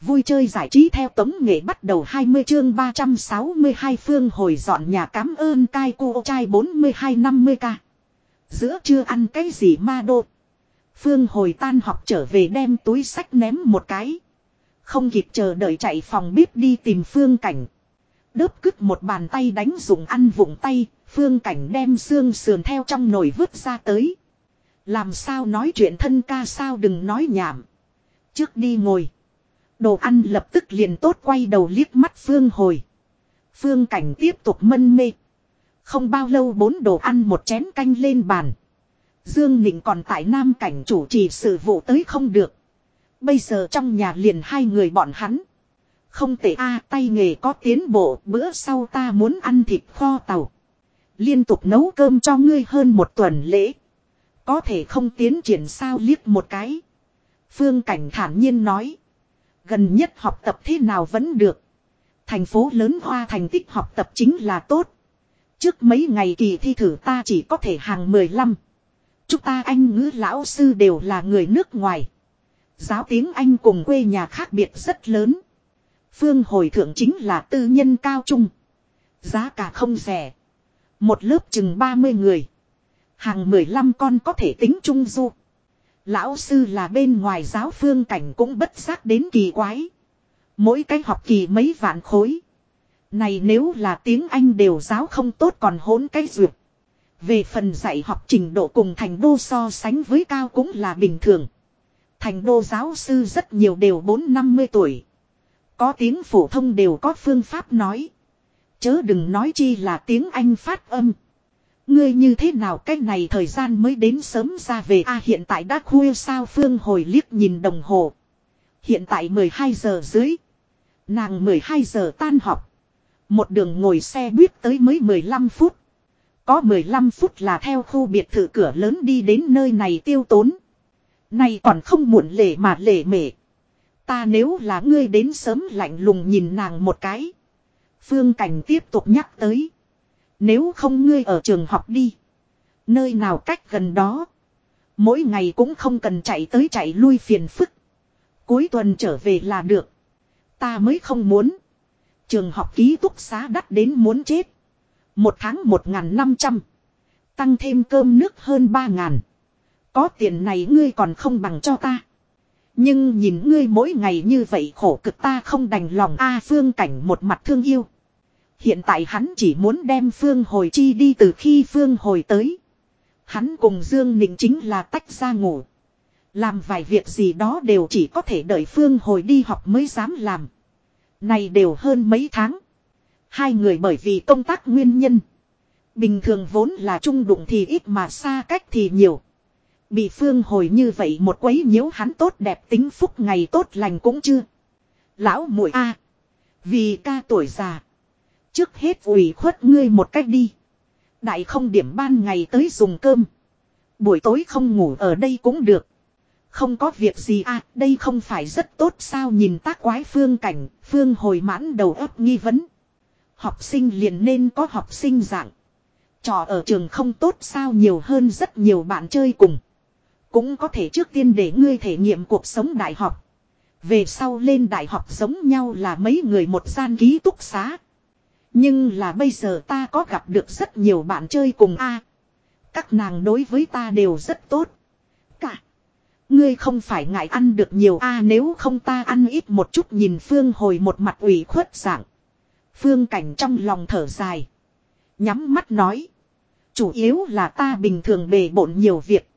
Vui chơi giải trí theo tống nghệ bắt đầu 20 chương 362 phương hồi dọn nhà cám ơn cai cô trai 42-50k. Giữa chưa ăn cái gì ma đô. Phương hồi tan học trở về đem túi sách ném một cái. Không kịp chờ đợi chạy phòng bếp đi tìm phương cảnh. Đớp cứt một bàn tay đánh dùng ăn vụng tay, phương cảnh đem xương sườn theo trong nồi vứt ra tới. Làm sao nói chuyện thân ca sao đừng nói nhảm. Trước đi ngồi. Đồ ăn lập tức liền tốt quay đầu liếc mắt phương hồi. Phương cảnh tiếp tục mân mê. Không bao lâu bốn đồ ăn một chén canh lên bàn. Dương Nịnh còn tại Nam cảnh chủ trì sự vụ tới không được. Bây giờ trong nhà liền hai người bọn hắn. Không tệ a, tay nghề có tiến bộ, bữa sau ta muốn ăn thịt kho tàu. Liên tục nấu cơm cho ngươi hơn một tuần lễ. Có thể không tiến triển sao liếc một cái. Phương Cảnh thản nhiên nói. Gần nhất học tập thế nào vẫn được. Thành phố lớn hoa thành tích học tập chính là tốt. Trước mấy ngày kỳ thi thử ta chỉ có thể hàng 15. Chúng ta anh ngữ lão sư đều là người nước ngoài. Giáo tiếng Anh cùng quê nhà khác biệt rất lớn. Phương hồi thượng chính là tư nhân cao trung. Giá cả không rẻ. Một lớp chừng 30 người. Hàng 15 con có thể tính trung du. Lão sư là bên ngoài giáo phương cảnh cũng bất giác đến kỳ quái. Mỗi cái học kỳ mấy vạn khối. Này nếu là tiếng Anh đều giáo không tốt còn hỗn cái duyệt. Về phần dạy học trình độ cùng thành đô so sánh với cao cũng là bình thường. Thành đô giáo sư rất nhiều đều 4-50 tuổi. Có tiếng phổ thông đều có phương pháp nói. Chớ đừng nói chi là tiếng Anh phát âm. Ngươi như thế nào cái này thời gian mới đến sớm ra về a, hiện tại đã khuya sao Phương hồi liếc nhìn đồng hồ. Hiện tại 12 giờ dưới. Nàng 12 giờ tan học. Một đường ngồi xe buýt tới mới 15 phút. Có 15 phút là theo khu biệt thự cửa lớn đi đến nơi này tiêu tốn. Này còn không muộn lệ mà lệ mệ. Ta nếu là ngươi đến sớm lạnh lùng nhìn nàng một cái. Phương Cảnh tiếp tục nhắc tới. Nếu không ngươi ở trường học đi. Nơi nào cách gần đó. Mỗi ngày cũng không cần chạy tới chạy lui phiền phức. Cuối tuần trở về là được. Ta mới không muốn. Trường học ký túc xá đắt đến muốn chết. Một tháng một ngàn năm trăm. Tăng thêm cơm nước hơn ba ngàn. Có tiền này ngươi còn không bằng cho ta. Nhưng nhìn ngươi mỗi ngày như vậy khổ cực ta không đành lòng A phương cảnh một mặt thương yêu. Hiện tại hắn chỉ muốn đem Phương Hồi chi đi từ khi Phương Hồi tới. Hắn cùng Dương Nịnh chính là tách ra ngủ. Làm vài việc gì đó đều chỉ có thể đợi Phương Hồi đi học mới dám làm. Này đều hơn mấy tháng. Hai người bởi vì công tác nguyên nhân. Bình thường vốn là trung đụng thì ít mà xa cách thì nhiều. Bị Phương Hồi như vậy một quấy nhiễu hắn tốt đẹp tính phúc ngày tốt lành cũng chưa. Lão muội a, Vì ca tuổi già. Trước hết ủy khuất ngươi một cách đi. Đại không điểm ban ngày tới dùng cơm. Buổi tối không ngủ ở đây cũng được. Không có việc gì à, đây không phải rất tốt sao nhìn tác quái phương cảnh, phương hồi mãn đầu óc nghi vấn. Học sinh liền nên có học sinh dạng. Trò ở trường không tốt sao nhiều hơn rất nhiều bạn chơi cùng. Cũng có thể trước tiên để ngươi thể nghiệm cuộc sống đại học. Về sau lên đại học giống nhau là mấy người một gian ký túc xá. Nhưng là bây giờ ta có gặp được rất nhiều bạn chơi cùng a Các nàng đối với ta đều rất tốt. Cả. Ngươi không phải ngại ăn được nhiều a nếu không ta ăn ít một chút nhìn Phương hồi một mặt ủy khuất dạng. Phương cảnh trong lòng thở dài. Nhắm mắt nói. Chủ yếu là ta bình thường bề bộn nhiều việc.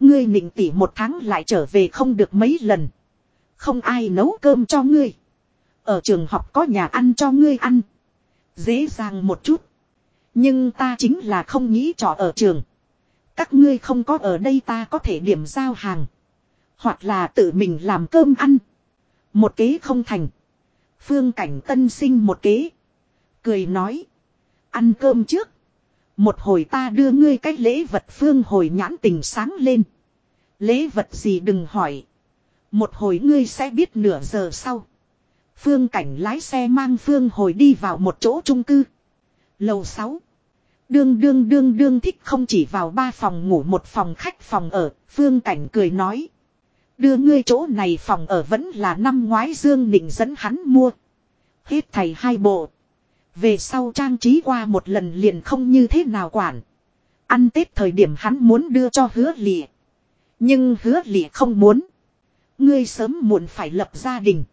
Ngươi nịnh tỉ một tháng lại trở về không được mấy lần. Không ai nấu cơm cho ngươi. Ở trường học có nhà ăn cho ngươi ăn. Dễ dàng một chút. Nhưng ta chính là không nghĩ trò ở trường. Các ngươi không có ở đây ta có thể điểm giao hàng. Hoặc là tự mình làm cơm ăn. Một kế không thành. Phương cảnh tân sinh một kế. Cười nói. Ăn cơm trước. Một hồi ta đưa ngươi cái lễ vật phương hồi nhãn tình sáng lên. Lễ vật gì đừng hỏi. Một hồi ngươi sẽ biết nửa giờ sau. Phương cảnh lái xe mang Phương hồi đi vào một chỗ trung cư. Lầu 6. Đương đương đương đương thích không chỉ vào ba phòng ngủ một phòng khách phòng ở, Phương cảnh cười nói. Đưa ngươi chỗ này phòng ở vẫn là năm ngoái Dương Nịnh dẫn hắn mua. Hết thầy hai bộ. Về sau trang trí qua một lần liền không như thế nào quản. Ăn Tết thời điểm hắn muốn đưa cho hứa lịa. Nhưng hứa lịa không muốn. Ngươi sớm muộn phải lập gia đình.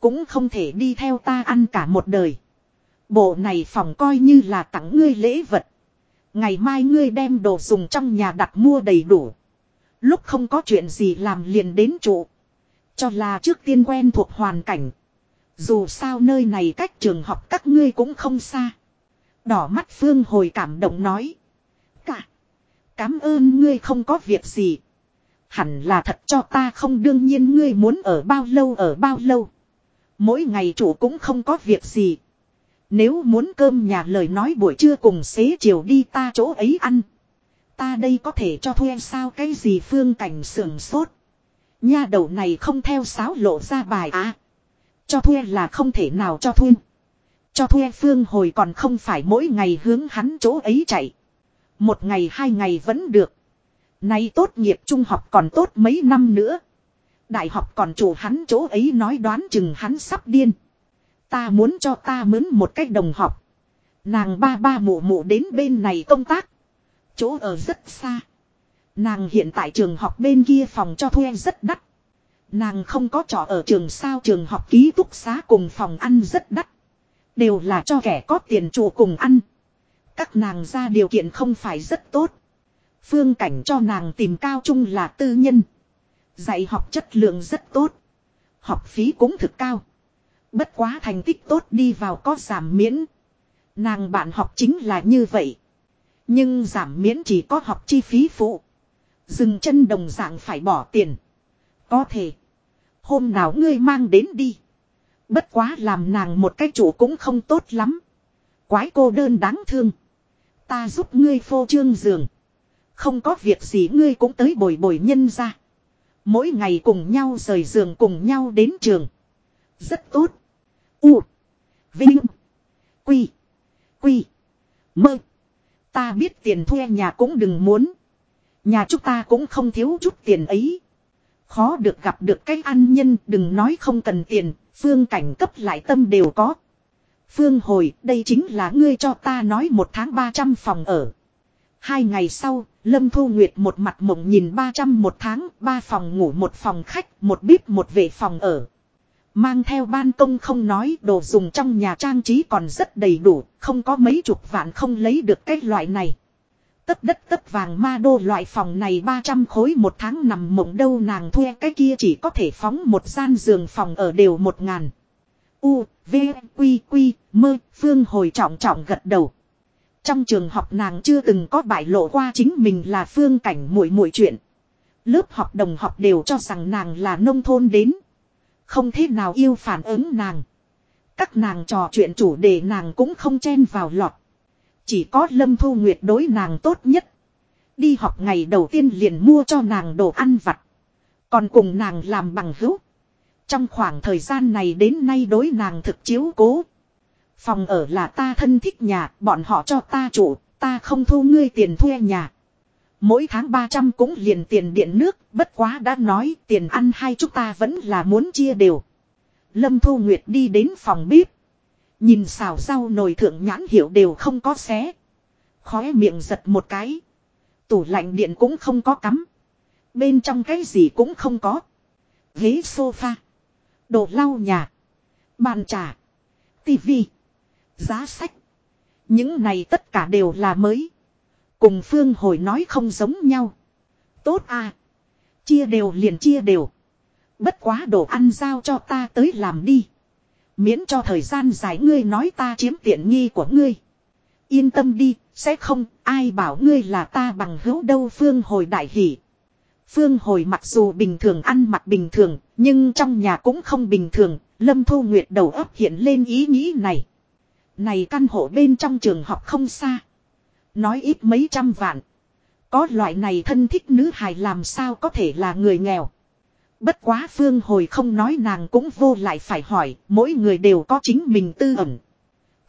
Cũng không thể đi theo ta ăn cả một đời. Bộ này phòng coi như là tặng ngươi lễ vật. Ngày mai ngươi đem đồ dùng trong nhà đặt mua đầy đủ. Lúc không có chuyện gì làm liền đến trụ. Cho là trước tiên quen thuộc hoàn cảnh. Dù sao nơi này cách trường học các ngươi cũng không xa. Đỏ mắt Phương hồi cảm động nói. Cả. Cảm ơn ngươi không có việc gì. Hẳn là thật cho ta không đương nhiên ngươi muốn ở bao lâu, ở bao lâu. Mỗi ngày chủ cũng không có việc gì. Nếu muốn cơm nhà lời nói buổi trưa cùng xế chiều đi ta chỗ ấy ăn. Ta đây có thể cho thuê sao cái gì phương cảnh sưởng sốt. Nha đầu này không theo sáo lộ ra bài á. À, cho thuê là không thể nào cho thuê. Cho thuê phương hồi còn không phải mỗi ngày hướng hắn chỗ ấy chạy. Một ngày hai ngày vẫn được. Nay tốt nghiệp trung học còn tốt mấy năm nữa. Đại học còn chủ hắn chỗ ấy nói đoán chừng hắn sắp điên. Ta muốn cho ta mướn một cách đồng học. Nàng ba ba mụ mụ đến bên này công tác. Chỗ ở rất xa. Nàng hiện tại trường học bên kia phòng cho thuê rất đắt. Nàng không có trọ ở trường sao trường học ký túc xá cùng phòng ăn rất đắt. Đều là cho kẻ có tiền chủ cùng ăn. Các nàng ra điều kiện không phải rất tốt. Phương cảnh cho nàng tìm cao trung là tư nhân. Dạy học chất lượng rất tốt. Học phí cũng thực cao. Bất quá thành tích tốt đi vào có giảm miễn. Nàng bạn học chính là như vậy. Nhưng giảm miễn chỉ có học chi phí phụ. Dừng chân đồng dạng phải bỏ tiền. Có thể. Hôm nào ngươi mang đến đi. Bất quá làm nàng một cái chủ cũng không tốt lắm. Quái cô đơn đáng thương. Ta giúp ngươi phô trương giường. Không có việc gì ngươi cũng tới bồi bồi nhân ra. Mỗi ngày cùng nhau rời giường cùng nhau đến trường. Rất tốt. U. Vinh. Quy. Quy. Mơ. Ta biết tiền thuê nhà cũng đừng muốn. Nhà chúng ta cũng không thiếu chút tiền ấy. Khó được gặp được cái ăn nhân đừng nói không cần tiền, phương cảnh cấp lại tâm đều có. Phương hồi, đây chính là ngươi cho ta nói một tháng 300 phòng ở. Hai ngày sau, Lâm Thu Nguyệt một mặt mộng nhìn 300 một tháng, ba phòng ngủ một phòng khách, một bếp một vệ phòng ở. Mang theo ban công không nói đồ dùng trong nhà trang trí còn rất đầy đủ, không có mấy chục vạn không lấy được cái loại này. Tất đất tất vàng ma đô loại phòng này 300 khối một tháng nằm mộng đâu nàng thuê cái kia chỉ có thể phóng một gian giường phòng ở đều một ngàn. U, V, Quy, Quy, mơ, phương hồi trọng trọng gật đầu. Trong trường học nàng chưa từng có bại lộ qua chính mình là phương cảnh muội muội chuyện. Lớp học đồng học đều cho rằng nàng là nông thôn đến. Không thế nào yêu phản ứng nàng. Các nàng trò chuyện chủ đề nàng cũng không chen vào lọt. Chỉ có Lâm Thu Nguyệt đối nàng tốt nhất. Đi học ngày đầu tiên liền mua cho nàng đồ ăn vặt. Còn cùng nàng làm bằng hữu. Trong khoảng thời gian này đến nay đối nàng thực chiếu cố. Phòng ở là ta thân thích nhà, bọn họ cho ta chủ, ta không thu ngươi tiền thuê nhà. Mỗi tháng 300 cũng liền tiền điện nước, bất quá đã nói tiền ăn hai chúng ta vẫn là muốn chia đều. Lâm Thu Nguyệt đi đến phòng bếp. Nhìn xào rau nồi thượng nhãn hiệu đều không có xé. Khóe miệng giật một cái. Tủ lạnh điện cũng không có cắm. Bên trong cái gì cũng không có. Ghế sofa. Đồ lau nhà. Bàn trà. Tivi. Giá sách. Những này tất cả đều là mới. Cùng Phương hồi nói không giống nhau. Tốt à. Chia đều liền chia đều. Bất quá đồ ăn giao cho ta tới làm đi. Miễn cho thời gian dài ngươi nói ta chiếm tiện nghi của ngươi. Yên tâm đi, sẽ không, ai bảo ngươi là ta bằng hữu đâu Phương hồi đại hỷ. Phương hồi mặc dù bình thường ăn mặc bình thường, nhưng trong nhà cũng không bình thường, Lâm Thu Nguyệt đầu óc hiện lên ý nghĩ này. Này căn hộ bên trong trường học không xa. Nói ít mấy trăm vạn. Có loại này thân thích nữ hài làm sao có thể là người nghèo. Bất quá phương hồi không nói nàng cũng vô lại phải hỏi, mỗi người đều có chính mình tư ẩn.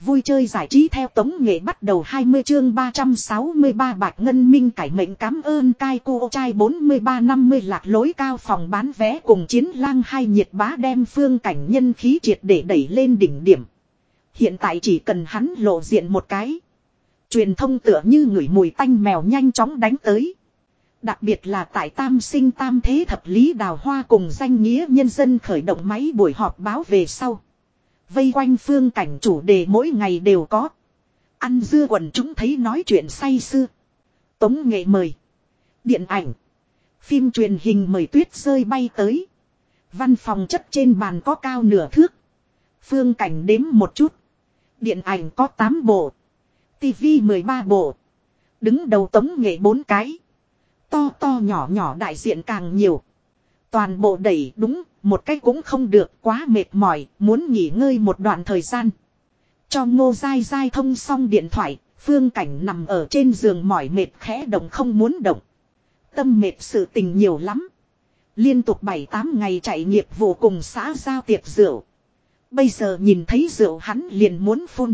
Vui chơi giải trí theo tống nghệ bắt đầu 20 chương 363 bạc ngân minh cải mệnh cảm ơn cai cô trai 43-50 lạc lối cao phòng bán vé cùng chiến lang hai nhiệt bá đem phương cảnh nhân khí triệt để đẩy lên đỉnh điểm. Hiện tại chỉ cần hắn lộ diện một cái. Truyền thông tựa như người mùi tanh mèo nhanh chóng đánh tới. Đặc biệt là tại tam sinh tam thế thập lý đào hoa cùng danh nghĩa nhân dân khởi động máy buổi họp báo về sau. Vây quanh phương cảnh chủ đề mỗi ngày đều có. Ăn dưa quần chúng thấy nói chuyện say sưa. Tống nghệ mời. Điện ảnh. Phim truyền hình mời tuyết rơi bay tới. Văn phòng chất trên bàn có cao nửa thước. Phương cảnh đếm một chút. Điện ảnh có 8 bộ. TV 13 bộ. Đứng đầu tống nghệ 4 cái. To to nhỏ nhỏ đại diện càng nhiều. Toàn bộ đẩy đúng, một cách cũng không được quá mệt mỏi, muốn nghỉ ngơi một đoạn thời gian. Cho ngô dai dai thông xong điện thoại, phương cảnh nằm ở trên giường mỏi mệt khẽ động không muốn động. Tâm mệt sự tình nhiều lắm. Liên tục 7-8 ngày chạy nghiệp vụ cùng xã giao tiệc rượu. Bây giờ nhìn thấy rượu hắn liền muốn phun.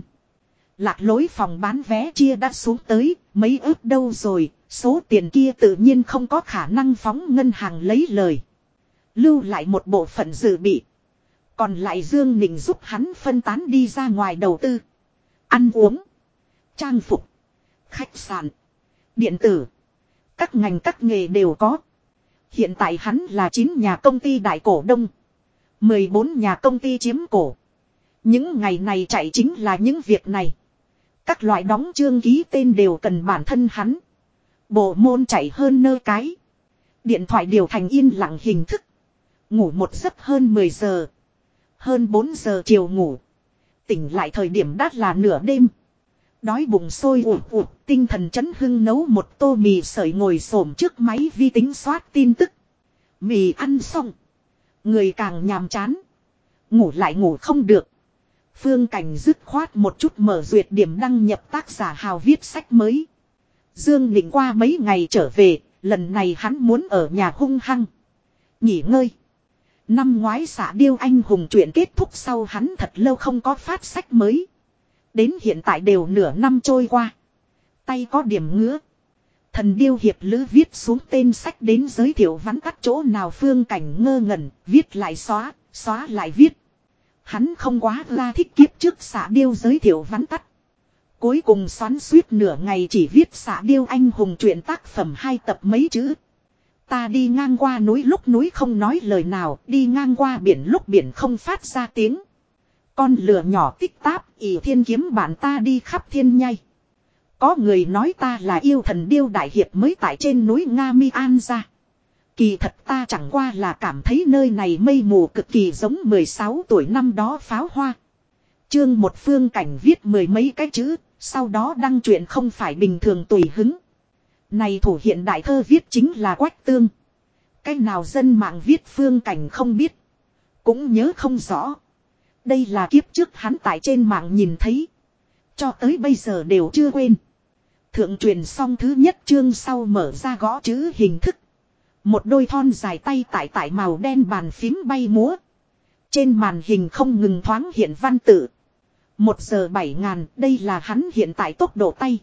Lạc lối phòng bán vé chia đã xuống tới, mấy ước đâu rồi, số tiền kia tự nhiên không có khả năng phóng ngân hàng lấy lời. Lưu lại một bộ phận dự bị. Còn lại Dương Nịnh giúp hắn phân tán đi ra ngoài đầu tư. Ăn uống. Trang phục. Khách sạn. Điện tử. Các ngành các nghề đều có. Hiện tại hắn là chín nhà công ty đại cổ đông. 14 nhà công ty chiếm cổ. Những ngày này chạy chính là những việc này. Các loại đóng chương ký tên đều cần bản thân hắn. Bộ môn chạy hơn nơi cái. Điện thoại điều thành yên lặng hình thức. Ngủ một giấc hơn 10 giờ. Hơn 4 giờ chiều ngủ. Tỉnh lại thời điểm đắt là nửa đêm. Đói bụng sôi ụt ụt, tinh thần chấn hưng nấu một tô mì sợi ngồi xổm trước máy vi tính soát tin tức. Mì ăn xong. Người càng nhàm chán. Ngủ lại ngủ không được. Phương Cảnh dứt khoát một chút mở duyệt điểm đăng nhập tác giả hào viết sách mới. Dương Lĩnh qua mấy ngày trở về, lần này hắn muốn ở nhà hung hăng. Nghỉ ngơi. Năm ngoái xả điêu anh hùng chuyện kết thúc sau hắn thật lâu không có phát sách mới. Đến hiện tại đều nửa năm trôi qua. Tay có điểm ngứa. Thần điêu hiệp lữ viết xuống tên sách đến giới thiệu vắn tắt chỗ nào phương cảnh ngơ ngẩn, viết lại xóa, xóa lại viết. Hắn không quá ra thích kiếp trước xạ điêu giới thiệu vắn tắt. Cuối cùng xoắn suýt nửa ngày chỉ viết xạ điêu anh hùng truyện tác phẩm hai tập mấy chữ. Ta đi ngang qua núi lúc núi không nói lời nào, đi ngang qua biển lúc biển không phát ra tiếng. Con lửa nhỏ tích táp, ỷ thiên kiếm bản ta đi khắp thiên nhai. Có người nói ta là yêu thần điêu đại hiệp mới tại trên núi Nga Mi An ra. Kỳ thật ta chẳng qua là cảm thấy nơi này mây mù cực kỳ giống 16 tuổi năm đó pháo hoa. Chương một phương cảnh viết mười mấy cái chữ, sau đó đăng truyện không phải bình thường tùy hứng. Này thủ hiện đại thơ viết chính là quách tương. Cái nào dân mạng viết phương cảnh không biết. Cũng nhớ không rõ. Đây là kiếp trước hắn tại trên mạng nhìn thấy. Cho tới bây giờ đều chưa quên. Thượng truyền xong thứ nhất chương sau mở ra gõ chữ hình thức. Một đôi thon dài tay tại tại màu đen bàn phím bay múa. Trên màn hình không ngừng thoáng hiện văn tự. Một giờ bảy ngàn, đây là hắn hiện tại tốc độ tay.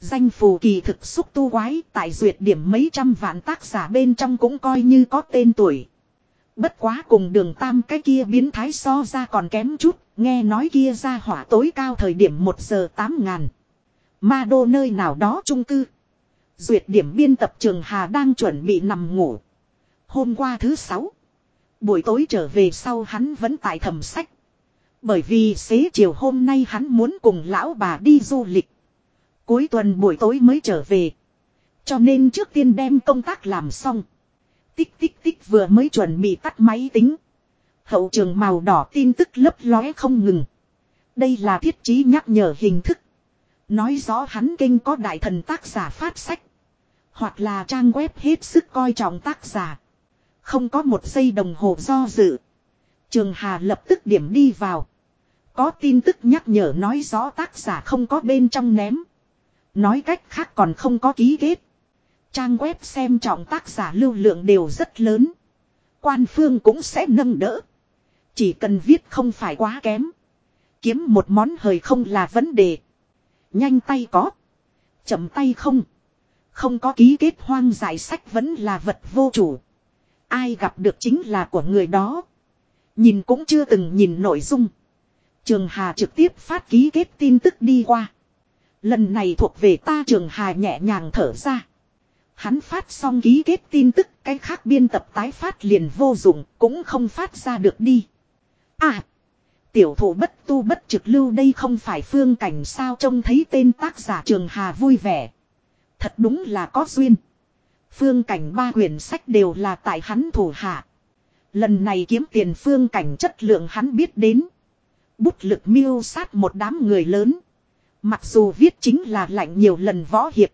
Danh phù kỳ thực xúc tu quái tại duyệt điểm mấy trăm vạn tác giả bên trong cũng coi như có tên tuổi. Bất quá cùng đường tam cái kia biến thái so ra còn kém chút, nghe nói kia ra hỏa tối cao thời điểm một giờ tám ngàn. Ma đô nơi nào đó trung cư. Duyệt điểm biên tập trường Hà đang chuẩn bị nằm ngủ. Hôm qua thứ sáu. Buổi tối trở về sau hắn vẫn tại thẩm sách. Bởi vì xế chiều hôm nay hắn muốn cùng lão bà đi du lịch. Cuối tuần buổi tối mới trở về. Cho nên trước tiên đem công tác làm xong. Tích tích tích vừa mới chuẩn bị tắt máy tính. Hậu trường màu đỏ tin tức lấp lóe không ngừng. Đây là thiết chí nhắc nhở hình thức. Nói rõ hắn kinh có đại thần tác giả phát sách. Hoặc là trang web hết sức coi trọng tác giả. Không có một giây đồng hồ do dự. Trường Hà lập tức điểm đi vào. Có tin tức nhắc nhở nói rõ tác giả không có bên trong ném. Nói cách khác còn không có ký kết. Trang web xem trọng tác giả lưu lượng đều rất lớn. Quan phương cũng sẽ nâng đỡ. Chỉ cần viết không phải quá kém. Kiếm một món hời không là vấn đề. Nhanh tay có. Chậm tay không. Không có ký kết hoang giải sách vẫn là vật vô chủ. Ai gặp được chính là của người đó. Nhìn cũng chưa từng nhìn nội dung. Trường Hà trực tiếp phát ký kết tin tức đi qua. Lần này thuộc về ta, Trường Hà nhẹ nhàng thở ra. Hắn phát xong ký kết tin tức, cái khác biên tập tái phát liền vô dụng, cũng không phát ra được đi. À! Tiểu thủ bất tu bất trực lưu đây không phải phương cảnh sao trông thấy tên tác giả Trường Hà vui vẻ. Thật đúng là có duyên. Phương cảnh ba quyển sách đều là tại hắn thủ hạ. Lần này kiếm tiền phương cảnh chất lượng hắn biết đến. Bút lực miêu sát một đám người lớn. Mặc dù viết chính là lạnh nhiều lần võ hiệp.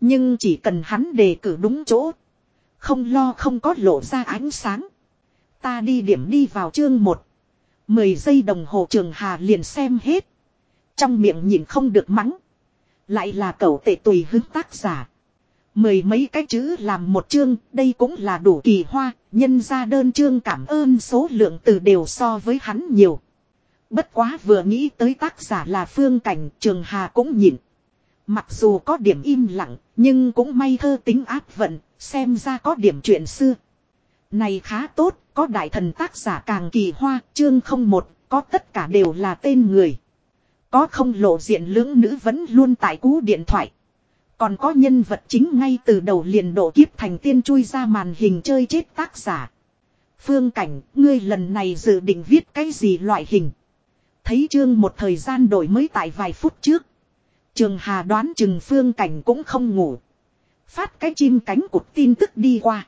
Nhưng chỉ cần hắn đề cử đúng chỗ. Không lo không có lộ ra ánh sáng. Ta đi điểm đi vào chương 1. Mười giây đồng hồ trường hà liền xem hết. Trong miệng nhìn không được mắng. Lại là cậu tệ tùy hứng tác giả. Mười mấy cái chữ làm một chương, đây cũng là đủ kỳ hoa, nhân ra đơn chương cảm ơn số lượng từ đều so với hắn nhiều. Bất quá vừa nghĩ tới tác giả là phương cảnh, trường hà cũng nhịn. Mặc dù có điểm im lặng, nhưng cũng may thơ tính áp vận, xem ra có điểm chuyện xưa. Này khá tốt, có đại thần tác giả càng kỳ hoa, chương không một, có tất cả đều là tên người. Có không lộ diện lưỡng nữ vẫn luôn tại cú điện thoại. Còn có nhân vật chính ngay từ đầu liền độ kiếp thành tiên chui ra màn hình chơi chết tác giả. Phương Cảnh, ngươi lần này dự định viết cái gì loại hình? Thấy chương một thời gian đổi mới tại vài phút trước. Trường Hà đoán chừng Phương Cảnh cũng không ngủ. Phát cái chim cánh cụt tin tức đi qua.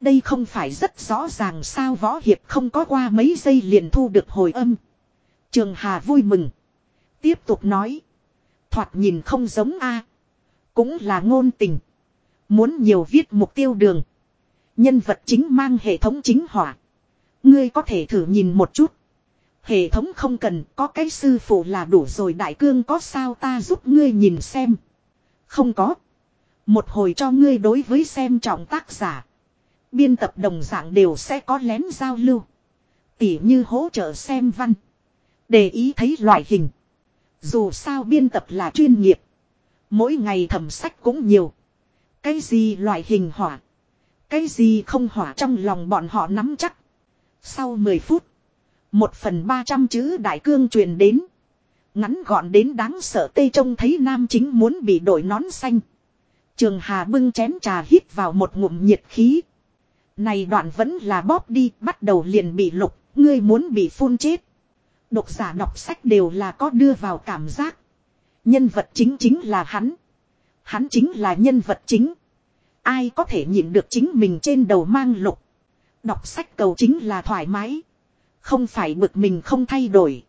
Đây không phải rất rõ ràng sao võ hiệp không có qua mấy giây liền thu được hồi âm. Trường Hà vui mừng. Tiếp tục nói. Thoạt nhìn không giống A. Cũng là ngôn tình. Muốn nhiều viết mục tiêu đường. Nhân vật chính mang hệ thống chính hỏa. Ngươi có thể thử nhìn một chút. Hệ thống không cần, có cái sư phụ là đủ rồi, đại cương có sao ta giúp ngươi nhìn xem. Không có. Một hồi cho ngươi đối với xem trọng tác giả. Biên tập đồng dạng đều sẽ có lén giao lưu. Tỉ như hỗ trợ xem văn. Để ý thấy loại hình. Dù sao biên tập là chuyên nghiệp. Mỗi ngày thẩm sách cũng nhiều. Cái gì loại hình hỏa. Cái gì không hỏa trong lòng bọn họ nắm chắc. Sau 10 phút. Một phần 300 chữ đại cương truyền đến. Ngắn gọn đến đáng sợ tê trông thấy nam chính muốn bị đổi nón xanh. Trường Hà bưng chén trà hít vào một ngụm nhiệt khí. Này đoạn vẫn là bóp đi, bắt đầu liền bị lục, ngươi muốn bị phun chết. Độc giả đọc sách đều là có đưa vào cảm giác. Nhân vật chính chính là hắn. Hắn chính là nhân vật chính. Ai có thể nhìn được chính mình trên đầu mang lục. Đọc sách cầu chính là thoải mái. Không phải bực mình không thay đổi.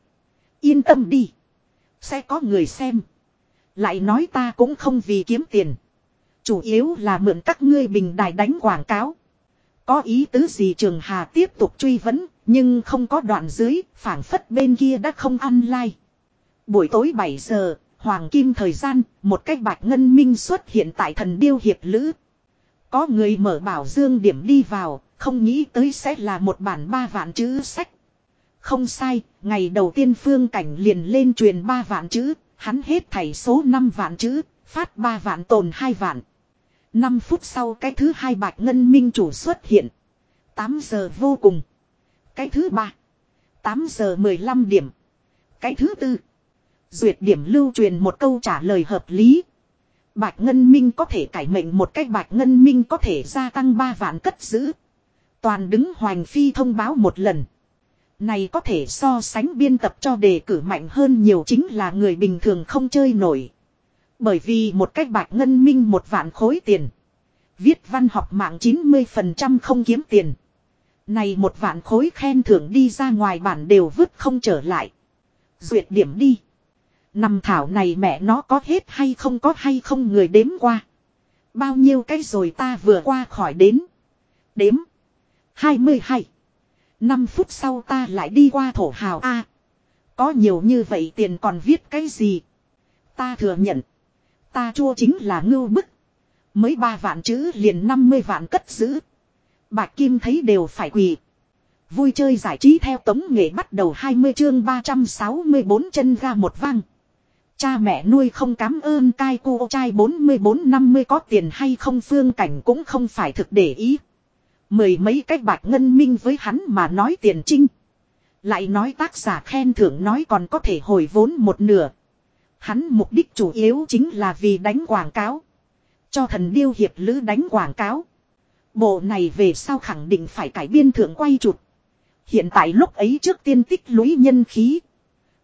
Yên tâm đi. Sẽ có người xem. Lại nói ta cũng không vì kiếm tiền. Chủ yếu là mượn các ngươi bình đài đánh quảng cáo. Có ý tứ gì Trường Hà tiếp tục truy vấn, nhưng không có đoạn dưới, phảng phất bên kia đã không ăn lai. Buổi tối 7 giờ, Hoàng Kim thời gian, một cách bạch ngân minh xuất hiện tại thần điêu hiệp lữ. Có người mở bảo dương điểm đi vào, không nghĩ tới sẽ là một bản ba vạn chữ sách. Không sai, ngày đầu tiên phương cảnh liền lên truyền ba vạn chữ, hắn hết thảy số 5 vạn chữ, phát ba vạn tồn hai vạn. 5 phút sau cái thứ hai bạch ngân minh chủ xuất hiện. 8 giờ vô cùng. Cái thứ ba. 8 giờ 15 điểm. Cái thứ tư. Duyệt điểm lưu truyền một câu trả lời hợp lý. Bạch Ngân Minh có thể cải mệnh một cách Bạch Ngân Minh có thể gia tăng 3 vạn cất giữ. Toàn đứng hoành phi thông báo một lần. Này có thể so sánh biên tập cho đề cử mạnh hơn nhiều chính là người bình thường không chơi nổi. Bởi vì một cách Bạch Ngân Minh một vạn khối tiền. Viết văn học mạng 90% không kiếm tiền. Này một vạn khối khen thưởng đi ra ngoài bản đều vứt không trở lại. Duyệt điểm đi. Nằm thảo này mẹ nó có hết hay không có hay không người đếm qua. Bao nhiêu cái rồi ta vừa qua khỏi đến. Đếm. 22. 5 phút sau ta lại đi qua thổ hào A. có nhiều như vậy tiền còn viết cái gì. Ta thừa nhận. Ta chua chính là ngưu bức. Mới ba vạn chữ liền 50 vạn cất giữ. Bạch Kim thấy đều phải quỳ. Vui chơi giải trí theo tống nghệ bắt đầu 20 chương 364 chân ra một vang. Cha mẹ nuôi không cảm ơn cai cu trai 44-50 có tiền hay không phương cảnh cũng không phải thực để ý. Mười mấy cách bạc ngân minh với hắn mà nói tiền trinh. Lại nói tác giả khen thưởng nói còn có thể hồi vốn một nửa. Hắn mục đích chủ yếu chính là vì đánh quảng cáo. Cho thần điêu hiệp lữ đánh quảng cáo. Bộ này về sau khẳng định phải cải biên thượng quay chụp. Hiện tại lúc ấy trước tiên tích lũy nhân khí.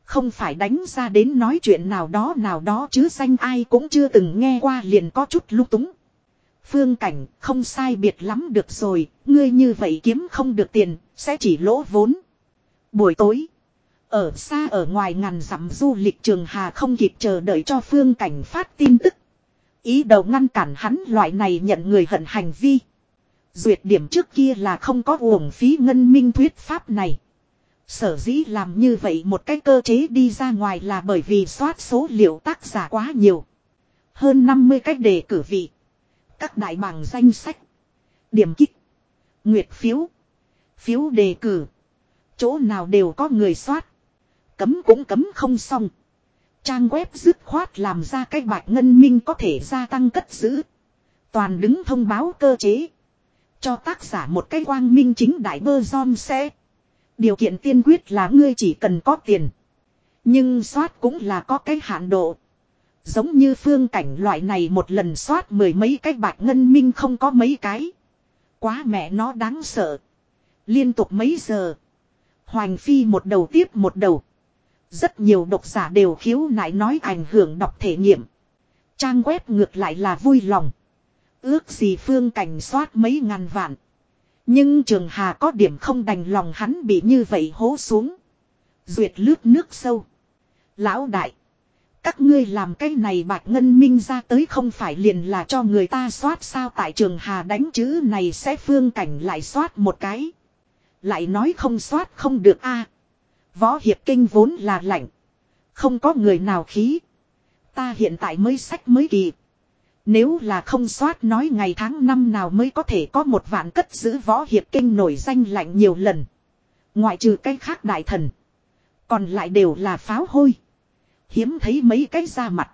Không phải đánh ra đến nói chuyện nào đó nào đó chứ danh ai cũng chưa từng nghe qua liền có chút lúc túng. Phương cảnh không sai biệt lắm được rồi, ngươi như vậy kiếm không được tiền, sẽ chỉ lỗ vốn. Buổi tối, ở xa ở ngoài ngàn dặm du lịch trường Hà không kịp chờ đợi cho phương cảnh phát tin tức. Ý đầu ngăn cản hắn loại này nhận người hận hành vi. Duyệt điểm trước kia là không có uổng phí ngân minh thuyết pháp này. Sở dĩ làm như vậy một cái cơ chế đi ra ngoài là bởi vì soát số liệu tác giả quá nhiều. Hơn 50 cách đề cử vị. Các đại bảng danh sách. Điểm kích. Nguyệt phiếu. Phiếu đề cử. Chỗ nào đều có người soát. Cấm cũng cấm không xong. Trang web dứt khoát làm ra cái bạch ngân minh có thể gia tăng cất giữ. Toàn đứng thông báo cơ chế. Cho tác giả một cái quang minh chính đại bơ giom sẽ. Điều kiện tiên quyết là ngươi chỉ cần có tiền. Nhưng soát cũng là có cái hạn độ. Giống như phương cảnh loại này một lần soát mười mấy cái bạch ngân minh không có mấy cái. Quá mẹ nó đáng sợ. Liên tục mấy giờ. Hoành phi một đầu tiếp một đầu. Rất nhiều độc giả đều khiếu nại nói ảnh hưởng đọc thể nghiệm. Trang web ngược lại là vui lòng. Ước gì phương cảnh soát mấy ngàn vạn. Nhưng trường hà có điểm không đành lòng hắn bị như vậy hố xuống. Duyệt lướt nước sâu. Lão đại. Các ngươi làm cái này bạch ngân minh ra tới không phải liền là cho người ta soát sao tại trường hà đánh chữ này sẽ phương cảnh lại soát một cái. Lại nói không soát không được a Võ hiệp kinh vốn là lạnh. Không có người nào khí. Ta hiện tại mới sách mới kỳ. Nếu là không soát nói ngày tháng năm nào mới có thể có một vạn cất giữ võ hiệp kinh nổi danh lạnh nhiều lần. Ngoại trừ cái khác đại thần. Còn lại đều là pháo hôi. Hiếm thấy mấy cái ra mặt.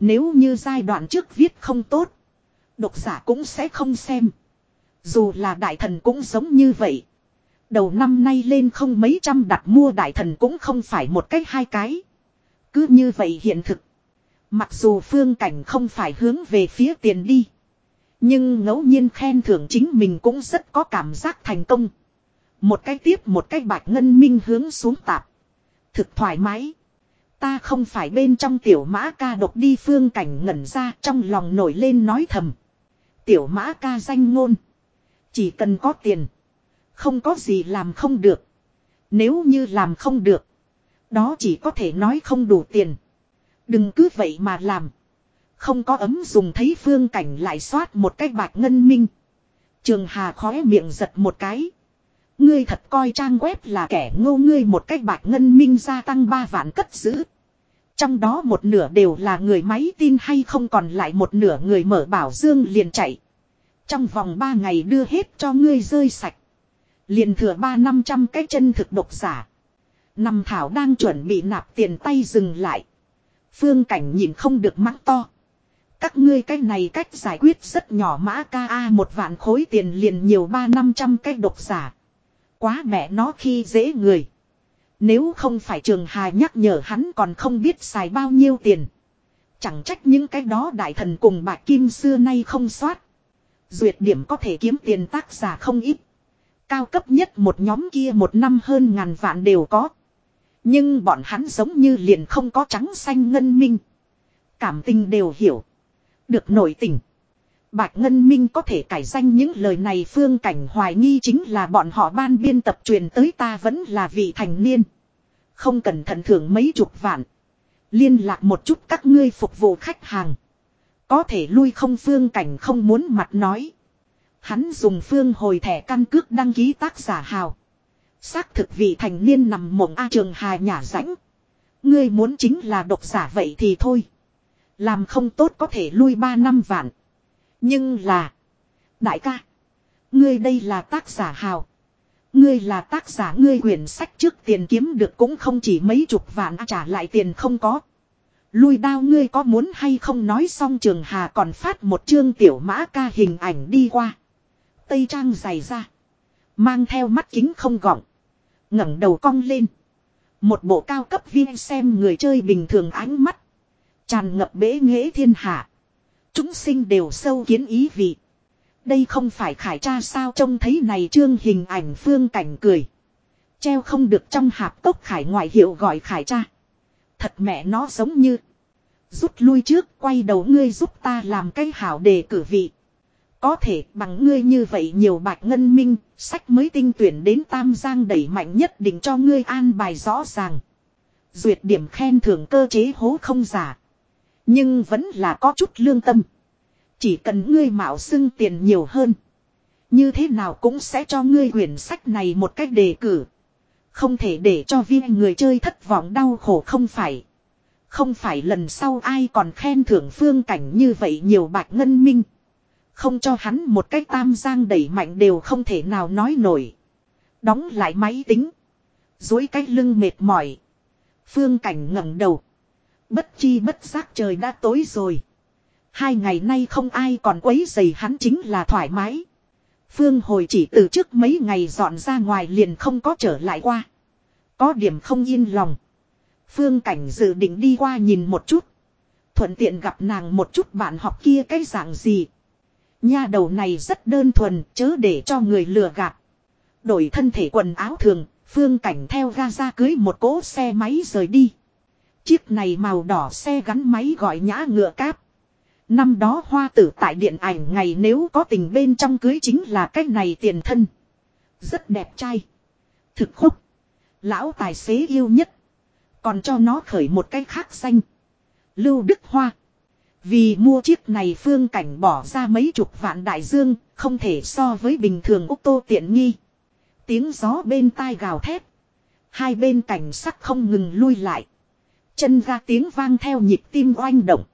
Nếu như giai đoạn trước viết không tốt. Độc giả cũng sẽ không xem. Dù là đại thần cũng giống như vậy. Đầu năm nay lên không mấy trăm đặt mua đại thần cũng không phải một cách hai cái. Cứ như vậy hiện thực. Mặc dù phương cảnh không phải hướng về phía tiền đi. Nhưng ngẫu nhiên khen thưởng chính mình cũng rất có cảm giác thành công. Một cái tiếp một cái bạch ngân minh hướng xuống tạp. Thực thoải mái. Ta không phải bên trong tiểu mã ca độc đi phương cảnh ngẩn ra trong lòng nổi lên nói thầm. Tiểu mã ca danh ngôn. Chỉ cần có tiền. Không có gì làm không được. Nếu như làm không được. Đó chỉ có thể nói không đủ tiền. Đừng cứ vậy mà làm. Không có ấm dùng thấy phương cảnh lại soát một cái bạc ngân minh. Trường Hà khóe miệng giật một cái. Ngươi thật coi trang web là kẻ ngô ngươi một cách bạc ngân minh gia tăng ba vạn cất giữ. Trong đó một nửa đều là người máy tin hay không còn lại một nửa người mở bảo dương liền chạy. Trong vòng ba ngày đưa hết cho ngươi rơi sạch. Liền thừa ba năm trăm cái chân thực độc giả. Nằm thảo đang chuẩn bị nạp tiền tay dừng lại. Phương cảnh nhìn không được mắng to. Các ngươi cái này cách giải quyết rất nhỏ mã ca a, một vạn khối tiền liền nhiều ba năm trăm cái độc giả. Quá mẹ nó khi dễ người. Nếu không phải trường hà nhắc nhở hắn còn không biết xài bao nhiêu tiền. Chẳng trách những cái đó đại thần cùng bà kim xưa nay không soát. Duyệt điểm có thể kiếm tiền tác giả không ít. Cao cấp nhất một nhóm kia một năm hơn ngàn vạn đều có. Nhưng bọn hắn giống như liền không có trắng xanh ngân minh. Cảm tình đều hiểu. Được nổi tình. Bạch Ngân Minh có thể cải danh những lời này phương cảnh hoài nghi chính là bọn họ ban biên tập truyền tới ta vẫn là vị thành niên. Không cần thận thưởng mấy chục vạn. Liên lạc một chút các ngươi phục vụ khách hàng. Có thể lui không phương cảnh không muốn mặt nói. Hắn dùng phương hồi thẻ căn cước đăng ký tác giả hào. Xác thực vị thành niên nằm mộng A trường hà nhà rãnh. Ngươi muốn chính là độc giả vậy thì thôi. Làm không tốt có thể lui ba năm vạn. Nhưng là. Đại ca. Ngươi đây là tác giả hào. Ngươi là tác giả, ngươi quyển sách trước tiền kiếm được cũng không chỉ mấy chục vạn trả lại tiền không có. Lui đao ngươi có muốn hay không nói xong trường hà còn phát một chương tiểu mã ca hình ảnh đi qua. Tây trang dày ra. Mang theo mắt kính không gọng. ngẩng đầu cong lên. Một bộ cao cấp viên xem người chơi bình thường ánh mắt. Tràn ngập bế nghễ thiên hạ. Chúng sinh đều sâu kiến ý vị. Đây không phải khải tra sao trông thấy này trương hình ảnh phương cảnh cười. Treo không được trong hạp cốc khải ngoại hiệu gọi khải tra. Thật mẹ nó giống như. Rút lui trước, quay đầu ngươi giúp ta làm cái hảo đề cử vị. Có thể bằng ngươi như vậy nhiều bạch ngân minh, sách mới tinh tuyển đến Tam Giang đẩy mạnh nhất định cho ngươi an bài rõ ràng. Duyệt điểm khen thưởng cơ chế hố không giả. Nhưng vẫn là có chút lương tâm. Chỉ cần ngươi mạo xưng tiền nhiều hơn. Như thế nào cũng sẽ cho ngươi quyển sách này một cách đề cử. Không thể để cho viên người chơi thất vọng đau khổ không phải. Không phải lần sau ai còn khen thưởng phương cảnh như vậy nhiều bạch ngân minh. Không cho hắn một cách tam giang đẩy mạnh đều không thể nào nói nổi. Đóng lại máy tính. Dối cái lưng mệt mỏi. Phương cảnh ngẩng đầu. Bất chi bất giác trời đã tối rồi. Hai ngày nay không ai còn quấy dày hắn chính là thoải mái. Phương hồi chỉ từ trước mấy ngày dọn ra ngoài liền không có trở lại qua. Có điểm không yên lòng. Phương cảnh dự định đi qua nhìn một chút. Thuận tiện gặp nàng một chút bạn học kia cái dạng gì. Nha đầu này rất đơn thuần chớ để cho người lừa gạt. Đổi thân thể quần áo thường, phương cảnh theo ga ra cưới một cỗ xe máy rời đi. Chiếc này màu đỏ xe gắn máy gọi nhã ngựa cáp. Năm đó hoa tử tại điện ảnh ngày nếu có tình bên trong cưới chính là cái này tiền thân. Rất đẹp trai. Thực khúc. Lão tài xế yêu nhất. Còn cho nó khởi một cái khác xanh. Lưu Đức Hoa. Vì mua chiếc này phương cảnh bỏ ra mấy chục vạn đại dương, không thể so với bình thường ô tô tiện nghi. Tiếng gió bên tai gào thét. Hai bên cảnh sắc không ngừng lui lại. Chân ra tiếng vang theo nhịp tim oanh động.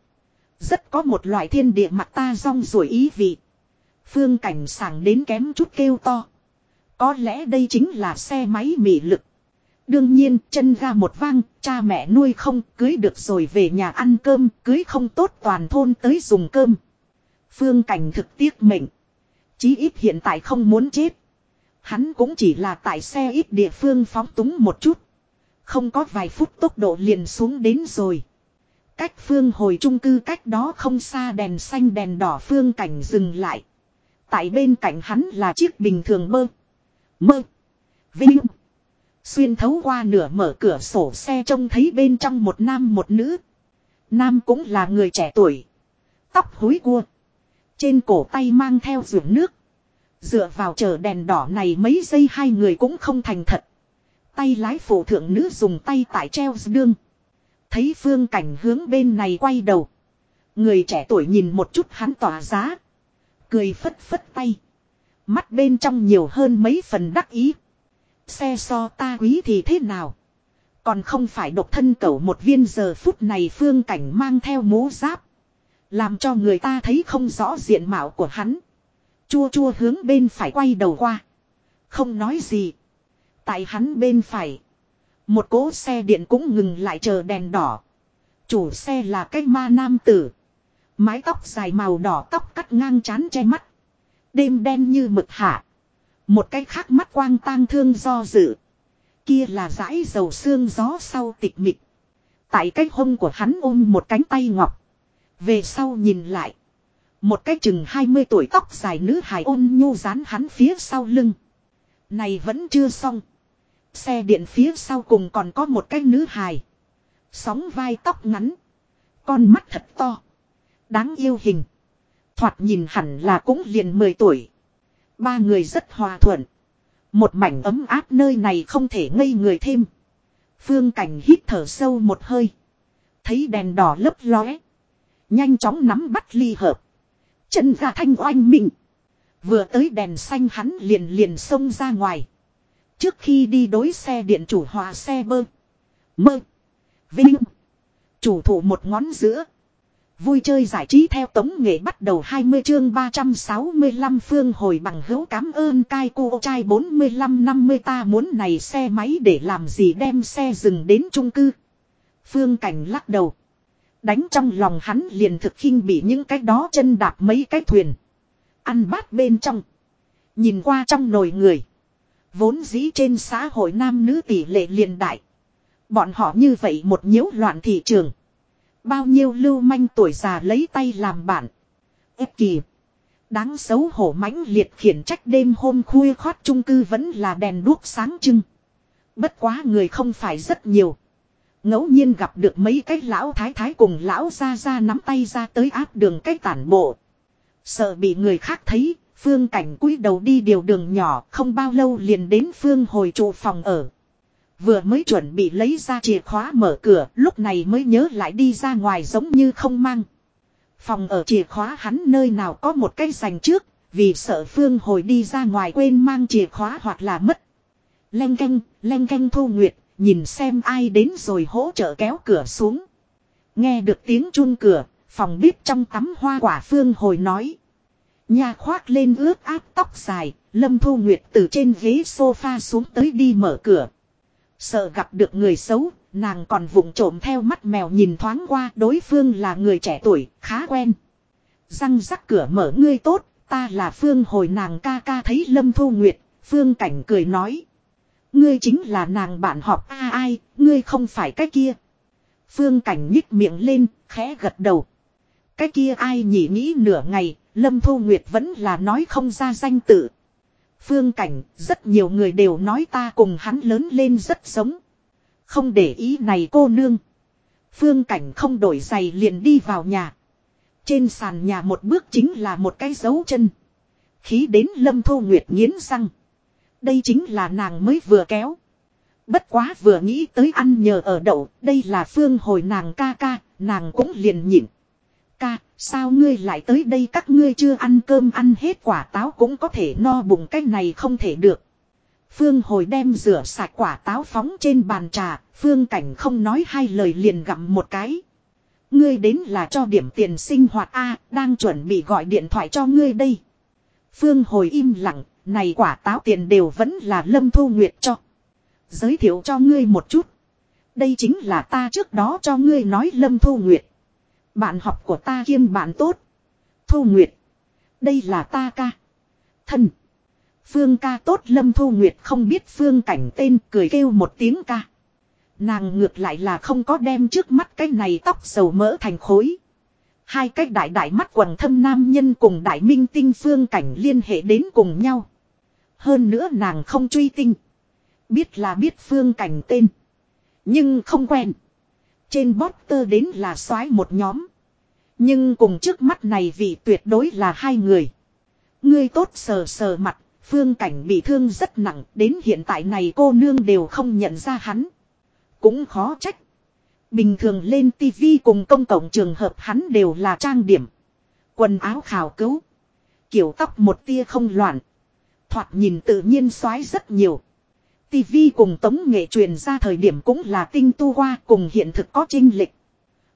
Rất có một loại thiên địa mặt ta rong rồi ý vị. Phương cảnh sảng đến kém chút kêu to. Có lẽ đây chính là xe máy mị lực. Đương nhiên chân ga một vang, cha mẹ nuôi không, cưới được rồi về nhà ăn cơm, cưới không tốt toàn thôn tới dùng cơm. Phương cảnh thực tiếc mệnh. Chí ít hiện tại không muốn chết. Hắn cũng chỉ là tại xe ít địa phương phóng túng một chút. Không có vài phút tốc độ liền xuống đến rồi. Cách phương hồi trung cư cách đó không xa đèn xanh đèn đỏ phương cảnh dừng lại. Tại bên cạnh hắn là chiếc bình thường mơ. Mơ. Vinh. Xuyên thấu qua nửa mở cửa sổ xe trông thấy bên trong một nam một nữ. Nam cũng là người trẻ tuổi. Tóc hối cua. Trên cổ tay mang theo ruộng nước. Dựa vào chờ đèn đỏ này mấy giây hai người cũng không thành thật. Tay lái phụ thượng nữ dùng tay tại treo đương. Thấy phương cảnh hướng bên này quay đầu. Người trẻ tuổi nhìn một chút hắn tỏa giá. Cười phất phất tay. Mắt bên trong nhiều hơn mấy phần đắc ý. Xe so ta quý thì thế nào? Còn không phải độc thân cẩu một viên giờ phút này phương cảnh mang theo mũ giáp. Làm cho người ta thấy không rõ diện mạo của hắn. Chua chua hướng bên phải quay đầu qua. Không nói gì. Tại hắn bên phải. Một cỗ xe điện cũng ngừng lại chờ đèn đỏ. Chủ xe là cái ma nam tử. Mái tóc dài màu đỏ tóc cắt ngang chán che mắt. Đêm đen như mực hạ. Một cái khác mắt quang tang thương do dự. Kia là dãi dầu xương gió sau tịch mịch. Tại cái hông của hắn ôm một cánh tay ngọc. Về sau nhìn lại. Một cái chừng 20 tuổi tóc dài nữ hài ôn nhu dán hắn phía sau lưng. Này vẫn chưa xong. Xe điện phía sau cùng còn có một cái nữ hài. Sóng vai tóc ngắn. Con mắt thật to. Đáng yêu hình. Thoạt nhìn hẳn là cũng liền 10 tuổi. Ba người rất hòa thuận. Một mảnh ấm áp nơi này không thể ngây người thêm. Phương cảnh hít thở sâu một hơi. Thấy đèn đỏ lấp lóe. Nhanh chóng nắm bắt ly hợp. Chân ra thanh oanh mình. Vừa tới đèn xanh hắn liền liền xông ra ngoài. Trước khi đi đối xe điện chủ hòa xe bơ. Mơ. Vinh. Chủ thủ một ngón giữa. Vui chơi giải trí theo tống nghệ bắt đầu 20 chương 365 phương hồi bằng hữu cảm ơn cai cô trai 45-50 ta muốn này xe máy để làm gì đem xe dừng đến trung cư. Phương cảnh lắc đầu. Đánh trong lòng hắn liền thực khinh bị những cái đó chân đạp mấy cái thuyền. Ăn bát bên trong. Nhìn qua trong nồi người. Vốn dĩ trên xã hội nam nữ tỷ lệ liền đại. Bọn họ như vậy một nhiễu loạn thị trường. Bao nhiêu lưu manh tuổi già lấy tay làm bạn. Ép kỳ. Đáng xấu hổ mãnh liệt khiển trách đêm hôm khuya khoát trung cư vẫn là đèn đuốc sáng trưng. Bất quá người không phải rất nhiều. ngẫu nhiên gặp được mấy cái lão thái thái cùng lão ra ra nắm tay ra tới áp đường cách tản bộ. Sợ bị người khác thấy, phương cảnh cúi đầu đi điều đường nhỏ không bao lâu liền đến phương hồi trụ phòng ở. Vừa mới chuẩn bị lấy ra chìa khóa mở cửa, lúc này mới nhớ lại đi ra ngoài giống như không mang. Phòng ở chìa khóa hắn nơi nào có một cái dành trước, vì sợ Phương hồi đi ra ngoài quên mang chìa khóa hoặc là mất. lanh canh, lanh canh thu nguyệt, nhìn xem ai đến rồi hỗ trợ kéo cửa xuống. Nghe được tiếng chun cửa, phòng bếp trong tắm hoa quả Phương hồi nói. Nhà khoác lên ướt áp tóc dài, Lâm Thu Nguyệt từ trên ghế sofa xuống tới đi mở cửa. Sợ gặp được người xấu, nàng còn vụng trộm theo mắt mèo nhìn thoáng qua đối phương là người trẻ tuổi, khá quen. Răng rắc cửa mở ngươi tốt, ta là Phương hồi nàng ca ca thấy Lâm Thu Nguyệt, Phương Cảnh cười nói. Ngươi chính là nàng bạn học a ai, ngươi không phải cái kia. Phương Cảnh nhích miệng lên, khẽ gật đầu. Cái kia ai nhỉ nghĩ nửa ngày, Lâm Thu Nguyệt vẫn là nói không ra danh tự. Phương cảnh, rất nhiều người đều nói ta cùng hắn lớn lên rất giống. Không để ý này cô nương. Phương cảnh không đổi giày liền đi vào nhà. Trên sàn nhà một bước chính là một cái dấu chân. Khí đến lâm thu nguyệt nghiến răng. Đây chính là nàng mới vừa kéo. Bất quá vừa nghĩ tới ăn nhờ ở đậu, đây là phương hồi nàng ca ca, nàng cũng liền nhịn. Ca, sao ngươi lại tới đây các ngươi chưa ăn cơm ăn hết quả táo cũng có thể no bụng cái này không thể được. Phương hồi đem rửa sạch quả táo phóng trên bàn trà, phương cảnh không nói hai lời liền gặm một cái. Ngươi đến là cho điểm tiền sinh hoạt A, đang chuẩn bị gọi điện thoại cho ngươi đây. Phương hồi im lặng, này quả táo tiền đều vẫn là lâm thu nguyệt cho. Giới thiệu cho ngươi một chút. Đây chính là ta trước đó cho ngươi nói lâm thu nguyệt. Bạn học của ta kiêm bạn tốt. Thu Nguyệt. Đây là ta ca. Thân. Phương ca tốt Lâm Thu Nguyệt không biết Phương cảnh tên cười kêu một tiếng ca. Nàng ngược lại là không có đem trước mắt cái này tóc dầu mỡ thành khối. Hai cái đại đại mắt quần thâm nam nhân cùng đại minh tinh phương cảnh liên hệ đến cùng nhau. Hơn nữa nàng không truy tinh. Biết là biết phương cảnh tên. Nhưng không quen. Trên Potter đến là soái một nhóm. Nhưng cùng trước mắt này vị tuyệt đối là hai người. Ngươi tốt sờ sờ mặt, phương cảnh bị thương rất nặng, đến hiện tại này cô nương đều không nhận ra hắn. Cũng khó trách. Bình thường lên tivi cùng công cộng trường hợp hắn đều là trang điểm. Quần áo khảo cứu. Kiểu tóc một tia không loạn. Thoạt nhìn tự nhiên xoái rất nhiều. TV cùng tống nghệ truyền ra thời điểm cũng là tinh tu qua cùng hiện thực có trinh lịch.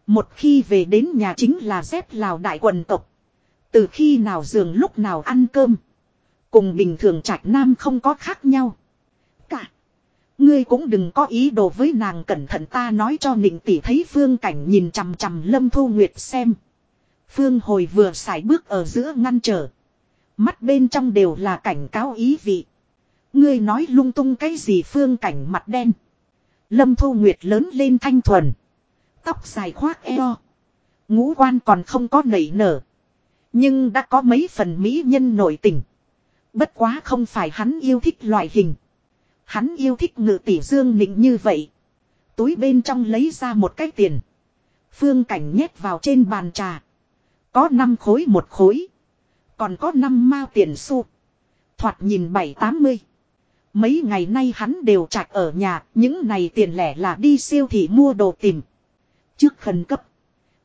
Một khi về đến nhà chính là dép lào đại quần tộc. Từ khi nào giường lúc nào ăn cơm. Cùng bình thường trạch nam không có khác nhau. Cả. Ngươi cũng đừng có ý đồ với nàng cẩn thận ta nói cho nịnh tỷ thấy phương cảnh nhìn chằm chằm lâm thu nguyệt xem. Phương hồi vừa xài bước ở giữa ngăn trở. Mắt bên trong đều là cảnh cáo ý vị. Ngươi nói lung tung cái gì phương cảnh mặt đen. Lâm Thu Nguyệt lớn lên thanh thuần. Tóc dài khoác eo. Ngũ quan còn không có nảy nở. Nhưng đã có mấy phần mỹ nhân nổi tình. Bất quá không phải hắn yêu thích loại hình. Hắn yêu thích ngự tỷ dương nịnh như vậy. Túi bên trong lấy ra một cái tiền. Phương cảnh nhét vào trên bàn trà. Có 5 khối một khối. Còn có 5 mao tiền xu. Thoạt nhìn 7-80. Mấy ngày nay hắn đều chạc ở nhà, những này tiền lẻ là đi siêu thị mua đồ tìm. Trước khẩn cấp.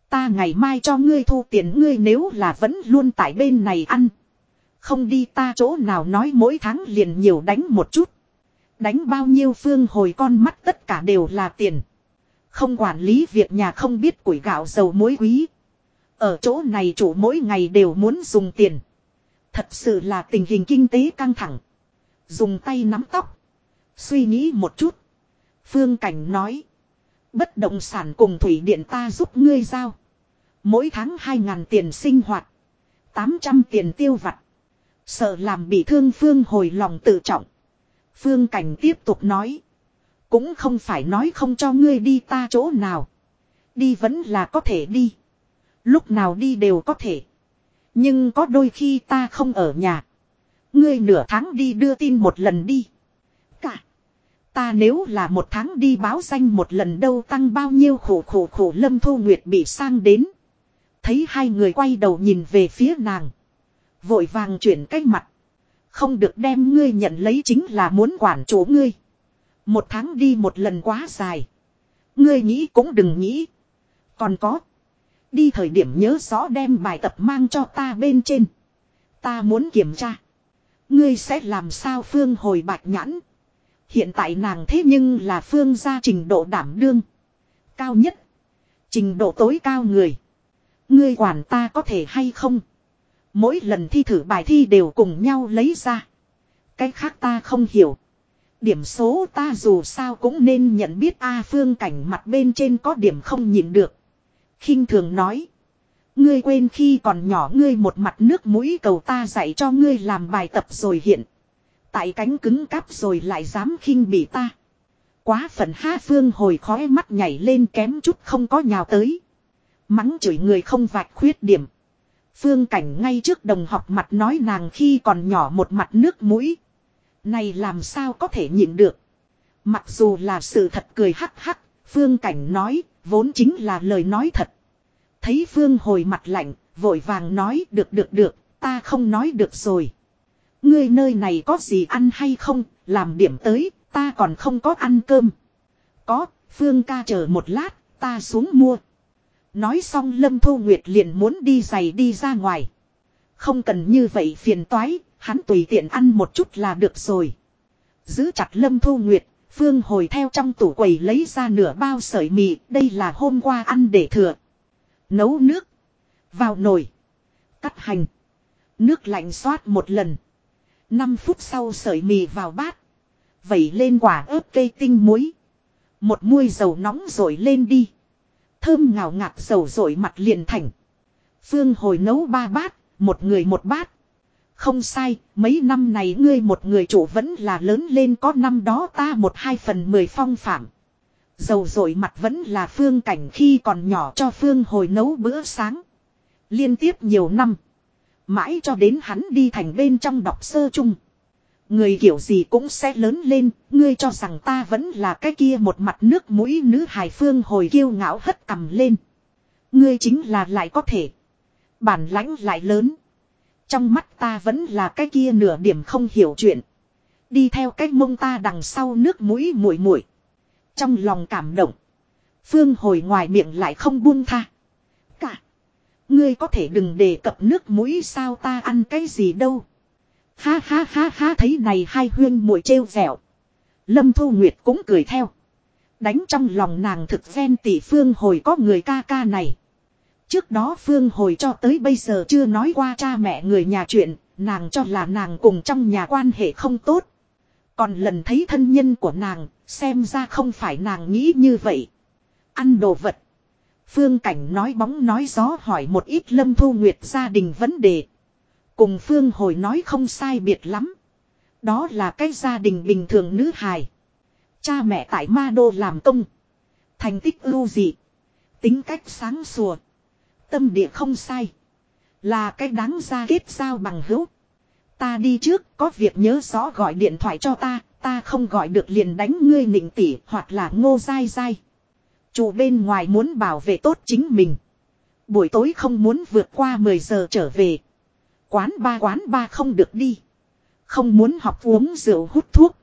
Ta ngày mai cho ngươi thu tiền ngươi nếu là vẫn luôn tại bên này ăn. Không đi ta chỗ nào nói mỗi tháng liền nhiều đánh một chút. Đánh bao nhiêu phương hồi con mắt tất cả đều là tiền. Không quản lý việc nhà không biết củi gạo dầu muối quý. Ở chỗ này chủ mỗi ngày đều muốn dùng tiền. Thật sự là tình hình kinh tế căng thẳng. Dùng tay nắm tóc. Suy nghĩ một chút. Phương Cảnh nói. Bất động sản cùng thủy điện ta giúp ngươi giao. Mỗi tháng 2.000 tiền sinh hoạt. 800 tiền tiêu vặt. Sợ làm bị thương Phương hồi lòng tự trọng. Phương Cảnh tiếp tục nói. Cũng không phải nói không cho ngươi đi ta chỗ nào. Đi vẫn là có thể đi. Lúc nào đi đều có thể. Nhưng có đôi khi ta không ở nhà. Ngươi nửa tháng đi đưa tin một lần đi. Cả. Ta nếu là một tháng đi báo danh một lần đâu tăng bao nhiêu khổ khổ khổ lâm thu nguyệt bị sang đến. Thấy hai người quay đầu nhìn về phía nàng. Vội vàng chuyển cái mặt. Không được đem ngươi nhận lấy chính là muốn quản chỗ ngươi. Một tháng đi một lần quá dài. Ngươi nghĩ cũng đừng nghĩ. Còn có. Đi thời điểm nhớ rõ đem bài tập mang cho ta bên trên. Ta muốn kiểm tra. Ngươi sẽ làm sao Phương hồi bạch nhãn. Hiện tại nàng thế nhưng là Phương gia trình độ đảm đương. Cao nhất. Trình độ tối cao người. Ngươi quản ta có thể hay không. Mỗi lần thi thử bài thi đều cùng nhau lấy ra. Cái khác ta không hiểu. Điểm số ta dù sao cũng nên nhận biết A phương cảnh mặt bên trên có điểm không nhìn được khinh thường nói. Ngươi quên khi còn nhỏ ngươi một mặt nước mũi cầu ta dạy cho ngươi làm bài tập rồi hiện. Tại cánh cứng cáp rồi lại dám khinh bị ta. Quá phận ha phương hồi khói mắt nhảy lên kém chút không có nhào tới. Mắng chửi người không vạch khuyết điểm. Phương cảnh ngay trước đồng học mặt nói nàng khi còn nhỏ một mặt nước mũi. Này làm sao có thể nhịn được. Mặc dù là sự thật cười hắc hắc, phương cảnh nói, vốn chính là lời nói thật. Thấy Phương hồi mặt lạnh, vội vàng nói được được được, ta không nói được rồi. Ngươi nơi này có gì ăn hay không, làm điểm tới, ta còn không có ăn cơm. Có, Phương ca chờ một lát, ta xuống mua. Nói xong Lâm Thu Nguyệt liền muốn đi giày đi ra ngoài. Không cần như vậy phiền toái, hắn tùy tiện ăn một chút là được rồi. Giữ chặt Lâm Thu Nguyệt, Phương hồi theo trong tủ quầy lấy ra nửa bao sợi mì, đây là hôm qua ăn để thừa. Nấu nước. Vào nồi. Cắt hành. Nước lạnh xoát một lần. 5 phút sau sợi mì vào bát. Vẩy lên quả ớt cây tinh muối. Một muôi dầu nóng rồi lên đi. Thơm ngào ngạt dầu rồi mặt liền thành. Phương hồi nấu ba bát, một người một bát. Không sai, mấy năm này ngươi một người chủ vẫn là lớn lên có năm đó ta một hai phần mười phong phạm. Dầu dội mặt vẫn là phương cảnh khi còn nhỏ cho phương hồi nấu bữa sáng. Liên tiếp nhiều năm. Mãi cho đến hắn đi thành bên trong đọc sơ chung. Người kiểu gì cũng sẽ lớn lên, ngươi cho rằng ta vẫn là cái kia một mặt nước mũi nữ hài phương hồi kiêu ngạo hất cầm lên. Ngươi chính là lại có thể. Bản lãnh lại lớn. Trong mắt ta vẫn là cái kia nửa điểm không hiểu chuyện. Đi theo cách mông ta đằng sau nước mũi muội muội trong lòng cảm động. Phương hồi ngoài miệng lại không buông tha. Cả. Ngươi có thể đừng đề cập nước mũi sao ta ăn cái gì đâu. Ha ha ha ha thấy này hai huyên muội trêu vẹo. Lâm Thu Nguyệt cũng cười theo. Đánh trong lòng nàng thực ven tỷ Phương hồi có người ca ca này. Trước đó Phương hồi cho tới bây giờ chưa nói qua cha mẹ người nhà chuyện, nàng cho là nàng cùng trong nhà quan hệ không tốt. Còn lần thấy thân nhân của nàng, xem ra không phải nàng nghĩ như vậy. Ăn đồ vật. Phương Cảnh nói bóng nói gió hỏi một ít Lâm Thu Nguyệt gia đình vấn đề. Cùng Phương hồi nói không sai biệt lắm. Đó là cái gia đình bình thường nữ hài. Cha mẹ tại Ma Đô làm công. Thành tích ưu dị. Tính cách sáng sủa. Tâm địa không sai. Là cái đáng ra kết giao bằng hữu. Ta đi trước, có việc nhớ rõ gọi điện thoại cho ta, ta không gọi được liền đánh ngươi nịnh tỉ hoặc là ngô dai dai. Chủ bên ngoài muốn bảo vệ tốt chính mình. Buổi tối không muốn vượt qua 10 giờ trở về. Quán ba quán ba không được đi. Không muốn học uống rượu hút thuốc.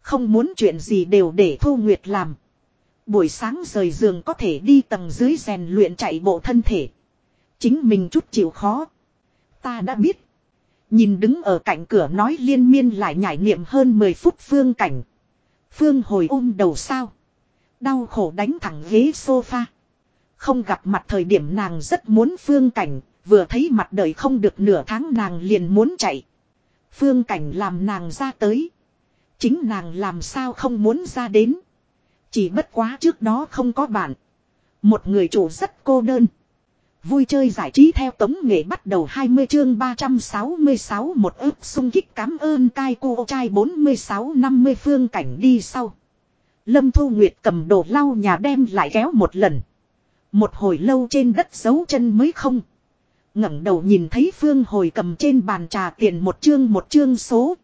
Không muốn chuyện gì đều để Thu Nguyệt làm. Buổi sáng rời giường có thể đi tầng dưới rèn luyện chạy bộ thân thể. Chính mình chút chịu khó. Ta đã biết. Nhìn đứng ở cạnh cửa nói liên miên lại nhảy niệm hơn 10 phút phương cảnh. Phương hồi ôm đầu sao. Đau khổ đánh thẳng ghế sofa. Không gặp mặt thời điểm nàng rất muốn phương cảnh, vừa thấy mặt đời không được nửa tháng nàng liền muốn chạy. Phương cảnh làm nàng ra tới. Chính nàng làm sao không muốn ra đến. Chỉ bất quá trước đó không có bạn. Một người chủ rất cô đơn. Vui chơi giải trí theo tống nghệ bắt đầu 20 chương 366 một ức sung kích cảm ơn cai cô trai 46-50 phương cảnh đi sau. Lâm Thu Nguyệt cầm đồ lau nhà đem lại kéo một lần. Một hồi lâu trên đất giấu chân mới không. ngẩng đầu nhìn thấy phương hồi cầm trên bàn trà tiền một chương một chương số.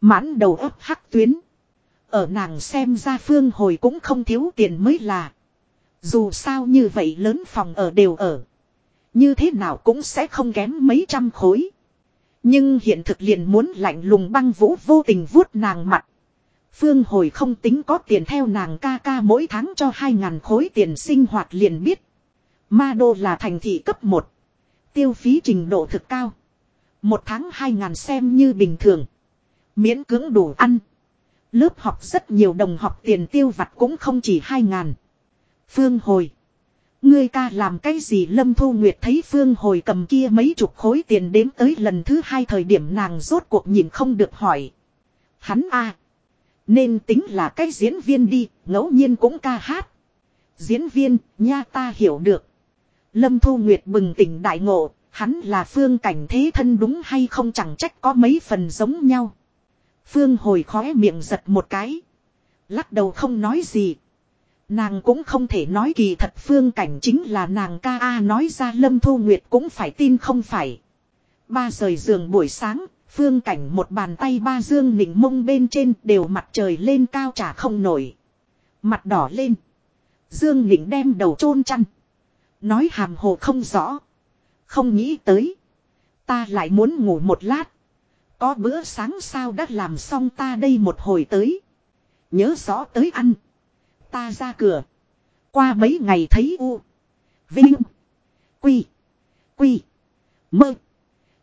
Mãn đầu ấp hắc tuyến. Ở nàng xem ra phương hồi cũng không thiếu tiền mới là. Dù sao như vậy lớn phòng ở đều ở. Như thế nào cũng sẽ không kém mấy trăm khối. Nhưng hiện thực liền muốn lạnh lùng băng vũ vô tình vuốt nàng mặt. Phương hồi không tính có tiền theo nàng ca ca mỗi tháng cho hai ngàn khối tiền sinh hoạt liền biết. Ma đô là thành thị cấp 1. Tiêu phí trình độ thực cao. Một tháng hai ngàn xem như bình thường. Miễn cưỡng đủ ăn. Lớp học rất nhiều đồng học tiền tiêu vặt cũng không chỉ hai ngàn. Phương hồi. Ngươi ca làm cái gì Lâm Thu Nguyệt thấy Phương hồi cầm kia mấy chục khối tiền đếm tới lần thứ hai thời điểm nàng rốt cuộc nhìn không được hỏi. Hắn a Nên tính là cái diễn viên đi, ngẫu nhiên cũng ca hát. Diễn viên, nha ta hiểu được. Lâm Thu Nguyệt bừng tỉnh đại ngộ, hắn là phương cảnh thế thân đúng hay không chẳng trách có mấy phần giống nhau. Phương hồi khóe miệng giật một cái. Lắc đầu không nói gì. Nàng cũng không thể nói kỳ thật phương cảnh chính là nàng ca A nói ra Lâm Thu Nguyệt cũng phải tin không phải. Ba rời giường buổi sáng, phương cảnh một bàn tay ba dương nỉnh mông bên trên đều mặt trời lên cao trả không nổi. Mặt đỏ lên. Dương nỉnh đem đầu chôn chăn. Nói hàm hồ không rõ. Không nghĩ tới. Ta lại muốn ngủ một lát. Có bữa sáng sao đã làm xong ta đây một hồi tới. Nhớ rõ tới ăn. Ta ra cửa. Qua mấy ngày thấy U. Vinh. Quy. Quy. Mơ.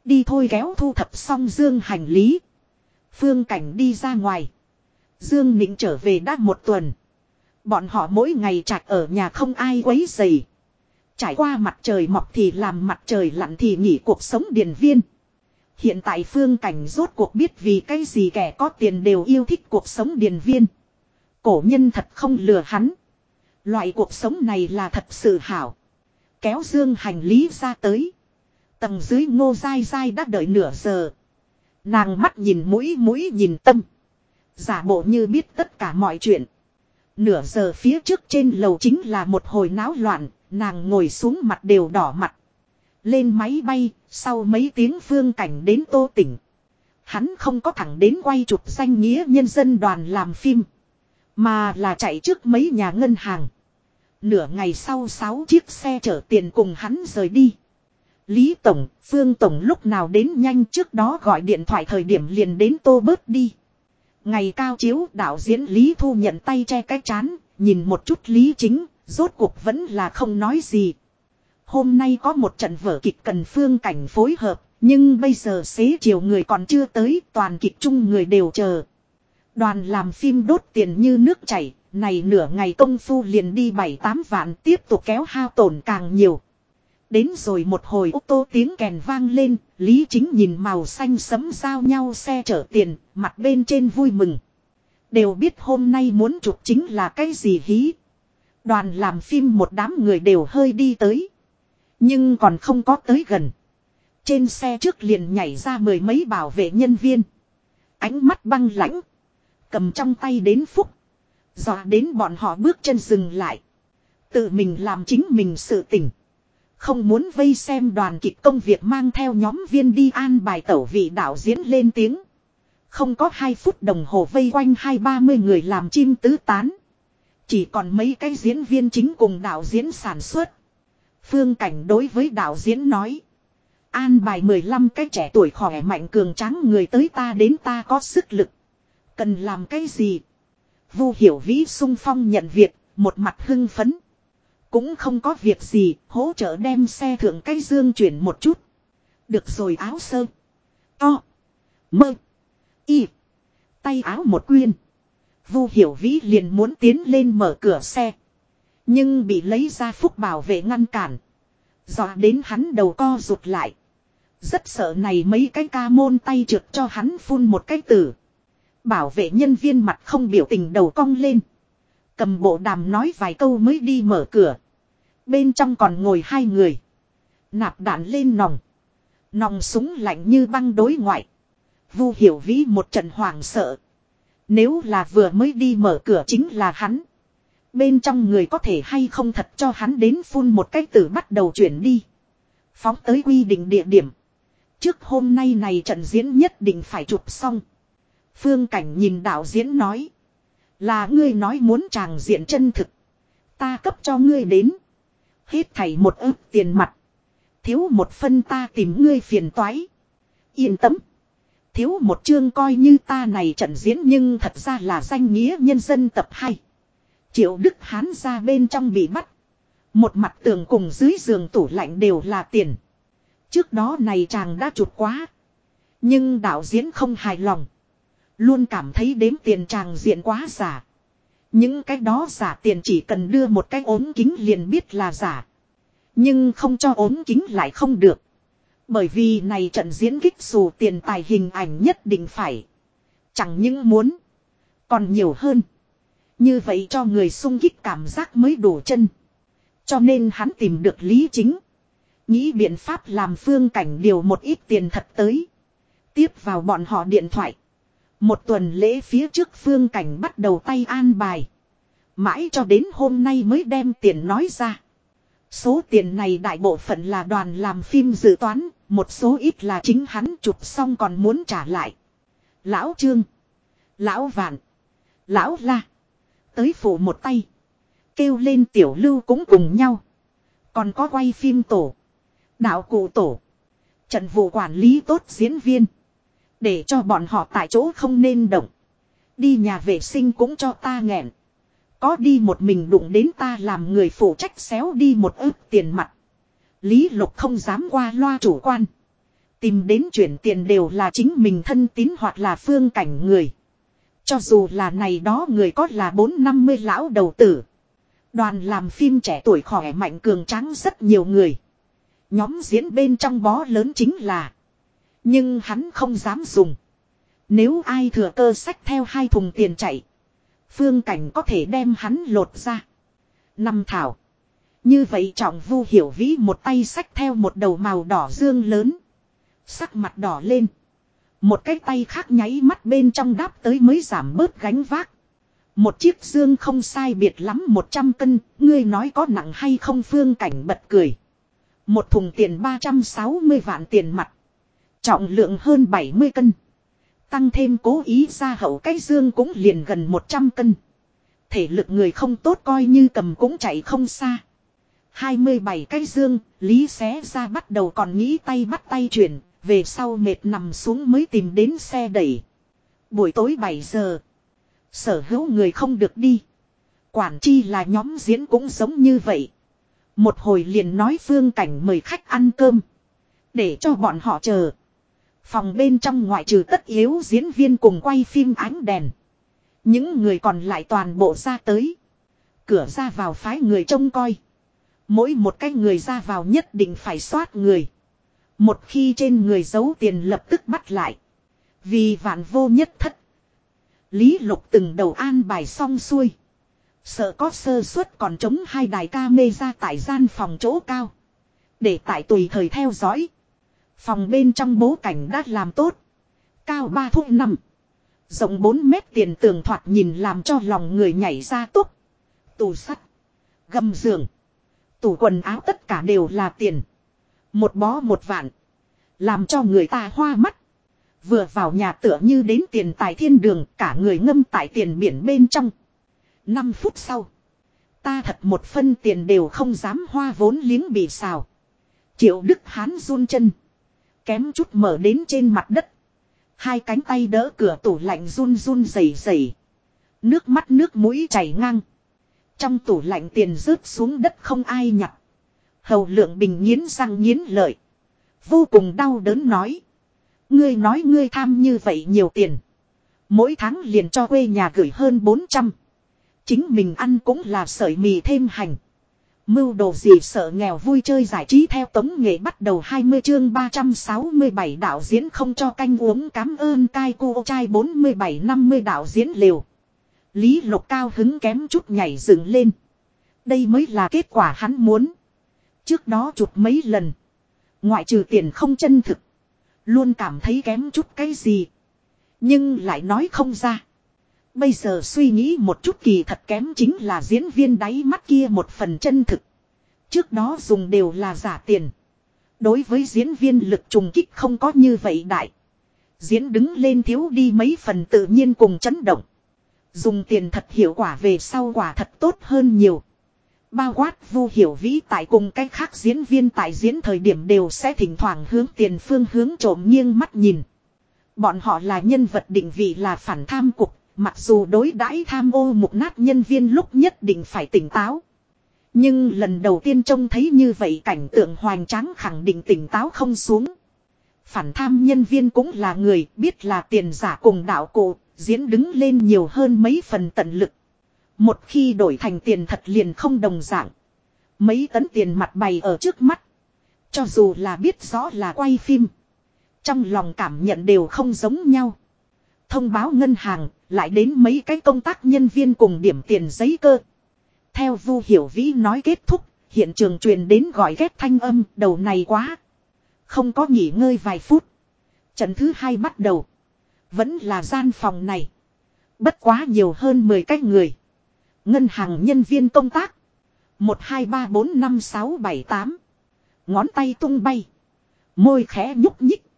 Đi thôi kéo thu thập xong dương hành lý. Phương cảnh đi ra ngoài. Dương Nịnh trở về đã một tuần. Bọn họ mỗi ngày chạch ở nhà không ai quấy dày. Trải qua mặt trời mọc thì làm mặt trời lặn thì nghỉ cuộc sống điền viên. Hiện tại phương cảnh rốt cuộc biết vì cái gì kẻ có tiền đều yêu thích cuộc sống điền viên. Cổ nhân thật không lừa hắn. Loại cuộc sống này là thật sự hảo. Kéo dương hành lý ra tới. Tầng dưới ngô dai dai đã đợi nửa giờ. Nàng mắt nhìn mũi mũi nhìn tâm. Giả bộ như biết tất cả mọi chuyện. Nửa giờ phía trước trên lầu chính là một hồi náo loạn, nàng ngồi xuống mặt đều đỏ mặt. Lên máy bay, sau mấy tiếng phương cảnh đến tô tỉnh. Hắn không có thẳng đến quay chụp danh nghĩa nhân dân đoàn làm phim. Mà là chạy trước mấy nhà ngân hàng. Nửa ngày sau sáu chiếc xe chở tiền cùng hắn rời đi. Lý Tổng, Phương Tổng lúc nào đến nhanh trước đó gọi điện thoại thời điểm liền đến tô bớt đi. Ngày cao chiếu đạo diễn Lý Thu nhận tay che cái chán, nhìn một chút Lý Chính, rốt cuộc vẫn là không nói gì. Hôm nay có một trận vở kịch cần phương cảnh phối hợp, nhưng bây giờ xế chiều người còn chưa tới, toàn kịch chung người đều chờ. Đoàn làm phim đốt tiền như nước chảy, này nửa ngày công phu liền đi 7-8 vạn tiếp tục kéo hao tổn càng nhiều. Đến rồi một hồi ô tô tiếng kèn vang lên, Lý Chính nhìn màu xanh sấm giao nhau xe chở tiền, mặt bên trên vui mừng. Đều biết hôm nay muốn chụp chính là cái gì hí. Đoàn làm phim một đám người đều hơi đi tới. Nhưng còn không có tới gần. Trên xe trước liền nhảy ra mười mấy bảo vệ nhân viên. Ánh mắt băng lãnh. Cầm trong tay đến phúc. Dọa đến bọn họ bước chân dừng lại. Tự mình làm chính mình sự tỉnh. Không muốn vây xem đoàn kịch công việc mang theo nhóm viên đi an bài tẩu vị đạo diễn lên tiếng. Không có hai phút đồng hồ vây quanh hai ba mươi người làm chim tứ tán. Chỉ còn mấy cái diễn viên chính cùng đạo diễn sản xuất. Phương Cảnh đối với đạo diễn nói. An bài 15 cái trẻ tuổi khỏe mạnh cường tráng người tới ta đến ta có sức lực. Cần làm cái gì? Vu hiểu vĩ sung phong nhận việc, một mặt hưng phấn. Cũng không có việc gì, hỗ trợ đem xe thượng cái dương chuyển một chút. Được rồi áo sơ. To. Mơ. Y. Tay áo một quyên. Vu hiểu vĩ liền muốn tiến lên mở cửa xe. Nhưng bị lấy ra phúc bảo vệ ngăn cản. Dọa đến hắn đầu co rụt lại. Rất sợ này mấy cái ca môn tay trượt cho hắn phun một cái tử. Bảo vệ nhân viên mặt không biểu tình đầu cong lên. Cầm bộ đàm nói vài câu mới đi mở cửa. Bên trong còn ngồi hai người. Nạp đạn lên nòng. Nòng súng lạnh như băng đối ngoại. Vu hiểu vĩ một trận hoảng sợ. Nếu là vừa mới đi mở cửa chính là hắn. Bên trong người có thể hay không thật cho hắn đến phun một cái tử bắt đầu chuyển đi. Phóng tới quy định địa điểm. Trước hôm nay này trận diễn nhất định phải chụp xong. Phương Cảnh nhìn đạo diễn nói. Là ngươi nói muốn chàng diện chân thực. Ta cấp cho ngươi đến. Hết thảy một ức tiền mặt. Thiếu một phân ta tìm ngươi phiền toái. Yên tâm. Thiếu một chương coi như ta này trận diễn nhưng thật ra là danh nghĩa nhân dân tập 2. Triệu Đức Hán ra bên trong bị bắt. Một mặt tường cùng dưới giường tủ lạnh đều là tiền. Trước đó này chàng đã chụp quá. Nhưng đạo diễn không hài lòng. Luôn cảm thấy đếm tiền tràng diện quá giả. Những cái đó giả tiền chỉ cần đưa một cái ốm kính liền biết là giả. Nhưng không cho ốm kính lại không được. Bởi vì này trận diễn kích dù tiền tài hình ảnh nhất định phải. Chẳng những muốn. Còn nhiều hơn. Như vậy cho người sung kích cảm giác mới đổ chân. Cho nên hắn tìm được lý chính. Nghĩ biện pháp làm phương cảnh điều một ít tiền thật tới. Tiếp vào bọn họ điện thoại. Một tuần lễ phía trước phương cảnh bắt đầu tay an bài. Mãi cho đến hôm nay mới đem tiền nói ra. Số tiền này đại bộ phận là đoàn làm phim dự toán, một số ít là chính hắn chụp xong còn muốn trả lại. Lão Trương, Lão Vạn, Lão La, tới phủ một tay. Kêu lên tiểu lưu cũng cùng nhau. Còn có quay phim tổ, đạo cụ tổ, trận vụ quản lý tốt diễn viên. Để cho bọn họ tại chỗ không nên động. Đi nhà vệ sinh cũng cho ta nghẹn. Có đi một mình đụng đến ta làm người phụ trách xéo đi một ức tiền mặt. Lý lục không dám qua loa chủ quan. Tìm đến chuyển tiền đều là chính mình thân tín hoặc là phương cảnh người. Cho dù là này đó người có là bốn năm mươi lão đầu tử. Đoàn làm phim trẻ tuổi khỏe mạnh cường tráng rất nhiều người. Nhóm diễn bên trong bó lớn chính là. Nhưng hắn không dám dùng. Nếu ai thừa cơ sách theo hai thùng tiền chạy. Phương cảnh có thể đem hắn lột ra. Năm thảo. Như vậy trọng vu hiểu vĩ một tay sách theo một đầu màu đỏ dương lớn. Sắc mặt đỏ lên. Một cái tay khác nháy mắt bên trong đáp tới mới giảm bớt gánh vác. Một chiếc dương không sai biệt lắm 100 cân, ngươi nói có nặng hay không phương cảnh bật cười. Một thùng tiền 360 vạn tiền mặt. Trọng lượng hơn 70 cân. Tăng thêm cố ý ra hậu cái dương cũng liền gần 100 cân. Thể lực người không tốt coi như cầm cũng chạy không xa. 27 cái dương, Lý xé ra bắt đầu còn nghĩ tay bắt tay chuyển, về sau mệt nằm xuống mới tìm đến xe đẩy. Buổi tối 7 giờ. Sở hữu người không được đi. Quản chi là nhóm diễn cũng giống như vậy. Một hồi liền nói phương cảnh mời khách ăn cơm. Để cho bọn họ chờ. Phòng bên trong ngoại trừ tất yếu diễn viên cùng quay phim ánh đèn. Những người còn lại toàn bộ ra tới. Cửa ra vào phái người trông coi. Mỗi một cái người ra vào nhất định phải soát người. Một khi trên người giấu tiền lập tức bắt lại. Vì vạn vô nhất thất. Lý lục từng đầu an bài xong xuôi. Sợ có sơ suất còn chống hai đài ca mê ra tại gian phòng chỗ cao. Để tại tùy thời theo dõi. Phòng bên trong bố cảnh đã làm tốt. Cao 3 thúc 5. Rộng 4 mét tiền tường thoạt nhìn làm cho lòng người nhảy ra túc. Tủ sắt. Gầm giường. Tủ quần áo tất cả đều là tiền. Một bó một vạn. Làm cho người ta hoa mắt. Vừa vào nhà tựa như đến tiền tài thiên đường, cả người ngâm tại tiền biển bên trong. 5 phút sau. Ta thật một phân tiền đều không dám hoa vốn liếng bị xào. Triệu Đức Hán run chân. Kém chút mở đến trên mặt đất. Hai cánh tay đỡ cửa tủ lạnh run run rẩy rẩy. Nước mắt nước mũi chảy ngang. Trong tủ lạnh tiền rớt xuống đất không ai nhặt. Hầu lượng bình nghiến răng nghiến lợi. Vô cùng đau đớn nói. Ngươi nói ngươi tham như vậy nhiều tiền. Mỗi tháng liền cho quê nhà gửi hơn 400. Chính mình ăn cũng là sợi mì thêm hành. Mưu đồ gì sợ nghèo vui chơi giải trí theo tống nghệ bắt đầu 20 chương 367 đạo diễn không cho canh uống cám ơn cai cô trai 47-50 đạo diễn liều. Lý lục cao hứng kém chút nhảy dựng lên. Đây mới là kết quả hắn muốn. Trước đó chụp mấy lần. Ngoại trừ tiền không chân thực. Luôn cảm thấy kém chút cái gì. Nhưng lại nói không ra. Bây giờ suy nghĩ một chút kỳ thật kém chính là diễn viên đáy mắt kia một phần chân thực. Trước đó dùng đều là giả tiền. Đối với diễn viên lực trùng kích không có như vậy đại. Diễn đứng lên thiếu đi mấy phần tự nhiên cùng chấn động. Dùng tiền thật hiệu quả về sau quả thật tốt hơn nhiều. Bao quát vu hiểu vĩ tại cùng cách khác diễn viên tại diễn thời điểm đều sẽ thỉnh thoảng hướng tiền phương hướng trộm nghiêng mắt nhìn. Bọn họ là nhân vật định vị là phản tham cục, mặc dù đối đãi tham ô mục nát nhân viên lúc nhất định phải tỉnh táo. Nhưng lần đầu tiên trông thấy như vậy cảnh tượng hoành tráng khẳng định tỉnh táo không xuống. Phản tham nhân viên cũng là người biết là tiền giả cùng đạo cụ, diễn đứng lên nhiều hơn mấy phần tận lực. Một khi đổi thành tiền thật liền không đồng dạng. Mấy tấn tiền mặt bày ở trước mắt. Cho dù là biết rõ là quay phim. Trong lòng cảm nhận đều không giống nhau. Thông báo ngân hàng, lại đến mấy cái công tác nhân viên cùng điểm tiền giấy cơ. Theo Vu Hiểu Vĩ nói kết thúc, hiện trường truyền đến gọi ghét thanh âm, đầu này quá. Không có nghỉ ngơi vài phút. Trận thứ hai bắt đầu. Vẫn là gian phòng này. Bất quá nhiều hơn 10 cái người. Ngân hàng nhân viên công tác. 1 2 3 4 5 6 7 8. Ngón tay tung bay. Môi khẽ nhúc nhích.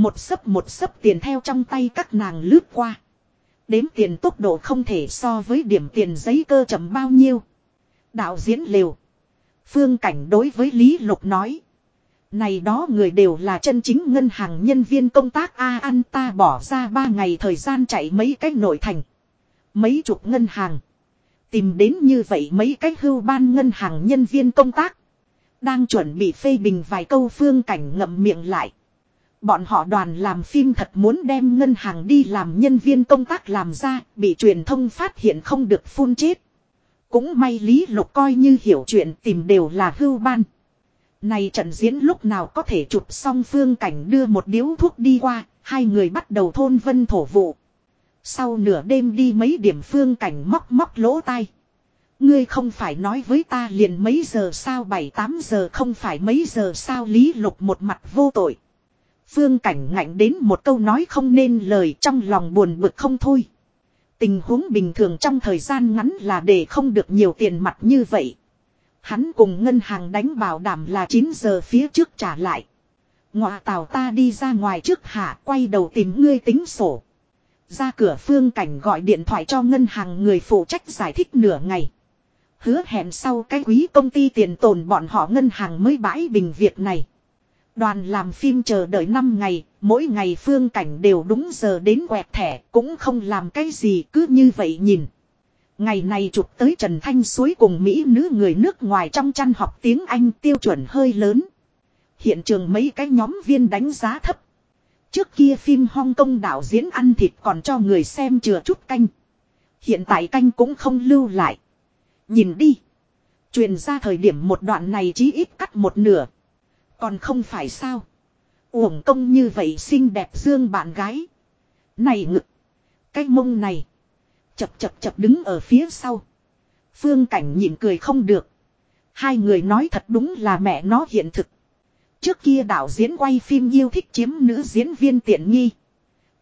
Một sấp một sấp tiền theo trong tay các nàng lướt qua. Đếm tiền tốc độ không thể so với điểm tiền giấy cơ chậm bao nhiêu. Đạo diễn liều. Phương Cảnh đối với Lý Lục nói. Này đó người đều là chân chính ngân hàng nhân viên công tác A an ta bỏ ra 3 ngày thời gian chạy mấy cách nội thành. Mấy chục ngân hàng. Tìm đến như vậy mấy cách hưu ban ngân hàng nhân viên công tác. Đang chuẩn bị phê bình vài câu phương cảnh ngậm miệng lại. Bọn họ đoàn làm phim thật muốn đem ngân hàng đi làm nhân viên công tác làm ra, bị truyền thông phát hiện không được phun chết. Cũng may Lý Lục coi như hiểu chuyện tìm đều là hưu ban. Này trận diễn lúc nào có thể chụp xong phương cảnh đưa một điếu thuốc đi qua, hai người bắt đầu thôn vân thổ vụ. Sau nửa đêm đi mấy điểm phương cảnh móc móc lỗ tai. Ngươi không phải nói với ta liền mấy giờ sao bảy tám giờ không phải mấy giờ sao lý lục một mặt vô tội. Phương cảnh ngạnh đến một câu nói không nên lời trong lòng buồn bực không thôi. Tình huống bình thường trong thời gian ngắn là để không được nhiều tiền mặt như vậy. Hắn cùng ngân hàng đánh bảo đảm là 9 giờ phía trước trả lại. Ngọa tàu ta đi ra ngoài trước hạ, quay đầu tìm ngươi tính sổ. Ra cửa phương cảnh gọi điện thoại cho ngân hàng người phụ trách giải thích nửa ngày. Hứa hẹn sau cái quý công ty tiền tồn bọn họ ngân hàng mới bãi bình việc này. Đoàn làm phim chờ đợi 5 ngày, mỗi ngày phương cảnh đều đúng giờ đến quẹt thẻ, cũng không làm cái gì cứ như vậy nhìn. Ngày này chụp tới Trần Thanh Suối cùng Mỹ nữ người nước ngoài trong chăn học tiếng Anh tiêu chuẩn hơi lớn. Hiện trường mấy cái nhóm viên đánh giá thấp. Trước kia phim Hong Kong đạo diễn ăn thịt còn cho người xem chừa chút canh. Hiện tại canh cũng không lưu lại. Nhìn đi. Truyền ra thời điểm một đoạn này chí ít cắt một nửa. Còn không phải sao. Uổng công như vậy xinh đẹp dương bạn gái. Này ngực. Cái mông này. Chập chập chập đứng ở phía sau. Phương cảnh nhìn cười không được. Hai người nói thật đúng là mẹ nó hiện thực. Trước kia đạo diễn quay phim yêu thích chiếm nữ diễn viên tiện nghi.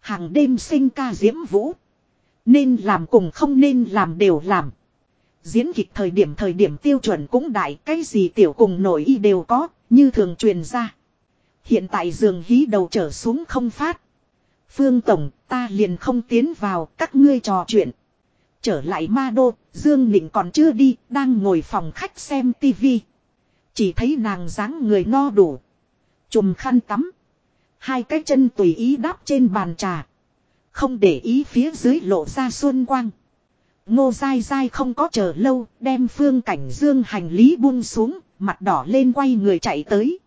Hàng đêm sinh ca diễm vũ. Nên làm cùng không nên làm đều làm. Diễn kịch thời điểm thời điểm tiêu chuẩn cũng đại cái gì tiểu cùng nổi y đều có, như thường truyền ra. Hiện tại giường hí đầu trở xuống không phát. Phương Tổng, ta liền không tiến vào các ngươi trò chuyện. Trở lại ma đô, Dương Nịnh còn chưa đi, đang ngồi phòng khách xem tivi. Chỉ thấy nàng dáng người no đủ. Chùm khăn tắm. Hai cái chân tùy ý đáp trên bàn trà. Không để ý phía dưới lộ ra xuân quang. Ngô dai dai không có chờ lâu, đem phương cảnh dương hành lý buông xuống, mặt đỏ lên quay người chạy tới.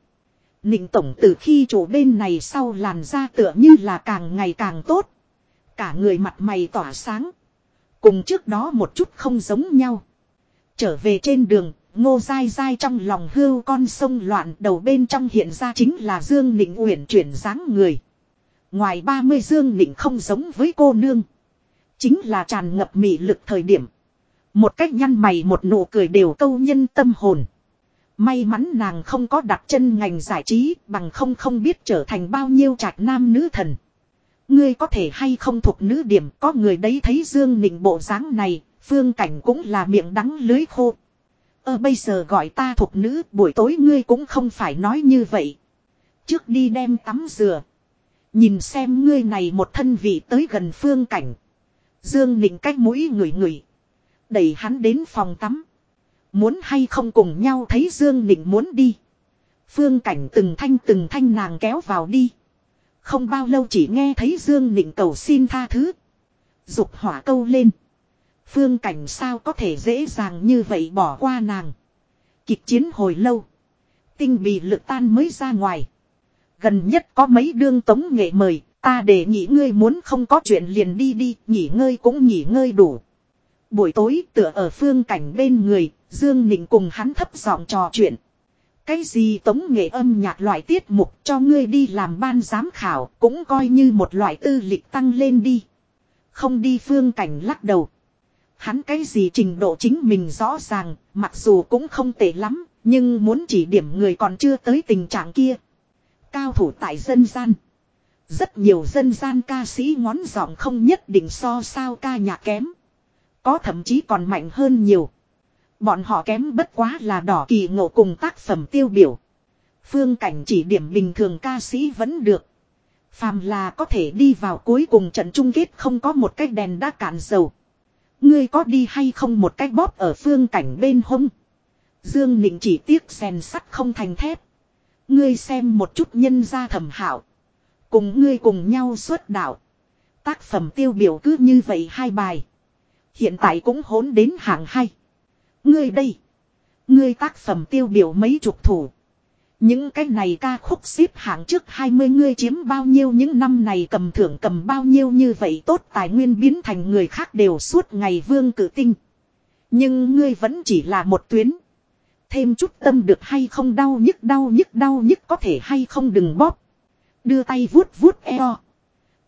Nịnh tổng từ khi chỗ bên này sau làn da tựa như là càng ngày càng tốt. Cả người mặt mày tỏa sáng. Cùng trước đó một chút không giống nhau. Trở về trên đường, ngô dai dai trong lòng hưu con sông loạn đầu bên trong hiện ra chính là Dương Nịnh uyển chuyển dáng người. Ngoài 30 Dương Nịnh không giống với cô nương. Chính là tràn ngập mị lực thời điểm. Một cách nhăn mày một nụ cười đều câu nhân tâm hồn. May mắn nàng không có đặt chân ngành giải trí bằng không không biết trở thành bao nhiêu trạch nam nữ thần. Ngươi có thể hay không thuộc nữ điểm có người đấy thấy Dương Nịnh bộ dáng này, phương cảnh cũng là miệng đắng lưới khô. Ờ bây giờ gọi ta thuộc nữ buổi tối ngươi cũng không phải nói như vậy. Trước đi đem tắm rửa. Nhìn xem ngươi này một thân vị tới gần phương cảnh. Dương Nịnh cách mũi người người. Đẩy hắn đến phòng tắm. Muốn hay không cùng nhau thấy Dương Nịnh muốn đi. Phương cảnh từng thanh từng thanh nàng kéo vào đi. Không bao lâu chỉ nghe thấy Dương Nịnh cầu xin tha thứ. Dục hỏa câu lên. Phương cảnh sao có thể dễ dàng như vậy bỏ qua nàng. Kịch chiến hồi lâu. Tinh bị lực tan mới ra ngoài. Gần nhất có mấy đương tống nghệ mời. Ta để nghỉ ngơi muốn không có chuyện liền đi đi. Nghỉ ngơi cũng nghỉ ngơi đủ. Buổi tối tựa ở phương cảnh bên người. Dương Nịnh cùng hắn thấp giọng trò chuyện. Cái gì tống nghệ âm nhạc loại tiết mục cho ngươi đi làm ban giám khảo cũng coi như một loại tư lịch tăng lên đi. Không đi phương cảnh lắc đầu. Hắn cái gì trình độ chính mình rõ ràng, mặc dù cũng không tệ lắm, nhưng muốn chỉ điểm người còn chưa tới tình trạng kia. Cao thủ tại dân gian. Rất nhiều dân gian ca sĩ ngón giọng không nhất định so sao ca nhạc kém. Có thậm chí còn mạnh hơn nhiều. Bọn họ kém bất quá là đỏ kỳ ngộ cùng tác phẩm tiêu biểu. Phương cảnh chỉ điểm bình thường ca sĩ vẫn được. Phàm là có thể đi vào cuối cùng trận chung kết không có một cái đèn đã cạn dầu. Ngươi có đi hay không một cái bóp ở phương cảnh bên hông. Dương Nịnh chỉ tiếc rèn sắt không thành thép. Ngươi xem một chút nhân gia thẩm hảo. Cùng ngươi cùng nhau xuất đạo. Tác phẩm tiêu biểu cứ như vậy hai bài. Hiện tại cũng hốn đến hạng hay. Ngươi đây. Ngươi tác phẩm tiêu biểu mấy chục thủ. Những cái này ca khúc xếp hạng trước 20 ngươi chiếm bao nhiêu, những năm này cầm thưởng cầm bao nhiêu như vậy tốt tài nguyên biến thành người khác đều suốt ngày vương cử tinh. Nhưng ngươi vẫn chỉ là một tuyến. Thêm chút tâm được hay không, đau nhức đau nhức đau nhức có thể hay không đừng bóp. Đưa tay vuốt vuốt eo.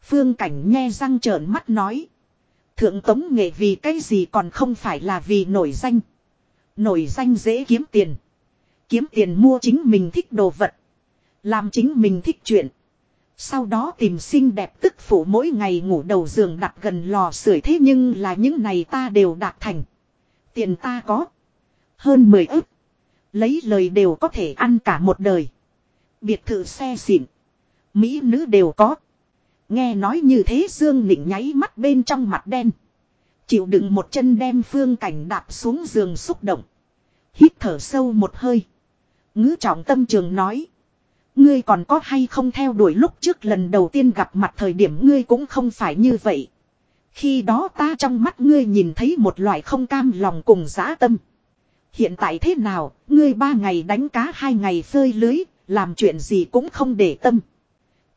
Phương cảnh nghe răng trợn mắt nói. Thượng tống nghệ vì cái gì còn không phải là vì nổi danh. Nổi danh dễ kiếm tiền. Kiếm tiền mua chính mình thích đồ vật. Làm chính mình thích chuyện. Sau đó tìm xinh đẹp tức phụ mỗi ngày ngủ đầu giường đặt gần lò sưởi thế nhưng là những này ta đều đạt thành. Tiền ta có. Hơn 10 ức. Lấy lời đều có thể ăn cả một đời. Biệt thự xe xịn. Mỹ nữ đều có. Nghe nói như thế Dương Nịnh nháy mắt bên trong mặt đen. Chịu đựng một chân đem phương cảnh đạp xuống giường xúc động. Hít thở sâu một hơi. Ngữ trọng tâm trường nói. Ngươi còn có hay không theo đuổi lúc trước lần đầu tiên gặp mặt thời điểm ngươi cũng không phải như vậy. Khi đó ta trong mắt ngươi nhìn thấy một loại không cam lòng cùng giã tâm. Hiện tại thế nào, ngươi ba ngày đánh cá hai ngày phơi lưới, làm chuyện gì cũng không để tâm.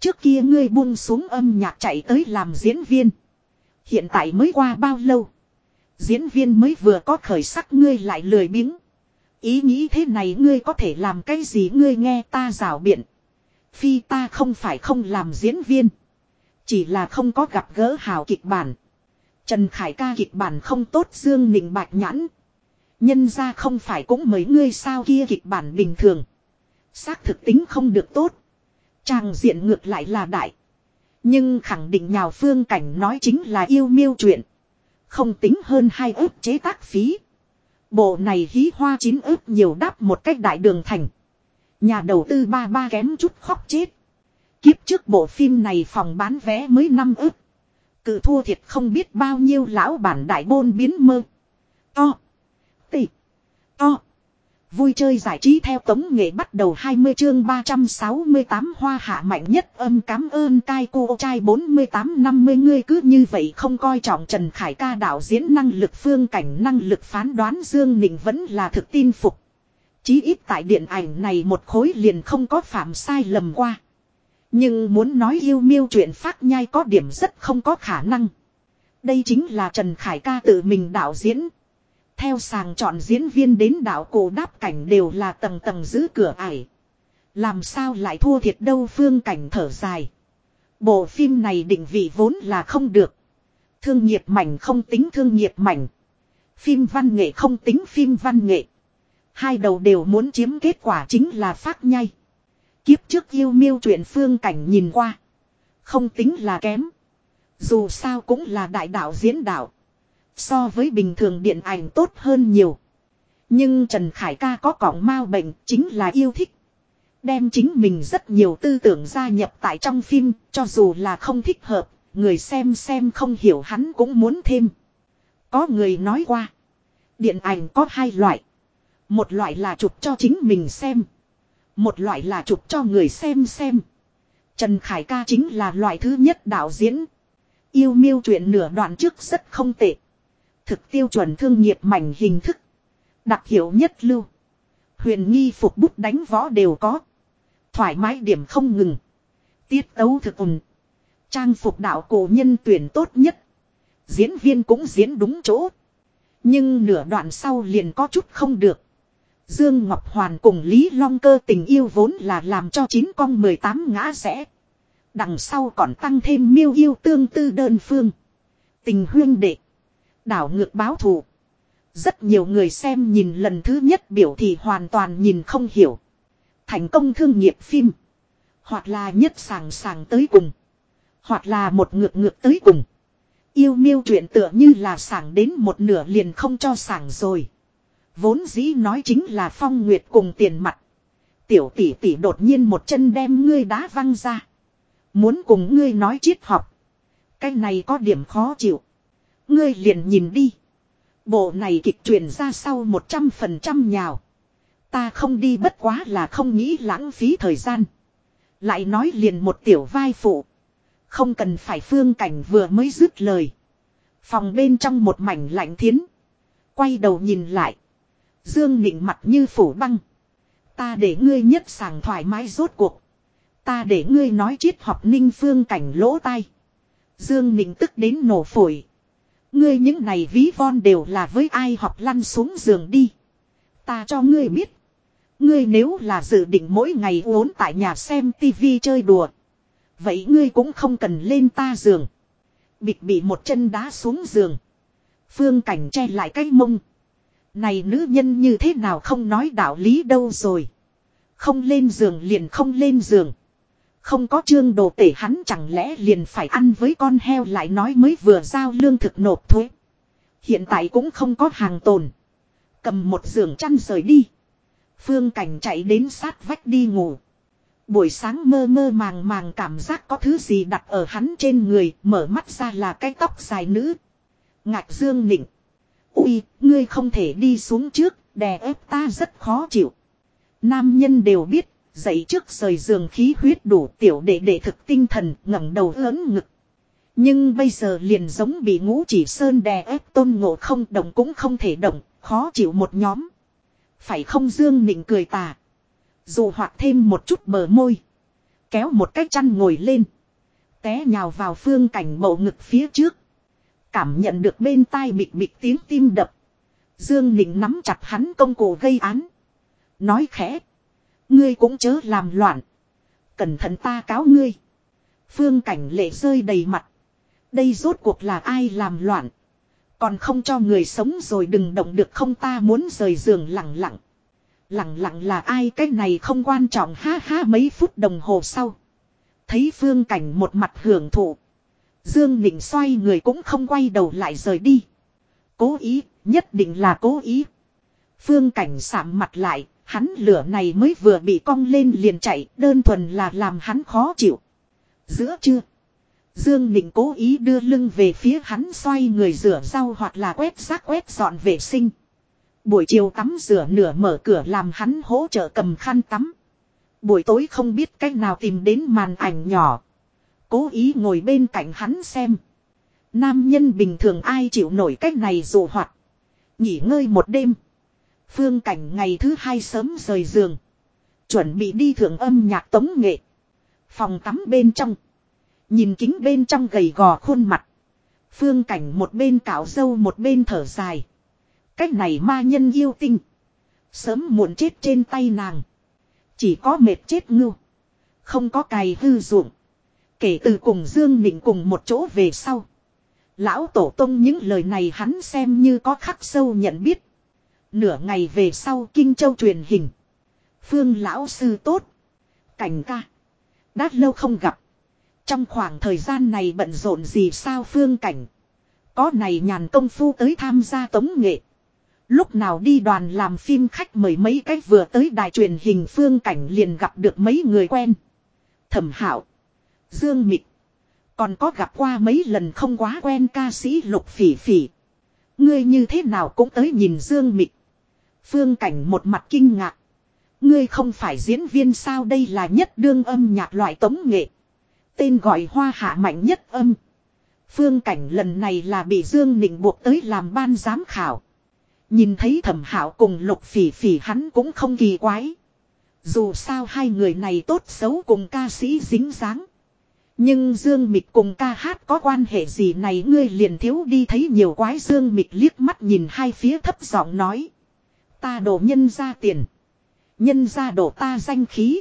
Trước kia ngươi buông xuống âm nhạc chạy tới làm diễn viên. Hiện tại mới qua bao lâu. Diễn viên mới vừa có khởi sắc ngươi lại lười biếng. Ý nghĩ thế này ngươi có thể làm cái gì ngươi nghe ta rào biện. Phi ta không phải không làm diễn viên. Chỉ là không có gặp gỡ hào kịch bản. Trần Khải ca kịch bản không tốt Dương Nịnh bạch nhãn. Nhân ra không phải cũng mấy ngươi sao kia kịch bản bình thường. Xác thực tính không được tốt. Tràng diện ngược lại là đại. Nhưng khẳng định nhào phương cảnh nói chính là yêu miêu chuyện. Không tính hơn hai ước chế tác phí. Bộ này hí hoa chín ước nhiều đáp một cách đại đường thành. Nhà đầu tư ba ba kém chút khóc chết. Kiếp trước bộ phim này phòng bán vé mới năm ước. Cự thua thiệt không biết bao nhiêu lão bản đại bôn biến mơ. To. Tị. To. Vui chơi giải trí theo tống nghệ bắt đầu 20 chương 368 hoa hạ mạnh nhất âm cảm ơn cai cô trai 48-50 ngươi cứ như vậy không coi trọng Trần Khải ca đạo diễn năng lực phương cảnh năng lực phán đoán Dương Nịnh vẫn là thực tin phục. Chí ít tại điện ảnh này một khối liền không có phạm sai lầm qua. Nhưng muốn nói yêu miêu chuyện phát nhai có điểm rất không có khả năng. Đây chính là Trần Khải ca tự mình đạo diễn. Theo sàng chọn diễn viên đến đạo cổ đáp cảnh đều là tầng tầng giữ cửa ải. Làm sao lại thua thiệt đâu phương cảnh thở dài. Bộ phim này định vị vốn là không được. Thương nghiệp mảnh không tính thương nghiệp mảnh. Phim văn nghệ không tính phim văn nghệ. Hai đầu đều muốn chiếm kết quả chính là phát nhai. Kiếp trước yêu miêu chuyện phương cảnh nhìn qua. Không tính là kém. Dù sao cũng là đại đạo diễn đạo. So với bình thường điện ảnh tốt hơn nhiều. Nhưng Trần Khải ca có cọng mau bệnh chính là yêu thích. Đem chính mình rất nhiều tư tưởng gia nhập tại trong phim, cho dù là không thích hợp, người xem xem không hiểu hắn cũng muốn thêm. Có người nói qua, điện ảnh có hai loại. Một loại là chụp cho chính mình xem. Một loại là chụp cho người xem xem. Trần Khải ca chính là loại thứ nhất đạo diễn. Yêu miêu chuyện nửa đoạn trước rất không tệ. Thực tiêu chuẩn thương nghiệp mảnh hình thức. Đặc hiệu nhất lưu. Huyền nghi phục bút đánh võ đều có. Thoải mái điểm không ngừng. Tiết tấu thực ủng. Trang phục đạo cổ nhân tuyển tốt nhất. Diễn viên cũng diễn đúng chỗ. Nhưng nửa đoạn sau liền có chút không được. Dương Ngọc Hoàn cùng Lý Long Cơ tình yêu vốn là làm cho chín con 18 ngã rẽ. Đằng sau còn tăng thêm miêu yêu tương tư đơn phương. Tình huyên đệ. Đảo ngược báo thù. Rất nhiều người xem nhìn lần thứ nhất biểu thì hoàn toàn nhìn không hiểu. Thành công thương nghiệp phim. Hoặc là nhất sàng sàng tới cùng. Hoặc là một ngược ngược tới cùng. Yêu miêu chuyện tựa như là sảng đến một nửa liền không cho sảng rồi. Vốn dĩ nói chính là phong nguyệt cùng tiền mặt. Tiểu tỷ tỷ đột nhiên một chân đem ngươi đá văng ra. Muốn cùng ngươi nói triết học. Cái này có điểm khó chịu. Ngươi liền nhìn đi. Bộ này kịch truyền ra sau 100% nhào. Ta không đi bất quá là không nghĩ lãng phí thời gian. Lại nói liền một tiểu vai phụ. Không cần phải phương cảnh vừa mới dứt lời. Phòng bên trong một mảnh lạnh thiến. Quay đầu nhìn lại. Dương nịnh mặt như phủ băng. Ta để ngươi nhất sàng thoải mái rốt cuộc. Ta để ngươi nói triết học ninh phương cảnh lỗ tai. Dương nịnh tức đến nổ phổi. Ngươi những này ví von đều là với ai học lăn xuống giường đi. Ta cho ngươi biết. Ngươi nếu là dự định mỗi ngày uốn tại nhà xem tivi chơi đùa. Vậy ngươi cũng không cần lên ta giường. Bịt bị một chân đá xuống giường. Phương cảnh che lại cái mông. Này nữ nhân như thế nào không nói đạo lý đâu rồi. Không lên giường liền không lên giường. Không có trương đồ tể hắn chẳng lẽ liền phải ăn với con heo lại nói mới vừa giao lương thực nộp thuế. Hiện tại cũng không có hàng tồn. Cầm một giường chăn rời đi. Phương cảnh chạy đến sát vách đi ngủ. Buổi sáng mơ mơ màng màng cảm giác có thứ gì đặt ở hắn trên người, mở mắt ra là cái tóc dài nữ. Ngạc dương nịnh. Ui, ngươi không thể đi xuống trước, đè ép ta rất khó chịu. Nam nhân đều biết, dậy trước rời giường khí huyết đủ tiểu để để thực tinh thần ngẩng đầu lớn ngực. Nhưng bây giờ liền giống bị ngũ chỉ sơn đè ép tôn ngộ không động cũng không thể động, khó chịu một nhóm. Phải không dương nịnh cười tà. Dù hoặc thêm một chút bờ môi. Kéo một cái chăn ngồi lên. Té nhào vào phương cảnh bầu ngực phía trước. Cảm nhận được bên tai bịch bịch tiếng tim đập. Dương Nịnh nắm chặt hắn công cụ gây án. Nói khẽ. Ngươi cũng chớ làm loạn. Cẩn thận ta cáo ngươi. Phương cảnh lệ rơi đầy mặt. Đây rốt cuộc là ai làm loạn. Còn không cho người sống rồi đừng động được không ta muốn rời giường lặng lặng. Lặng lặng là ai cái này không quan trọng ha ha mấy phút đồng hồ sau. Thấy phương cảnh một mặt hưởng thụ. Dương Nịnh xoay người cũng không quay đầu lại rời đi. Cố ý, nhất định là cố ý. Phương cảnh sạm mặt lại, hắn lửa này mới vừa bị cong lên liền chạy, đơn thuần là làm hắn khó chịu. Giữa chưa? Dương Nịnh cố ý đưa lưng về phía hắn xoay người rửa rau hoặc là quét rác quét dọn vệ sinh. Buổi chiều tắm rửa nửa mở cửa làm hắn hỗ trợ cầm khăn tắm. Buổi tối không biết cách nào tìm đến màn ảnh nhỏ. Cố ý ngồi bên cạnh hắn xem. Nam nhân bình thường ai chịu nổi cách này dù hoạt. Nghỉ ngơi một đêm. Phương cảnh ngày thứ hai sớm rời giường. Chuẩn bị đi thưởng âm nhạc tống nghệ. Phòng tắm bên trong. Nhìn kính bên trong gầy gò khuôn mặt. Phương cảnh một bên cạo dâu một bên thở dài. Cách này ma nhân yêu tinh. Sớm muộn chết trên tay nàng. Chỉ có mệt chết ngưu. Không có cày hư ruộng. Kể từ cùng Dương Nịnh cùng một chỗ về sau. Lão Tổ Tông những lời này hắn xem như có khắc sâu nhận biết. Nửa ngày về sau Kinh Châu truyền hình. Phương Lão Sư tốt. Cảnh ca. Đã lâu không gặp. Trong khoảng thời gian này bận rộn gì sao Phương Cảnh. Có này nhàn công phu tới tham gia tống nghệ. Lúc nào đi đoàn làm phim khách mời mấy cách vừa tới đài truyền hình Phương Cảnh liền gặp được mấy người quen. Thẩm Hạo, Dương Mịch. Còn có gặp qua mấy lần không quá quen ca sĩ Lục Phỉ Phỉ. Ngươi như thế nào cũng tới nhìn Dương Mịch. Phương Cảnh một mặt kinh ngạc. Ngươi không phải diễn viên sao đây là nhất đương âm nhạc loại tống nghệ. Tên gọi hoa hạ mạnh nhất âm. Phương Cảnh lần này là bị Dương Nịnh buộc tới làm ban giám khảo. Nhìn thấy thẩm hảo cùng lục phỉ phỉ hắn cũng không kỳ quái. Dù sao hai người này tốt xấu cùng ca sĩ dính dáng. Nhưng Dương Mịch cùng ca hát có quan hệ gì này ngươi liền thiếu đi thấy nhiều quái Dương Mịch liếc mắt nhìn hai phía thấp giọng nói. Ta đổ nhân ra tiền. Nhân ra đổ ta danh khí.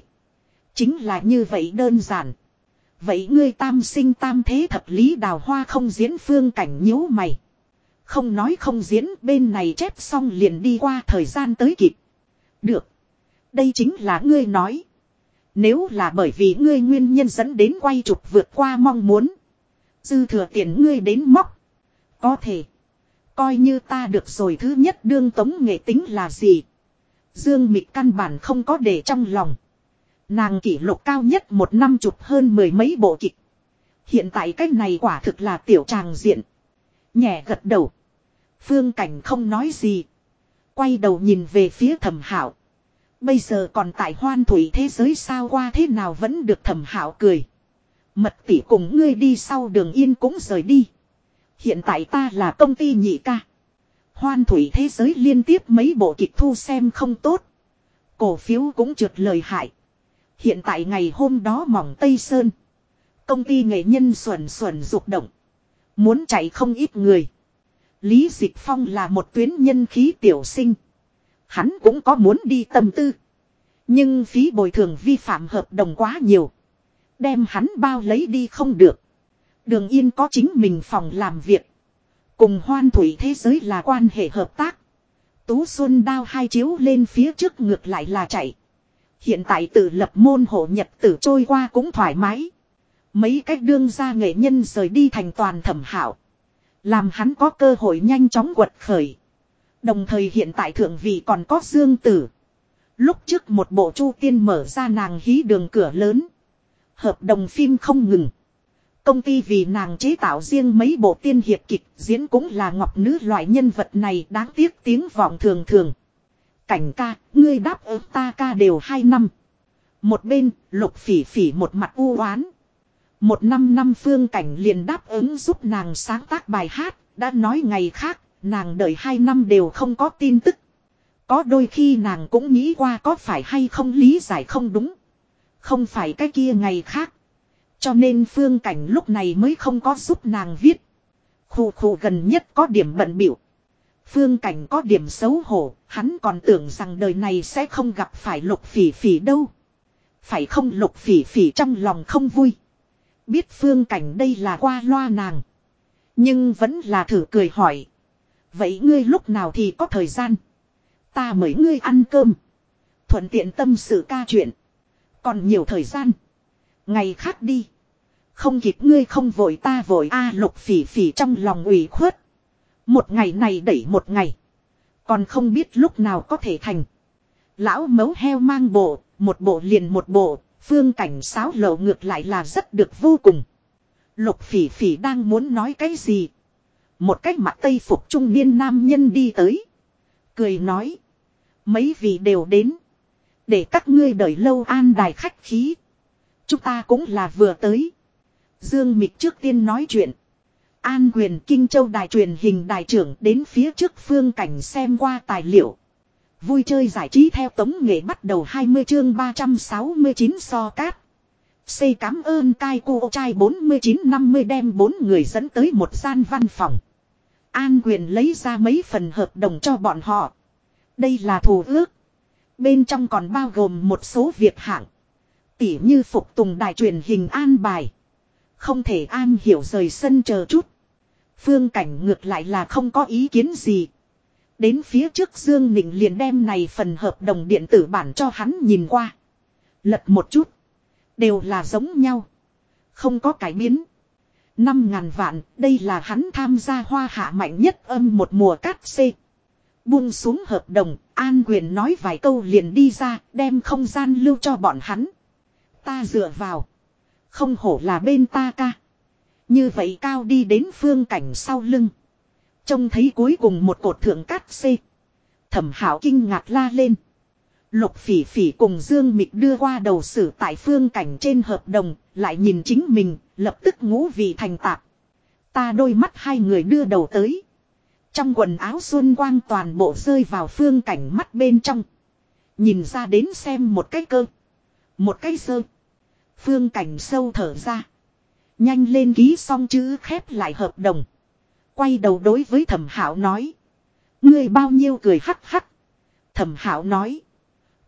Chính là như vậy đơn giản. Vậy ngươi tam sinh tam thế thập lý đào hoa không diễn phương cảnh nhíu mày. Không nói không diễn, bên này chép xong liền đi qua thời gian tới kịp. Được. Đây chính là ngươi nói. Nếu là bởi vì ngươi nguyên nhân dẫn đến quay trục vượt qua mong muốn. Dư thừa tiền ngươi đến móc. Có thể. Coi như ta được rồi thứ nhất đương tống nghệ tính là gì. Dương mịch căn bản không có để trong lòng. Nàng kỷ lục cao nhất một năm chụp hơn mười mấy bộ kịch. Hiện tại cách này quả thực là tiểu tràng diện. Nhẹ gật đầu. Phương Cảnh không nói gì. Quay đầu nhìn về phía thẩm hảo. Bây giờ còn tại hoan thủy thế giới sao qua thế nào vẫn được thẩm hảo cười. Mật tỷ cùng ngươi đi sau đường yên cũng rời đi. Hiện tại ta là công ty nhị ca. Hoan thủy thế giới liên tiếp mấy bộ kịch thu xem không tốt. Cổ phiếu cũng trượt lời hại. Hiện tại ngày hôm đó mỏng Tây Sơn. Công ty nghệ nhân xuẩn xuẩn rục động. Muốn chạy không ít người. Lý Dịch Phong là một tuyến nhân khí tiểu sinh. Hắn cũng có muốn đi tâm tư. Nhưng phí bồi thường vi phạm hợp đồng quá nhiều. Đem hắn bao lấy đi không được. Đường Yên có chính mình phòng làm việc. Cùng hoan thủy thế giới là quan hệ hợp tác. Tú Xuân đao hai chiếu lên phía trước ngược lại là chạy. Hiện tại tự lập môn hộ nhật tử trôi qua cũng thoải mái. Mấy cách đương ra nghệ nhân rời đi thành toàn thẩm hảo. Làm hắn có cơ hội nhanh chóng quật khởi. Đồng thời hiện tại thượng vị còn có dương tử. Lúc trước một bộ chu tiên mở ra nàng hí đường cửa lớn. Hợp đồng phim không ngừng. Công ty vì nàng chế tạo riêng mấy bộ tiên hiệp kịch diễn cũng là ngọc nữ loại nhân vật này đáng tiếc tiếng vọng thường thường. Cảnh ca, ngươi đáp ứng ta ca đều hai năm. Một bên, lục phỉ phỉ một mặt u oán một năm năm phương cảnh liền đáp ứng giúp nàng sáng tác bài hát, đã nói ngày khác, nàng đợi hai năm đều không có tin tức. Có đôi khi nàng cũng nghĩ qua có phải hay không lý giải không đúng. Không phải cái kia ngày khác. Cho nên phương cảnh lúc này mới không có giúp nàng viết. Khủ khủ gần nhất có điểm bận biểu. Phương cảnh có điểm xấu hổ, hắn còn tưởng rằng đời này sẽ không gặp phải lục phỉ phỉ đâu. Phải không lục phỉ phỉ trong lòng không vui. Biết phương cảnh đây là qua loa nàng. Nhưng vẫn là thử cười hỏi. Vậy ngươi lúc nào thì có thời gian. Ta mời ngươi ăn cơm. Thuận tiện tâm sự ca chuyện. Còn nhiều thời gian. Ngày khác đi. Không kịp ngươi không vội ta vội a lục phỉ phỉ trong lòng ủy khuất. Một ngày này đẩy một ngày. Còn không biết lúc nào có thể thành. Lão mấu heo mang bộ, một bộ liền một bộ, Phương cảnh sáo lộ ngược lại là rất được vô cùng. Lục phỉ phỉ đang muốn nói cái gì. Một cách mặt tây phục trung niên nam nhân đi tới. Cười nói. Mấy vị đều đến. Để các ngươi đợi lâu an đài khách khí. Chúng ta cũng là vừa tới. Dương Mịch trước tiên nói chuyện. An quyền Kinh Châu đài truyền hình đài trưởng đến phía trước phương cảnh xem qua tài liệu. Vui chơi giải trí theo tống nghệ bắt đầu 20 chương 369 so cát. Xây cảm ơn cai cô trai 4950 đem bốn người dẫn tới một gian văn phòng. An quyền lấy ra mấy phần hợp đồng cho bọn họ. Đây là thù ước. Bên trong còn bao gồm một số việc hạng. Tỉ như phục tùng đài truyền hình an bài. Không thể an hiểu rời sân chờ chút. Phương cảnh ngược lại là không có ý kiến gì. Đến phía trước Dương Nịnh liền đem này phần hợp đồng điện tử bản cho hắn nhìn qua. Lật một chút. Đều là giống nhau. Không có cải biến. Năm ngàn vạn, đây là hắn tham gia hoa hạ mạnh nhất âm một mùa cát xê. Buông xuống hợp đồng, An Quyền nói vài câu liền đi ra, đem không gian lưu cho bọn hắn. Ta dựa vào. Không hổ là bên ta ca. Như vậy cao đi đến phương cảnh sau lưng. Trông thấy cuối cùng một cột thượng cát xê. Thẩm hảo kinh ngạc la lên. Lục phỉ phỉ cùng Dương Mịch đưa qua đầu xử tại phương cảnh trên hợp đồng, lại nhìn chính mình, lập tức ngũ vị thành tạp. Ta đôi mắt hai người đưa đầu tới. Trong quần áo xuân quang toàn bộ rơi vào phương cảnh mắt bên trong. Nhìn ra đến xem một cái cơ. Một cái sơ. Phương cảnh sâu thở ra. Nhanh lên ký xong chữ khép lại hợp đồng. Quay đầu đối với thẩm hảo nói. Ngươi bao nhiêu cười hắc hắc. Thẩm hảo nói.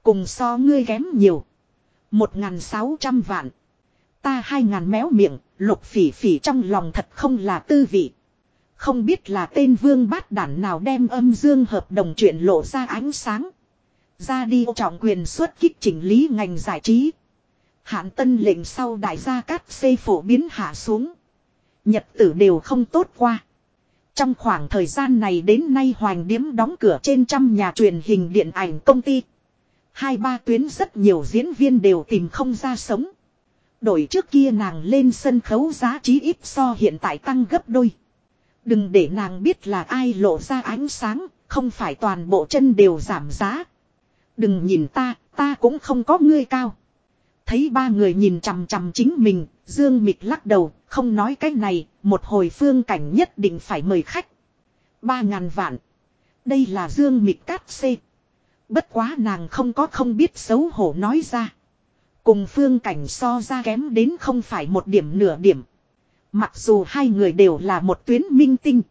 Cùng so ngươi kém nhiều. Một ngàn sáu trăm vạn. Ta hai ngàn méo miệng, lục phỉ phỉ trong lòng thật không là tư vị. Không biết là tên vương bát đản nào đem âm dương hợp đồng chuyện lộ ra ánh sáng. Ra đi trọng quyền xuất kích chỉnh lý ngành giải trí. Hạn tân lệnh sau đại gia cát xây phổ biến hạ xuống. Nhật tử đều không tốt qua. Trong khoảng thời gian này đến nay Hoàng Điếm đóng cửa trên trăm nhà truyền hình điện ảnh công ty. Hai ba tuyến rất nhiều diễn viên đều tìm không ra sống. Đổi trước kia nàng lên sân khấu giá trí ít so hiện tại tăng gấp đôi. Đừng để nàng biết là ai lộ ra ánh sáng, không phải toàn bộ chân đều giảm giá. Đừng nhìn ta, ta cũng không có ngươi cao. Thấy ba người nhìn chằm chằm chính mình, Dương Mịch lắc đầu, không nói cái này, một hồi phương cảnh nhất định phải mời khách. Ba ngàn vạn. Đây là Dương Mịch cát xê. Bất quá nàng không có không biết xấu hổ nói ra. Cùng phương cảnh so ra kém đến không phải một điểm nửa điểm. Mặc dù hai người đều là một tuyến minh tinh.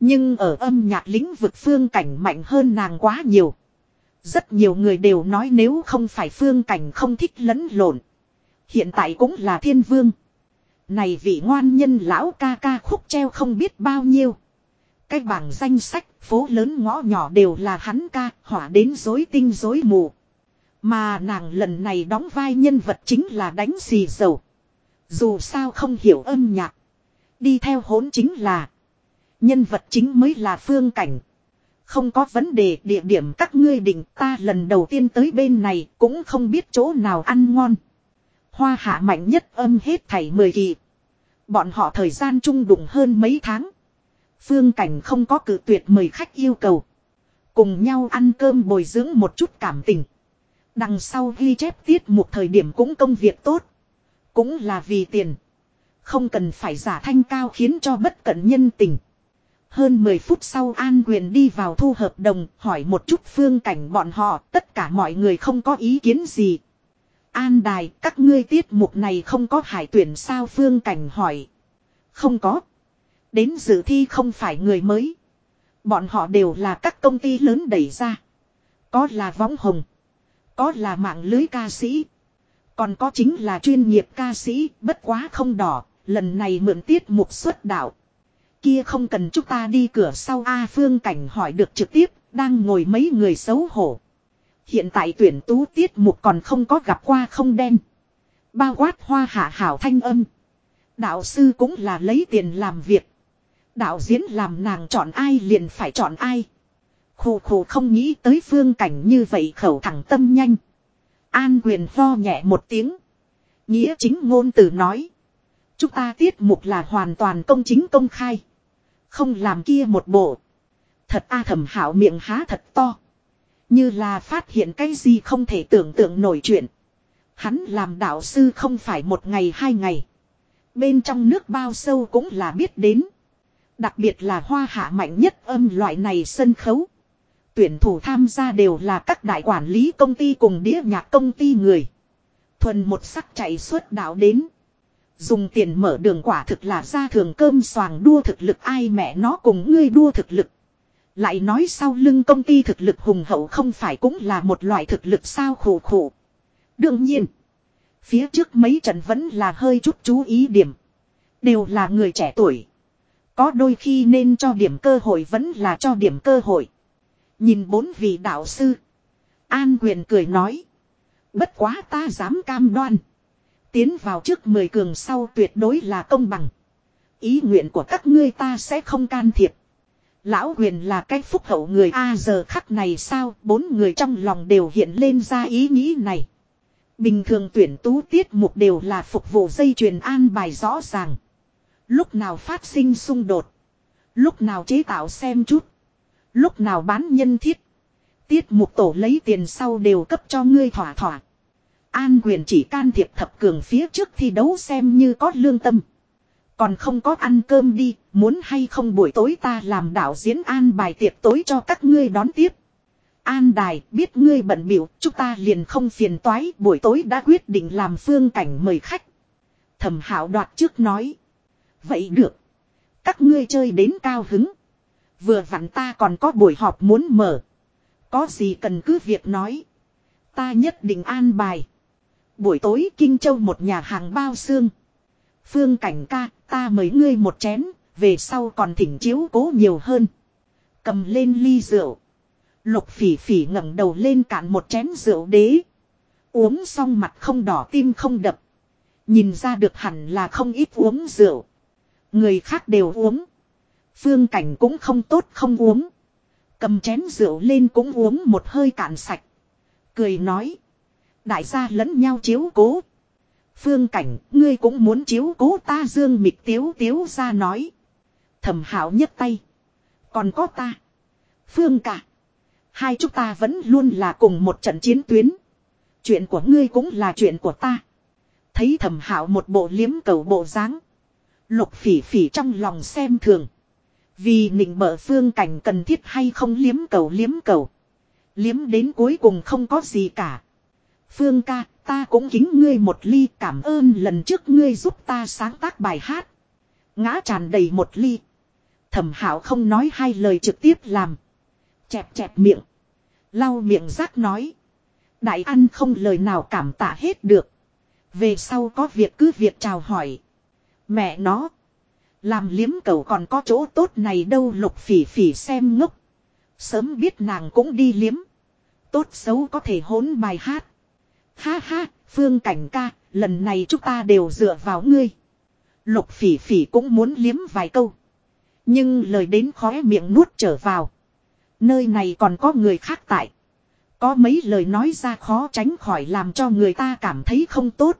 Nhưng ở âm nhạc lĩnh vực phương cảnh mạnh hơn nàng quá nhiều. Rất nhiều người đều nói nếu không phải phương cảnh không thích lẫn lộn. Hiện tại cũng là thiên vương. Này vị ngoan nhân lão ca ca khúc treo không biết bao nhiêu. Cái bảng danh sách, phố lớn ngõ nhỏ đều là hắn ca, hỏa đến dối tinh dối mù. Mà nàng lần này đóng vai nhân vật chính là đánh xì dầu. Dù sao không hiểu âm nhạc. Đi theo hốn chính là. Nhân vật chính mới là phương cảnh. Không có vấn đề, địa điểm các ngươi định ta lần đầu tiên tới bên này cũng không biết chỗ nào ăn ngon. Hoa hạ mạnh nhất âm hết thảy mười kỳ. Bọn họ thời gian chung đụng hơn mấy tháng. Phương cảnh không có cử tuyệt mời khách yêu cầu. Cùng nhau ăn cơm bồi dưỡng một chút cảm tình. Đằng sau ghi chép tiết một thời điểm cũng công việc tốt. Cũng là vì tiền. Không cần phải giả thanh cao khiến cho bất cẩn nhân tình. Hơn 10 phút sau An Quyền đi vào thu hợp đồng hỏi một chút phương cảnh bọn họ tất cả mọi người không có ý kiến gì. An Đài các ngươi tiết mục này không có hải tuyển sao phương cảnh hỏi. Không có. Đến dự thi không phải người mới. Bọn họ đều là các công ty lớn đẩy ra. Có là võng hồng. Có là mạng lưới ca sĩ. Còn có chính là chuyên nghiệp ca sĩ, bất quá không đỏ, lần này mượn tiết mục xuất đạo. Kia không cần chúng ta đi cửa sau A Phương Cảnh hỏi được trực tiếp, đang ngồi mấy người xấu hổ. Hiện tại tuyển tú tiết mục còn không có gặp qua không đen. Bao quát hoa hạ hảo thanh âm. Đạo sư cũng là lấy tiền làm việc. Đạo diễn làm nàng chọn ai liền phải chọn ai. Khổ khổ không nghĩ tới phương cảnh như vậy khẩu thẳng tâm nhanh. An quyền lo nhẹ một tiếng. Nghĩa chính ngôn từ nói. Chúng ta tiết mục là hoàn toàn công chính công khai. Không làm kia một bộ. Thật a thẩm hảo miệng há thật to. Như là phát hiện cái gì không thể tưởng tượng nổi chuyện. Hắn làm đạo sư không phải một ngày hai ngày. Bên trong nước bao sâu cũng là biết đến. Đặc biệt là hoa hạ mạnh nhất âm loại này sân khấu. Tuyển thủ tham gia đều là các đại quản lý công ty cùng đĩa nhạc công ty người. Thuần một sắc chạy suốt đạo đến. Dùng tiền mở đường quả thực là ra thường cơm xoàng đua thực lực ai mẹ nó cùng ngươi đua thực lực. Lại nói sau lưng công ty thực lực hùng hậu không phải cũng là một loại thực lực sao khổ khổ. Đương nhiên. Phía trước mấy trận vẫn là hơi chút chú ý điểm. Đều là người trẻ tuổi. Có đôi khi nên cho điểm cơ hội vẫn là cho điểm cơ hội. Nhìn bốn vị đạo sư. An quyền cười nói. Bất quá ta dám cam đoan. Tiến vào trước mười cường sau tuyệt đối là công bằng. Ý nguyện của các ngươi ta sẽ không can thiệp. Lão huyền là cái phúc hậu người A, giờ khắc này sao bốn người trong lòng đều hiện lên ra ý nghĩ này. Bình thường tuyển tú tiết mục đều là phục vụ dây chuyền an bài rõ ràng. Lúc nào phát sinh xung đột. Lúc nào chế tạo xem chút. Lúc nào bán nhân thiết. Tiết mục tổ lấy tiền sau đều cấp cho ngươi thỏa thỏa. An quyền chỉ can thiệp thập cường phía trước thi đấu xem như có lương tâm. Còn không có ăn cơm đi, muốn hay không buổi tối ta làm đạo diễn an bài tiệc tối cho các ngươi đón tiếp. An đài, biết ngươi bận biểu, chúng ta liền không phiền toái, buổi tối đã quyết định làm phương cảnh mời khách. Thẩm hảo đoạt trước nói. Vậy được. Các ngươi chơi đến cao hứng. Vừa vặn ta còn có buổi họp muốn mở. Có gì cần cứ việc nói. Ta nhất định an bài. Buổi tối Kinh Châu một nhà hàng bao xương. Phương cảnh ca, ta mời ngươi một chén, về sau còn thỉnh chiếu cố nhiều hơn. Cầm lên ly rượu. Lục phỉ phỉ ngẩng đầu lên cạn một chén rượu đế. Uống xong mặt không đỏ tim không đập. Nhìn ra được hẳn là không ít uống rượu. Người khác đều uống. Phương cảnh cũng không tốt không uống. Cầm chén rượu lên cũng uống một hơi cạn sạch. Cười nói. Đại gia lẫn nhau chiếu cố. Phương cảnh, ngươi cũng muốn chiếu cố ta dương mịch tiếu tiếu ra nói. Thẩm hảo nhất tay. Còn có ta. Phương cả. Hai chúng ta vẫn luôn là cùng một trận chiến tuyến. Chuyện của ngươi cũng là chuyện của ta. Thấy thẩm hảo một bộ liếm cầu bộ dáng Lục phỉ phỉ trong lòng xem thường. Vì nịnh bợ phương cảnh cần thiết hay không liếm cầu liếm cầu. Liếm đến cuối cùng không có gì cả. Phương ca, ta cũng kính ngươi một ly cảm ơn lần trước ngươi giúp ta sáng tác bài hát. Ngã tràn đầy một ly. Thẩm hảo không nói hai lời trực tiếp làm. Chẹp chẹp miệng. Lau miệng rác nói. Đại ăn không lời nào cảm tạ hết được. Về sau có việc cứ việc chào hỏi. Mẹ nó. Làm liếm cầu còn có chỗ tốt này đâu lục phỉ phỉ xem ngốc. Sớm biết nàng cũng đi liếm. Tốt xấu có thể hốn bài hát. Ha ha, phương cảnh ca, lần này chúng ta đều dựa vào ngươi. Lục phỉ phỉ cũng muốn liếm vài câu. Nhưng lời đến khóe miệng nuốt trở vào. Nơi này còn có người khác tại. Có mấy lời nói ra khó tránh khỏi làm cho người ta cảm thấy không tốt.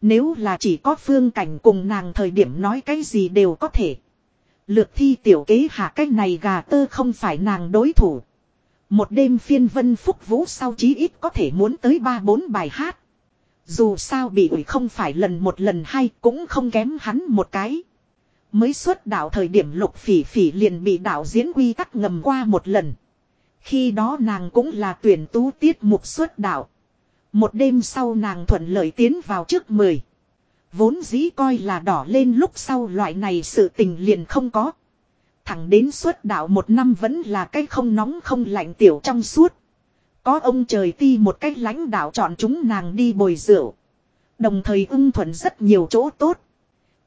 Nếu là chỉ có phương cảnh cùng nàng thời điểm nói cái gì đều có thể. Lược thi tiểu kế hạ cái này gà tơ không phải nàng đối thủ. Một đêm phiên vân phúc vũ sau chí ít có thể muốn tới ba bốn bài hát. Dù sao bị ủi không phải lần một lần hai, cũng không kém hắn một cái. Mới xuất đạo thời điểm lục phỉ phỉ liền bị đạo diễn quy tắc ngầm qua một lần. Khi đó nàng cũng là tuyển tú tiết mục xuất đạo. Một đêm sau nàng thuận lợi tiến vào trước mười. Vốn dĩ coi là đỏ lên lúc sau loại này sự tình liền không có. Thẳng đến suốt đạo một năm vẫn là cái không nóng không lạnh tiểu trong suốt. Có ông trời ti một cách lãnh đạo chọn chúng nàng đi bồi rượu. Đồng thời ưng thuận rất nhiều chỗ tốt.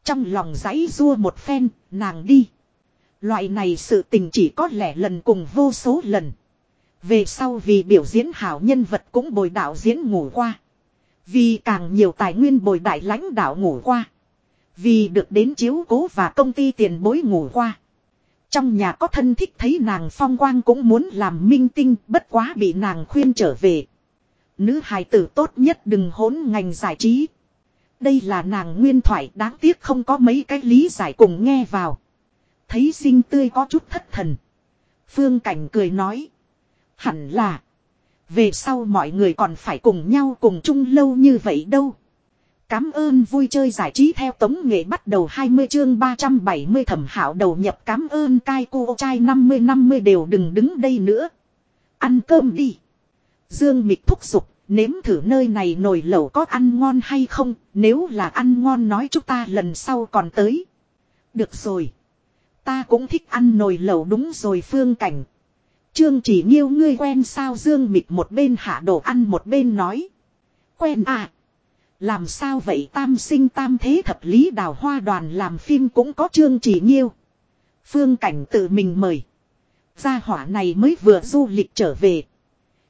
Trong lòng giấy rua một phen, nàng đi. Loại này sự tình chỉ có lẻ lần cùng vô số lần. Về sau vì biểu diễn hảo nhân vật cũng bồi đạo diễn ngủ qua. Vì càng nhiều tài nguyên bồi đại lãnh đạo ngủ qua. Vì được đến chiếu cố và công ty tiền bối ngủ qua. Trong nhà có thân thích thấy nàng phong quang cũng muốn làm minh tinh, bất quá bị nàng khuyên trở về. Nữ hài tử tốt nhất đừng hỗn ngành giải trí. Đây là nàng nguyên thoại, đáng tiếc không có mấy cái lý giải cùng nghe vào. Thấy sinh tươi có chút thất thần. Phương Cảnh cười nói. Hẳn là. Về sau mọi người còn phải cùng nhau cùng chung lâu như vậy đâu. Cám ơn vui chơi giải trí theo tống nghệ bắt đầu 20 chương 370 thẩm hảo đầu nhập cám ơn cai cô trai 50-50 đều đừng đứng đây nữa. Ăn cơm đi. Dương Mịch thúc giục, nếm thử nơi này nồi lẩu có ăn ngon hay không, nếu là ăn ngon nói chúng ta lần sau còn tới. Được rồi. Ta cũng thích ăn nồi lẩu đúng rồi phương cảnh. Trương chỉ nghiêu ngươi quen sao Dương mịch một bên hạ đồ ăn một bên nói. Quen à. Làm sao vậy tam sinh tam thế thập lý đào hoa đoàn làm phim cũng có chương chỉ nhiêu Phương cảnh tự mình mời. Gia hỏa này mới vừa du lịch trở về.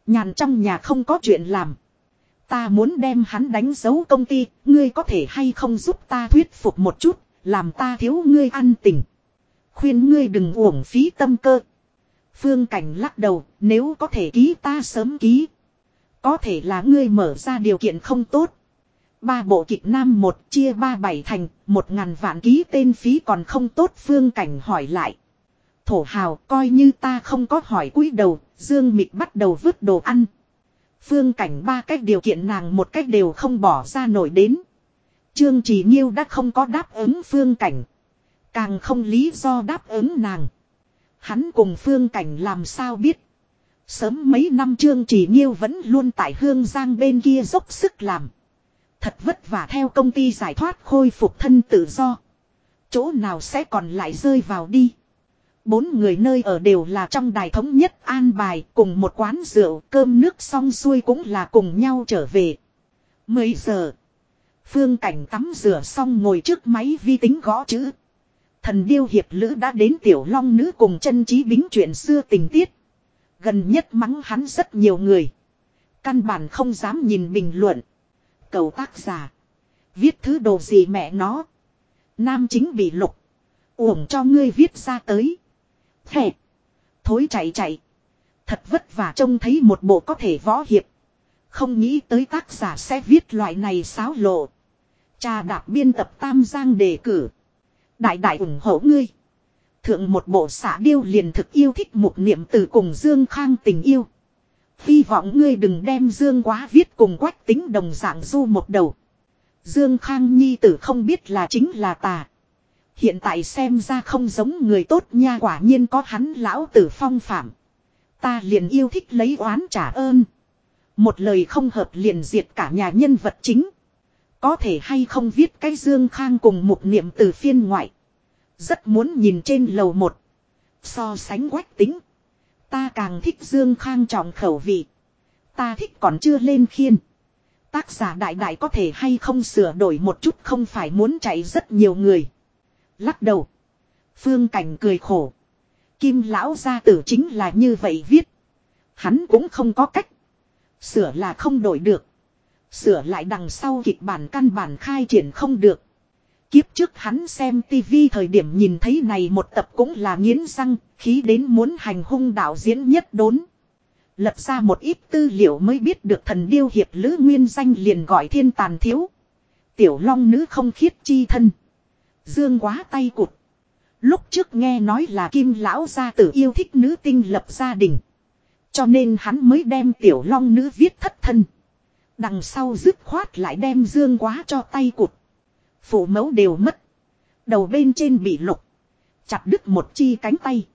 Nhàn trong nhà không có chuyện làm. Ta muốn đem hắn đánh dấu công ty, ngươi có thể hay không giúp ta thuyết phục một chút, làm ta thiếu ngươi ăn tình. Khuyên ngươi đừng uổng phí tâm cơ. Phương Cảnh lắc đầu, nếu có thể ký ta sớm ký. Có thể là ngươi mở ra điều kiện không tốt. Ba bộ kịch nam một chia ba bảy thành, một ngàn vạn ký tên phí còn không tốt Phương Cảnh hỏi lại. Thổ hào coi như ta không có hỏi cúi đầu, Dương Mịch bắt đầu vứt đồ ăn. Phương Cảnh ba cách điều kiện nàng một cách đều không bỏ ra nổi đến. Trương Chỉ Nhiêu đã không có đáp ứng Phương Cảnh. Càng không lý do đáp ứng nàng. Hắn cùng phương cảnh làm sao biết. Sớm mấy năm trương chỉ nghiêu vẫn luôn tại hương giang bên kia dốc sức làm. Thật vất vả theo công ty giải thoát khôi phục thân tự do. Chỗ nào sẽ còn lại rơi vào đi. Bốn người nơi ở đều là trong đài thống nhất an bài, cùng một quán rượu, cơm nước xong xuôi cũng là cùng nhau trở về. 10 giờ. Phương cảnh tắm rửa xong ngồi trước máy vi tính gõ chữ. Thần điêu hiệp lữ đã đến tiểu long nữ cùng chân trí bính chuyện xưa tình tiết. Gần nhất mắng hắn rất nhiều người. Căn bản không dám nhìn bình luận. Cầu tác giả. Viết thứ đồ gì mẹ nó. Nam chính bị lục. Uổng cho ngươi viết ra tới. Hẹp. Thối chạy chạy. Thật vất vả trông thấy một bộ có thể võ hiệp. Không nghĩ tới tác giả sẽ viết loại này xáo lộ. cha đạp biên tập tam giang đề cử. Đại đại ủng hộ ngươi. Thượng một bộ xã điêu liền thực yêu thích một niệm từ cùng Dương Khang tình yêu. Hy vọng ngươi đừng đem Dương quá viết cùng quách tính đồng dạng du một đầu. Dương Khang Nhi tử không biết là chính là tà. Hiện tại xem ra không giống người tốt nha, quả nhiên có hắn lão tử phong phạm. Ta liền yêu thích lấy oán trả ơn. Một lời không hợp liền diệt cả nhà nhân vật chính. Có thể hay không viết cái Dương Khang cùng một niệm từ phiên ngoại. Rất muốn nhìn trên lầu một. So sánh quách tính. Ta càng thích Dương Khang trọng khẩu vị. Ta thích còn chưa lên khiên. Tác giả đại đại có thể hay không sửa đổi một chút không phải muốn chạy rất nhiều người. Lắc đầu. Phương Cảnh cười khổ. Kim lão gia tử chính là như vậy viết. Hắn cũng không có cách. Sửa là không đổi được. Sửa lại đằng sau kịch bản căn bản khai triển không được. Kiếp trước hắn xem tivi thời điểm nhìn thấy này một tập cũng là nghiến răng, khí đến muốn hành hung đạo diễn nhất đốn. Lập ra một ít tư liệu mới biết được thần điêu hiệp lữ nguyên danh liền gọi thiên tàn thiếu. Tiểu long nữ không khiết chi thân. Dương quá tay cụt. Lúc trước nghe nói là kim lão gia tử yêu thích nữ tinh lập gia đình. Cho nên hắn mới đem tiểu long nữ viết thất thân. Đằng sau dứt khoát lại đem dương quá cho tay cụt. Phụ mẫu đều mất. Đầu bên trên bị lục. Chặt đứt một chi cánh tay.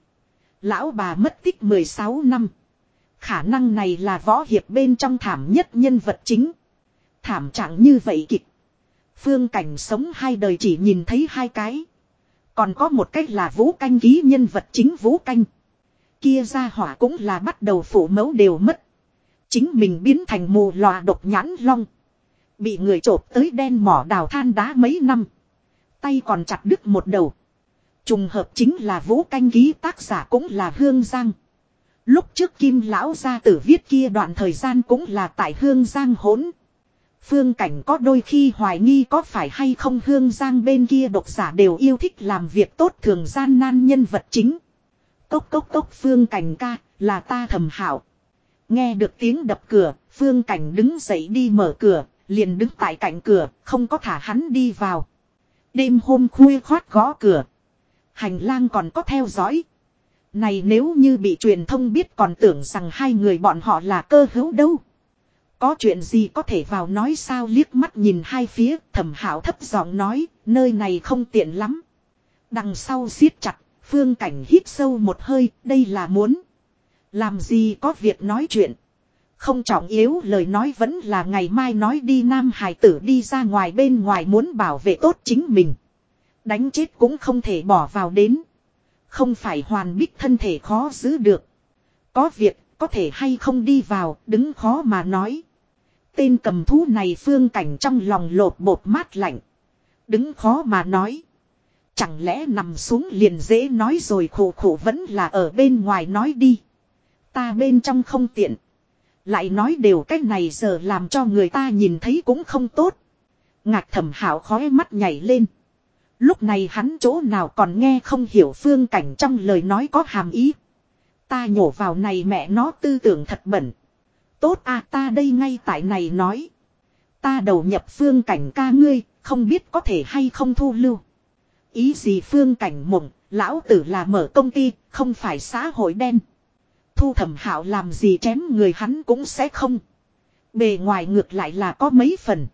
Lão bà mất tích 16 năm. Khả năng này là võ hiệp bên trong thảm nhất nhân vật chính. Thảm trạng như vậy kịch. Phương cảnh sống hai đời chỉ nhìn thấy hai cái. Còn có một cách là vũ canh ký nhân vật chính vũ canh. Kia ra hỏa cũng là bắt đầu phụ mẫu đều mất. Chính mình biến thành mù lòa độc nhãn long. Bị người trộp tới đen mỏ đào than đá mấy năm. Tay còn chặt đứt một đầu. Trùng hợp chính là vũ canh ký tác giả cũng là Hương Giang. Lúc trước Kim Lão gia tử viết kia đoạn thời gian cũng là tại Hương Giang hỗn. Phương cảnh có đôi khi hoài nghi có phải hay không Hương Giang bên kia độc giả đều yêu thích làm việc tốt thường gian nan nhân vật chính. Cốc cốc cốc phương cảnh ca là ta thầm hảo. Nghe được tiếng đập cửa, phương cảnh đứng dậy đi mở cửa, liền đứng tại cạnh cửa, không có thả hắn đi vào. Đêm hôm khuya khoát gõ cửa. Hành lang còn có theo dõi. Này nếu như bị truyền thông biết còn tưởng rằng hai người bọn họ là cơ hữu đâu. Có chuyện gì có thể vào nói sao liếc mắt nhìn hai phía thẩm hảo thấp giọng nói nơi này không tiện lắm. Đằng sau siết chặt phương cảnh hít sâu một hơi đây là muốn. Làm gì có việc nói chuyện. Không trọng yếu lời nói vẫn là ngày mai nói đi Nam Hải tử đi ra ngoài bên ngoài muốn bảo vệ tốt chính mình. Đánh chết cũng không thể bỏ vào đến. Không phải hoàn bích thân thể khó giữ được. Có việc, có thể hay không đi vào, đứng khó mà nói. Tên cầm thú này phương cảnh trong lòng lột bột mát lạnh. Đứng khó mà nói. Chẳng lẽ nằm xuống liền dễ nói rồi khổ khổ vẫn là ở bên ngoài nói đi. Ta bên trong không tiện. Lại nói đều cách này giờ làm cho người ta nhìn thấy cũng không tốt. Ngạc thẩm hảo khói mắt nhảy lên. Lúc này hắn chỗ nào còn nghe không hiểu phương cảnh trong lời nói có hàm ý. Ta nhổ vào này mẹ nó tư tưởng thật bẩn. Tốt à ta đây ngay tại này nói. Ta đầu nhập phương cảnh ca ngươi, không biết có thể hay không thu lưu. Ý gì phương cảnh mộng, lão tử là mở công ty, không phải xã hội đen. Thu thẩm hạo làm gì chém người hắn cũng sẽ không. Bề ngoài ngược lại là có mấy phần.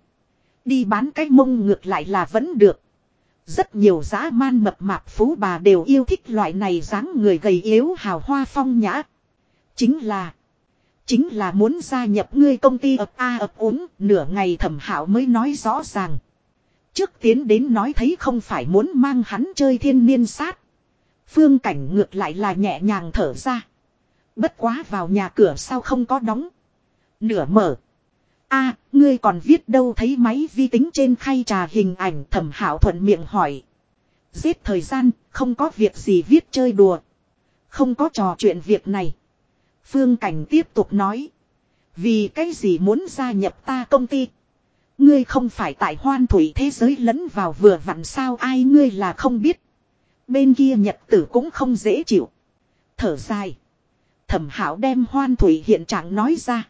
Đi bán cái mông ngược lại là vẫn được. Rất nhiều dã man mập mạp phú bà đều yêu thích loại này dáng người gầy yếu hào hoa phong nhã. Chính là. Chính là muốn gia nhập ngươi công ty ập a ập uống, nửa ngày thẩm hảo mới nói rõ ràng. Trước tiến đến nói thấy không phải muốn mang hắn chơi thiên niên sát. Phương cảnh ngược lại là nhẹ nhàng thở ra. Bất quá vào nhà cửa sao không có đóng. Nửa mở. a ngươi còn viết đâu thấy máy vi tính trên khay trà hình ảnh thẩm hảo thuận miệng hỏi. Giết thời gian, không có việc gì viết chơi đùa. Không có trò chuyện việc này. Phương Cảnh tiếp tục nói. Vì cái gì muốn gia nhập ta công ty? Ngươi không phải tại hoan thủy thế giới lẫn vào vừa vặn sao ai ngươi là không biết. Bên kia nhật tử cũng không dễ chịu. Thở dài. Thẩm hảo đem hoan thủy hiện trạng nói ra.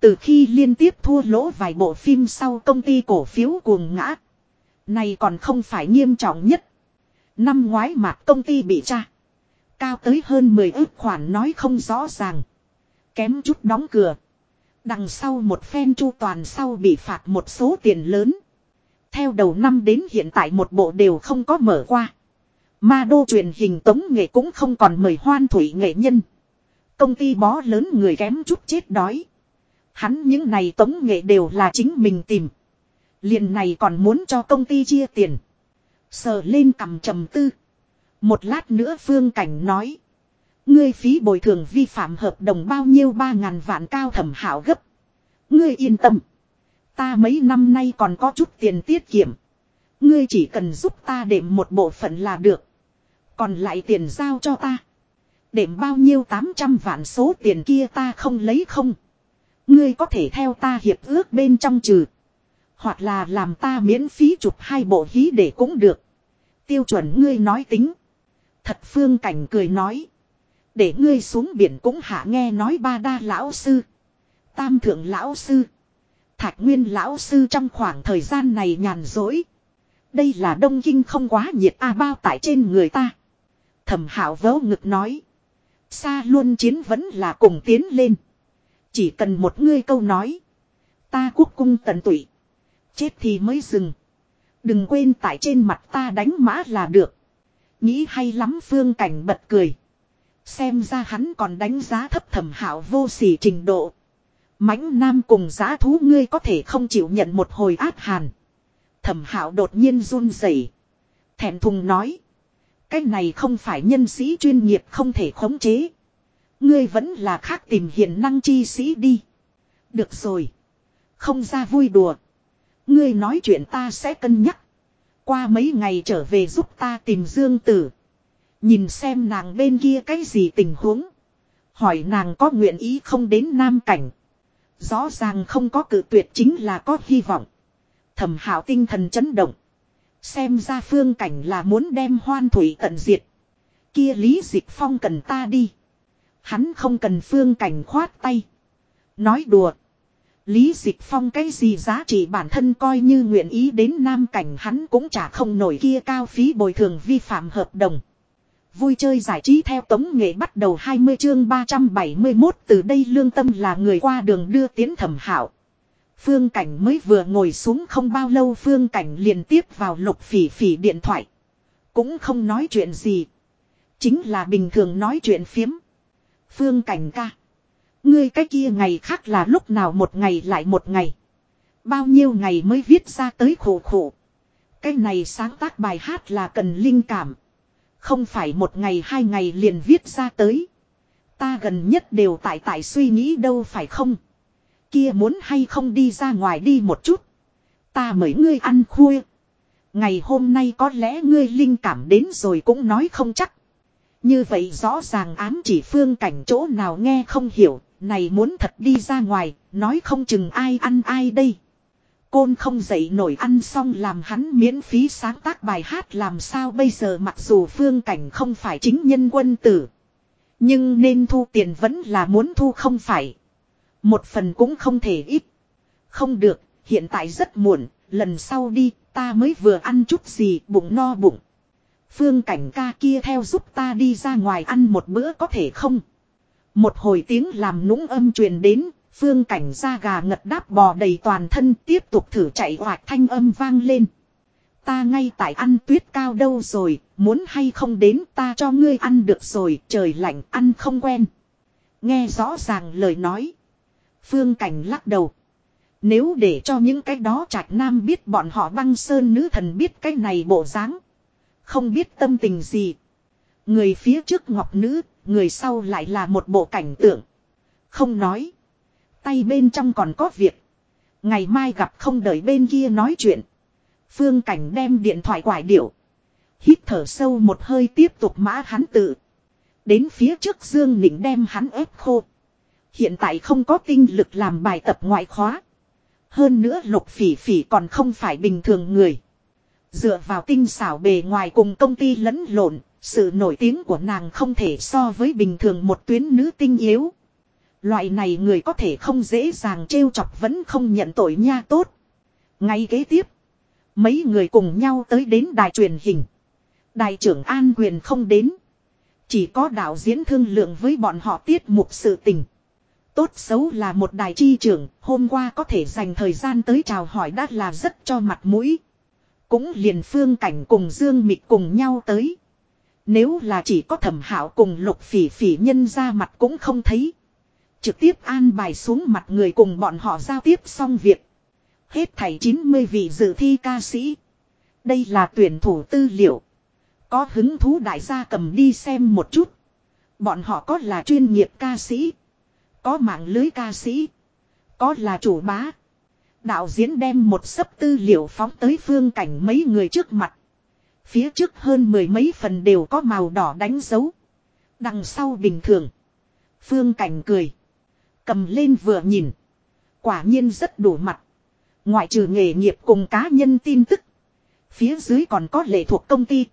Từ khi liên tiếp thua lỗ vài bộ phim sau công ty cổ phiếu cuồng ngã. Này còn không phải nghiêm trọng nhất. Năm ngoái mặt công ty bị tra. Cao tới hơn 10 ước khoản nói không rõ ràng. Kém chút đóng cửa. Đằng sau một phen chu toàn sau bị phạt một số tiền lớn. Theo đầu năm đến hiện tại một bộ đều không có mở qua. Ma đô truyền hình tống nghệ cũng không còn mời hoan thủy nghệ nhân. Công ty bó lớn người kém chút chết đói. Hắn những này tống nghệ đều là chính mình tìm. Liền này còn muốn cho công ty chia tiền. Sờ lên cầm trầm tư. Một lát nữa Phương Cảnh nói. Ngươi phí bồi thường vi phạm hợp đồng bao nhiêu ba ngàn vạn cao thẩm hảo gấp. Ngươi yên tâm. Ta mấy năm nay còn có chút tiền tiết kiệm. Ngươi chỉ cần giúp ta đệm một bộ phận là được. Còn lại tiền giao cho ta. Đệm bao nhiêu 800 vạn số tiền kia ta không lấy không. Ngươi có thể theo ta hiệp ước bên trong trừ. Hoặc là làm ta miễn phí chụp hai bộ hí để cũng được. Tiêu chuẩn ngươi nói tính. Thật phương cảnh cười nói. Để ngươi xuống biển cũng hạ nghe nói ba đa lão sư. Tam thượng lão sư. Thạch nguyên lão sư trong khoảng thời gian này nhàn rỗi. Đây là đông kinh không quá nhiệt a bao tại trên người ta. Thẩm hảo vớ ngực nói. Xa luôn chiến vẫn là cùng tiến lên. Chỉ cần một ngươi câu nói. Ta quốc cung tận tụy. Chết thì mới dừng. Đừng quên tại trên mặt ta đánh mã là được. Nghĩ hay lắm phương cảnh bật cười. Xem ra hắn còn đánh giá thấp thẩm hảo vô sỉ trình độ. mãnh nam cùng giá thú ngươi có thể không chịu nhận một hồi át hàn. Thẩm hảo đột nhiên run rẩy, thẹn thùng nói. Cái này không phải nhân sĩ chuyên nghiệp không thể khống chế. Ngươi vẫn là khác tìm hiền năng chi sĩ đi. Được rồi. Không ra vui đùa. Ngươi nói chuyện ta sẽ cân nhắc. Qua mấy ngày trở về giúp ta tìm Dương Tử. Nhìn xem nàng bên kia cái gì tình huống. Hỏi nàng có nguyện ý không đến Nam Cảnh. Rõ ràng không có cự tuyệt chính là có hy vọng. Thẩm hảo tinh thần chấn động. Xem ra phương cảnh là muốn đem hoan thủy tận diệt. Kia Lý Dịch Phong cần ta đi. Hắn không cần phương cảnh khoát tay. Nói đùa. Lý Dịch Phong cái gì giá trị bản thân coi như nguyện ý đến Nam Cảnh hắn cũng chả không nổi kia cao phí bồi thường vi phạm hợp đồng. Vui chơi giải trí theo tống nghệ bắt đầu 20 chương 371 từ đây lương tâm là người qua đường đưa tiến thẩm hảo. Phương Cảnh mới vừa ngồi xuống không bao lâu Phương Cảnh liền tiếp vào lục phỉ phỉ điện thoại. Cũng không nói chuyện gì. Chính là bình thường nói chuyện phiếm. Phương Cảnh ca. Ngươi cái kia ngày khác là lúc nào một ngày lại một ngày. Bao nhiêu ngày mới viết ra tới khổ khổ. Cái này sáng tác bài hát là cần linh cảm. Không phải một ngày hai ngày liền viết ra tới. Ta gần nhất đều tại tại suy nghĩ đâu phải không. Kia muốn hay không đi ra ngoài đi một chút. Ta mời ngươi ăn khuya. Ngày hôm nay có lẽ ngươi linh cảm đến rồi cũng nói không chắc. Như vậy rõ ràng ám chỉ phương cảnh chỗ nào nghe không hiểu, này muốn thật đi ra ngoài, nói không chừng ai ăn ai đây. Côn không dậy nổi ăn xong làm hắn miễn phí sáng tác bài hát làm sao bây giờ mặc dù phương cảnh không phải chính nhân quân tử. Nhưng nên thu tiền vẫn là muốn thu không phải. Một phần cũng không thể ít. Không được, hiện tại rất muộn, lần sau đi, ta mới vừa ăn chút gì, bụng no bụng. Phương cảnh ca kia theo giúp ta đi ra ngoài ăn một bữa có thể không? Một hồi tiếng làm nũng âm truyền đến, phương cảnh ra gà ngật đáp bò đầy toàn thân tiếp tục thử chạy hoạt thanh âm vang lên. Ta ngay tại ăn tuyết cao đâu rồi, muốn hay không đến ta cho ngươi ăn được rồi, trời lạnh ăn không quen. Nghe rõ ràng lời nói. Phương cảnh lắc đầu. Nếu để cho những cái đó trạch nam biết bọn họ băng sơn nữ thần biết cái này bộ dáng Không biết tâm tình gì. Người phía trước ngọc nữ, người sau lại là một bộ cảnh tượng. Không nói. Tay bên trong còn có việc. Ngày mai gặp không đợi bên kia nói chuyện. Phương cảnh đem điện thoại quải điệu. Hít thở sâu một hơi tiếp tục mã hắn tự. Đến phía trước Dương Nịnh đem hắn ép khô. Hiện tại không có tinh lực làm bài tập ngoại khóa. Hơn nữa lục phỉ phỉ còn không phải bình thường người. Dựa vào tinh xảo bề ngoài cùng công ty lẫn lộn, sự nổi tiếng của nàng không thể so với bình thường một tuyến nữ tinh yếu. Loại này người có thể không dễ dàng trêu chọc vẫn không nhận tội nha tốt. Ngay kế tiếp, mấy người cùng nhau tới đến đài truyền hình. Đài trưởng An Quyền không đến. Chỉ có đạo diễn thương lượng với bọn họ tiết mục sự tình. Tốt xấu là một đài chi trưởng, hôm qua có thể dành thời gian tới chào hỏi đã là rất cho mặt mũi. Cũng liền phương cảnh cùng Dương Mịch cùng nhau tới. Nếu là chỉ có thẩm hảo cùng lục phỉ phỉ nhân ra mặt cũng không thấy. Trực tiếp an bài xuống mặt người cùng bọn họ giao tiếp xong việc. Hết thảy 90 vị dự thi ca sĩ. Đây là tuyển thủ tư liệu. Có hứng thú đại gia cầm đi xem một chút. Bọn họ có là chuyên nghiệp ca sĩ. Có mạng lưới ca sĩ. Có là chủ bá. Đạo diễn đem một sấp tư liệu phóng tới phương cảnh mấy người trước mặt. Phía trước hơn mười mấy phần đều có màu đỏ đánh dấu. Đằng sau bình thường. Phương cảnh cười. Cầm lên vừa nhìn. Quả nhiên rất đủ mặt. Ngoại trừ nghề nghiệp cùng cá nhân tin tức. Phía dưới còn có lệ thuộc công ty.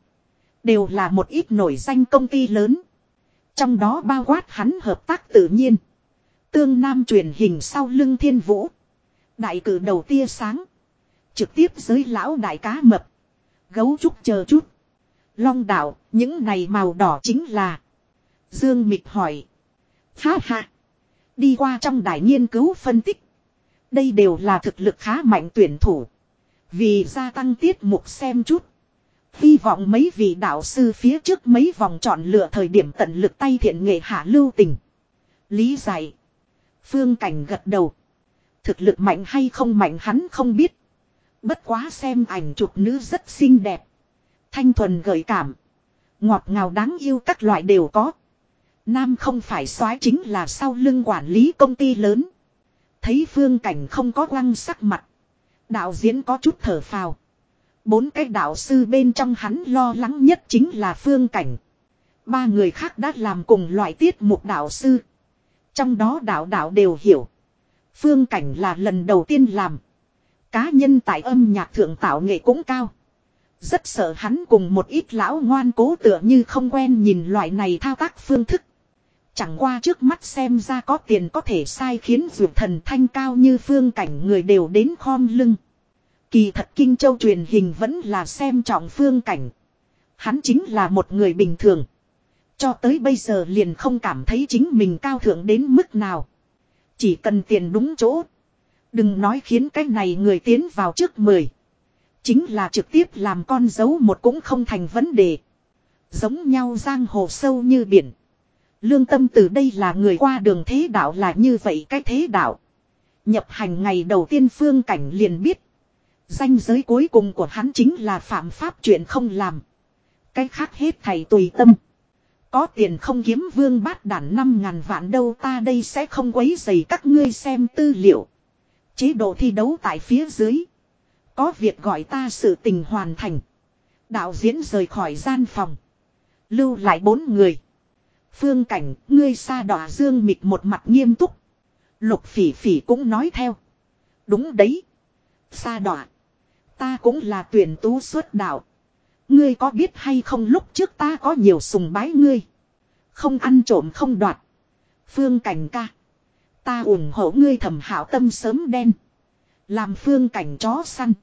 Đều là một ít nổi danh công ty lớn. Trong đó bao quát hắn hợp tác tự nhiên. Tương Nam truyền hình sau lưng thiên vũ. Đại cử đầu tia sáng. Trực tiếp giới lão đại cá mập. Gấu trúc chờ chút. Long đạo, những này màu đỏ chính là. Dương Mịch hỏi. Ha ha. Đi qua trong đài nghiên cứu phân tích. Đây đều là thực lực khá mạnh tuyển thủ. Vì gia tăng tiết mục xem chút. Hy vọng mấy vị đạo sư phía trước mấy vòng chọn lựa thời điểm tận lực tay thiện nghệ hạ lưu tình. Lý giải. Phương Cảnh gật đầu. Thực lực mạnh hay không mạnh hắn không biết. Bất quá xem ảnh chụp nữ rất xinh đẹp. Thanh thuần gợi cảm. Ngọt ngào đáng yêu các loại đều có. Nam không phải soái chính là sau lưng quản lý công ty lớn. Thấy phương cảnh không có quăng sắc mặt. Đạo diễn có chút thở phào. Bốn cái đạo sư bên trong hắn lo lắng nhất chính là phương cảnh. Ba người khác đã làm cùng loại tiết mục đạo sư. Trong đó đạo đạo đều hiểu. Phương cảnh là lần đầu tiên làm. Cá nhân tại âm nhạc thượng tạo nghệ cũng cao. Rất sợ hắn cùng một ít lão ngoan cố tựa như không quen nhìn loại này thao tác phương thức. Chẳng qua trước mắt xem ra có tiền có thể sai khiến dù thần thanh cao như phương cảnh người đều đến khom lưng. Kỳ thật Kinh Châu truyền hình vẫn là xem trọng phương cảnh. Hắn chính là một người bình thường. Cho tới bây giờ liền không cảm thấy chính mình cao thượng đến mức nào. Chỉ cần tiền đúng chỗ. Đừng nói khiến cái này người tiến vào trước mười. Chính là trực tiếp làm con dấu một cũng không thành vấn đề. Giống nhau giang hồ sâu như biển. Lương tâm từ đây là người qua đường thế đạo là như vậy cái thế đạo. Nhập hành ngày đầu tiên phương cảnh liền biết. Danh giới cuối cùng của hắn chính là phạm pháp chuyện không làm. Cái khác hết thầy tùy tâm. Có tiền không kiếm vương bát đản năm ngàn vạn đâu ta đây sẽ không quấy dày các ngươi xem tư liệu. Chế độ thi đấu tại phía dưới. Có việc gọi ta sự tình hoàn thành. Đạo diễn rời khỏi gian phòng. Lưu lại bốn người. Phương cảnh, ngươi xa đỏ dương mịt một mặt nghiêm túc. Lục phỉ phỉ cũng nói theo. Đúng đấy. Xa đỏ. Ta cũng là tuyển tú xuất đạo. Ngươi có biết hay không lúc trước ta có nhiều sùng bái ngươi. Không ăn trộm không đoạt. Phương cảnh ca. Ta ủng hộ ngươi thầm hảo tâm sớm đen. Làm phương cảnh chó săn.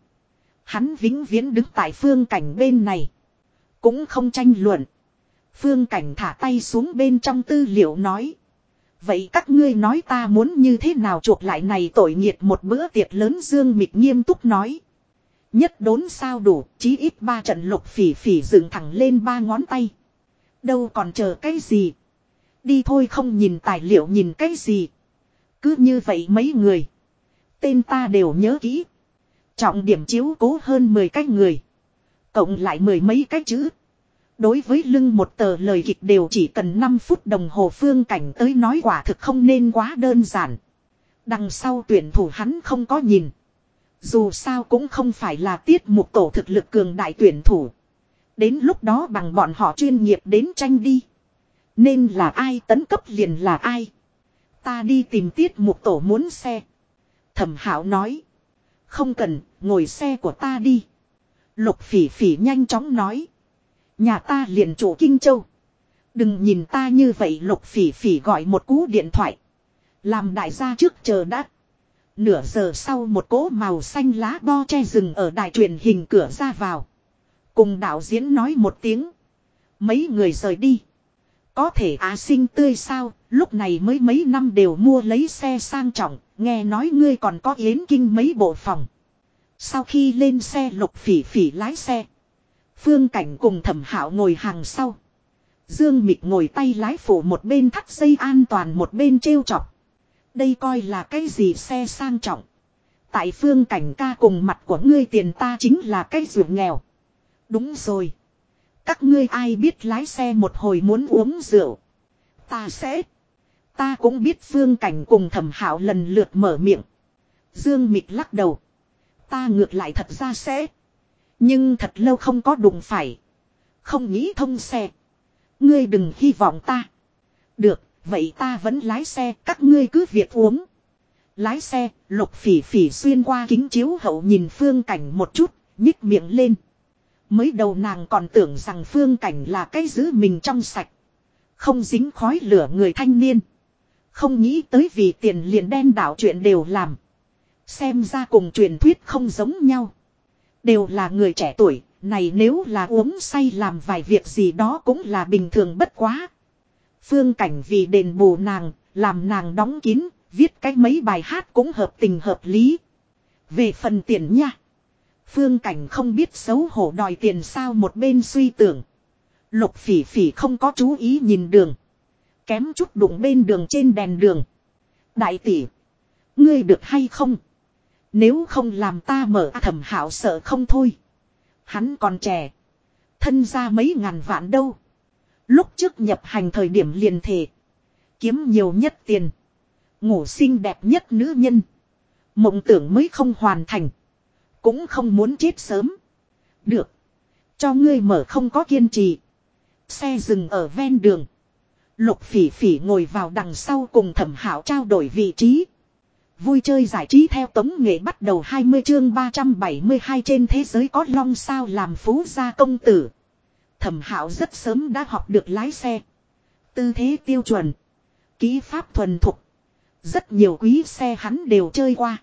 Hắn vĩnh viễn đứng tại phương cảnh bên này. Cũng không tranh luận. Phương cảnh thả tay xuống bên trong tư liệu nói. Vậy các ngươi nói ta muốn như thế nào chuộc lại này tội nghiệt một bữa tiệc lớn dương mịch nghiêm túc nói. Nhất đốn sao đủ, chí ít ba trận lục phỉ phỉ dựng thẳng lên ba ngón tay. Đâu còn chờ cái gì. Đi thôi không nhìn tài liệu nhìn cái gì. Cứ như vậy mấy người. Tên ta đều nhớ kỹ. Trọng điểm chiếu cố hơn 10 cái người. Cộng lại mười mấy cái chữ. Đối với lưng một tờ lời kịch đều chỉ cần 5 phút đồng hồ phương cảnh tới nói quả thực không nên quá đơn giản. Đằng sau tuyển thủ hắn không có nhìn. Dù sao cũng không phải là tiết mục tổ thực lực cường đại tuyển thủ. Đến lúc đó bằng bọn họ chuyên nghiệp đến tranh đi. Nên là ai tấn cấp liền là ai. Ta đi tìm tiết mục tổ muốn xe. Thẩm hảo nói. Không cần, ngồi xe của ta đi. Lục phỉ phỉ nhanh chóng nói. Nhà ta liền chủ Kinh Châu. Đừng nhìn ta như vậy lục phỉ phỉ gọi một cú điện thoại. Làm đại gia trước chờ đã. Nửa giờ sau một cỗ màu xanh lá bo che rừng ở đài truyền hình cửa ra vào. Cùng đạo diễn nói một tiếng. Mấy người rời đi. Có thể á sinh tươi sao, lúc này mới mấy năm đều mua lấy xe sang trọng, nghe nói ngươi còn có yến kinh mấy bộ phòng. Sau khi lên xe lục phỉ phỉ lái xe. Phương Cảnh cùng thẩm hảo ngồi hàng sau. Dương Mịch ngồi tay lái phủ một bên thắt dây an toàn một bên trêu chọc. Đây coi là cái gì xe sang trọng. Tại phương cảnh ca cùng mặt của ngươi tiền ta chính là cái ruộng nghèo. Đúng rồi. Các ngươi ai biết lái xe một hồi muốn uống rượu. Ta sẽ. Ta cũng biết phương cảnh cùng thẩm hảo lần lượt mở miệng. Dương mịt lắc đầu. Ta ngược lại thật ra sẽ. Nhưng thật lâu không có đụng phải. Không nghĩ thông xe. Ngươi đừng hy vọng ta. Được, vậy ta vẫn lái xe, các ngươi cứ việc uống. Lái xe, lục phỉ phỉ xuyên qua kính chiếu hậu nhìn phương cảnh một chút, nhích miệng lên. Mới đầu nàng còn tưởng rằng phương cảnh là cái giữ mình trong sạch. Không dính khói lửa người thanh niên. Không nghĩ tới vì tiền liền đen đảo chuyện đều làm. Xem ra cùng truyền thuyết không giống nhau. Đều là người trẻ tuổi, này nếu là uống say làm vài việc gì đó cũng là bình thường bất quá. Phương cảnh vì đền bù nàng, làm nàng đóng kín, viết cách mấy bài hát cũng hợp tình hợp lý. Về phần tiền nha. Phương cảnh không biết xấu hổ đòi tiền sao một bên suy tưởng. Lục phỉ phỉ không có chú ý nhìn đường. Kém chút đụng bên đường trên đèn đường. Đại tỷ. Ngươi được hay không? Nếu không làm ta mở thẩm hảo sợ không thôi. Hắn còn trẻ. Thân ra mấy ngàn vạn đâu. Lúc trước nhập hành thời điểm liền thể. Kiếm nhiều nhất tiền. Ngủ xinh đẹp nhất nữ nhân. Mộng tưởng mới không hoàn thành. Cũng không muốn chết sớm. Được. Cho ngươi mở không có kiên trì. Xe dừng ở ven đường. Lục phỉ phỉ ngồi vào đằng sau cùng thẩm hảo trao đổi vị trí. Vui chơi giải trí theo tống nghệ bắt đầu 20 chương 372 trên thế giới có long sao làm phú gia công tử. Thẩm Hạo rất sớm đã học được lái xe. Tư thế tiêu chuẩn. Ký pháp thuần thục. Rất nhiều quý xe hắn đều chơi qua.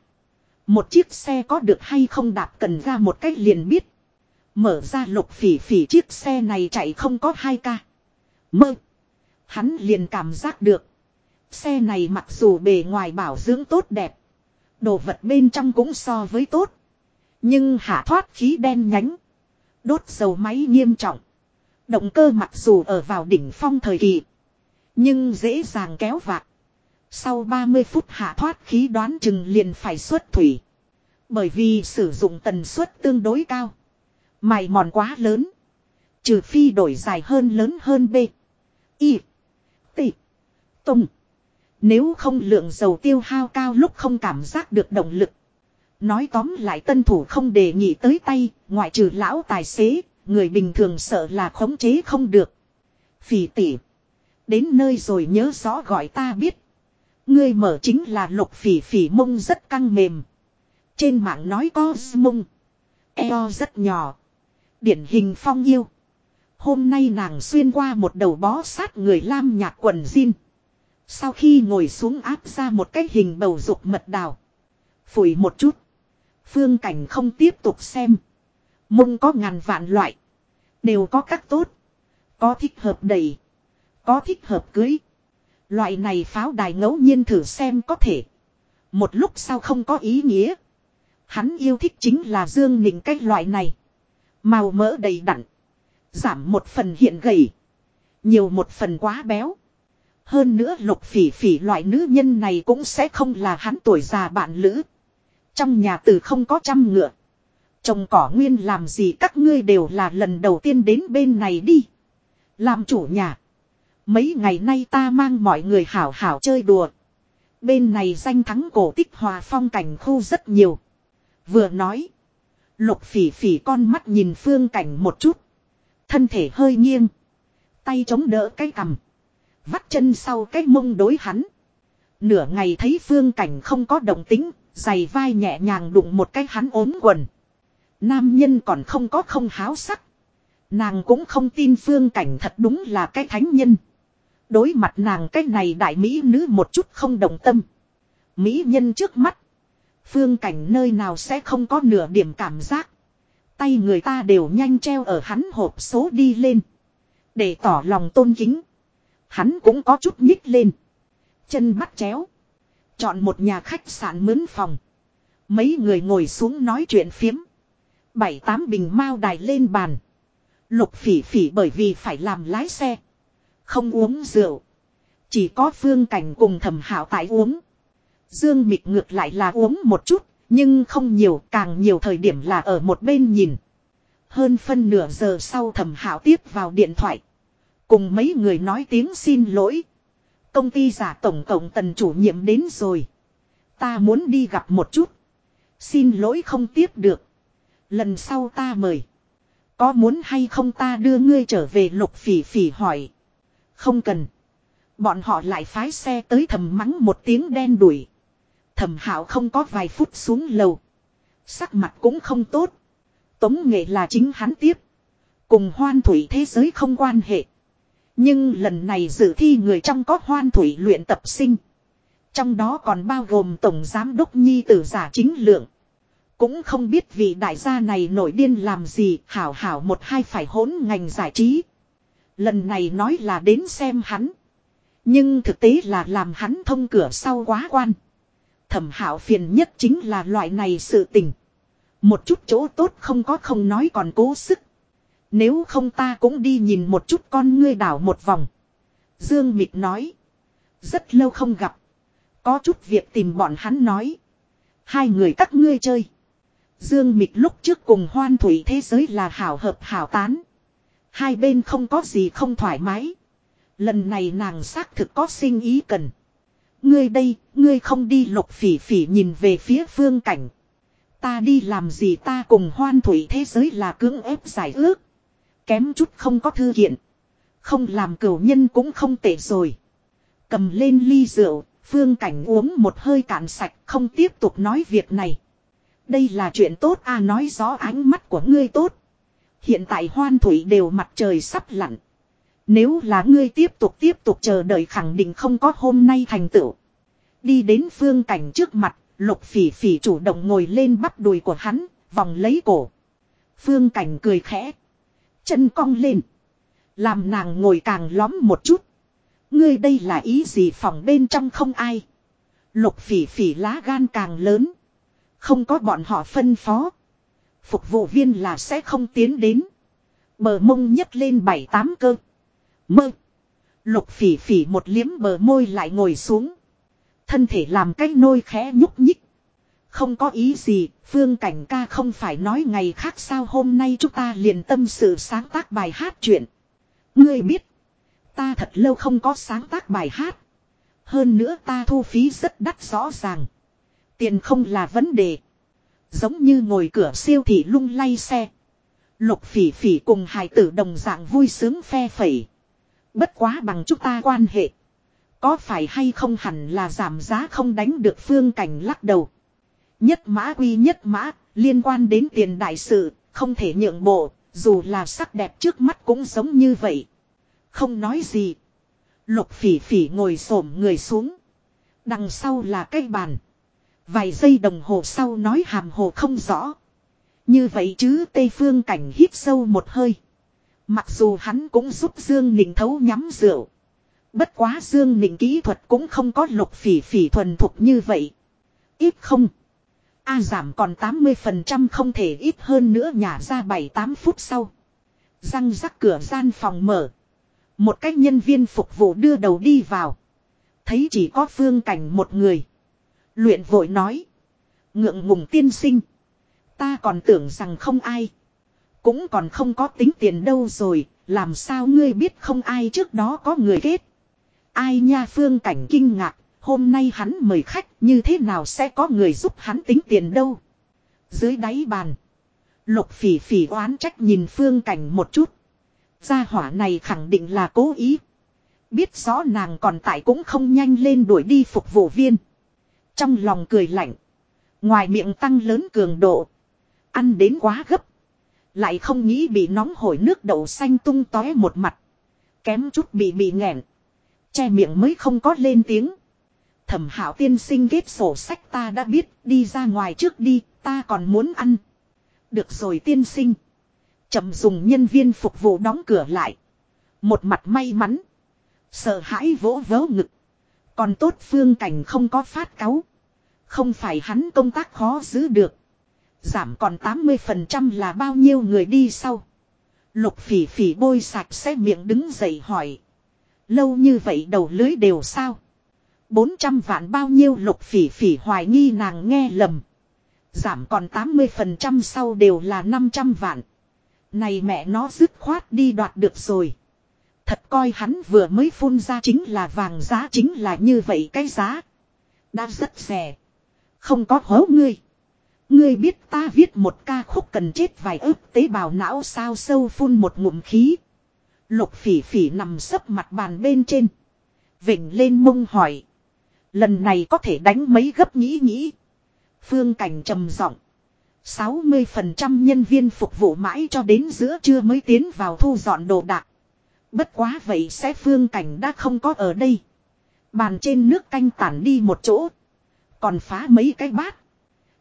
Một chiếc xe có được hay không đạp cần ra một cách liền biết. Mở ra lục phỉ phỉ chiếc xe này chạy không có hai ca. Mơ. Hắn liền cảm giác được. Xe này mặc dù bề ngoài bảo dưỡng tốt đẹp. Đồ vật bên trong cũng so với tốt. Nhưng hạ thoát khí đen nhánh. Đốt dầu máy nghiêm trọng. Động cơ mặc dù ở vào đỉnh phong thời kỳ. Nhưng dễ dàng kéo vạc. Sau 30 phút hạ thoát khí đoán chừng liền phải xuất thủy. Bởi vì sử dụng tần suất tương đối cao. mài mòn quá lớn. Trừ phi đổi dài hơn lớn hơn B. Y. T. tùng. Nếu không lượng dầu tiêu hao cao lúc không cảm giác được động lực. Nói tóm lại tân thủ không đề nghị tới tay, ngoại trừ lão tài xế, người bình thường sợ là khống chế không được. Phỉ tỉ. Đến nơi rồi nhớ rõ gọi ta biết. Ngươi mở chính là lục phỉ phỉ mông rất căng mềm. Trên mạng nói có mông. Eo rất nhỏ. Điển hình phong yêu. Hôm nay nàng xuyên qua một đầu bó sát người lam nhạc quần jean. Sau khi ngồi xuống áp ra một cái hình bầu dục mật đào. Phủi một chút. Phương cảnh không tiếp tục xem. Mông có ngàn vạn loại. Đều có các tốt. Có thích hợp đầy. Có thích hợp cưới. Loại này pháo đài ngẫu nhiên thử xem có thể. Một lúc sau không có ý nghĩa. Hắn yêu thích chính là dương nịnh cái loại này. Màu mỡ đầy đặn. Giảm một phần hiện gầy. Nhiều một phần quá béo. Hơn nữa lục phỉ phỉ loại nữ nhân này cũng sẽ không là hắn tuổi già bạn lữ. Trong nhà từ không có trăm ngựa. Trồng cỏ nguyên làm gì các ngươi đều là lần đầu tiên đến bên này đi. Làm chủ nhà. Mấy ngày nay ta mang mọi người hảo hảo chơi đùa. Bên này danh thắng cổ tích hòa phong cảnh khu rất nhiều. Vừa nói. Lục phỉ phỉ con mắt nhìn phương cảnh một chút. Thân thể hơi nghiêng. Tay chống đỡ cái cằm. Vắt chân sau cái mông đối hắn. Nửa ngày thấy phương cảnh không có động tính. Giày vai nhẹ nhàng đụng một cái hắn ốm quần. Nam nhân còn không có không háo sắc. Nàng cũng không tin phương cảnh thật đúng là cái thánh nhân. Đối mặt nàng cái này đại mỹ nữ một chút không đồng tâm. Mỹ nhân trước mắt. Phương cảnh nơi nào sẽ không có nửa điểm cảm giác. Tay người ta đều nhanh treo ở hắn hộp số đi lên. Để tỏ lòng tôn kính. Hắn cũng có chút nhích lên. Chân bắt chéo. Chọn một nhà khách sạn mướn phòng. Mấy người ngồi xuống nói chuyện phiếm. Bảy tám bình mao đài lên bàn. Lục phỉ phỉ bởi vì phải làm lái xe. Không uống rượu. Chỉ có phương cảnh cùng thẩm hảo tại uống. Dương mịch ngược lại là uống một chút. Nhưng không nhiều, càng nhiều thời điểm là ở một bên nhìn. Hơn phân nửa giờ sau thẩm hảo tiếp vào điện thoại. Cùng mấy người nói tiếng xin lỗi. Công ty giả tổng cộng tần chủ nhiệm đến rồi. Ta muốn đi gặp một chút. Xin lỗi không tiếp được. Lần sau ta mời. Có muốn hay không ta đưa ngươi trở về lục phỉ phỉ hỏi. Không cần. Bọn họ lại phái xe tới thầm mắng một tiếng đen đuổi. Thẩm hạo không có vài phút xuống lầu. Sắc mặt cũng không tốt. Tống nghệ là chính hắn tiếp. Cùng hoan thủy thế giới không quan hệ. Nhưng lần này dự thi người trong có hoan thủy luyện tập sinh. Trong đó còn bao gồm Tổng Giám Đốc Nhi tử giả chính lượng. Cũng không biết vị đại gia này nổi điên làm gì, hảo hảo một hai phải hỗn ngành giải trí. Lần này nói là đến xem hắn. Nhưng thực tế là làm hắn thông cửa sau quá quan. Thẩm hảo phiền nhất chính là loại này sự tình. Một chút chỗ tốt không có không nói còn cố sức. Nếu không ta cũng đi nhìn một chút con ngươi đảo một vòng. Dương mịt nói. Rất lâu không gặp. Có chút việc tìm bọn hắn nói. Hai người các ngươi chơi. Dương Mịch lúc trước cùng hoan thủy thế giới là hảo hợp hảo tán. Hai bên không có gì không thoải mái. Lần này nàng xác thực có sinh ý cần. Ngươi đây, ngươi không đi lục phỉ phỉ nhìn về phía phương cảnh. Ta đi làm gì ta cùng hoan thủy thế giới là cưỡng ép giải ước. Kém chút không có thư kiện. Không làm cửu nhân cũng không tệ rồi. Cầm lên ly rượu, phương cảnh uống một hơi cạn sạch không tiếp tục nói việc này. Đây là chuyện tốt à nói rõ ánh mắt của ngươi tốt. Hiện tại hoan thủy đều mặt trời sắp lặn. Nếu là ngươi tiếp tục tiếp tục chờ đợi khẳng định không có hôm nay thành tựu. Đi đến phương cảnh trước mặt, lục phỉ phỉ chủ động ngồi lên bắp đùi của hắn, vòng lấy cổ. Phương cảnh cười khẽ. Chân cong lên. Làm nàng ngồi càng lõm một chút. Ngươi đây là ý gì phòng bên trong không ai. Lục phỉ phỉ lá gan càng lớn. Không có bọn họ phân phó. Phục vụ viên là sẽ không tiến đến. Bờ mông nhấc lên bảy tám cơ. Mơ. Lục phỉ phỉ một liếm bờ môi lại ngồi xuống. Thân thể làm cái nôi khẽ nhúc nhích. Không có ý gì, phương cảnh ca không phải nói ngày khác sao hôm nay chúng ta liền tâm sự sáng tác bài hát chuyện. Ngươi biết, ta thật lâu không có sáng tác bài hát. Hơn nữa ta thu phí rất đắt rõ ràng. Tiền không là vấn đề. Giống như ngồi cửa siêu thị lung lay xe. Lục phỉ phỉ cùng hài tử đồng dạng vui sướng phe phẩy. Bất quá bằng chúng ta quan hệ. Có phải hay không hẳn là giảm giá không đánh được phương cảnh lắc đầu. Nhất mã quy nhất mã, liên quan đến tiền đại sự, không thể nhượng bộ, dù là sắc đẹp trước mắt cũng giống như vậy. Không nói gì. Lục phỉ phỉ ngồi xổm người xuống. Đằng sau là cây bàn. Vài giây đồng hồ sau nói hàm hồ không rõ. Như vậy chứ Tây Phương Cảnh hít sâu một hơi. Mặc dù hắn cũng giúp Dương Nịnh thấu nhắm rượu. Bất quá Dương Nịnh kỹ thuật cũng không có lục phỉ phỉ thuần thục như vậy. Ít không. A giảm còn 80% không thể ít hơn nữa nhả ra 7-8 phút sau. Răng rắc cửa gian phòng mở. Một cách nhân viên phục vụ đưa đầu đi vào. Thấy chỉ có phương cảnh một người. Luyện vội nói. Ngượng ngùng tiên sinh. Ta còn tưởng rằng không ai. Cũng còn không có tính tiền đâu rồi. Làm sao ngươi biết không ai trước đó có người kết. Ai nha phương cảnh kinh ngạc. Hôm nay hắn mời khách như thế nào sẽ có người giúp hắn tính tiền đâu. Dưới đáy bàn. Lục phỉ phỉ oán trách nhìn phương cảnh một chút. Gia hỏa này khẳng định là cố ý. Biết rõ nàng còn tại cũng không nhanh lên đuổi đi phục vụ viên. Trong lòng cười lạnh. Ngoài miệng tăng lớn cường độ. Ăn đến quá gấp. Lại không nghĩ bị nóng hổi nước đậu xanh tung tóe một mặt. Kém chút bị bị nghẹn. Che miệng mới không có lên tiếng. Thẩm hảo tiên sinh ghép sổ sách ta đã biết. Đi ra ngoài trước đi. Ta còn muốn ăn. Được rồi tiên sinh. chậm dùng nhân viên phục vụ đóng cửa lại. Một mặt may mắn. Sợ hãi vỗ vớ ngực. Còn tốt phương cảnh không có phát cáu. Không phải hắn công tác khó giữ được. Giảm còn 80% là bao nhiêu người đi sau. Lục phỉ phỉ bôi sạch xe miệng đứng dậy hỏi. Lâu như vậy đầu lưới đều sao? 400 vạn bao nhiêu lục phỉ phỉ hoài nghi nàng nghe lầm. Giảm còn 80% sau đều là 500 vạn. Này mẹ nó dứt khoát đi đoạt được rồi. Thật coi hắn vừa mới phun ra chính là vàng giá chính là như vậy cái giá. Đã rất rẻ. Không có hố ngươi. Ngươi biết ta viết một ca khúc cần chết vài ức tế bào não sao sâu phun một ngụm khí. Lục phỉ phỉ nằm sấp mặt bàn bên trên. Vịnh lên mông hỏi. Lần này có thể đánh mấy gấp nghĩ nghĩ. Phương cảnh trầm giọng. 60% nhân viên phục vụ mãi cho đến giữa trưa mới tiến vào thu dọn đồ đạc. Bất quá vậy sẽ phương cảnh đã không có ở đây. Bàn trên nước canh tản đi một chỗ. Còn phá mấy cái bát.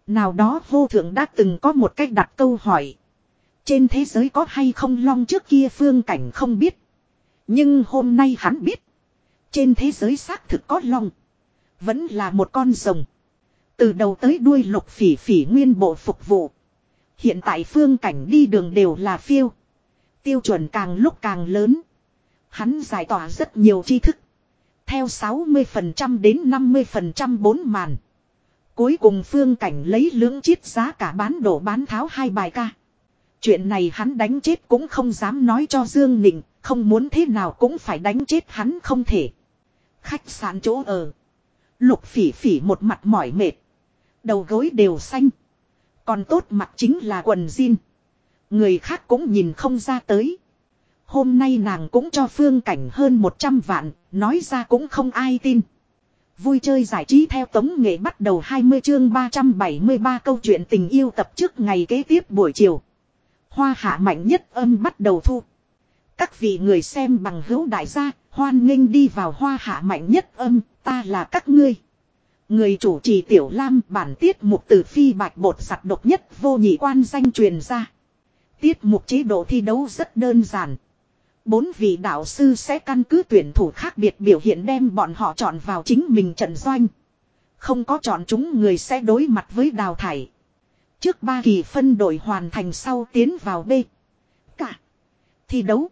Nào đó vô thượng đã từng có một cách đặt câu hỏi. Trên thế giới có hay không long trước kia phương cảnh không biết. Nhưng hôm nay hắn biết. Trên thế giới xác thực có long. Vẫn là một con rồng. Từ đầu tới đuôi lục phỉ phỉ nguyên bộ phục vụ. Hiện tại phương cảnh đi đường đều là phiêu. Tiêu chuẩn càng lúc càng lớn. Hắn giải tỏa rất nhiều tri thức. Theo 60% đến 50% bốn màn. Cuối cùng phương cảnh lấy lưỡng chiết giá cả bán đổ bán tháo hai bài ca. Chuyện này hắn đánh chết cũng không dám nói cho Dương Nịnh, không muốn thế nào cũng phải đánh chết hắn không thể. Khách sạn chỗ ở. Lục phỉ phỉ một mặt mỏi mệt. Đầu gối đều xanh. Còn tốt mặt chính là quần jean. Người khác cũng nhìn không ra tới. Hôm nay nàng cũng cho phương cảnh hơn 100 vạn, nói ra cũng không ai tin. Vui chơi giải trí theo tống nghệ bắt đầu 20 chương 373 câu chuyện tình yêu tập trước ngày kế tiếp buổi chiều. Hoa hạ mạnh nhất âm bắt đầu thu. Các vị người xem bằng hữu đại gia, hoan nghênh đi vào hoa hạ mạnh nhất âm, ta là các ngươi. Người chủ trì tiểu lam bản tiết mục từ phi bạch bột giặt độc nhất vô nhị quan danh truyền ra. Tiết mục chế độ thi đấu rất đơn giản. Bốn vị đạo sư sẽ căn cứ tuyển thủ khác biệt biểu hiện đem bọn họ chọn vào chính mình trận doanh. Không có chọn chúng người sẽ đối mặt với đào thải. Trước ba kỳ phân đội hoàn thành sau tiến vào B. Cả. Thi đấu.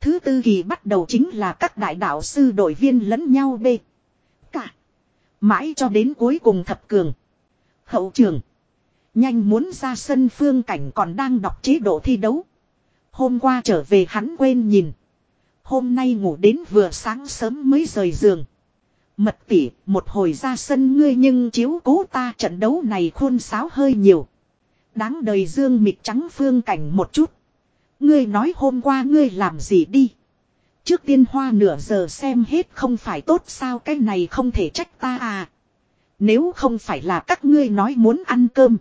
Thứ tư kỳ bắt đầu chính là các đại đạo sư đội viên lẫn nhau B. Cả. Mãi cho đến cuối cùng thập cường. Hậu trường. Nhanh muốn ra sân phương cảnh còn đang đọc chế độ thi đấu. Hôm qua trở về hắn quên nhìn. Hôm nay ngủ đến vừa sáng sớm mới rời giường. Mật tỉ, một hồi ra sân ngươi nhưng chiếu cố ta trận đấu này khôn sáo hơi nhiều. Đáng đời dương mịt trắng phương cảnh một chút. Ngươi nói hôm qua ngươi làm gì đi. Trước tiên hoa nửa giờ xem hết không phải tốt sao cái này không thể trách ta à. Nếu không phải là các ngươi nói muốn ăn cơm.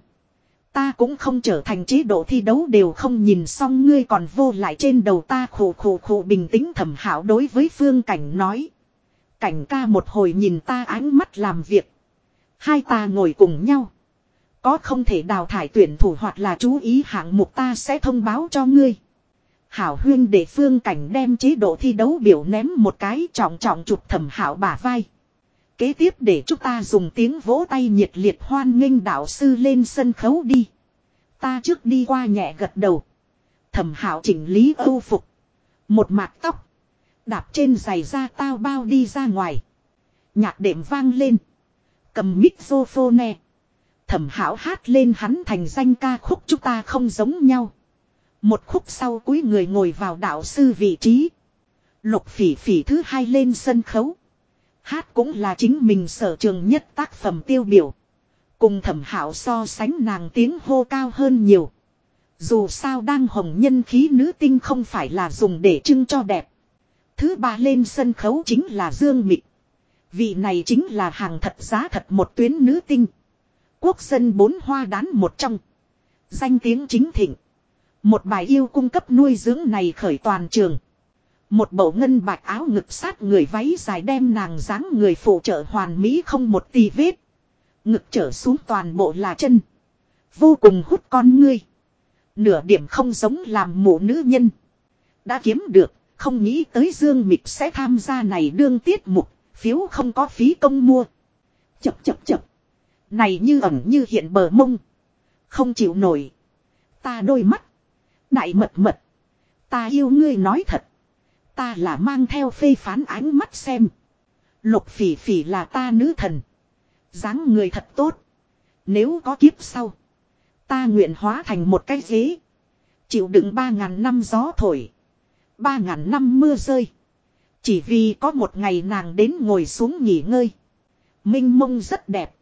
Ta cũng không trở thành chế độ thi đấu đều không nhìn xong ngươi còn vô lại trên đầu ta khổ khổ khổ bình tĩnh thẩm hảo đối với phương cảnh nói. Cảnh ca một hồi nhìn ta ánh mắt làm việc. Hai ta ngồi cùng nhau. Có không thể đào thải tuyển thủ hoặc là chú ý hạng mục ta sẽ thông báo cho ngươi. Hảo huyên để phương cảnh đem chế độ thi đấu biểu ném một cái trọng trọng chụp thẩm hảo bả vai. Kế tiếp để chúng ta dùng tiếng vỗ tay nhiệt liệt hoan nghênh đạo sư lên sân khấu đi. Ta trước đi qua nhẹ gật đầu. Thẩm hảo chỉnh lý âu phục. Một mạc tóc. Đạp trên giày da tao bao đi ra ngoài. Nhạc đệm vang lên. Cầm mixophone. Thẩm hảo hát lên hắn thành danh ca khúc chúng ta không giống nhau. Một khúc sau cuối người ngồi vào đạo sư vị trí. Lục phỉ phỉ thứ hai lên sân khấu. Hát cũng là chính mình sở trường nhất tác phẩm tiêu biểu. Cùng thẩm hảo so sánh nàng tiếng hô cao hơn nhiều. Dù sao đang hồng nhân khí nữ tinh không phải là dùng để trưng cho đẹp. Thứ ba lên sân khấu chính là Dương Mịch. Vị này chính là hàng thật giá thật một tuyến nữ tinh. Quốc dân bốn hoa đán một trong. Danh tiếng chính thịnh. Một bài yêu cung cấp nuôi dưỡng này khởi toàn trường. Một bộ ngân bạch áo ngực sát người váy dài đem nàng dáng người phụ trợ hoàn mỹ không một tì vết. Ngực trở xuống toàn bộ là chân. Vô cùng hút con ngươi. Nửa điểm không giống làm mụ nữ nhân. Đã kiếm được, không nghĩ tới Dương Mịch sẽ tham gia này đương tiết mục, phiếu không có phí công mua. Chập chập chập. Này như ẩn như hiện bờ mông. Không chịu nổi. Ta đôi mắt. Đại mật mật. Ta yêu ngươi nói thật. Ta là mang theo phê phán ánh mắt xem. Lục phỉ phỉ là ta nữ thần. dáng người thật tốt. Nếu có kiếp sau. Ta nguyện hóa thành một cái ghế. Chịu đựng ba ngàn năm gió thổi. Ba ngàn năm mưa rơi. Chỉ vì có một ngày nàng đến ngồi xuống nghỉ ngơi. Minh mông rất đẹp.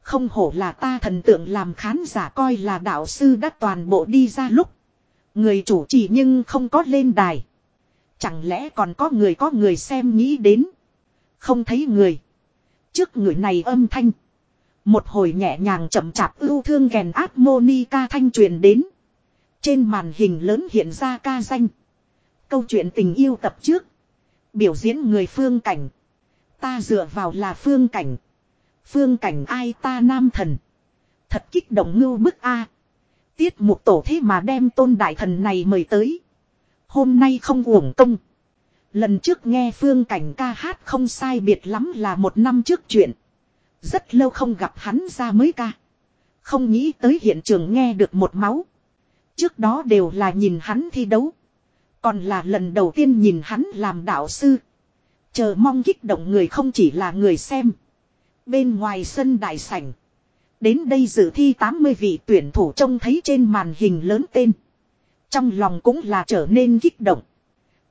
Không hổ là ta thần tượng làm khán giả coi là đạo sư đã toàn bộ đi ra lúc. Người chủ chỉ nhưng không có lên đài. Chẳng lẽ còn có người có người xem nghĩ đến. Không thấy người. Trước người này âm thanh. Một hồi nhẹ nhàng chậm chạp ưu thương kèn ác monica thanh truyền đến. Trên màn hình lớn hiện ra ca danh. Câu chuyện tình yêu tập trước. Biểu diễn người phương cảnh. Ta dựa vào là phương cảnh. Phương cảnh ai ta nam thần. Thật kích động ngưu bức A. Tiết mục tổ thế mà đem tôn đại thần này mời tới. Hôm nay không uổng công. Lần trước nghe phương cảnh ca hát không sai biệt lắm là một năm trước chuyện. Rất lâu không gặp hắn ra mới ca. Không nghĩ tới hiện trường nghe được một máu. Trước đó đều là nhìn hắn thi đấu. Còn là lần đầu tiên nhìn hắn làm đạo sư. Chờ mong kích động người không chỉ là người xem. Bên ngoài sân đại sảnh. Đến đây dự thi 80 vị tuyển thủ trông thấy trên màn hình lớn tên. Trong lòng cũng là trở nên kích động.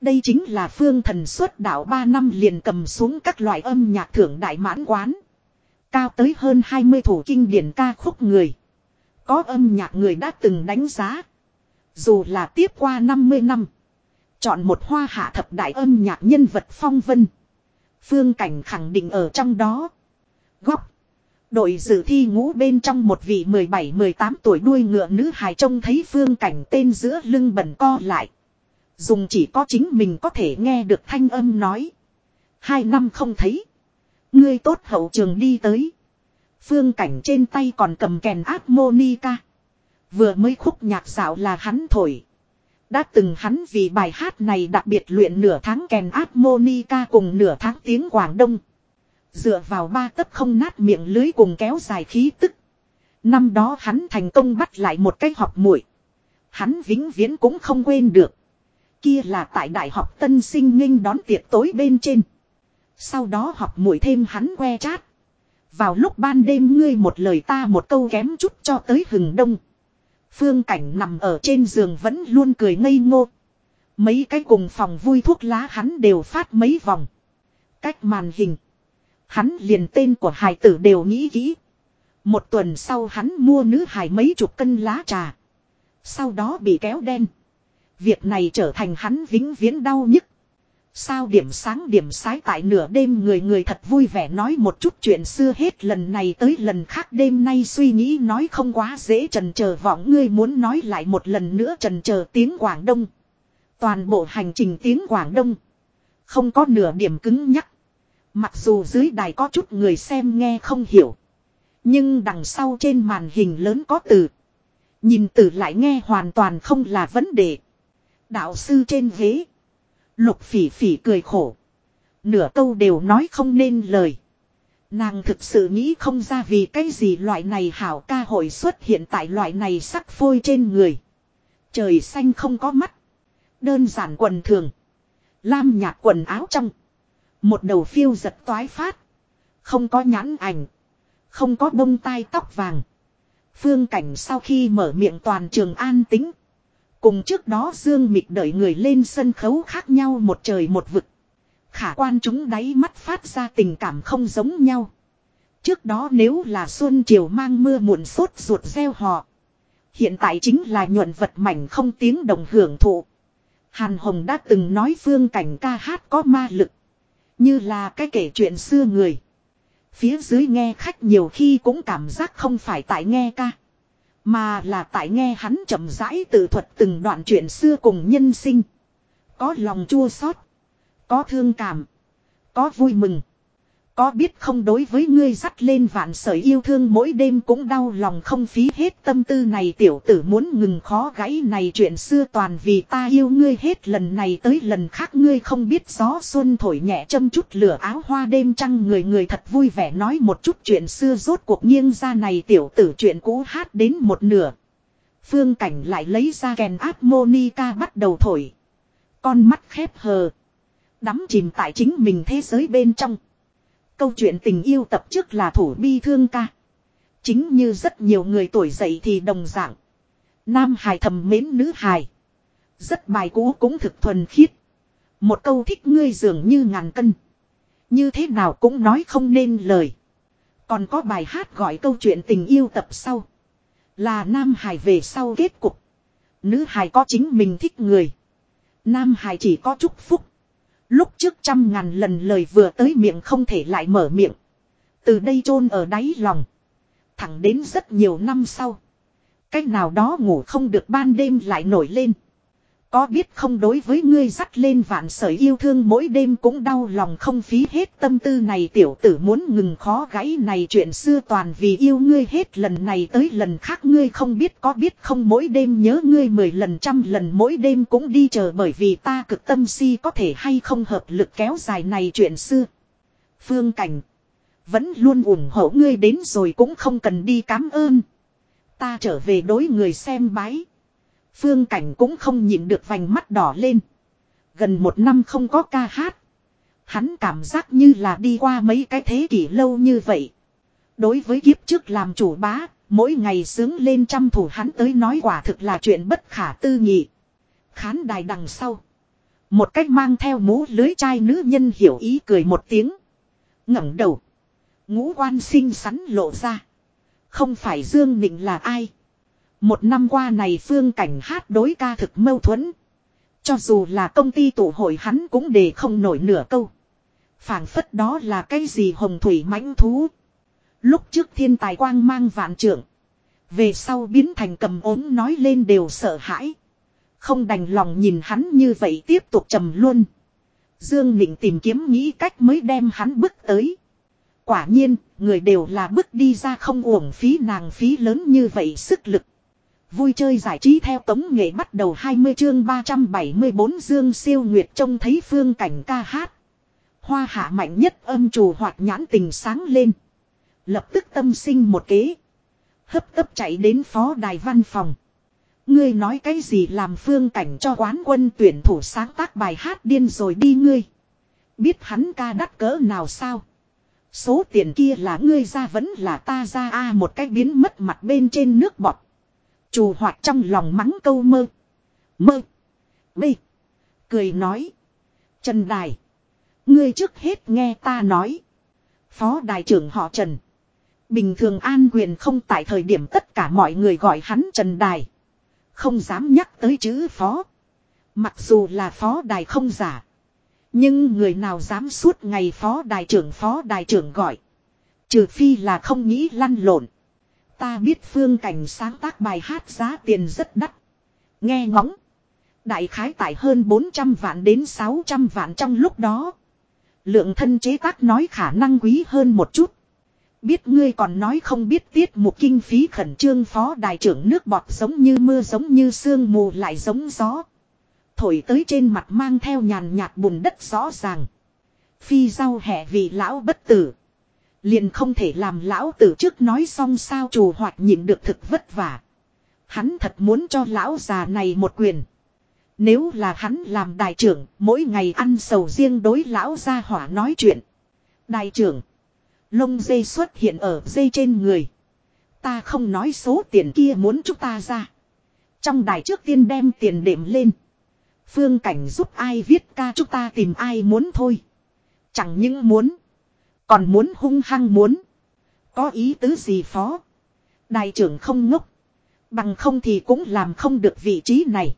Đây chính là phương thần xuất đạo 3 năm liền cầm xuống các loại âm nhạc thưởng đại mãn quán. Cao tới hơn 20 thủ kinh điển ca khúc người. Có âm nhạc người đã từng đánh giá. Dù là tiếp qua 50 năm. Chọn một hoa hạ thập đại âm nhạc nhân vật phong vân. Phương cảnh khẳng định ở trong đó. Góc. Đội dự thi ngũ bên trong một vị 17-18 tuổi đuôi ngựa nữ hài trông thấy phương cảnh tên giữa lưng bẩn co lại. Dùng chỉ có chính mình có thể nghe được thanh âm nói. Hai năm không thấy. Ngươi tốt hậu trường đi tới. Phương cảnh trên tay còn cầm kèn harmonica. Vừa mới khúc nhạc dạo là hắn thổi. Đã từng hắn vì bài hát này đặc biệt luyện nửa tháng kèn harmonica cùng nửa tháng tiếng Quảng Đông. Dựa vào ba tấc không nát miệng lưới cùng kéo dài khí tức. Năm đó hắn thành công bắt lại một cái học muội Hắn vĩnh viễn cũng không quên được. Kia là tại đại học tân sinh nghênh đón tiệc tối bên trên. Sau đó học muội thêm hắn que chát. Vào lúc ban đêm ngươi một lời ta một câu kém chút cho tới hừng đông. Phương cảnh nằm ở trên giường vẫn luôn cười ngây ngô. Mấy cái cùng phòng vui thuốc lá hắn đều phát mấy vòng. Cách màn hình. Hắn liền tên của hải tử đều nghĩ kỹ. Một tuần sau hắn mua nữ hải mấy chục cân lá trà. Sau đó bị kéo đen. Việc này trở thành hắn vĩnh viễn đau nhức. Sao điểm sáng điểm sái tại nửa đêm người người thật vui vẻ nói một chút chuyện xưa hết lần này tới lần khác đêm nay suy nghĩ nói không quá dễ trần chờ vọng ngươi muốn nói lại một lần nữa trần chờ tiếng Quảng Đông. Toàn bộ hành trình tiếng Quảng Đông. Không có nửa điểm cứng nhắc. Mặc dù dưới đài có chút người xem nghe không hiểu. Nhưng đằng sau trên màn hình lớn có từ. Nhìn từ lại nghe hoàn toàn không là vấn đề. Đạo sư trên ghế. Lục phỉ phỉ cười khổ. Nửa câu đều nói không nên lời. Nàng thực sự nghĩ không ra vì cái gì loại này hảo ca hội xuất hiện tại loại này sắc phôi trên người. Trời xanh không có mắt. Đơn giản quần thường. Lam nhạt quần áo trong. Một đầu phiêu giật toái phát. Không có nhãn ảnh. Không có bông tai tóc vàng. Phương cảnh sau khi mở miệng toàn trường an tính. Cùng trước đó Dương Mịch đợi người lên sân khấu khác nhau một trời một vực. Khả quan chúng đáy mắt phát ra tình cảm không giống nhau. Trước đó nếu là xuân chiều mang mưa muộn sốt ruột gieo họ. Hiện tại chính là nhuận vật mảnh không tiếng đồng hưởng thụ. Hàn Hồng đã từng nói phương cảnh ca hát có ma lực. Như là cái kể chuyện xưa người. Phía dưới nghe khách nhiều khi cũng cảm giác không phải tại nghe ca. Mà là tại nghe hắn chậm rãi tự thuật từng đoạn chuyện xưa cùng nhân sinh. Có lòng chua xót, Có thương cảm. Có vui mừng. Có biết không đối với ngươi dắt lên vạn sởi yêu thương mỗi đêm cũng đau lòng không phí hết tâm tư này tiểu tử muốn ngừng khó gãy này chuyện xưa toàn vì ta yêu ngươi hết lần này tới lần khác ngươi không biết gió xuân thổi nhẹ châm chút lửa áo hoa đêm trăng người người thật vui vẻ nói một chút chuyện xưa rốt cuộc nghiêng ra này tiểu tử chuyện cũ hát đến một nửa. Phương cảnh lại lấy ra kèn áp monica bắt đầu thổi. Con mắt khép hờ. Đắm chìm tại chính mình thế giới bên trong. Câu chuyện tình yêu tập trước là thủ bi thương ca. Chính như rất nhiều người tuổi dậy thì đồng dạng. Nam hài thầm mến nữ hài. Rất bài cũ cũng thực thuần khiết. Một câu thích ngươi dường như ngàn cân. Như thế nào cũng nói không nên lời. Còn có bài hát gọi câu chuyện tình yêu tập sau. Là Nam Hải về sau kết cục. Nữ Hải có chính mình thích người. Nam Hải chỉ có chúc phúc. Lúc trước trăm ngàn lần lời vừa tới miệng không thể lại mở miệng. Từ đây chôn ở đáy lòng. Thẳng đến rất nhiều năm sau. Cách nào đó ngủ không được ban đêm lại nổi lên. Có biết không đối với ngươi dắt lên vạn sởi yêu thương mỗi đêm cũng đau lòng không phí hết tâm tư này tiểu tử muốn ngừng khó gãy này chuyện xưa toàn vì yêu ngươi hết lần này tới lần khác ngươi không biết có biết không mỗi đêm nhớ ngươi mười lần trăm lần mỗi đêm cũng đi chờ bởi vì ta cực tâm si có thể hay không hợp lực kéo dài này chuyện xưa. Phương Cảnh vẫn luôn ủng hộ ngươi đến rồi cũng không cần đi cảm ơn. Ta trở về đối người xem bái. Phương Cảnh cũng không nhịn được vành mắt đỏ lên. Gần một năm không có ca hát. Hắn cảm giác như là đi qua mấy cái thế kỷ lâu như vậy. Đối với kiếp trước làm chủ bá, mỗi ngày sướng lên trăm thủ hắn tới nói quả thực là chuyện bất khả tư nghị. Khán đài đằng sau. Một cách mang theo mũ lưới trai nữ nhân hiểu ý cười một tiếng. ngẩng đầu. Ngũ quan xinh xắn lộ ra. Không phải Dương Nịnh là ai. Một năm qua này phương cảnh hát đối ca thực mâu thuẫn. Cho dù là công ty tụ hội hắn cũng để không nổi nửa câu. phảng phất đó là cái gì hồng thủy mãnh thú. Lúc trước thiên tài quang mang vạn trưởng. Về sau biến thành cầm ốm nói lên đều sợ hãi. Không đành lòng nhìn hắn như vậy tiếp tục trầm luôn. Dương Nịnh tìm kiếm nghĩ cách mới đem hắn bước tới. Quả nhiên, người đều là bước đi ra không uổng phí nàng phí lớn như vậy sức lực. Vui chơi giải trí theo tống nghệ bắt đầu 20 chương 374 Dương siêu nguyệt trông thấy phương cảnh ca hát. Hoa hạ mạnh nhất âm trù hoạt nhãn tình sáng lên. Lập tức tâm sinh một kế. Hấp tấp chạy đến phó đài văn phòng. Ngươi nói cái gì làm phương cảnh cho quán quân tuyển thủ sáng tác bài hát điên rồi đi ngươi. Biết hắn ca đắt cỡ nào sao? Số tiền kia là ngươi ra vẫn là ta ra a một cách biến mất mặt bên trên nước bọt. Chù hoạt trong lòng mắng câu mơ. Mơ. Bê. Cười nói. Trần Đài. Ngươi trước hết nghe ta nói. Phó đại trưởng họ Trần. Bình thường an quyền không tại thời điểm tất cả mọi người gọi hắn Trần Đài. Không dám nhắc tới chữ phó. Mặc dù là phó đài không giả. Nhưng người nào dám suốt ngày phó đài trưởng phó đài trưởng gọi. Trừ phi là không nghĩ lăn lộn. Ta biết phương cảnh sáng tác bài hát giá tiền rất đắt. Nghe ngóng. Đại khái tại hơn 400 vạn đến 600 vạn trong lúc đó. Lượng thân chế tác nói khả năng quý hơn một chút. Biết ngươi còn nói không biết tiết một kinh phí khẩn trương phó đại trưởng nước bọt giống như mưa giống như sương mù lại giống gió. Thổi tới trên mặt mang theo nhàn nhạt bùn đất rõ ràng. Phi rau hẻ vì lão bất tử. Liền không thể làm lão tử trước nói xong sao chủ hoạt nhịn được thực vất vả. Hắn thật muốn cho lão già này một quyền. Nếu là hắn làm đại trưởng, mỗi ngày ăn sầu riêng đối lão gia hỏa nói chuyện. Đại trưởng, lông dây xuất hiện ở dây trên người. Ta không nói số tiền kia muốn chúng ta ra. Trong đài trước tiên đem tiền đệm lên. Phương cảnh giúp ai viết ca chúng ta tìm ai muốn thôi. Chẳng những muốn. Còn muốn hung hăng muốn. Có ý tứ gì phó. Đại trưởng không ngốc. Bằng không thì cũng làm không được vị trí này.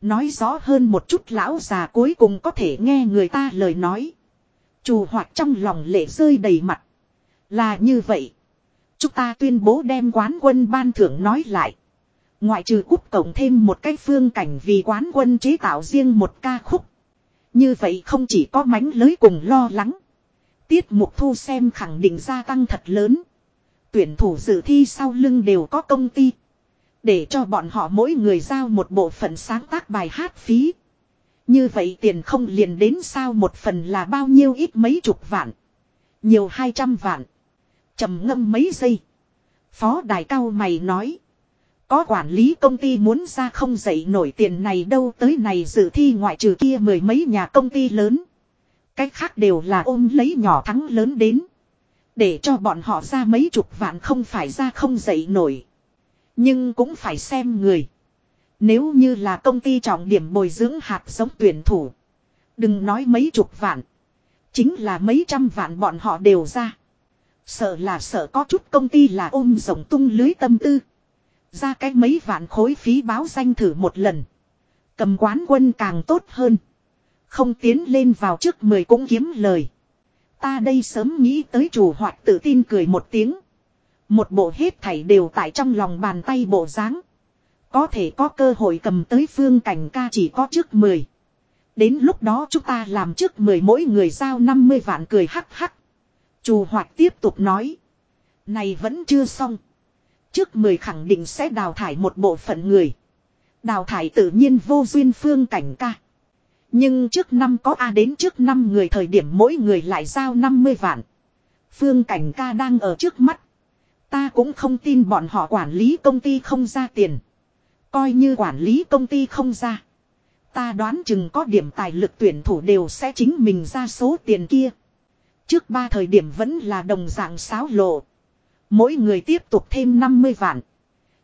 Nói rõ hơn một chút lão già cuối cùng có thể nghe người ta lời nói. Chù hoạt trong lòng lệ rơi đầy mặt. Là như vậy. Chúng ta tuyên bố đem quán quân ban thưởng nói lại. Ngoại trừ cúp tổng thêm một cái phương cảnh vì quán quân chế tạo riêng một ca khúc. Như vậy không chỉ có mánh lưới cùng lo lắng. Tiết mục thu xem khẳng định gia tăng thật lớn. Tuyển thủ dự thi sau lưng đều có công ty. Để cho bọn họ mỗi người giao một bộ phận sáng tác bài hát phí. Như vậy tiền không liền đến sao một phần là bao nhiêu ít mấy chục vạn. Nhiều hai trăm vạn. trầm ngâm mấy giây. Phó đài cao mày nói. Có quản lý công ty muốn ra không dậy nổi tiền này đâu tới này dự thi ngoại trừ kia mười mấy nhà công ty lớn. Cách khác đều là ôm lấy nhỏ thắng lớn đến. Để cho bọn họ ra mấy chục vạn không phải ra không dậy nổi. Nhưng cũng phải xem người. Nếu như là công ty trọng điểm bồi dưỡng hạt giống tuyển thủ. Đừng nói mấy chục vạn. Chính là mấy trăm vạn bọn họ đều ra. Sợ là sợ có chút công ty là ôm rồng tung lưới tâm tư. Ra cái mấy vạn khối phí báo danh thử một lần. Cầm quán quân càng tốt hơn. Không tiến lên vào trước mười cũng kiếm lời. Ta đây sớm nghĩ tới chủ hoạt tự tin cười một tiếng. Một bộ hết thảy đều tại trong lòng bàn tay bộ dáng Có thể có cơ hội cầm tới phương cảnh ca chỉ có trước 10. Đến lúc đó chúng ta làm trước 10 mỗi người giao 50 vạn cười hắc hắc. Chù hoạt tiếp tục nói. Này vẫn chưa xong. Trước 10 khẳng định sẽ đào thải một bộ phận người. Đào thải tự nhiên vô duyên phương cảnh ca. Nhưng trước năm có A đến trước năm người, thời điểm mỗi người lại giao 50 vạn. Phương cảnh ca đang ở trước mắt. Ta cũng không tin bọn họ quản lý công ty không ra tiền. Coi như quản lý công ty không ra. Ta đoán chừng có điểm tài lực tuyển thủ đều sẽ chính mình ra số tiền kia. Trước ba thời điểm vẫn là đồng dạng sáo lộ. Mỗi người tiếp tục thêm 50 vạn.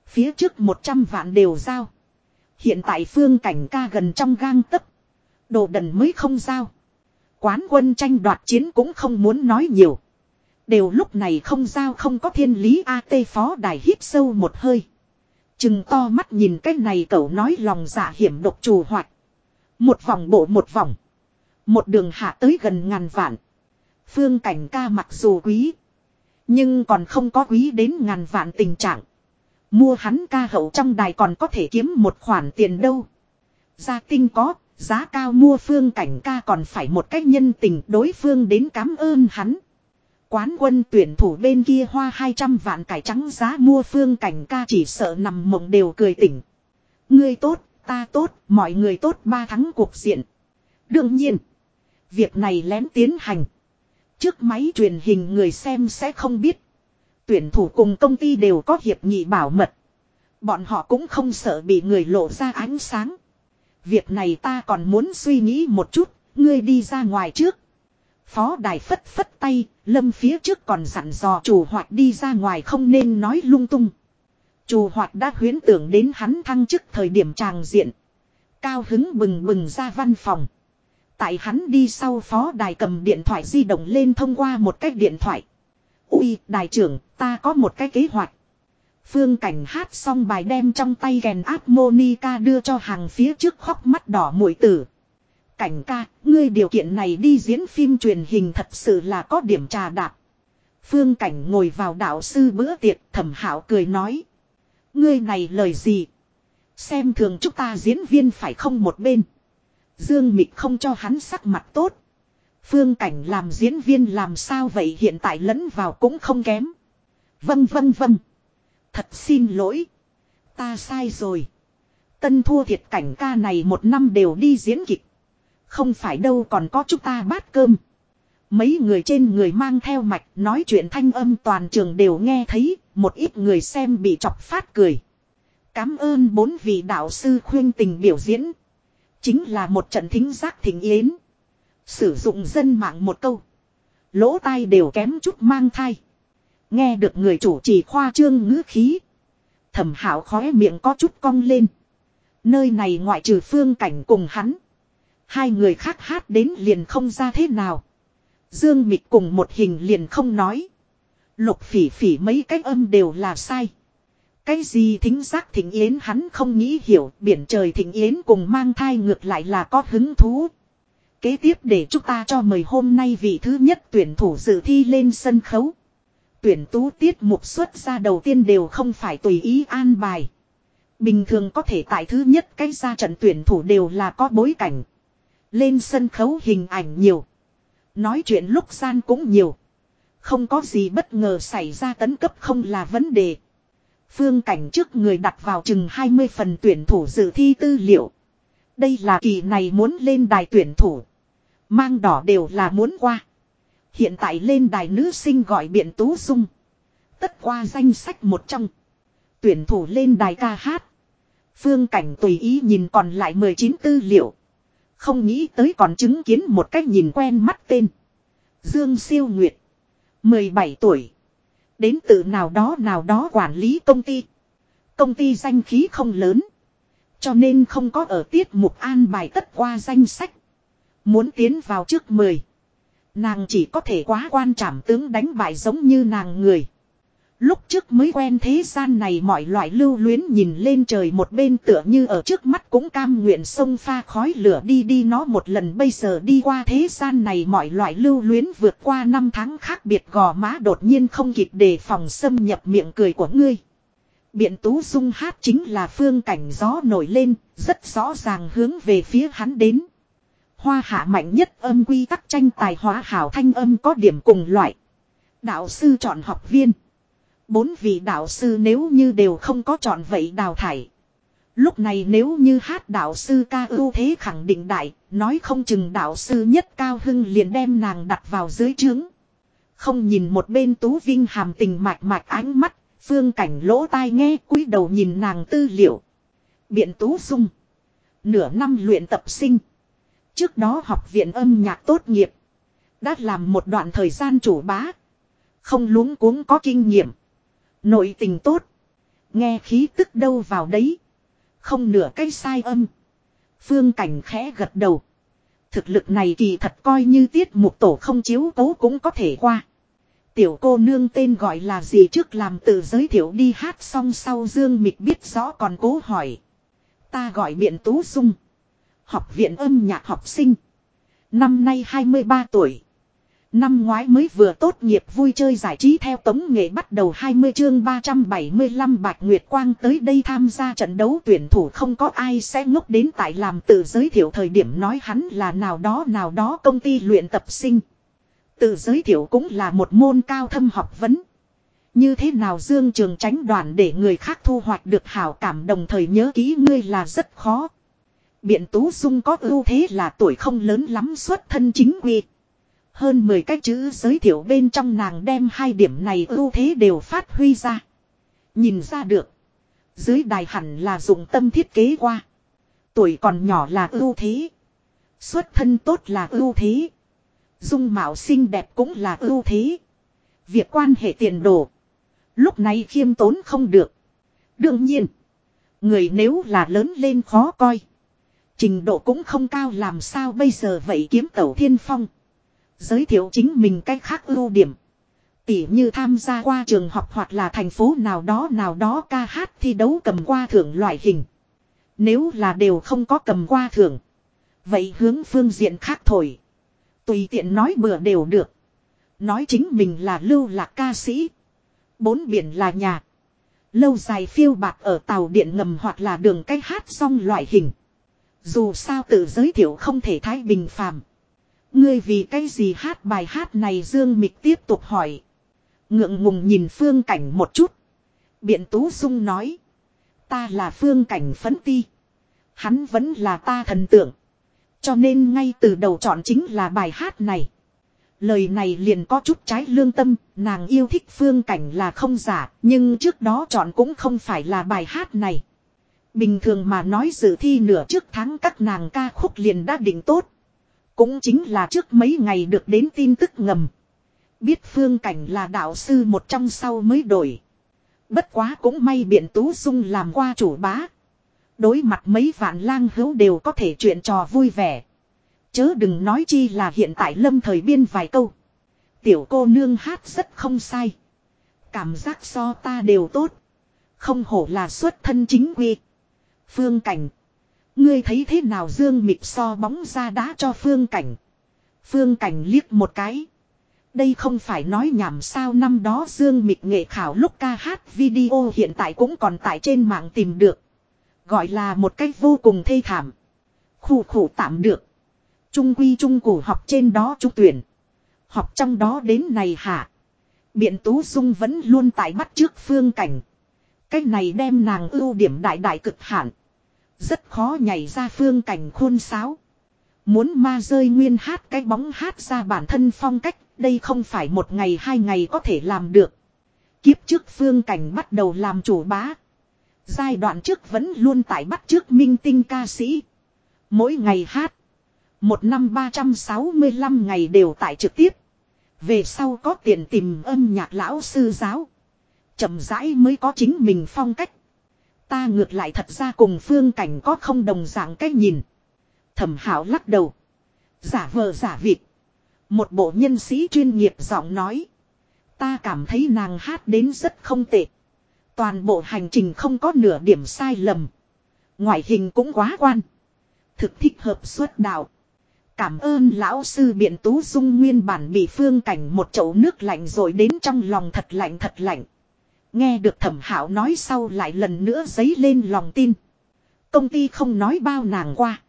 Phía trước 100 vạn đều giao. Hiện tại phương cảnh ca gần trong gang tấc. Đồ đần mới không giao. Quán quân tranh đoạt chiến cũng không muốn nói nhiều. Đều lúc này không giao không có thiên lý A.T. phó đài hít sâu một hơi. Chừng to mắt nhìn cái này cậu nói lòng dạ hiểm độc trù hoạt. Một vòng bộ một vòng. Một đường hạ tới gần ngàn vạn. Phương cảnh ca mặc dù quý. Nhưng còn không có quý đến ngàn vạn tình trạng. Mua hắn ca hậu trong đài còn có thể kiếm một khoản tiền đâu. Gia tinh có, giá cao mua phương cảnh ca còn phải một cách nhân tình đối phương đến cảm ơn hắn. Quán quân tuyển thủ bên kia hoa 200 vạn cải trắng giá mua phương cảnh ca chỉ sợ nằm mộng đều cười tỉnh. Ngươi tốt, ta tốt, mọi người tốt ba thắng cuộc diện. Đương nhiên, việc này lén tiến hành. Trước máy truyền hình người xem sẽ không biết. Tuyển thủ cùng công ty đều có hiệp nghị bảo mật. Bọn họ cũng không sợ bị người lộ ra ánh sáng. Việc này ta còn muốn suy nghĩ một chút, ngươi đi ra ngoài trước. Phó đài phất phất tay, lâm phía trước còn dặn dò chủ hoạt đi ra ngoài không nên nói lung tung. Chủ hoạt đã huyến tưởng đến hắn thăng chức thời điểm tràng diện. Cao hứng bừng bừng ra văn phòng. Tại hắn đi sau phó đài cầm điện thoại di động lên thông qua một cách điện thoại. Ui, đài trưởng, ta có một cái kế hoạch. Phương cảnh hát xong bài đem trong tay kèn Monica đưa cho hàng phía trước khóc mắt đỏ mũi tử. Cảnh ca, ngươi điều kiện này đi diễn phim truyền hình thật sự là có điểm trà đạp. Phương cảnh ngồi vào đạo sư bữa tiệc thẩm hảo cười nói. Ngươi này lời gì? Xem thường chúng ta diễn viên phải không một bên. Dương Mịch không cho hắn sắc mặt tốt. Phương cảnh làm diễn viên làm sao vậy hiện tại lẫn vào cũng không kém. Vâng vâng vâng. Thật xin lỗi. Ta sai rồi. Tân thua thiệt cảnh ca này một năm đều đi diễn kịch. Không phải đâu còn có chúng ta bát cơm. Mấy người trên người mang theo mạch nói chuyện thanh âm toàn trường đều nghe thấy, một ít người xem bị chọc phát cười. Cám ơn bốn vị đạo sư khuyên tình biểu diễn. Chính là một trận thính giác thỉnh yến. Sử dụng dân mạng một câu. Lỗ tai đều kém chút mang thai. Nghe được người chủ trì khoa trương ngữ khí. Thẩm hảo khóe miệng có chút cong lên. Nơi này ngoại trừ phương cảnh cùng hắn. Hai người khác hát đến liền không ra thế nào. Dương Mịch cùng một hình liền không nói. Lục phỉ phỉ mấy cái âm đều là sai. Cái gì thính giác thỉnh yến hắn không nghĩ hiểu, biển trời thỉnh yến cùng mang thai ngược lại là có hứng thú. Kế tiếp để chúng ta cho mời hôm nay vị thứ nhất tuyển thủ dự thi lên sân khấu. Tuyển tú tiết mục xuất ra đầu tiên đều không phải tùy ý an bài. Bình thường có thể tại thứ nhất cái ra trận tuyển thủ đều là có bối cảnh. Lên sân khấu hình ảnh nhiều. Nói chuyện lúc gian cũng nhiều. Không có gì bất ngờ xảy ra tấn cấp không là vấn đề. Phương cảnh trước người đặt vào chừng 20 phần tuyển thủ dự thi tư liệu. Đây là kỳ này muốn lên đài tuyển thủ. Mang đỏ đều là muốn qua. Hiện tại lên đài nữ sinh gọi biện tú dung. Tất qua danh sách một trong. Tuyển thủ lên đài ca hát. Phương cảnh tùy ý nhìn còn lại 19 tư liệu. Không nghĩ tới còn chứng kiến một cách nhìn quen mắt tên. Dương Siêu Nguyệt. 17 tuổi. Đến từ nào đó nào đó quản lý công ty. Công ty danh khí không lớn. Cho nên không có ở tiết mục an bài tất qua danh sách. Muốn tiến vào trước 10. Nàng chỉ có thể quá quan trảm tướng đánh bại giống như nàng người. Lúc trước mới quen thế gian này mọi loại lưu luyến nhìn lên trời một bên tựa như ở trước mắt cũng cam nguyện sông pha khói lửa đi đi nó một lần bây giờ đi qua thế gian này mọi loại lưu luyến vượt qua năm tháng khác biệt gò má đột nhiên không kịp đề phòng xâm nhập miệng cười của ngươi. Biện tú dung hát chính là phương cảnh gió nổi lên, rất rõ ràng hướng về phía hắn đến. Hoa hạ mạnh nhất âm quy tắc tranh tài hóa hảo thanh âm có điểm cùng loại. Đạo sư chọn học viên. Bốn vị đạo sư nếu như đều không có chọn vậy đào thải. Lúc này nếu như hát đạo sư ca ưu thế khẳng định đại, nói không chừng đạo sư nhất cao hưng liền đem nàng đặt vào dưới trướng. Không nhìn một bên tú vinh hàm tình mạch mạch ánh mắt, phương cảnh lỗ tai nghe cúi đầu nhìn nàng tư liệu. Biện tú sung. Nửa năm luyện tập sinh. Trước đó học viện âm nhạc tốt nghiệp. Đã làm một đoạn thời gian chủ bá. Không luống cuống có kinh nghiệm. Nội tình tốt. Nghe khí tức đâu vào đấy. Không nửa cái sai âm. Phương cảnh khẽ gật đầu. Thực lực này kỳ thật coi như tiết mục tổ không chiếu cố cũng có thể qua. Tiểu cô nương tên gọi là gì trước làm tự giới thiệu đi hát xong sau Dương Mịch biết rõ còn cố hỏi. Ta gọi biện tú dung. Học viện âm nhạc học sinh. Năm nay 23 tuổi. Năm ngoái mới vừa tốt nghiệp vui chơi giải trí theo tống nghệ bắt đầu 20 chương 375 Bạch Nguyệt Quang tới đây tham gia trận đấu tuyển thủ không có ai sẽ ngốc đến tại làm tự giới thiệu thời điểm nói hắn là nào đó nào đó công ty luyện tập sinh. Tự giới thiệu cũng là một môn cao thâm học vấn. Như thế nào Dương Trường tránh đoàn để người khác thu hoạch được hảo cảm đồng thời nhớ kỹ ngươi là rất khó. Biện Tú Dung có ưu thế là tuổi không lớn lắm xuất thân chính quy. Hơn 10 cái chữ giới thiệu bên trong nàng đem hai điểm này ưu thế đều phát huy ra. Nhìn ra được. Dưới đài hẳn là dụng tâm thiết kế qua. Tuổi còn nhỏ là ưu thế. Xuất thân tốt là ưu thế. Dung mạo xinh đẹp cũng là ưu thế. Việc quan hệ tiền đồ. Lúc này khiêm tốn không được. Đương nhiên. Người nếu là lớn lên khó coi. Trình độ cũng không cao, làm sao bây giờ vậy kiếm tẩu thiên phong. Giới thiệu chính mình cách khác ưu điểm. Tỉ như tham gia qua trường học hoặc là thành phố nào đó nào đó ca hát thi đấu cầm qua thưởng loại hình. Nếu là đều không có cầm qua thưởng. Vậy hướng phương diện khác thổi. Tùy tiện nói bừa đều được. Nói chính mình là lưu lạc ca sĩ. Bốn biển là nhà. Lâu dài phiêu bạc ở tàu điện ngầm hoặc là đường cách hát xong loại hình. Dù sao tự giới thiệu không thể thái bình phàm. Ngươi vì cái gì hát bài hát này Dương Mịch tiếp tục hỏi. Ngượng ngùng nhìn phương cảnh một chút. Biện Tú Dung nói. Ta là phương cảnh phấn ti. Hắn vẫn là ta thần tượng. Cho nên ngay từ đầu chọn chính là bài hát này. Lời này liền có chút trái lương tâm, nàng yêu thích phương cảnh là không giả, nhưng trước đó chọn cũng không phải là bài hát này. Bình thường mà nói dự thi nửa trước tháng các nàng ca khúc liền đã định tốt. Cũng chính là trước mấy ngày được đến tin tức ngầm. Biết phương cảnh là đạo sư một trong sau mới đổi. Bất quá cũng may biện tú dung làm qua chủ bá. Đối mặt mấy vạn lang hữu đều có thể chuyện trò vui vẻ. Chớ đừng nói chi là hiện tại lâm thời biên vài câu. Tiểu cô nương hát rất không sai. Cảm giác so ta đều tốt. Không hổ là xuất thân chính quy. Phương cảnh. Ngươi thấy thế nào dương mịt so bóng ra đá cho phương cảnh. Phương cảnh liếc một cái. Đây không phải nói nhảm sao năm đó Dương Mịch nghệ khảo lúc ca hát video hiện tại cũng còn tại trên mạng tìm được. Gọi là một cách vô cùng thê thảm. Khủ khủ tạm được. Trung quy trung cổ học trên đó trung tuyển. Học trong đó đến này hả. Biện Tú Dung vẫn luôn tại bắt trước phương cảnh. Cách này đem nàng ưu điểm đại đại cực hạn. Rất khó nhảy ra phương cảnh khuôn sáo. Muốn ma rơi nguyên hát cái bóng hát ra bản thân phong cách, đây không phải một ngày hai ngày có thể làm được. Kiếp trước phương cảnh bắt đầu làm chủ bá. Giai đoạn trước vẫn luôn tại bắt trước minh tinh ca sĩ. Mỗi ngày hát. Một năm 365 ngày đều tại trực tiếp. Về sau có tiền tìm âm nhạc lão sư giáo. chậm rãi mới có chính mình phong cách. Ta ngược lại thật ra cùng phương cảnh có không đồng dạng cách nhìn. Thẩm hảo lắc đầu. Giả vờ giả vịt. Một bộ nhân sĩ chuyên nghiệp giọng nói. Ta cảm thấy nàng hát đến rất không tệ. Toàn bộ hành trình không có nửa điểm sai lầm. Ngoại hình cũng quá quan. Thực thích hợp xuất đạo. Cảm ơn lão sư biện tú dung nguyên bản bị phương cảnh một chậu nước lạnh rồi đến trong lòng thật lạnh thật lạnh. Nghe được thẩm hảo nói sau lại lần nữa dấy lên lòng tin. Công ty không nói bao nàng qua.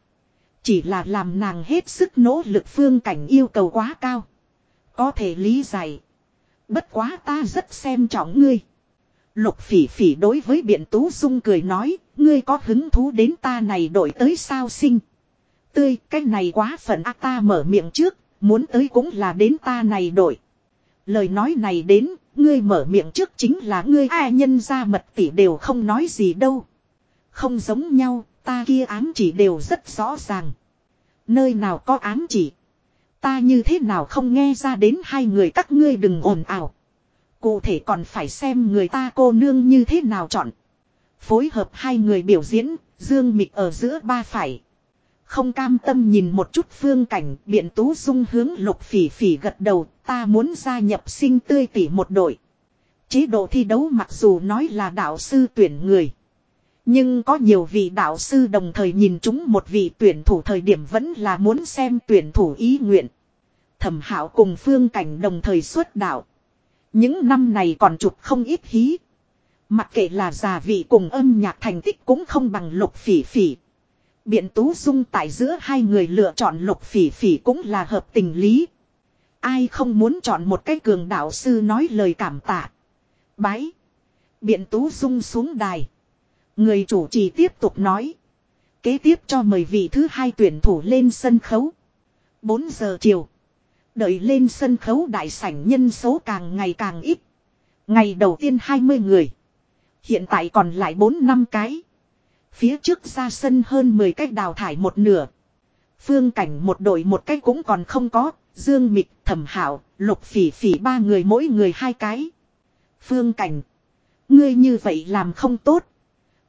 Chỉ là làm nàng hết sức nỗ lực phương cảnh yêu cầu quá cao. Có thể lý giải. Bất quá ta rất xem trọng ngươi. Lục phỉ phỉ đối với biện tú dung cười nói, ngươi có hứng thú đến ta này đổi tới sao sinh. Tươi, cái này quá phận ác ta mở miệng trước, muốn tới cũng là đến ta này đổi. Lời nói này đến, ngươi mở miệng trước chính là ngươi ai nhân ra mật tỷ đều không nói gì đâu. Không giống nhau, ta kia ám chỉ đều rất rõ ràng. Nơi nào có ám chỉ. Ta như thế nào không nghe ra đến hai người các ngươi đừng ồn ào. Cụ thể còn phải xem người ta cô nương như thế nào chọn. Phối hợp hai người biểu diễn, Dương Mịch ở giữa ba phải. Không cam tâm nhìn một chút phương cảnh, biện tú dung hướng lục phỉ phỉ gật đầu, ta muốn gia nhập sinh tươi tỷ một đội. Chế độ thi đấu mặc dù nói là đạo sư tuyển người. Nhưng có nhiều vị đạo sư đồng thời nhìn chúng một vị tuyển thủ thời điểm vẫn là muốn xem tuyển thủ ý nguyện. Thẩm hảo cùng phương cảnh đồng thời xuất đạo. Những năm này còn chụp không ít hí. Mặc kệ là già vị cùng âm nhạc thành tích cũng không bằng lục phỉ phỉ. Biện tú dung tại giữa hai người lựa chọn lục phỉ phỉ cũng là hợp tình lý. Ai không muốn chọn một cái cường đạo sư nói lời cảm tạ. Bái. Biện tú dung xuống đài. Người chủ trì tiếp tục nói. Kế tiếp cho mời vị thứ hai tuyển thủ lên sân khấu. 4 giờ chiều. Đợi lên sân khấu đại sảnh nhân số càng ngày càng ít. Ngày đầu tiên 20 người. Hiện tại còn lại 4 năm cái. Phía trước ra sân hơn 10 cách đào thải một nửa. Phương cảnh một đội một cách cũng còn không có. Dương Mịch, Thẩm Hạo, Lục Phỉ Phỉ ba người mỗi người hai cái. Phương cảnh. Ngươi như vậy làm không tốt.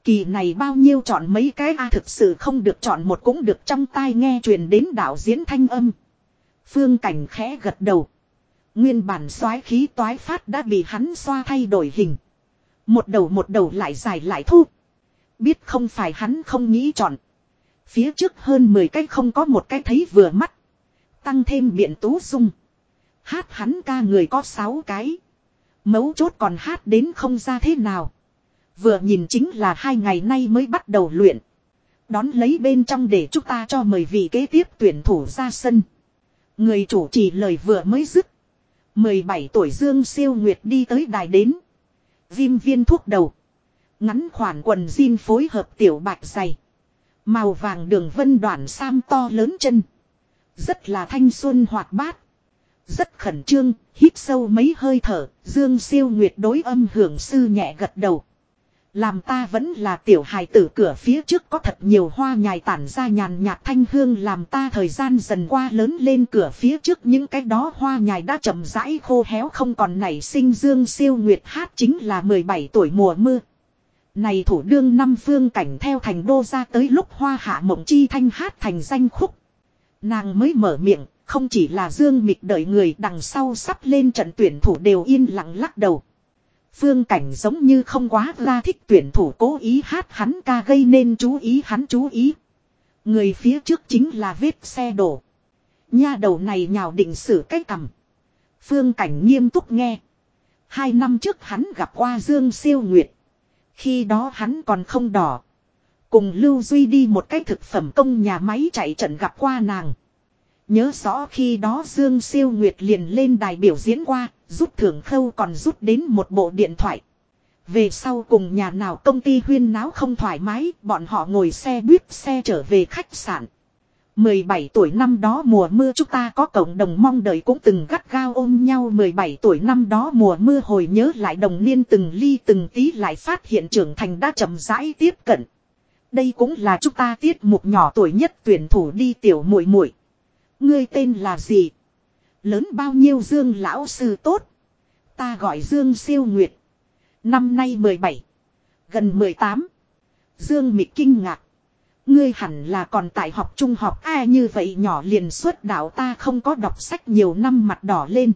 Kỳ này bao nhiêu chọn mấy cái a à, thực sự không được chọn một cũng được trong tai nghe truyền đến đạo diễn thanh âm. Phương cảnh khẽ gật đầu. Nguyên bản soái khí toái phát đã bị hắn xoa thay đổi hình. Một đầu một đầu lại dài lại thu. Biết không phải hắn không nghĩ chọn. Phía trước hơn 10 cái không có một cái thấy vừa mắt. Tăng thêm biện tú dung. Hát hắn ca người có 6 cái. Mấu chốt còn hát đến không ra thế nào. Vừa nhìn chính là hai ngày nay mới bắt đầu luyện. Đón lấy bên trong để chúng ta cho mời vị kế tiếp tuyển thủ ra sân. Người chủ trì lời vừa mới dứt. 17 tuổi Dương Siêu Nguyệt đi tới đài đến. Viêm viên thuốc đầu. Ngắn khoản quần jean phối hợp tiểu bạch dày. Màu vàng đường vân đoạn sam to lớn chân. Rất là thanh xuân hoạt bát. Rất khẩn trương, hít sâu mấy hơi thở, Dương Siêu Nguyệt đối âm hưởng sư nhẹ gật đầu. Làm ta vẫn là tiểu hài tử cửa phía trước có thật nhiều hoa nhài tản ra nhàn nhạt thanh hương làm ta thời gian dần qua lớn lên cửa phía trước những cái đó hoa nhài đã chậm rãi khô héo không còn nảy sinh dương siêu nguyệt hát chính là 17 tuổi mùa mưa. Này thủ đương năm phương cảnh theo thành đô ra tới lúc hoa hạ mộng chi thanh hát thành danh khúc. Nàng mới mở miệng, không chỉ là dương mịch đợi người đằng sau sắp lên trận tuyển thủ đều yên lặng lắc đầu. Phương cảnh giống như không quá ra thích tuyển thủ cố ý hát hắn ca gây nên chú ý hắn chú ý. Người phía trước chính là vết xe đổ. Nha đầu này nhào định xử cái cầm. Phương cảnh nghiêm túc nghe. Hai năm trước hắn gặp qua Dương Siêu Nguyệt. Khi đó hắn còn không đỏ. Cùng Lưu Duy đi một cái thực phẩm công nhà máy chạy trận gặp qua nàng. Nhớ rõ khi đó Dương Siêu Nguyệt liền lên đài biểu diễn qua, rút thưởng khâu còn rút đến một bộ điện thoại. Về sau cùng nhà nào công ty huyên náo không thoải mái, bọn họ ngồi xe buýt xe trở về khách sạn. 17 tuổi năm đó mùa mưa chúng ta có cộng đồng mong đợi cũng từng gắt gao ôm nhau 17 tuổi năm đó mùa mưa hồi nhớ lại đồng niên từng ly từng tí lại phát hiện trưởng thành đã chậm rãi tiếp cận. Đây cũng là chúng ta tiết mục nhỏ tuổi nhất tuyển thủ đi tiểu muội muội. Ngươi tên là gì? Lớn bao nhiêu Dương lão sư tốt? Ta gọi Dương siêu nguyệt. Năm nay 17. Gần 18. Dương mịch kinh ngạc. Ngươi hẳn là còn tại học trung học A như vậy nhỏ liền suốt đạo ta không có đọc sách nhiều năm mặt đỏ lên.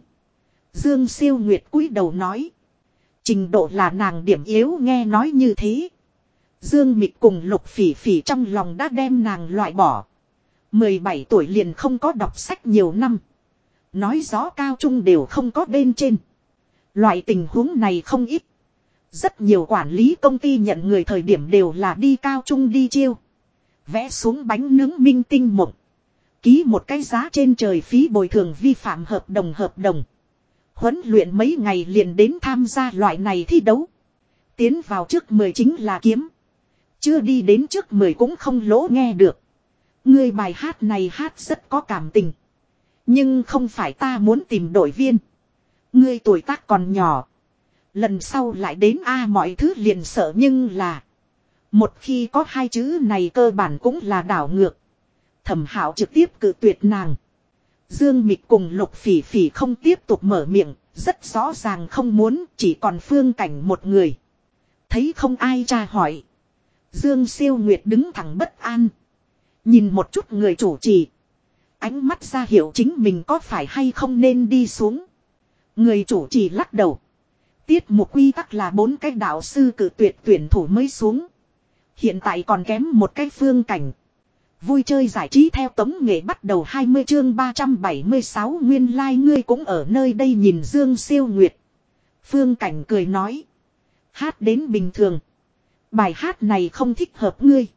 Dương siêu nguyệt cúi đầu nói. Trình độ là nàng điểm yếu nghe nói như thế. Dương mịch cùng lục phỉ phỉ trong lòng đã đem nàng loại bỏ. 17 tuổi liền không có đọc sách nhiều năm. Nói rõ cao trung đều không có bên trên. Loại tình huống này không ít. Rất nhiều quản lý công ty nhận người thời điểm đều là đi cao trung đi chiêu. Vẽ xuống bánh nướng minh tinh mộng. Ký một cái giá trên trời phí bồi thường vi phạm hợp đồng hợp đồng. Huấn luyện mấy ngày liền đến tham gia loại này thi đấu. Tiến vào trước 10 chính là kiếm. Chưa đi đến trước 10 cũng không lỗ nghe được. Ngươi bài hát này hát rất có cảm tình. Nhưng không phải ta muốn tìm đội viên. Ngươi tuổi tác còn nhỏ. Lần sau lại đến A mọi thứ liền sợ nhưng là. Một khi có hai chữ này cơ bản cũng là đảo ngược. Thẩm hảo trực tiếp cự tuyệt nàng. Dương Mịch cùng Lục Phỉ Phỉ không tiếp tục mở miệng, rất rõ ràng không muốn, chỉ còn Phương Cảnh một người. Thấy không ai tra hỏi. Dương Siêu Nguyệt đứng thẳng bất an. Nhìn một chút người chủ trì. Ánh mắt ra hiểu chính mình có phải hay không nên đi xuống. Người chủ trì lắc đầu. Tiết mục quy tắc là bốn cái đạo sư cử tuyệt tuyển thủ mới xuống. Hiện tại còn kém một cái phương cảnh. Vui chơi giải trí theo tống nghệ bắt đầu 20 chương 376 nguyên lai like ngươi cũng ở nơi đây nhìn Dương siêu nguyệt. Phương cảnh cười nói. Hát đến bình thường. Bài hát này không thích hợp ngươi.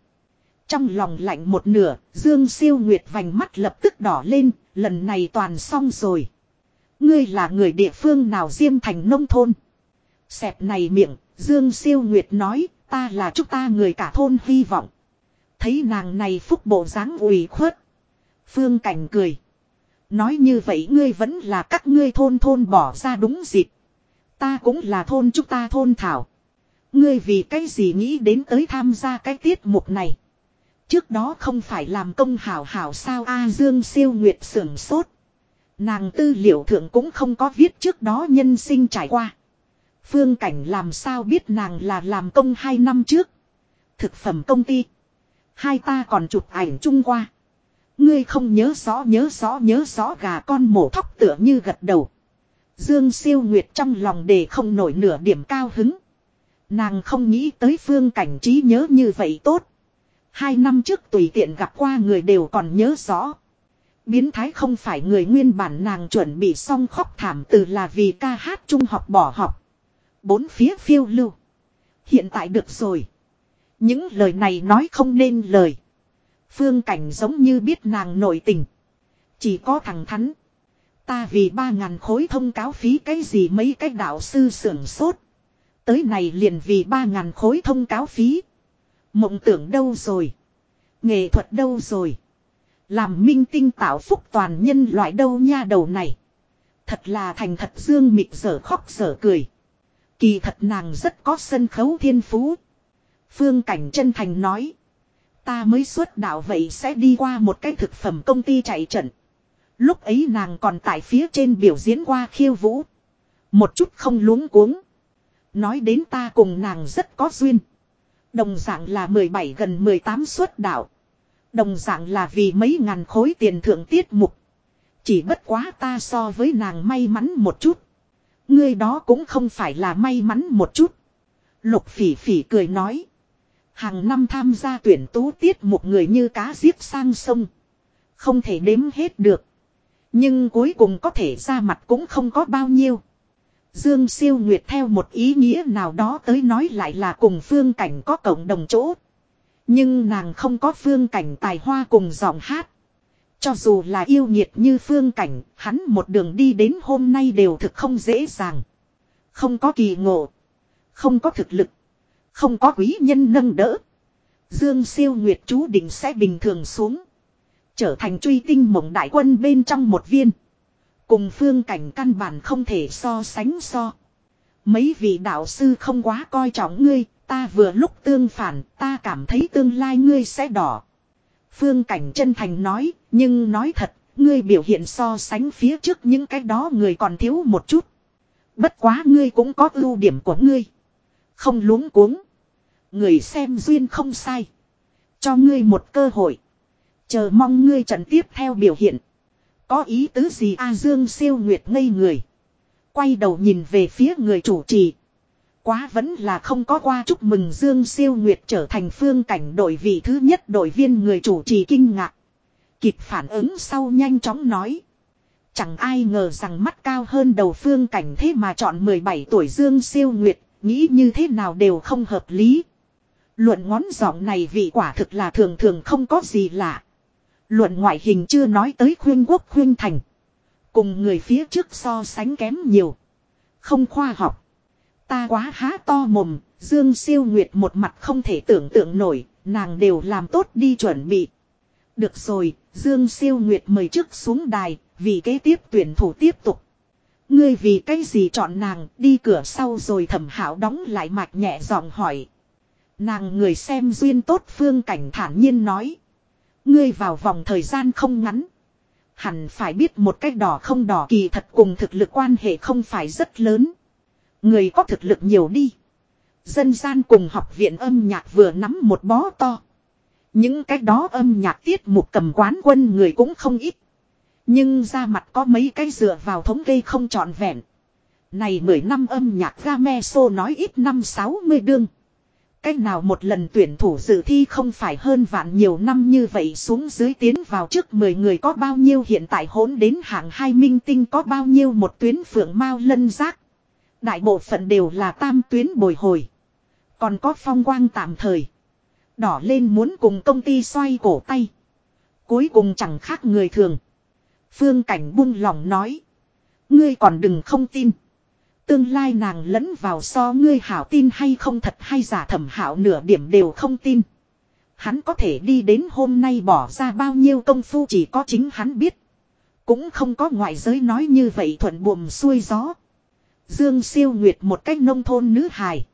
Trong lòng lạnh một nửa, Dương siêu nguyệt vành mắt lập tức đỏ lên, lần này toàn xong rồi. Ngươi là người địa phương nào diêm thành nông thôn. Xẹp này miệng, Dương siêu nguyệt nói, ta là chúng ta người cả thôn hy vọng. Thấy nàng này phúc bộ dáng ủy khuất. Phương Cảnh cười. Nói như vậy ngươi vẫn là các ngươi thôn thôn bỏ ra đúng dịp. Ta cũng là thôn chúng ta thôn thảo. Ngươi vì cái gì nghĩ đến tới tham gia cái tiết mục này. Trước đó không phải làm công hảo hảo sao A Dương siêu nguyệt sưởng sốt. Nàng tư liệu thượng cũng không có viết trước đó nhân sinh trải qua. Phương Cảnh làm sao biết nàng là làm công hai năm trước. Thực phẩm công ty. Hai ta còn chụp ảnh chung qua. Ngươi không nhớ rõ nhớ rõ nhớ rõ gà con mổ thóc tựa như gật đầu. Dương siêu nguyệt trong lòng để không nổi nửa điểm cao hứng. Nàng không nghĩ tới phương cảnh trí nhớ như vậy tốt. Hai năm trước tùy tiện gặp qua người đều còn nhớ rõ. Biến thái không phải người nguyên bản nàng chuẩn bị xong khóc thảm từ là vì ca hát trung học bỏ học. Bốn phía phiêu lưu. Hiện tại được rồi. Những lời này nói không nên lời. Phương cảnh giống như biết nàng nội tình. Chỉ có thằng thắn. Ta vì ba ngàn khối thông cáo phí cái gì mấy cái đạo sư sưởng sốt. Tới này liền vì ba ngàn khối thông cáo phí. Mộng tưởng đâu rồi. Nghệ thuật đâu rồi. Làm minh tinh tạo phúc toàn nhân loại đâu nha đầu này. Thật là thành thật dương mịt sở khóc sở cười. Kỳ thật nàng rất có sân khấu thiên phú. Phương Cảnh chân thành nói. Ta mới xuất đạo vậy sẽ đi qua một cái thực phẩm công ty chạy trận. Lúc ấy nàng còn tại phía trên biểu diễn qua khiêu vũ. Một chút không luống cuống. Nói đến ta cùng nàng rất có duyên. Đồng dạng là 17 gần 18 xuất đạo. Đồng dạng là vì mấy ngàn khối tiền thượng tiết mục. Chỉ bất quá ta so với nàng may mắn một chút. Ngươi đó cũng không phải là may mắn một chút. Lục phỉ phỉ cười nói. Hàng năm tham gia tuyển tú tiết một người như cá giết sang sông. Không thể đếm hết được. Nhưng cuối cùng có thể ra mặt cũng không có bao nhiêu. Dương siêu nguyệt theo một ý nghĩa nào đó tới nói lại là cùng phương cảnh có cộng đồng chỗ. Nhưng nàng không có phương cảnh tài hoa cùng giọng hát. Cho dù là yêu nhiệt như phương cảnh, hắn một đường đi đến hôm nay đều thực không dễ dàng. Không có kỳ ngộ. Không có thực lực. Không có quý nhân nâng đỡ. Dương siêu nguyệt chú định sẽ bình thường xuống. Trở thành truy tinh mộng đại quân bên trong một viên. Cùng phương cảnh căn bản không thể so sánh so. Mấy vị đạo sư không quá coi trọng ngươi, ta vừa lúc tương phản, ta cảm thấy tương lai ngươi sẽ đỏ. Phương cảnh chân thành nói, nhưng nói thật, ngươi biểu hiện so sánh phía trước những cái đó người còn thiếu một chút. Bất quá ngươi cũng có ưu điểm của ngươi. Không luống cuống. Người xem duyên không sai. Cho ngươi một cơ hội. Chờ mong ngươi trận tiếp theo biểu hiện. Có ý tứ gì A Dương siêu nguyệt ngây người. Quay đầu nhìn về phía người chủ trì. Quá vẫn là không có qua chúc mừng Dương siêu nguyệt trở thành phương cảnh đội vị thứ nhất đội viên người chủ trì kinh ngạc. Kịp phản ứng sau nhanh chóng nói. Chẳng ai ngờ rằng mắt cao hơn đầu phương cảnh thế mà chọn 17 tuổi Dương siêu nguyệt, nghĩ như thế nào đều không hợp lý. Luận ngón giọng này vị quả thực là thường thường không có gì lạ. Luận ngoại hình chưa nói tới khuyên quốc khuyên thành. Cùng người phía trước so sánh kém nhiều. Không khoa học. Ta quá há to mồm, Dương siêu nguyệt một mặt không thể tưởng tượng nổi, nàng đều làm tốt đi chuẩn bị. Được rồi, Dương siêu nguyệt mời trước xuống đài, vì kế tiếp tuyển thủ tiếp tục. Ngươi vì cái gì chọn nàng, đi cửa sau rồi thẩm hảo đóng lại mạch nhẹ giọng hỏi. Nàng người xem duyên tốt phương cảnh thản nhiên nói. Ngươi vào vòng thời gian không ngắn. Hẳn phải biết một cách đỏ không đỏ kỳ thật cùng thực lực quan hệ không phải rất lớn. Người có thực lực nhiều đi. Dân gian cùng học viện âm nhạc vừa nắm một bó to. Những cái đó âm nhạc tiết mục cầm quán quân người cũng không ít. Nhưng ra mặt có mấy cái dựa vào thống kê không trọn vẹn. Này 10 năm âm nhạc ga me nói ít năm 60 đương. Cách nào một lần tuyển thủ dự thi không phải hơn vạn nhiều năm như vậy xuống dưới tiến vào trước 10 người có bao nhiêu hiện tại hỗn đến hạng hai minh tinh có bao nhiêu một tuyến phượng mao lân giác. Đại bộ phận đều là tam tuyến bồi hồi. Còn có phong quang tạm thời. Đỏ lên muốn cùng công ty xoay cổ tay. Cuối cùng chẳng khác người thường. Phương Cảnh buông lòng nói. Ngươi còn đừng không tin. Tương lai nàng lẫn vào so ngươi hảo tin hay không thật hay giả thẩm hảo nửa điểm đều không tin. Hắn có thể đi đến hôm nay bỏ ra bao nhiêu công phu chỉ có chính hắn biết. Cũng không có ngoại giới nói như vậy thuận buồm xuôi gió. Dương siêu nguyệt một cách nông thôn nữ hài.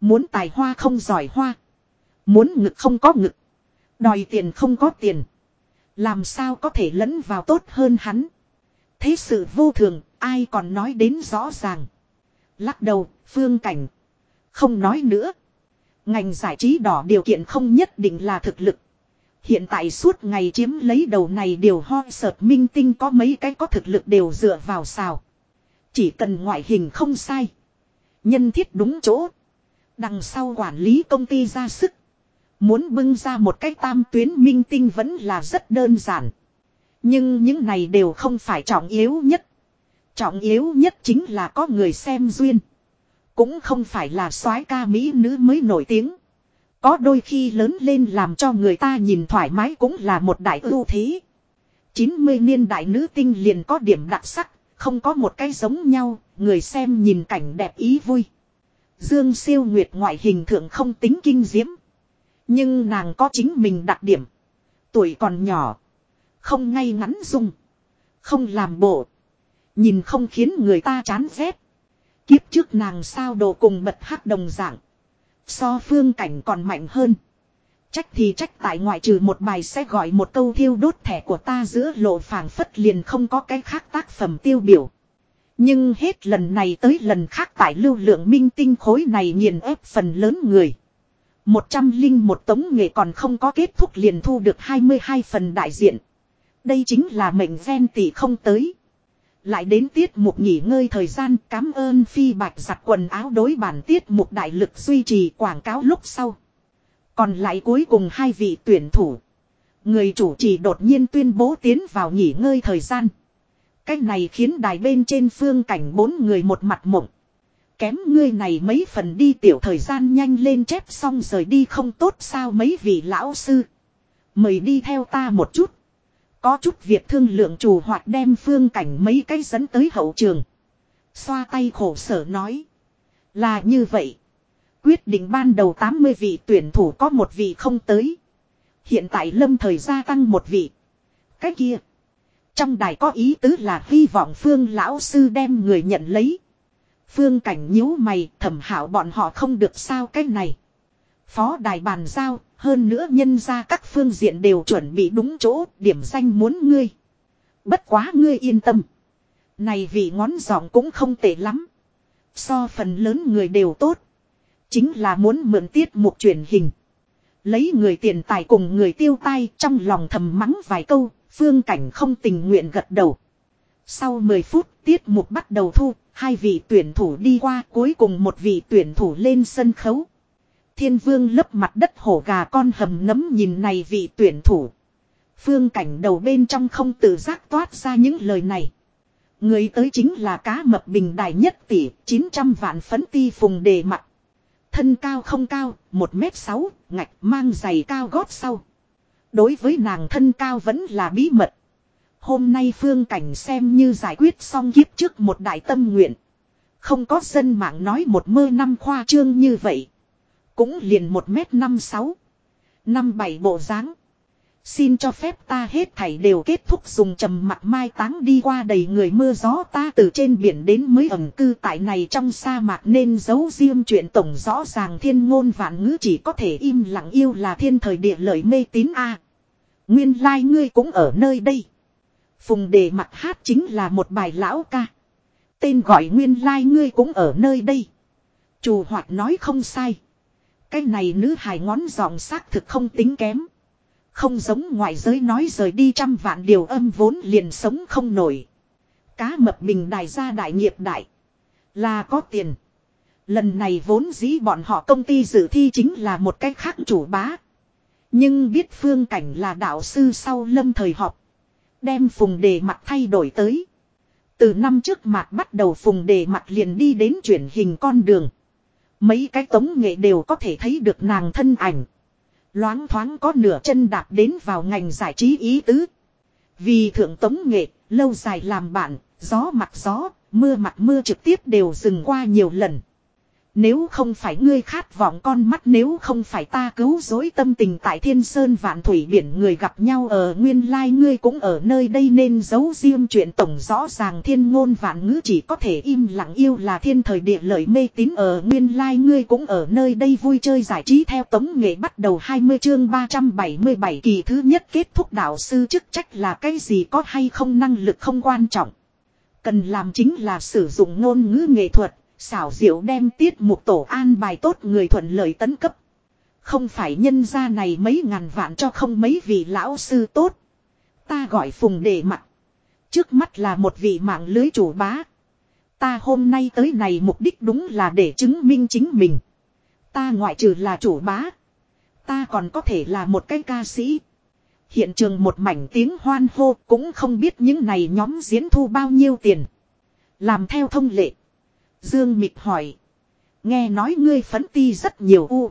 Muốn tài hoa không giỏi hoa. Muốn ngực không có ngực. Đòi tiền không có tiền. Làm sao có thể lẫn vào tốt hơn hắn. Thế sự vô thường, ai còn nói đến rõ ràng. Lắc đầu, phương cảnh. Không nói nữa. Ngành giải trí đỏ điều kiện không nhất định là thực lực. Hiện tại suốt ngày chiếm lấy đầu này đều ho sợt minh tinh có mấy cái có thực lực đều dựa vào xào. Chỉ cần ngoại hình không sai. Nhân thiết đúng chỗ. Đằng sau quản lý công ty ra sức. Muốn bưng ra một cái tam tuyến minh tinh vẫn là rất đơn giản. Nhưng những này đều không phải trọng yếu nhất. Trọng yếu nhất chính là có người xem duyên. Cũng không phải là soái ca mỹ nữ mới nổi tiếng. Có đôi khi lớn lên làm cho người ta nhìn thoải mái cũng là một đại ưu thế. 90 niên đại nữ tinh liền có điểm đặc sắc, không có một cái giống nhau, người xem nhìn cảnh đẹp ý vui. Dương siêu nguyệt ngoại hình thượng không tính kinh diễm. Nhưng nàng có chính mình đặc điểm. Tuổi còn nhỏ. Không ngay ngắn dung. Không làm bộ. Nhìn không khiến người ta chán ghét. Kiếp trước nàng sao đồ cùng bật hắc đồng dạng. So phương cảnh còn mạnh hơn. Trách thì trách tại ngoại trừ một bài sẽ gọi một câu thiêu đốt thẻ của ta giữa lộ phảng phất liền không có cái khác tác phẩm tiêu biểu. Nhưng hết lần này tới lần khác tại lưu lượng minh tinh khối này nghiền ép phần lớn người. Một trăm linh một tống nghệ còn không có kết thúc liền thu được 22 phần đại diện. Đây chính là mệnh gen tỷ không tới. Lại đến tiết mục nghỉ ngơi thời gian, cảm ơn phi bạch giặt quần áo đối bản tiết mục đại lực duy trì quảng cáo lúc sau. Còn lại cuối cùng hai vị tuyển thủ. Người chủ trì đột nhiên tuyên bố tiến vào nghỉ ngơi thời gian. Cách này khiến đài bên trên phương cảnh bốn người một mặt mộng. Kém ngươi này mấy phần đi tiểu thời gian nhanh lên chép xong rời đi không tốt sao mấy vị lão sư. Mời đi theo ta một chút. Có chút việc thương lượng chủ hoạt đem phương cảnh mấy cái dẫn tới hậu trường. Xoa tay khổ sở nói. Là như vậy. Quyết định ban đầu 80 vị tuyển thủ có một vị không tới. Hiện tại lâm thời gia tăng một vị. Cái kia. Trong đài có ý tứ là hy vọng phương lão sư đem người nhận lấy. Phương cảnh nhíu mày thẩm hảo bọn họ không được sao cái này. Phó đài bàn giao, hơn nữa nhân ra các phương diện đều chuẩn bị đúng chỗ, điểm danh muốn ngươi. Bất quá ngươi yên tâm. Này vị ngón giọng cũng không tệ lắm. So phần lớn người đều tốt. Chính là muốn mượn tiết mục truyền hình. Lấy người tiền tài cùng người tiêu tai trong lòng thầm mắng vài câu, phương cảnh không tình nguyện gật đầu. Sau 10 phút tiết mục bắt đầu thu, hai vị tuyển thủ đi qua cuối cùng một vị tuyển thủ lên sân khấu. Thiên vương lấp mặt đất hổ gà con hầm nấm nhìn này vị tuyển thủ. Phương cảnh đầu bên trong không tự giác toát ra những lời này. Người tới chính là cá mập bình đại nhất tỷ 900 vạn phấn ti phùng đề mặt. Thân cao không cao, 1m6, ngạch mang giày cao gót sau. Đối với nàng thân cao vẫn là bí mật. Hôm nay phương cảnh xem như giải quyết xong kiếp trước một đại tâm nguyện. Không có dân mạng nói một mơ năm khoa trương như vậy. Cũng liền một mét năm sáu. Năm bảy bộ dáng Xin cho phép ta hết thảy đều kết thúc dùng trầm mặt mai táng đi qua đầy người mưa gió ta từ trên biển đến mới ẩn cư tại này trong sa mạc nên giấu riêng chuyện tổng rõ ràng thiên ngôn vạn ngữ chỉ có thể im lặng yêu là thiên thời địa lợi mê tín a Nguyên lai like ngươi cũng ở nơi đây. Phùng đề mặt hát chính là một bài lão ca. Tên gọi nguyên lai like ngươi cũng ở nơi đây. Chủ hoạt nói không sai. Cái này nữ hài ngón giọng xác thực không tính kém. Không giống ngoại giới nói rời đi trăm vạn điều âm vốn liền sống không nổi. Cá mập bình đài gia đại nghiệp đại. Là có tiền. Lần này vốn dĩ bọn họ công ty dự thi chính là một cách khác chủ bá. Nhưng biết phương cảnh là đạo sư sau lâm thời họp. Đem phùng đề mặt thay đổi tới. Từ năm trước mặt bắt đầu phùng đề mặt liền đi đến chuyển hình con đường. Mấy cái tống nghệ đều có thể thấy được nàng thân ảnh. Loáng thoáng có nửa chân đạp đến vào ngành giải trí ý tứ. Vì thượng tống nghệ, lâu dài làm bạn, gió mặt gió, mưa mặt mưa trực tiếp đều dừng qua nhiều lần. Nếu không phải ngươi khát vọng con mắt, nếu không phải ta cứu dối tâm tình tại thiên sơn vạn thủy biển, người gặp nhau ở nguyên lai ngươi cũng ở nơi đây nên giấu riêng chuyện tổng rõ ràng thiên ngôn vạn ngữ chỉ có thể im lặng yêu là thiên thời địa lợi mê tín ở nguyên lai ngươi cũng ở nơi đây vui chơi giải trí theo tống nghệ bắt đầu 20 chương 377 kỳ thứ nhất kết thúc đạo sư chức trách là cái gì có hay không năng lực không quan trọng. Cần làm chính là sử dụng ngôn ngữ nghệ thuật Xảo diệu đem tiết mục tổ an bài tốt người thuận lợi tấn cấp. Không phải nhân gia này mấy ngàn vạn cho không mấy vị lão sư tốt. Ta gọi phùng đề mặt. Trước mắt là một vị mạng lưới chủ bá. Ta hôm nay tới này mục đích đúng là để chứng minh chính mình. Ta ngoại trừ là chủ bá. Ta còn có thể là một cái ca sĩ. Hiện trường một mảnh tiếng hoan hô cũng không biết những này nhóm diễn thu bao nhiêu tiền. Làm theo thông lệ. Dương Mịch hỏi. Nghe nói ngươi phấn ti rất nhiều u.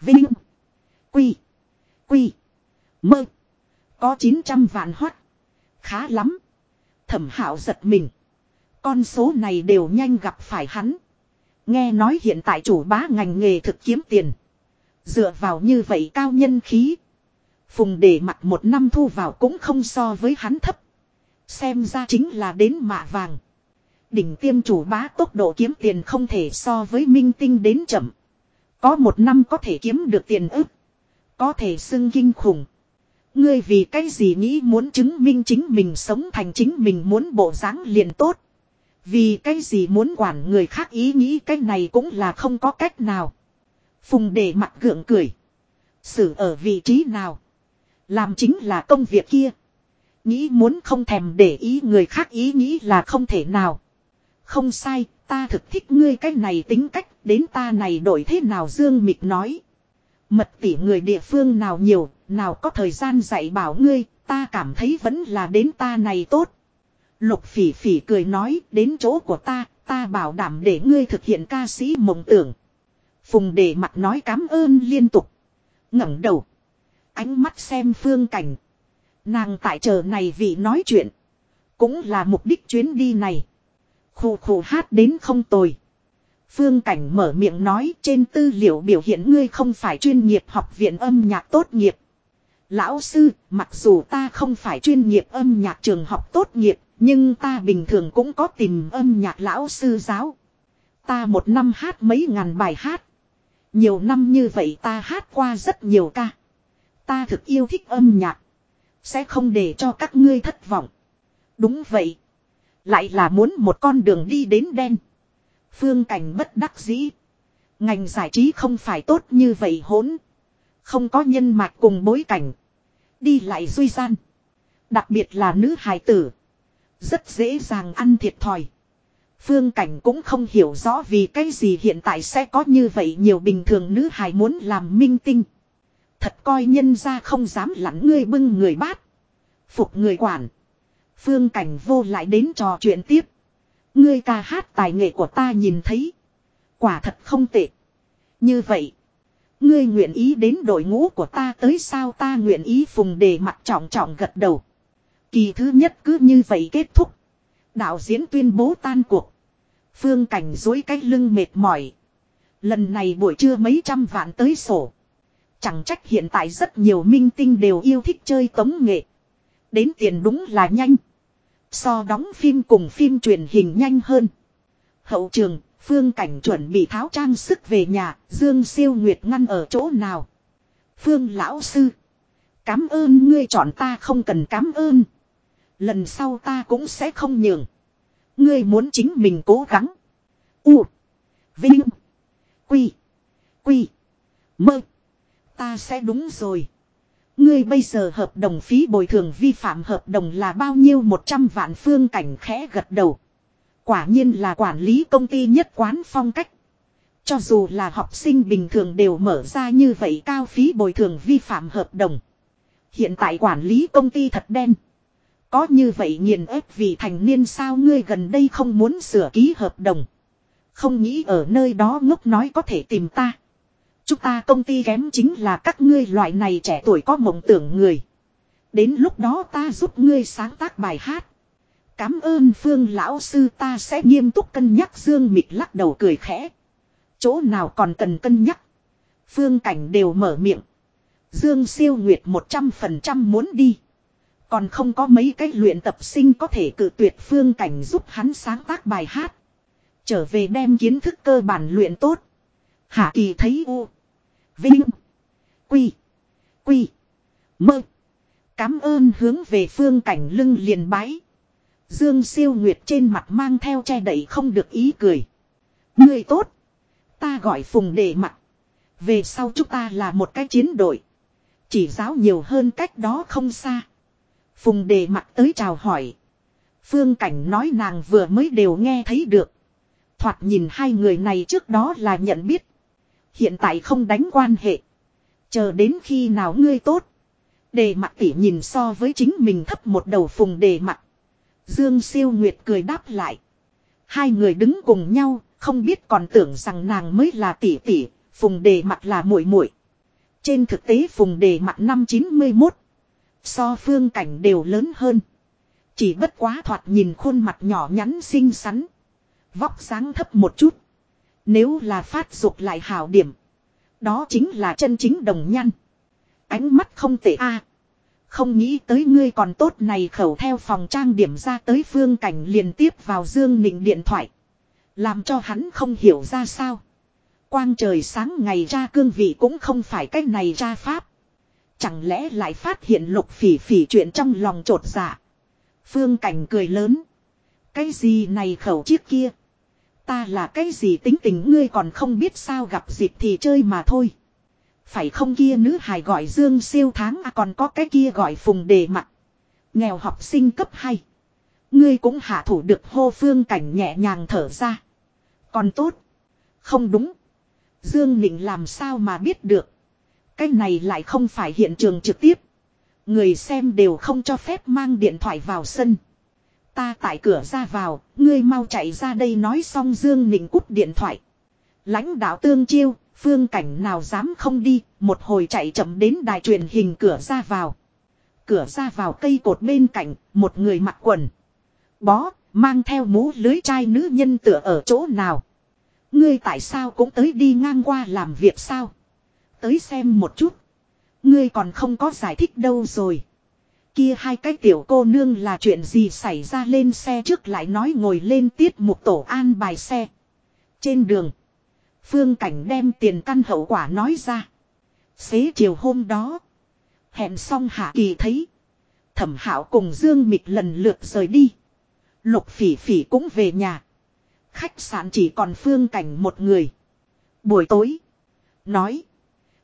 Vinh. Quy. Quy. Mơ. Có 900 vạn hoắt. Khá lắm. Thẩm hảo giật mình. Con số này đều nhanh gặp phải hắn. Nghe nói hiện tại chủ bá ngành nghề thực kiếm tiền. Dựa vào như vậy cao nhân khí. Phùng để mặt một năm thu vào cũng không so với hắn thấp. Xem ra chính là đến mạ vàng. Đỉnh tiêm chủ bá tốc độ kiếm tiền không thể so với minh tinh đến chậm. Có một năm có thể kiếm được tiền ức. Có thể xưng kinh khủng. Ngươi vì cái gì nghĩ muốn chứng minh chính mình sống thành chính mình muốn bộ dáng liền tốt. Vì cái gì muốn quản người khác ý nghĩ cái này cũng là không có cách nào. Phùng để mặt gượng cười. Xử ở vị trí nào. Làm chính là công việc kia. Nghĩ muốn không thèm để ý người khác ý nghĩ là không thể nào. Không sai, ta thực thích ngươi cách này tính cách, đến ta này đổi thế nào Dương Mịch nói. Mật tỷ người địa phương nào nhiều, nào có thời gian dạy bảo ngươi, ta cảm thấy vẫn là đến ta này tốt. Lục phỉ phỉ cười nói, đến chỗ của ta, ta bảo đảm để ngươi thực hiện ca sĩ mộng tưởng. Phùng để mặt nói cám ơn liên tục. ngẩng đầu. Ánh mắt xem phương cảnh. Nàng tại chờ này vì nói chuyện. Cũng là mục đích chuyến đi này khù khù hát đến không tồi. Phương Cảnh mở miệng nói trên tư liệu biểu hiện ngươi không phải chuyên nghiệp học viện âm nhạc tốt nghiệp. Lão sư, mặc dù ta không phải chuyên nghiệp âm nhạc trường học tốt nghiệp, nhưng ta bình thường cũng có tìm âm nhạc lão sư giáo. Ta một năm hát mấy ngàn bài hát. Nhiều năm như vậy ta hát qua rất nhiều ca. Ta thực yêu thích âm nhạc. Sẽ không để cho các ngươi thất vọng. Đúng vậy. Lại là muốn một con đường đi đến đen. Phương cảnh bất đắc dĩ. Ngành giải trí không phải tốt như vậy hỗn. Không có nhân mạch cùng bối cảnh. Đi lại duy gian. Đặc biệt là nữ hài tử. Rất dễ dàng ăn thiệt thòi. Phương Cảnh cũng không hiểu rõ vì cái gì hiện tại sẽ có như vậy nhiều bình thường nữ hài muốn làm minh tinh. Thật coi nhân ra không dám lặn ngươi bưng người bát. Phục người quản. Phương cảnh vô lại đến trò chuyện tiếp. Ngươi ca hát tài nghệ của ta nhìn thấy. Quả thật không tệ. Như vậy. Ngươi nguyện ý đến đội ngũ của ta tới sao ta nguyện ý phùng đề mặt trọng trọng gật đầu. Kỳ thứ nhất cứ như vậy kết thúc. Đạo diễn tuyên bố tan cuộc. Phương cảnh dối cái lưng mệt mỏi. Lần này buổi trưa mấy trăm vạn tới sổ. Chẳng trách hiện tại rất nhiều minh tinh đều yêu thích chơi tống nghệ. Đến tiền đúng là nhanh. So đóng phim cùng phim truyền hình nhanh hơn. Hậu trường, Phương Cảnh chuẩn bị tháo trang sức về nhà, Dương Siêu Nguyệt ngăn ở chỗ nào. Phương Lão Sư. Cám ơn ngươi chọn ta không cần cám ơn. Lần sau ta cũng sẽ không nhường. Ngươi muốn chính mình cố gắng. U. Vinh. Quy. Quy. Mơ. Ta sẽ đúng rồi. Ngươi bây giờ hợp đồng phí bồi thường vi phạm hợp đồng là bao nhiêu 100 vạn phương cảnh khẽ gật đầu. Quả nhiên là quản lý công ty nhất quán phong cách. Cho dù là học sinh bình thường đều mở ra như vậy cao phí bồi thường vi phạm hợp đồng. Hiện tại quản lý công ty thật đen. Có như vậy nghiền ép vì thành niên sao ngươi gần đây không muốn sửa ký hợp đồng. Không nghĩ ở nơi đó ngốc nói có thể tìm ta. Chúng ta công ty kém chính là các ngươi loại này trẻ tuổi có mộng tưởng người. Đến lúc đó ta giúp ngươi sáng tác bài hát. Cám ơn phương lão sư ta sẽ nghiêm túc cân nhắc Dương Mịch lắc đầu cười khẽ. Chỗ nào còn cần cân nhắc. Phương cảnh đều mở miệng. Dương siêu nguyệt 100% muốn đi. Còn không có mấy cái luyện tập sinh có thể cự tuyệt phương cảnh giúp hắn sáng tác bài hát. Trở về đem kiến thức cơ bản luyện tốt. Hạ kỳ thấy u. Vinh. Quy. Quy. Mơ. Cám ơn hướng về phương cảnh lưng liền bái. Dương siêu nguyệt trên mặt mang theo che đẩy không được ý cười. Người tốt. Ta gọi phùng đề mặt. Về sau chúng ta là một cái chiến đội. Chỉ giáo nhiều hơn cách đó không xa. Phùng đề mặt tới chào hỏi. Phương Cảnh nói nàng vừa mới đều nghe thấy được. Thoạt nhìn hai người này trước đó là nhận biết. Hiện tại không đánh quan hệ. Chờ đến khi nào ngươi tốt. Đề mặt tỉ nhìn so với chính mình thấp một đầu phùng đề mặt. Dương siêu nguyệt cười đáp lại. Hai người đứng cùng nhau, không biết còn tưởng rằng nàng mới là tỷ tỷ, phùng đề mặt là muội muội. Trên thực tế phùng đề mặt năm 91. So phương cảnh đều lớn hơn. Chỉ bất quá thoạt nhìn khuôn mặt nhỏ nhắn xinh xắn. Vóc sáng thấp một chút. Nếu là phát dục lại hảo điểm. Đó chính là chân chính đồng nhăn. Ánh mắt không tệ a Không nghĩ tới ngươi còn tốt này khẩu theo phòng trang điểm ra tới phương cảnh liền tiếp vào Dương Nịnh điện thoại. Làm cho hắn không hiểu ra sao. Quang trời sáng ngày ra cương vị cũng không phải cách này ra pháp. Chẳng lẽ lại phát hiện lục phỉ phỉ chuyện trong lòng trột dạ. Phương cảnh cười lớn. Cái gì này khẩu chiếc kia. Ta là cái gì tính tình ngươi còn không biết sao gặp dịp thì chơi mà thôi. Phải không kia nữ hài gọi Dương siêu tháng à còn có cái kia gọi phùng đề mặt. Nghèo học sinh cấp 2. Ngươi cũng hạ thủ được hô phương cảnh nhẹ nhàng thở ra. Còn tốt. Không đúng. Dương Nịnh làm sao mà biết được. Cái này lại không phải hiện trường trực tiếp. Người xem đều không cho phép mang điện thoại vào sân. Ta tại cửa ra vào, ngươi mau chạy ra đây nói xong Dương Nịnh cút điện thoại. Lãnh đạo tương chiêu, phương cảnh nào dám không đi, một hồi chạy chậm đến đài truyền hình cửa ra vào. Cửa ra vào cây cột bên cạnh, một người mặc quần. Bó, mang theo mũ lưới trai nữ nhân tựa ở chỗ nào. Ngươi tại sao cũng tới đi ngang qua làm việc sao? Tới xem một chút. Ngươi còn không có giải thích đâu rồi. Kia hai cái tiểu cô nương là chuyện gì xảy ra lên xe trước lại nói ngồi lên tiết mục tổ an bài xe. Trên đường. Phương Cảnh đem tiền căn hậu quả nói ra. Xế chiều hôm đó. Hẹn xong Hạ Kỳ thấy. Thẩm Hạo cùng Dương Mịch lần lượt rời đi. Lục phỉ phỉ cũng về nhà. Khách sạn chỉ còn Phương Cảnh một người. Buổi tối. Nói.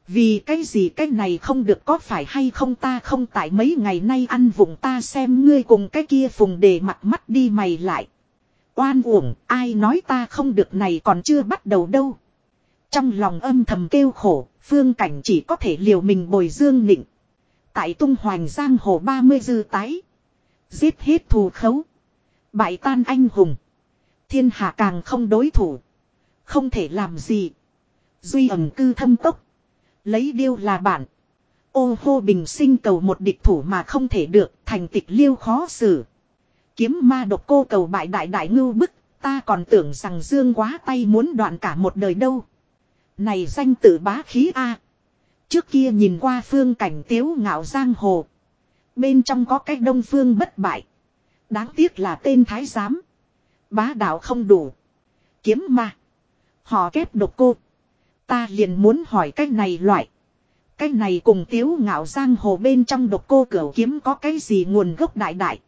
Vì cái gì cái này không được có phải hay không ta không tại mấy ngày nay ăn vùng ta xem ngươi cùng cái kia phùng để mặt mắt đi mày lại. Oan uổng, ai nói ta không được này còn chưa bắt đầu đâu. Trong lòng âm thầm kêu khổ, phương cảnh chỉ có thể liều mình bồi dương nịnh. Tại tung hoành giang hồ 30 dư tái. Giết hết thù khấu. Bại tan anh hùng. Thiên hạ càng không đối thủ. Không thể làm gì. Duy ẩm cư thâm tốc. Lấy điêu là bản. Ô hô bình sinh cầu một địch thủ mà không thể được, thành tịch liêu khó xử. Kiếm ma độc cô cầu bại đại đại ngưu bức, ta còn tưởng rằng dương quá tay muốn đoạn cả một đời đâu. Này danh tự bá khí A. Trước kia nhìn qua phương cảnh tiếu ngạo giang hồ. Bên trong có cái đông phương bất bại. Đáng tiếc là tên thái giám. Bá đạo không đủ. Kiếm ma. Họ kép độc cô. Ta liền muốn hỏi cái này loại. Cái này cùng tiếu ngạo giang hồ bên trong độc cô cửu kiếm có cái gì nguồn gốc đại đại.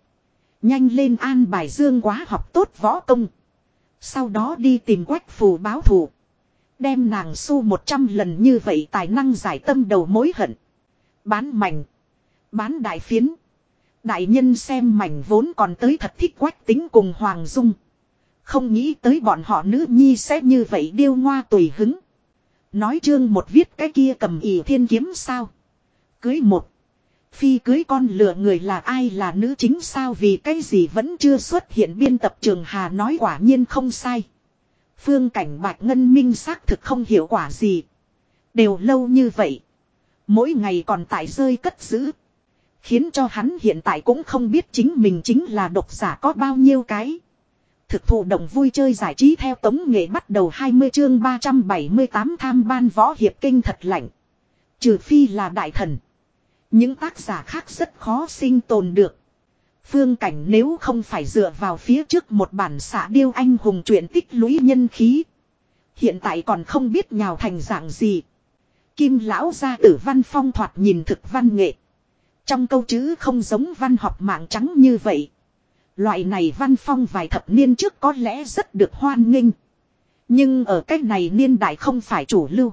Nhanh lên an bài dương quá học tốt võ công. Sau đó đi tìm quách phù báo thù. Đem nàng su một trăm lần như vậy tài năng giải tâm đầu mối hận. Bán mảnh. Bán đại phiến. Đại nhân xem mảnh vốn còn tới thật thích quách tính cùng Hoàng Dung. Không nghĩ tới bọn họ nữ nhi sẽ như vậy điêu ngoa tùy hứng. Nói chương một viết cái kia cầm ỉ thiên kiếm sao. Cưới một. Phi cưới con lừa người là ai là nữ chính sao vì cái gì vẫn chưa xuất hiện biên tập trường Hà nói quả nhiên không sai. Phương cảnh bạch ngân minh xác thực không hiểu quả gì. Đều lâu như vậy. Mỗi ngày còn tại rơi cất giữ. Khiến cho hắn hiện tại cũng không biết chính mình chính là độc giả có bao nhiêu cái. Thực thụ động vui chơi giải trí theo tống nghệ bắt đầu 20 chương 378 tham ban võ hiệp kinh thật lạnh. Trừ phi là đại thần. Những tác giả khác rất khó sinh tồn được. Phương cảnh nếu không phải dựa vào phía trước một bản xạ điêu anh hùng truyện tích lũy nhân khí. Hiện tại còn không biết nhào thành dạng gì. Kim lão gia tử văn phong thoạt nhìn thực văn nghệ. Trong câu chữ không giống văn học mạng trắng như vậy. Loại này văn phong vài thập niên trước có lẽ rất được hoan nghênh. Nhưng ở cách này niên đại không phải chủ lưu.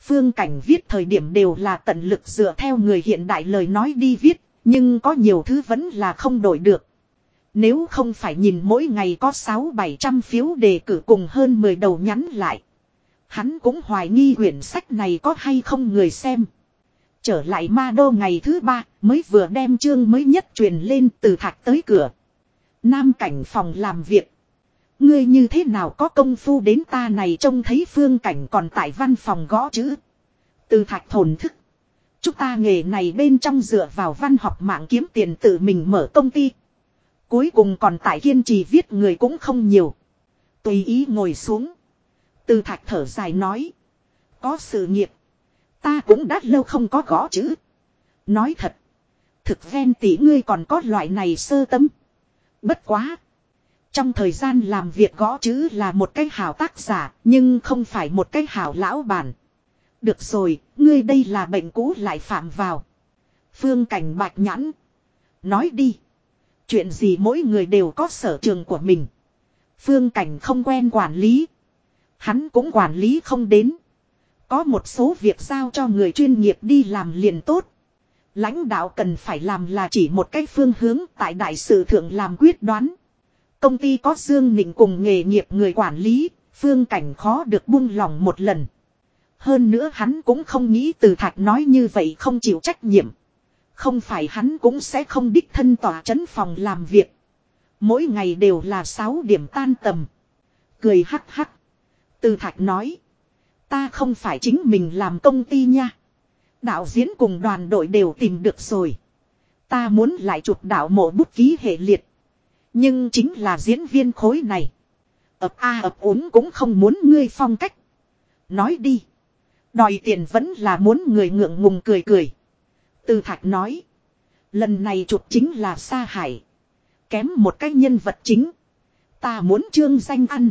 Phương cảnh viết thời điểm đều là tận lực dựa theo người hiện đại lời nói đi viết, nhưng có nhiều thứ vẫn là không đổi được. Nếu không phải nhìn mỗi ngày có 6-700 phiếu đề cử cùng hơn 10 đầu nhắn lại. Hắn cũng hoài nghi quyển sách này có hay không người xem. Trở lại ma đô ngày thứ ba mới vừa đem chương mới nhất truyền lên từ thạch tới cửa. Nam cảnh phòng làm việc. Ngươi như thế nào có công phu đến ta này trông thấy phương cảnh còn tại văn phòng gõ chữ. Từ thạch thồn thức. Chúng ta nghề này bên trong dựa vào văn học mạng kiếm tiền tự mình mở công ty. Cuối cùng còn tại kiên trì viết người cũng không nhiều. Tùy ý ngồi xuống. Từ thạch thở dài nói. Có sự nghiệp. Ta cũng đã lâu không có gõ chữ. Nói thật. Thực ven tỷ ngươi còn có loại này sơ tâm. Bất quá. Trong thời gian làm việc gõ chữ là một cái hảo tác giả, nhưng không phải một cái hảo lão bản. Được rồi, ngươi đây là bệnh cũ lại phạm vào. Phương cảnh bạch nhãn. Nói đi. Chuyện gì mỗi người đều có sở trường của mình. Phương cảnh không quen quản lý. Hắn cũng quản lý không đến. Có một số việc giao cho người chuyên nghiệp đi làm liền tốt. Lãnh đạo cần phải làm là chỉ một cái phương hướng tại đại sự thượng làm quyết đoán. Công ty có Dương Nịnh cùng nghề nghiệp người quản lý, phương cảnh khó được buông lòng một lần. Hơn nữa hắn cũng không nghĩ từ thạch nói như vậy không chịu trách nhiệm. Không phải hắn cũng sẽ không đích thân tỏa chấn phòng làm việc. Mỗi ngày đều là 6 điểm tan tầm. Cười hắc hắc. Từ thạch nói. Ta không phải chính mình làm công ty nha. Đạo diễn cùng đoàn đội đều tìm được rồi. Ta muốn lại chụp đạo mộ bút ký hệ liệt. Nhưng chính là diễn viên khối này. ập a ập uống cũng không muốn ngươi phong cách. Nói đi. Đòi tiền vẫn là muốn người ngượng ngùng cười cười. Từ thạch nói. Lần này chụp chính là Sa Hải. Kém một cái nhân vật chính. Ta muốn trương danh ăn.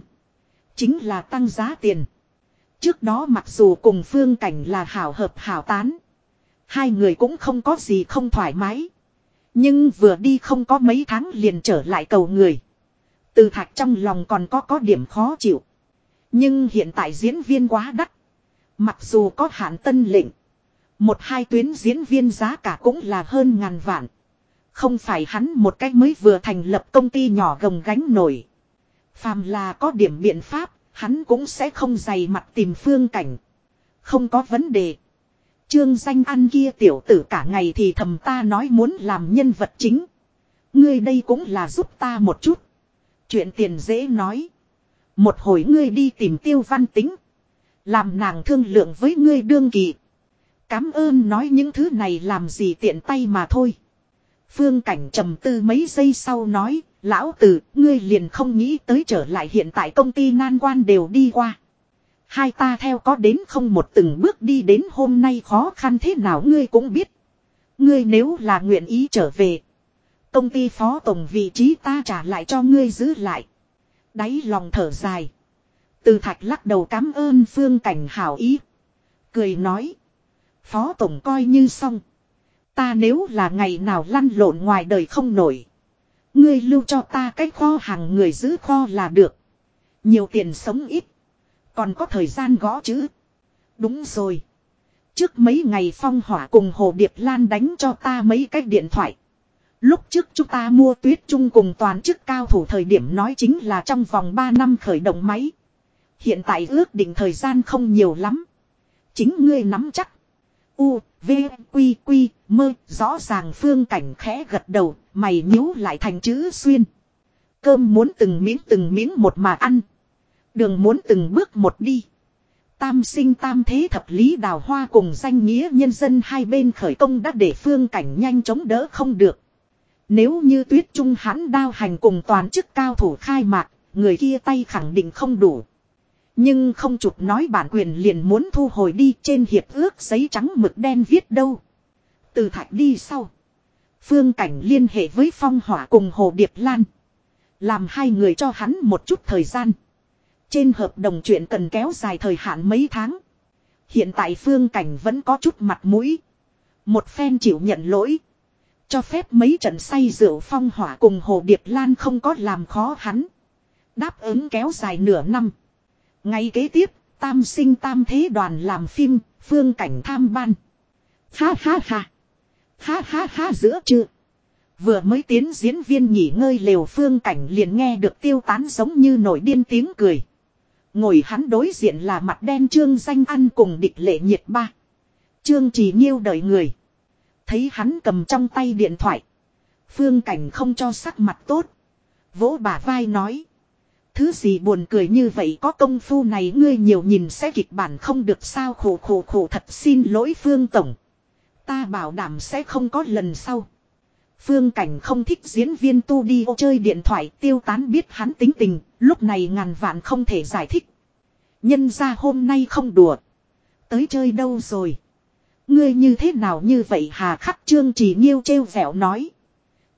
Chính là tăng giá tiền. Trước đó mặc dù cùng phương cảnh là hảo hợp hảo tán. Hai người cũng không có gì không thoải mái. Nhưng vừa đi không có mấy tháng liền trở lại cầu người. Từ thạch trong lòng còn có có điểm khó chịu. Nhưng hiện tại diễn viên quá đắt. Mặc dù có hạn tân lệnh. Một hai tuyến diễn viên giá cả cũng là hơn ngàn vạn. Không phải hắn một cách mới vừa thành lập công ty nhỏ gồng gánh nổi. Phàm là có điểm biện pháp, hắn cũng sẽ không dày mặt tìm phương cảnh. Không có vấn đề. Trương danh ăn kia tiểu tử cả ngày thì thầm ta nói muốn làm nhân vật chính. Ngươi đây cũng là giúp ta một chút. Chuyện tiền dễ nói. Một hồi ngươi đi tìm tiêu văn tính. Làm nàng thương lượng với ngươi đương kỳ. Cám ơn nói những thứ này làm gì tiện tay mà thôi. Phương cảnh trầm tư mấy giây sau nói, lão tử, ngươi liền không nghĩ tới trở lại hiện tại công ty nan quan đều đi qua. Hai ta theo có đến không một từng bước đi đến hôm nay khó khăn thế nào ngươi cũng biết. Ngươi nếu là nguyện ý trở về. Công ty phó tổng vị trí ta trả lại cho ngươi giữ lại. Đáy lòng thở dài. Từ thạch lắc đầu cảm ơn phương cảnh hảo ý. Cười nói. Phó tổng coi như xong. Ta nếu là ngày nào lăn lộn ngoài đời không nổi. Ngươi lưu cho ta cái kho hàng người giữ kho là được. Nhiều tiền sống ít. Còn có thời gian gõ chữ. Đúng rồi. Trước mấy ngày phong hỏa cùng Hồ Điệp Lan đánh cho ta mấy cái điện thoại. Lúc trước chúng ta mua tuyết chung cùng toàn chức cao thủ thời điểm nói chính là trong vòng 3 năm khởi động máy. Hiện tại ước định thời gian không nhiều lắm. Chính ngươi nắm chắc. U, V, Quy, Quy, mơ, rõ ràng phương cảnh khẽ gật đầu, mày nhíu lại thành chữ xuyên. Cơm muốn từng miếng từng miếng một mà ăn. Đường muốn từng bước một đi. Tam sinh tam thế thập lý đào hoa cùng danh nghĩa nhân dân hai bên khởi công đã để phương cảnh nhanh chóng đỡ không được. Nếu như tuyết trung hãn đao hành cùng toàn chức cao thủ khai mạc, người kia tay khẳng định không đủ. Nhưng không chụp nói bản quyền liền muốn thu hồi đi trên hiệp ước giấy trắng mực đen viết đâu. Từ thạch đi sau. Phương Cảnh liên hệ với Phong Hỏa cùng Hồ Điệp Lan. Làm hai người cho hắn một chút thời gian. Trên hợp đồng chuyện cần kéo dài thời hạn mấy tháng. Hiện tại Phương Cảnh vẫn có chút mặt mũi. Một phen chịu nhận lỗi. Cho phép mấy trận say rượu Phong Hỏa cùng Hồ Điệp Lan không có làm khó hắn. Đáp ứng kéo dài nửa năm. Ngay kế tiếp, tam sinh tam thế đoàn làm phim, Phương Cảnh tham ban. Ha ha ha. Ha ha ha giữa trưa. Vừa mới tiến diễn viên nghỉ ngơi lều phương cảnh liền nghe được tiêu tán giống như nổi điên tiếng cười. Ngồi hắn đối diện là mặt đen trương danh ăn cùng địch lệ nhiệt ba. Trương chỉ nghiêu đợi người. Thấy hắn cầm trong tay điện thoại. Phương cảnh không cho sắc mặt tốt. Vỗ bà vai nói. Thứ gì buồn cười như vậy có công phu này ngươi nhiều nhìn sẽ kịch bản không được sao khổ khổ khổ thật xin lỗi Phương Tổng. Ta bảo đảm sẽ không có lần sau. Phương Cảnh không thích diễn viên tu đi ô chơi điện thoại tiêu tán biết hắn tính tình, lúc này ngàn vạn không thể giải thích. Nhân ra hôm nay không đùa. Tới chơi đâu rồi? Ngươi như thế nào như vậy hà khắc trương chỉ nghiêu trêu vẻo nói.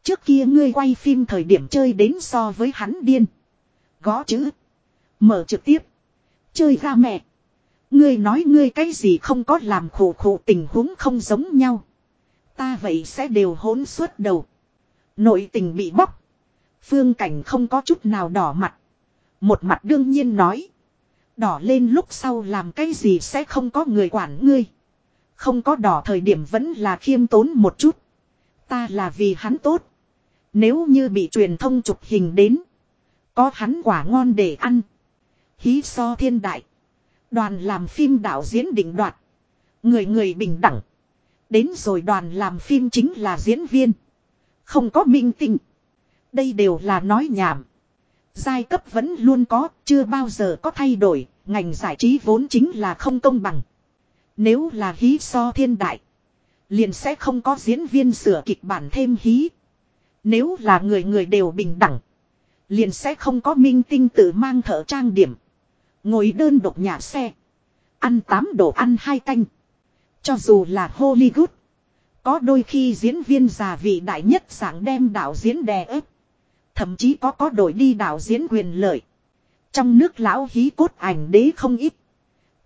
Trước kia ngươi quay phim thời điểm chơi đến so với hắn điên. Gõ chữ. Mở trực tiếp. Chơi ra mẹ. Ngươi nói ngươi cái gì không có làm khổ khổ tình huống không giống nhau. Ta vậy sẽ đều hỗn suốt đầu. Nội tình bị bóc. Phương cảnh không có chút nào đỏ mặt. Một mặt đương nhiên nói. Đỏ lên lúc sau làm cái gì sẽ không có người quản ngươi. Không có đỏ thời điểm vẫn là khiêm tốn một chút. Ta là vì hắn tốt. Nếu như bị truyền thông chụp hình đến. Có hắn quả ngon để ăn. Hí so thiên đại. Đoàn làm phim đạo diễn định đoạt. Người người bình đẳng. Đến rồi đoàn làm phim chính là diễn viên. Không có minh tinh. Đây đều là nói nhảm. Giai cấp vẫn luôn có, chưa bao giờ có thay đổi, ngành giải trí vốn chính là không công bằng. Nếu là hí so thiên đại, liền sẽ không có diễn viên sửa kịch bản thêm hí. Nếu là người người đều bình đẳng, liền sẽ không có minh tinh tự mang thợ trang điểm. Ngồi đơn độc nhà xe. Ăn tám đồ ăn hai canh. Cho dù là Hollywood. Có đôi khi diễn viên già vị đại nhất sáng đem đạo diễn đè ép. Thậm chí có có đổi đi đạo diễn quyền lợi. Trong nước lão hí cốt ảnh đế không ít.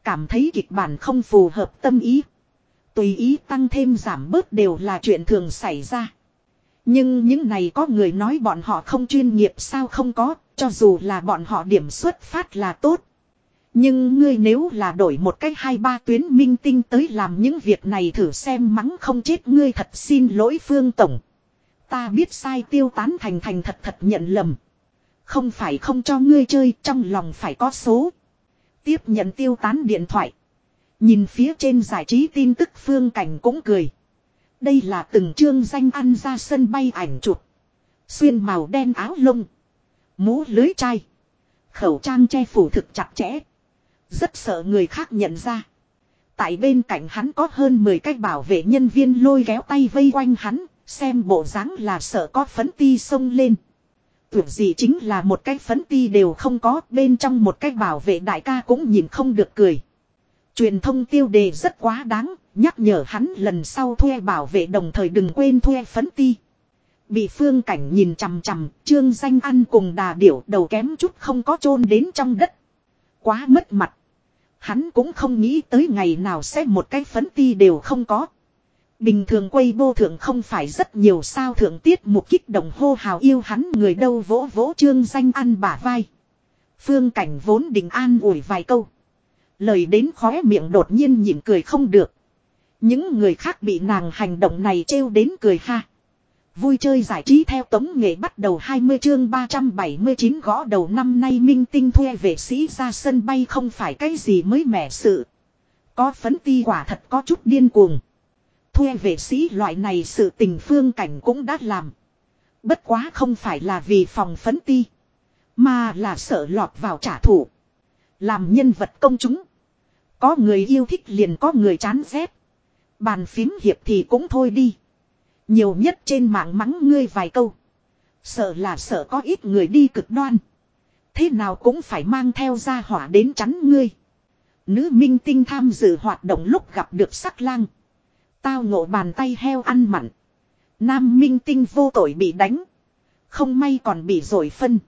Cảm thấy kịch bản không phù hợp tâm ý. Tùy ý tăng thêm giảm bớt đều là chuyện thường xảy ra. Nhưng những này có người nói bọn họ không chuyên nghiệp sao không có, cho dù là bọn họ điểm xuất phát là tốt. Nhưng ngươi nếu là đổi một cách hai ba tuyến minh tinh tới làm những việc này thử xem mắng không chết ngươi thật xin lỗi phương tổng. Ta biết sai tiêu tán thành thành thật thật nhận lầm. Không phải không cho ngươi chơi trong lòng phải có số. Tiếp nhận tiêu tán điện thoại. Nhìn phía trên giải trí tin tức phương cảnh cũng cười. Đây là từng chương danh ăn ra sân bay ảnh chụp. Xuyên màu đen áo lông. Mũ lưới chai. Khẩu trang che phủ thực chặt chẽ. Rất sợ người khác nhận ra. Tại bên cạnh hắn có hơn 10 cách bảo vệ nhân viên lôi kéo tay vây quanh hắn, xem bộ dáng là sợ có phấn ti xông lên. Tưởng gì chính là một cái phấn ti đều không có, bên trong một cách bảo vệ đại ca cũng nhìn không được cười. Truyền thông tiêu đề rất quá đáng, nhắc nhở hắn lần sau thuê bảo vệ đồng thời đừng quên thuê phấn ti. Bị phương cảnh nhìn chằm chằm, trương danh ăn cùng đà điểu đầu kém chút không có chôn đến trong đất. Quá mất mặt. Hắn cũng không nghĩ tới ngày nào sẽ một cái phấn ti đều không có. Bình thường quay vô thượng không phải rất nhiều sao thượng tiết một kích động hô hào yêu hắn người đâu vỗ vỗ trương danh ăn bả vai. Phương cảnh vốn định an ủi vài câu. Lời đến khóe miệng đột nhiên nhịn cười không được. Những người khác bị nàng hành động này trêu đến cười ha. Vui chơi giải trí theo tống nghệ bắt đầu 20 chương 379 gõ đầu năm nay minh tinh thuê vệ sĩ ra sân bay không phải cái gì mới mẻ sự. Có phấn ti quả thật có chút điên cuồng. Thuê vệ sĩ loại này sự tình phương cảnh cũng đã làm. Bất quá không phải là vì phòng phấn ti. Mà là sợ lọt vào trả thù. Làm nhân vật công chúng. Có người yêu thích liền có người chán ghét. Bàn phím hiệp thì cũng thôi đi. Nhiều nhất trên mạng mắng ngươi vài câu. Sợ là sợ có ít người đi cực đoan. Thế nào cũng phải mang theo ra hỏa đến chắn ngươi. Nữ minh tinh tham dự hoạt động lúc gặp được sắc lang. Tao ngộ bàn tay heo ăn mặn. Nam minh tinh vô tội bị đánh. Không may còn bị rồi phân.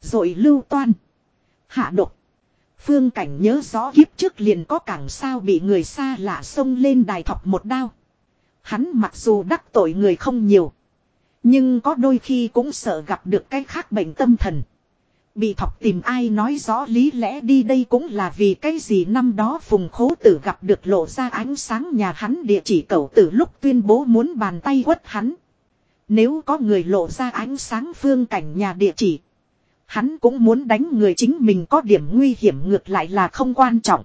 Rồi lưu toan. Hạ độc. Phương cảnh nhớ rõ kiếp trước liền có cảng sao bị người xa lạ xông lên đài thọc một đao. Hắn mặc dù đắc tội người không nhiều. Nhưng có đôi khi cũng sợ gặp được cái khác bệnh tâm thần. Bị thọc tìm ai nói rõ lý lẽ đi đây cũng là vì cái gì năm đó phùng khố tử gặp được lộ ra ánh sáng nhà hắn địa chỉ cầu tử lúc tuyên bố muốn bàn tay quất hắn. Nếu có người lộ ra ánh sáng phương cảnh nhà địa chỉ. Hắn cũng muốn đánh người chính mình có điểm nguy hiểm ngược lại là không quan trọng.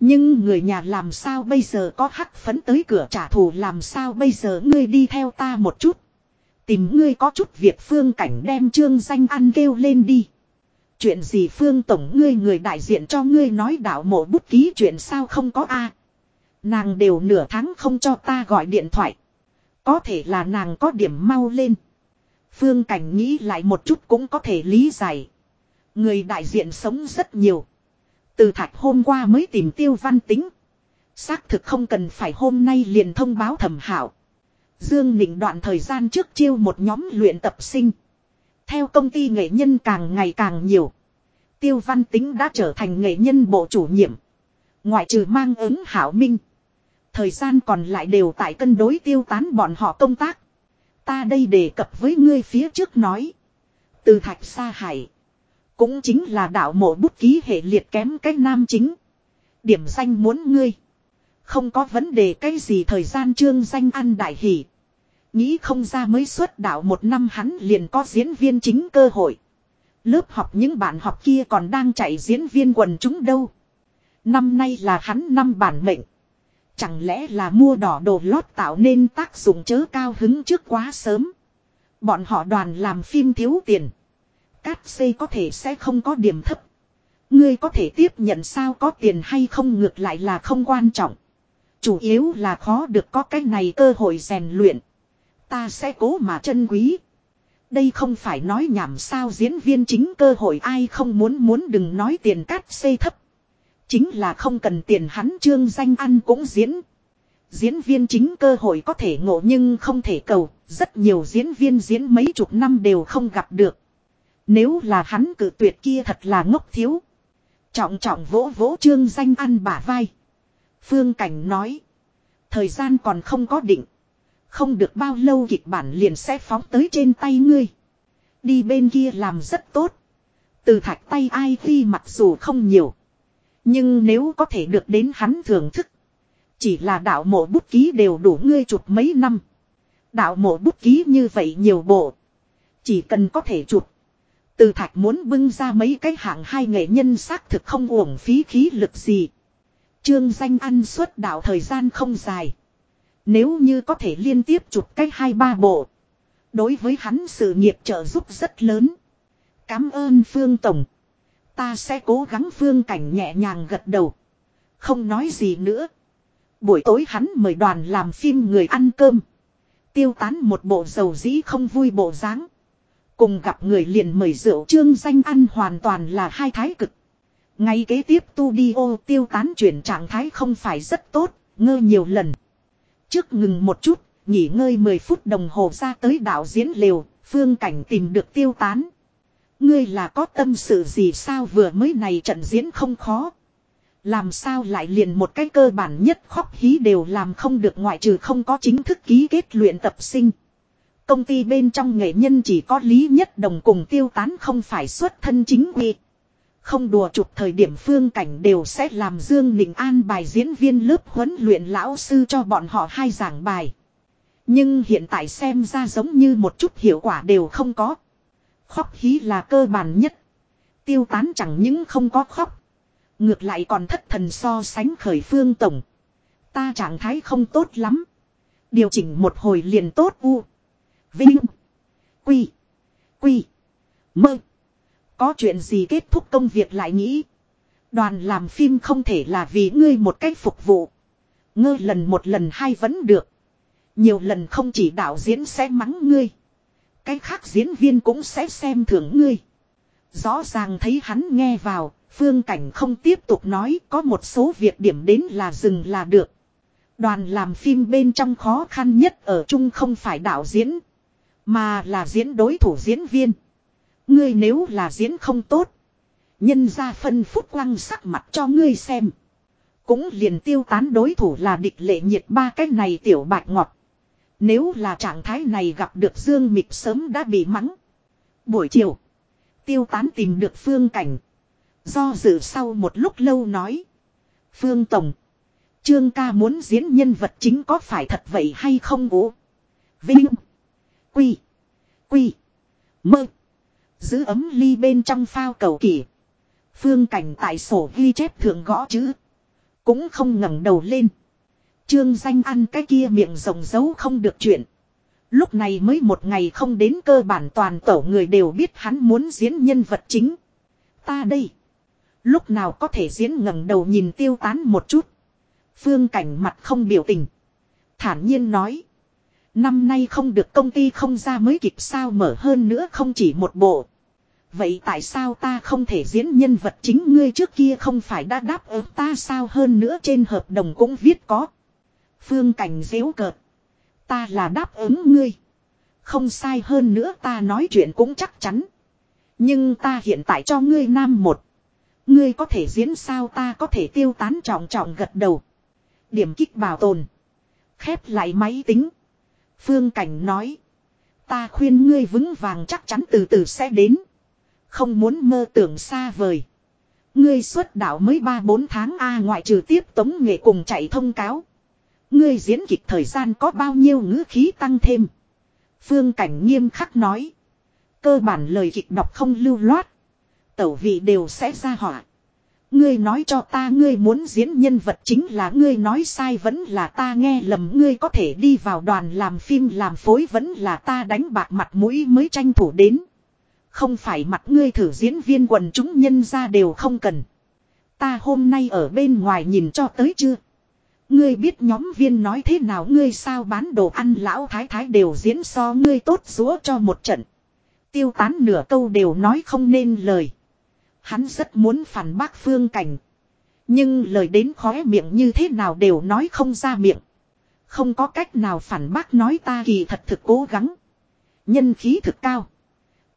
Nhưng người nhà làm sao bây giờ có hắc phấn tới cửa trả thù làm sao bây giờ ngươi đi theo ta một chút. Tìm ngươi có chút việc phương cảnh đem trương danh ăn kêu lên đi. Chuyện gì phương tổng ngươi người đại diện cho ngươi nói đạo mộ bút ký chuyện sao không có a Nàng đều nửa tháng không cho ta gọi điện thoại. Có thể là nàng có điểm mau lên. Phương Cảnh nghĩ lại một chút cũng có thể lý giải. Người đại diện sống rất nhiều. Từ thạch hôm qua mới tìm tiêu văn tính. Xác thực không cần phải hôm nay liền thông báo thẩm hảo. Dương Nịnh đoạn thời gian trước chiêu một nhóm luyện tập sinh. Theo công ty nghệ nhân càng ngày càng nhiều. Tiêu văn tính đã trở thành nghệ nhân bộ chủ nhiệm. Ngoại trừ mang ứng hảo minh. Thời gian còn lại đều tại cân đối tiêu tán bọn họ công tác. Ta đây đề cập với ngươi phía trước nói. Từ thạch xa hải. Cũng chính là đạo mộ bút ký hệ liệt kém cách nam chính. Điểm danh muốn ngươi. Không có vấn đề cái gì thời gian trương danh ăn đại hỷ. Nghĩ không ra mới xuất đạo một năm hắn liền có diễn viên chính cơ hội. Lớp học những bạn học kia còn đang chạy diễn viên quần chúng đâu. Năm nay là hắn năm bản mệnh. Chẳng lẽ là mua đỏ đồ lót tạo nên tác dụng chớ cao hứng trước quá sớm. Bọn họ đoàn làm phim thiếu tiền. Cát xây có thể sẽ không có điểm thấp. Ngươi có thể tiếp nhận sao có tiền hay không ngược lại là không quan trọng. Chủ yếu là khó được có cái này cơ hội rèn luyện. Ta sẽ cố mà chân quý. Đây không phải nói nhảm sao diễn viên chính cơ hội ai không muốn muốn đừng nói tiền cát xây thấp. Chính là không cần tiền hắn trương danh ăn cũng diễn. Diễn viên chính cơ hội có thể ngộ nhưng không thể cầu, rất nhiều diễn viên diễn mấy chục năm đều không gặp được. Nếu là hắn cử tuyệt kia thật là ngốc thiếu. Trọng trọng vỗ vỗ trương danh ăn bả vai. Phương Cảnh nói. Thời gian còn không có định. Không được bao lâu kịch bản liền sẽ phóng tới trên tay ngươi. Đi bên kia làm rất tốt. Từ thạch tay ai khi mặc dù không nhiều. Nhưng nếu có thể được đến hắn thưởng thức. Chỉ là đạo mộ bút ký đều đủ ngươi chụp mấy năm. Đạo mộ bút ký như vậy nhiều bộ. Chỉ cần có thể chụp. Từ thạch muốn bưng ra mấy cái hạng hai nghệ nhân xác thực không uổng phí khí lực gì. Trương danh ăn suốt đạo thời gian không dài. Nếu như có thể liên tiếp chụp cái hai ba bộ. Đối với hắn sự nghiệp trợ giúp rất lớn. Cảm ơn Phương Tổng. Ta sẽ cố gắng Phương Cảnh nhẹ nhàng gật đầu. Không nói gì nữa. Buổi tối hắn mời đoàn làm phim người ăn cơm. Tiêu tán một bộ dầu dĩ không vui bộ dáng. Cùng gặp người liền mời rượu trương danh ăn hoàn toàn là hai thái cực. Ngay kế tiếp tu đi ô tiêu tán chuyển trạng thái không phải rất tốt, ngơ nhiều lần. Trước ngừng một chút, nghỉ ngơi 10 phút đồng hồ ra tới đạo diễn liều, phương cảnh tìm được tiêu tán. Ngươi là có tâm sự gì sao vừa mới này trận diễn không khó. Làm sao lại liền một cái cơ bản nhất khóc hí đều làm không được ngoại trừ không có chính thức ký kết luyện tập sinh. Công ty bên trong nghệ nhân chỉ có lý nhất đồng cùng tiêu tán không phải xuất thân chính quy. Không đùa chụp thời điểm phương cảnh đều sẽ làm Dương Nịnh An bài diễn viên lớp huấn luyện lão sư cho bọn họ hai giảng bài. Nhưng hiện tại xem ra giống như một chút hiệu quả đều không có. Khóc hí là cơ bản nhất. Tiêu tán chẳng những không có khóc. Ngược lại còn thất thần so sánh khởi phương tổng. Ta trạng thái không tốt lắm. Điều chỉnh một hồi liền tốt u. Vinh. Quy. Quy. Mơ. Có chuyện gì kết thúc công việc lại nghĩ. Đoàn làm phim không thể là vì ngươi một cách phục vụ. Ngơ lần một lần hai vẫn được. Nhiều lần không chỉ đạo diễn sẽ mắng ngươi. Cái khác diễn viên cũng sẽ xem thưởng ngươi. Rõ ràng thấy hắn nghe vào, phương cảnh không tiếp tục nói có một số việc điểm đến là dừng là được. Đoàn làm phim bên trong khó khăn nhất ở chung không phải đạo diễn, mà là diễn đối thủ diễn viên. Ngươi nếu là diễn không tốt, nhân ra phân phút quăng sắc mặt cho ngươi xem. Cũng liền tiêu tán đối thủ là địch lệ nhiệt ba cái này tiểu bạch ngọt. Nếu là trạng thái này gặp được Dương Mịch sớm đã bị mắng. Buổi chiều, tiêu tán tìm được phương cảnh. Do dự sau một lúc lâu nói. Phương Tổng, Trương ca muốn diễn nhân vật chính có phải thật vậy hay không ố? Vinh, Quy, Quy, Mơ. Giữ ấm ly bên trong phao cầu kỳ Phương cảnh tại sổ ghi chép thượng gõ chữ. Cũng không ngẩng đầu lên. Trương danh ăn cái kia miệng rồng giấu không được chuyện. Lúc này mới một ngày không đến cơ bản toàn tổ người đều biết hắn muốn diễn nhân vật chính. Ta đây. Lúc nào có thể diễn ngẩng đầu nhìn tiêu tán một chút. Phương cảnh mặt không biểu tình. Thản nhiên nói. Năm nay không được công ty không ra mới kịp sao mở hơn nữa không chỉ một bộ. Vậy tại sao ta không thể diễn nhân vật chính ngươi trước kia không phải đã đáp ứng ta sao hơn nữa trên hợp đồng cũng viết có. Phương cảnh dễu cợt. Ta là đáp ứng ngươi. Không sai hơn nữa ta nói chuyện cũng chắc chắn. Nhưng ta hiện tại cho ngươi nam một. Ngươi có thể diễn sao ta có thể tiêu tán trọng trọng gật đầu. Điểm kích bảo tồn. Khép lại máy tính. Phương Cảnh nói. Ta khuyên ngươi vững vàng chắc chắn từ từ sẽ đến. Không muốn mơ tưởng xa vời. Ngươi xuất đạo mới 3-4 tháng A ngoại trừ tiếp tống nghệ cùng chạy thông cáo. Ngươi diễn kịch thời gian có bao nhiêu ngữ khí tăng thêm. Phương Cảnh nghiêm khắc nói. Cơ bản lời kịch đọc không lưu loát. Tẩu vị đều sẽ ra họa. Ngươi nói cho ta ngươi muốn diễn nhân vật chính là ngươi nói sai vẫn là ta nghe lầm ngươi có thể đi vào đoàn làm phim làm phối vẫn là ta đánh bạc mặt mũi mới tranh thủ đến. Không phải mặt ngươi thử diễn viên quần chúng nhân ra đều không cần. Ta hôm nay ở bên ngoài nhìn cho tới chưa? Ngươi biết nhóm viên nói thế nào, ngươi sao bán đồ ăn lão thái thái đều diễn so ngươi tốt rúa cho một trận. Tiêu tán nửa câu đều nói không nên lời. Hắn rất muốn phản bác phương cảnh. Nhưng lời đến khóe miệng như thế nào đều nói không ra miệng. Không có cách nào phản bác nói ta kỳ thật thực cố gắng. Nhân khí thực cao.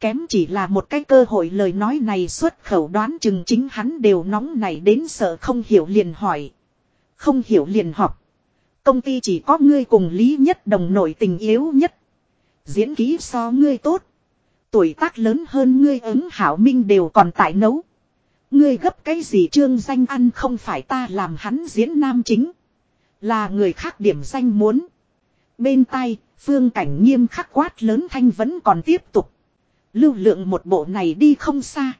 Kém chỉ là một cái cơ hội lời nói này xuất khẩu đoán chừng chính hắn đều nóng này đến sợ không hiểu liền hỏi. Không hiểu liền học. Công ty chỉ có ngươi cùng lý nhất đồng nổi tình yếu nhất. Diễn ký so ngươi tốt. Tuổi tác lớn hơn ngươi ứng hảo minh đều còn tại nấu. Ngươi gấp cái gì trương danh ăn không phải ta làm hắn diễn nam chính. Là người khác điểm danh muốn. Bên tai, phương cảnh nghiêm khắc quát lớn thanh vẫn còn tiếp tục. Lưu lượng một bộ này đi không xa.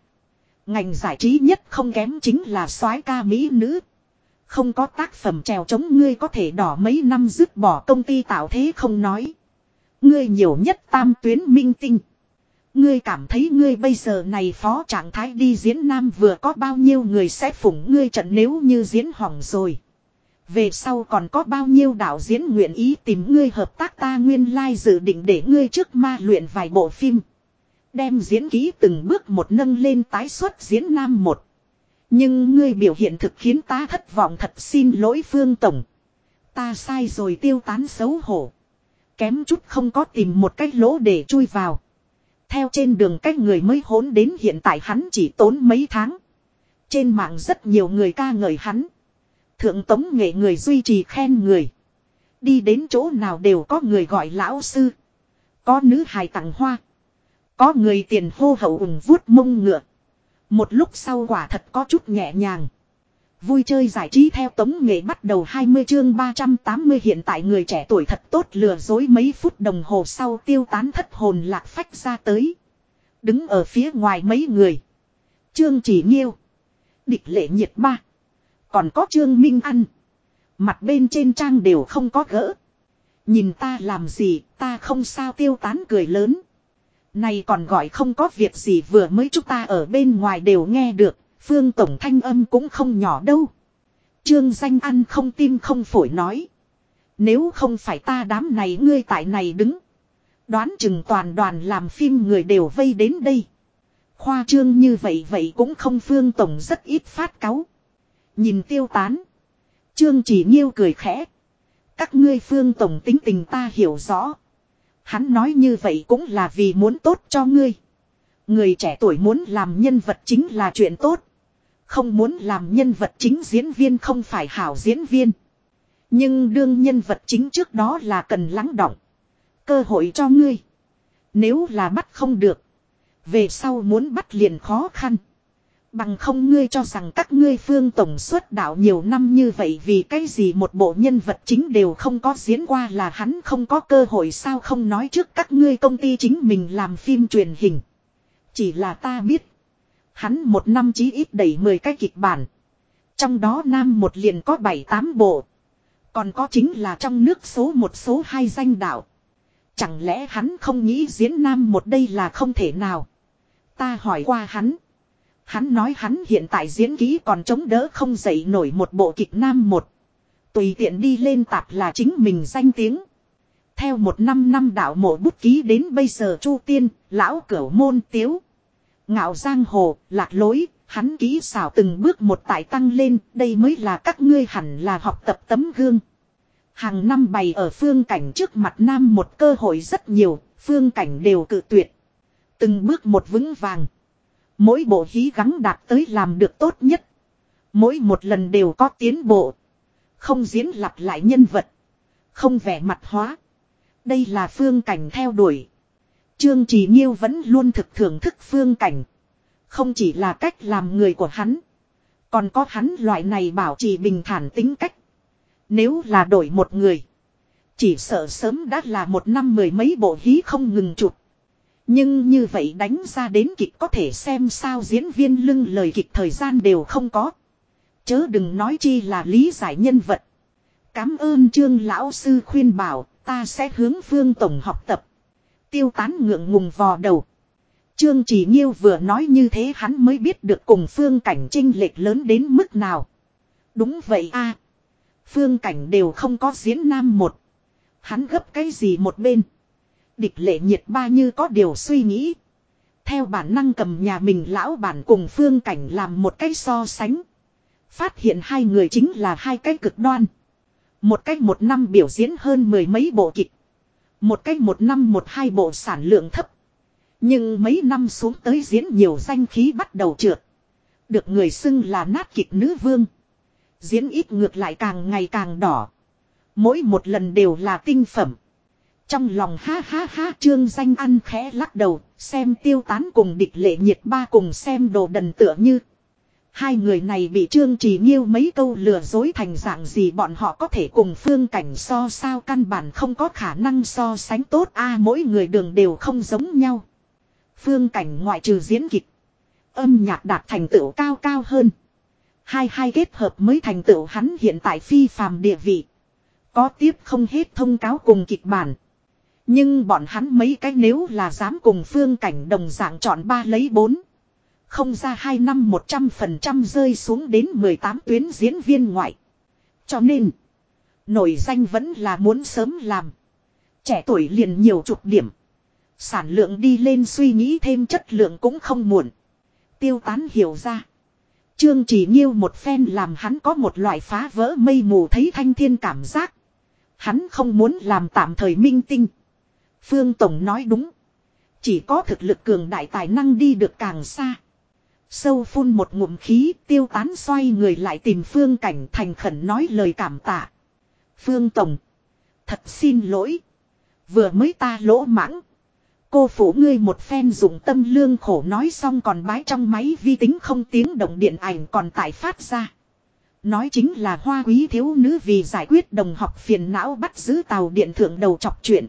Ngành giải trí nhất không kém chính là soái ca mỹ nữ. Không có tác phẩm trèo chống ngươi có thể đỏ mấy năm dứt bỏ công ty tạo thế không nói. Ngươi nhiều nhất tam tuyến minh tinh. Ngươi cảm thấy ngươi bây giờ này phó trạng thái đi diễn nam vừa có bao nhiêu người sẽ phủng ngươi trận nếu như diễn hỏng rồi. Về sau còn có bao nhiêu đạo diễn nguyện ý tìm ngươi hợp tác ta nguyên lai dự định để ngươi trước ma luyện vài bộ phim. Đem diễn ký từng bước một nâng lên tái xuất diễn nam một. Nhưng ngươi biểu hiện thực khiến ta thất vọng thật xin lỗi Phương Tổng. Ta sai rồi tiêu tán xấu hổ. Kém chút không có tìm một cách lỗ để chui vào. Theo trên đường cách người mới hốn đến hiện tại hắn chỉ tốn mấy tháng. Trên mạng rất nhiều người ca ngợi hắn. Thượng tống nghệ người duy trì khen người. Đi đến chỗ nào đều có người gọi lão sư. Có nữ hài tặng hoa. Có người tiền hô hậu ủng vuốt mông ngựa. Một lúc sau quả thật có chút nhẹ nhàng. Vui chơi giải trí theo tống nghệ bắt đầu 20 chương 380 hiện tại người trẻ tuổi thật tốt lừa dối mấy phút đồng hồ sau tiêu tán thất hồn lạc phách ra tới. Đứng ở phía ngoài mấy người. Trương chỉ nghiêu. Địch lệ nhiệt ba. Còn có trương minh ăn. Mặt bên trên trang đều không có gỡ. Nhìn ta làm gì, ta không sao tiêu tán cười lớn. Này còn gọi không có việc gì vừa mới chúng ta ở bên ngoài đều nghe được, phương tổng thanh âm cũng không nhỏ đâu. Trương danh ăn không tim không phổi nói. Nếu không phải ta đám này ngươi tại này đứng. Đoán chừng toàn đoàn làm phim người đều vây đến đây. Khoa trương như vậy vậy cũng không phương tổng rất ít phát cáu. Nhìn tiêu tán. Trương chỉ nghiêu cười khẽ. Các ngươi phương tổng tính tình ta hiểu rõ. Hắn nói như vậy cũng là vì muốn tốt cho ngươi. Người trẻ tuổi muốn làm nhân vật chính là chuyện tốt. Không muốn làm nhân vật chính diễn viên không phải hảo diễn viên. Nhưng đương nhân vật chính trước đó là cần lắng động. Cơ hội cho ngươi. Nếu là bắt không được. Về sau muốn bắt liền khó khăn. Bằng không ngươi cho rằng các ngươi phương tổng suất đạo nhiều năm như vậy vì cái gì một bộ nhân vật chính đều không có diễn qua là hắn không có cơ hội sao không nói trước các ngươi công ty chính mình làm phim truyền hình. Chỉ là ta biết. Hắn một năm chí ít đẩy 10 cái kịch bản. Trong đó nam một liền có 7-8 bộ. Còn có chính là trong nước số một số hai danh đạo. Chẳng lẽ hắn không nghĩ diễn nam một đây là không thể nào. Ta hỏi qua hắn. Hắn nói hắn hiện tại diễn ký còn chống đỡ không dậy nổi một bộ kịch nam một. Tùy tiện đi lên tạp là chính mình danh tiếng. Theo một năm năm đạo mộ bút ký đến bây giờ Chu Tiên, Lão Cửu Môn Tiếu. Ngạo Giang Hồ, lạc lối, hắn ký xảo từng bước một tại tăng lên, đây mới là các ngươi hẳn là học tập tấm gương. Hàng năm bày ở phương cảnh trước mặt nam một cơ hội rất nhiều, phương cảnh đều cự tuyệt. Từng bước một vững vàng. Mỗi bộ hí gắng đạt tới làm được tốt nhất. Mỗi một lần đều có tiến bộ. Không diễn lặp lại nhân vật. Không vẻ mặt hóa. Đây là phương cảnh theo đuổi. Trương Trì Nhiêu vẫn luôn thực thưởng thức phương cảnh. Không chỉ là cách làm người của hắn. Còn có hắn loại này bảo trì bình thản tính cách. Nếu là đổi một người. Chỉ sợ sớm đã là một năm mười mấy bộ hí không ngừng chụp. Nhưng như vậy đánh ra đến kịch có thể xem sao diễn viên lưng lời kịch thời gian đều không có. Chớ đừng nói chi là lý giải nhân vật. Cám ơn trương lão sư khuyên bảo, ta sẽ hướng phương tổng học tập. Tiêu tán ngượng ngùng vò đầu. Trương Chỉ Nhiêu vừa nói như thế hắn mới biết được cùng phương cảnh trinh lệch lớn đến mức nào. Đúng vậy a Phương cảnh đều không có diễn nam một. Hắn gấp cái gì một bên. Địch lệ nhiệt ba như có điều suy nghĩ. Theo bản năng cầm nhà mình lão bản cùng phương cảnh làm một cái so sánh. Phát hiện hai người chính là hai cái cực đoan. Một cách một năm biểu diễn hơn mười mấy bộ kịch. Một cách một năm một hai bộ sản lượng thấp. Nhưng mấy năm xuống tới diễn nhiều danh khí bắt đầu trượt. Được người xưng là nát kịch nữ vương. Diễn ít ngược lại càng ngày càng đỏ. Mỗi một lần đều là tinh phẩm. Trong lòng ha ha ha trương danh ăn khẽ lắc đầu, xem tiêu tán cùng địch lệ nhiệt ba cùng xem đồ đần tựa như. Hai người này bị trương trì nghiêu mấy câu lừa dối thành dạng gì bọn họ có thể cùng phương cảnh so sao căn bản không có khả năng so sánh tốt a mỗi người đường đều không giống nhau. Phương cảnh ngoại trừ diễn kịch. Âm nhạc đạt thành tựu cao cao hơn. Hai hai kết hợp mới thành tựu hắn hiện tại phi phàm địa vị. Có tiếp không hết thông cáo cùng kịch bản. Nhưng bọn hắn mấy cái nếu là dám cùng phương cảnh đồng dạng chọn ba lấy bốn. Không ra hai năm một trăm phần trăm rơi xuống đến 18 tuyến diễn viên ngoại. Cho nên, nổi danh vẫn là muốn sớm làm. Trẻ tuổi liền nhiều chục điểm. Sản lượng đi lên suy nghĩ thêm chất lượng cũng không muộn. Tiêu tán hiểu ra. Trương chỉ nghiêu một phen làm hắn có một loại phá vỡ mây mù thấy thanh thiên cảm giác. Hắn không muốn làm tạm thời minh tinh. Phương Tổng nói đúng. Chỉ có thực lực cường đại tài năng đi được càng xa. Sâu phun một ngụm khí, tiêu tán xoay người lại tìm Phương Cảnh thành khẩn nói lời cảm tạ. Phương Tổng. Thật xin lỗi. Vừa mới ta lỗ mãng. Cô phủ ngươi một phen dùng tâm lương khổ nói xong còn bái trong máy vi tính không tiếng động điện ảnh còn tại phát ra. Nói chính là hoa quý thiếu nữ vì giải quyết đồng học phiền não bắt giữ tàu điện thượng đầu chọc chuyện.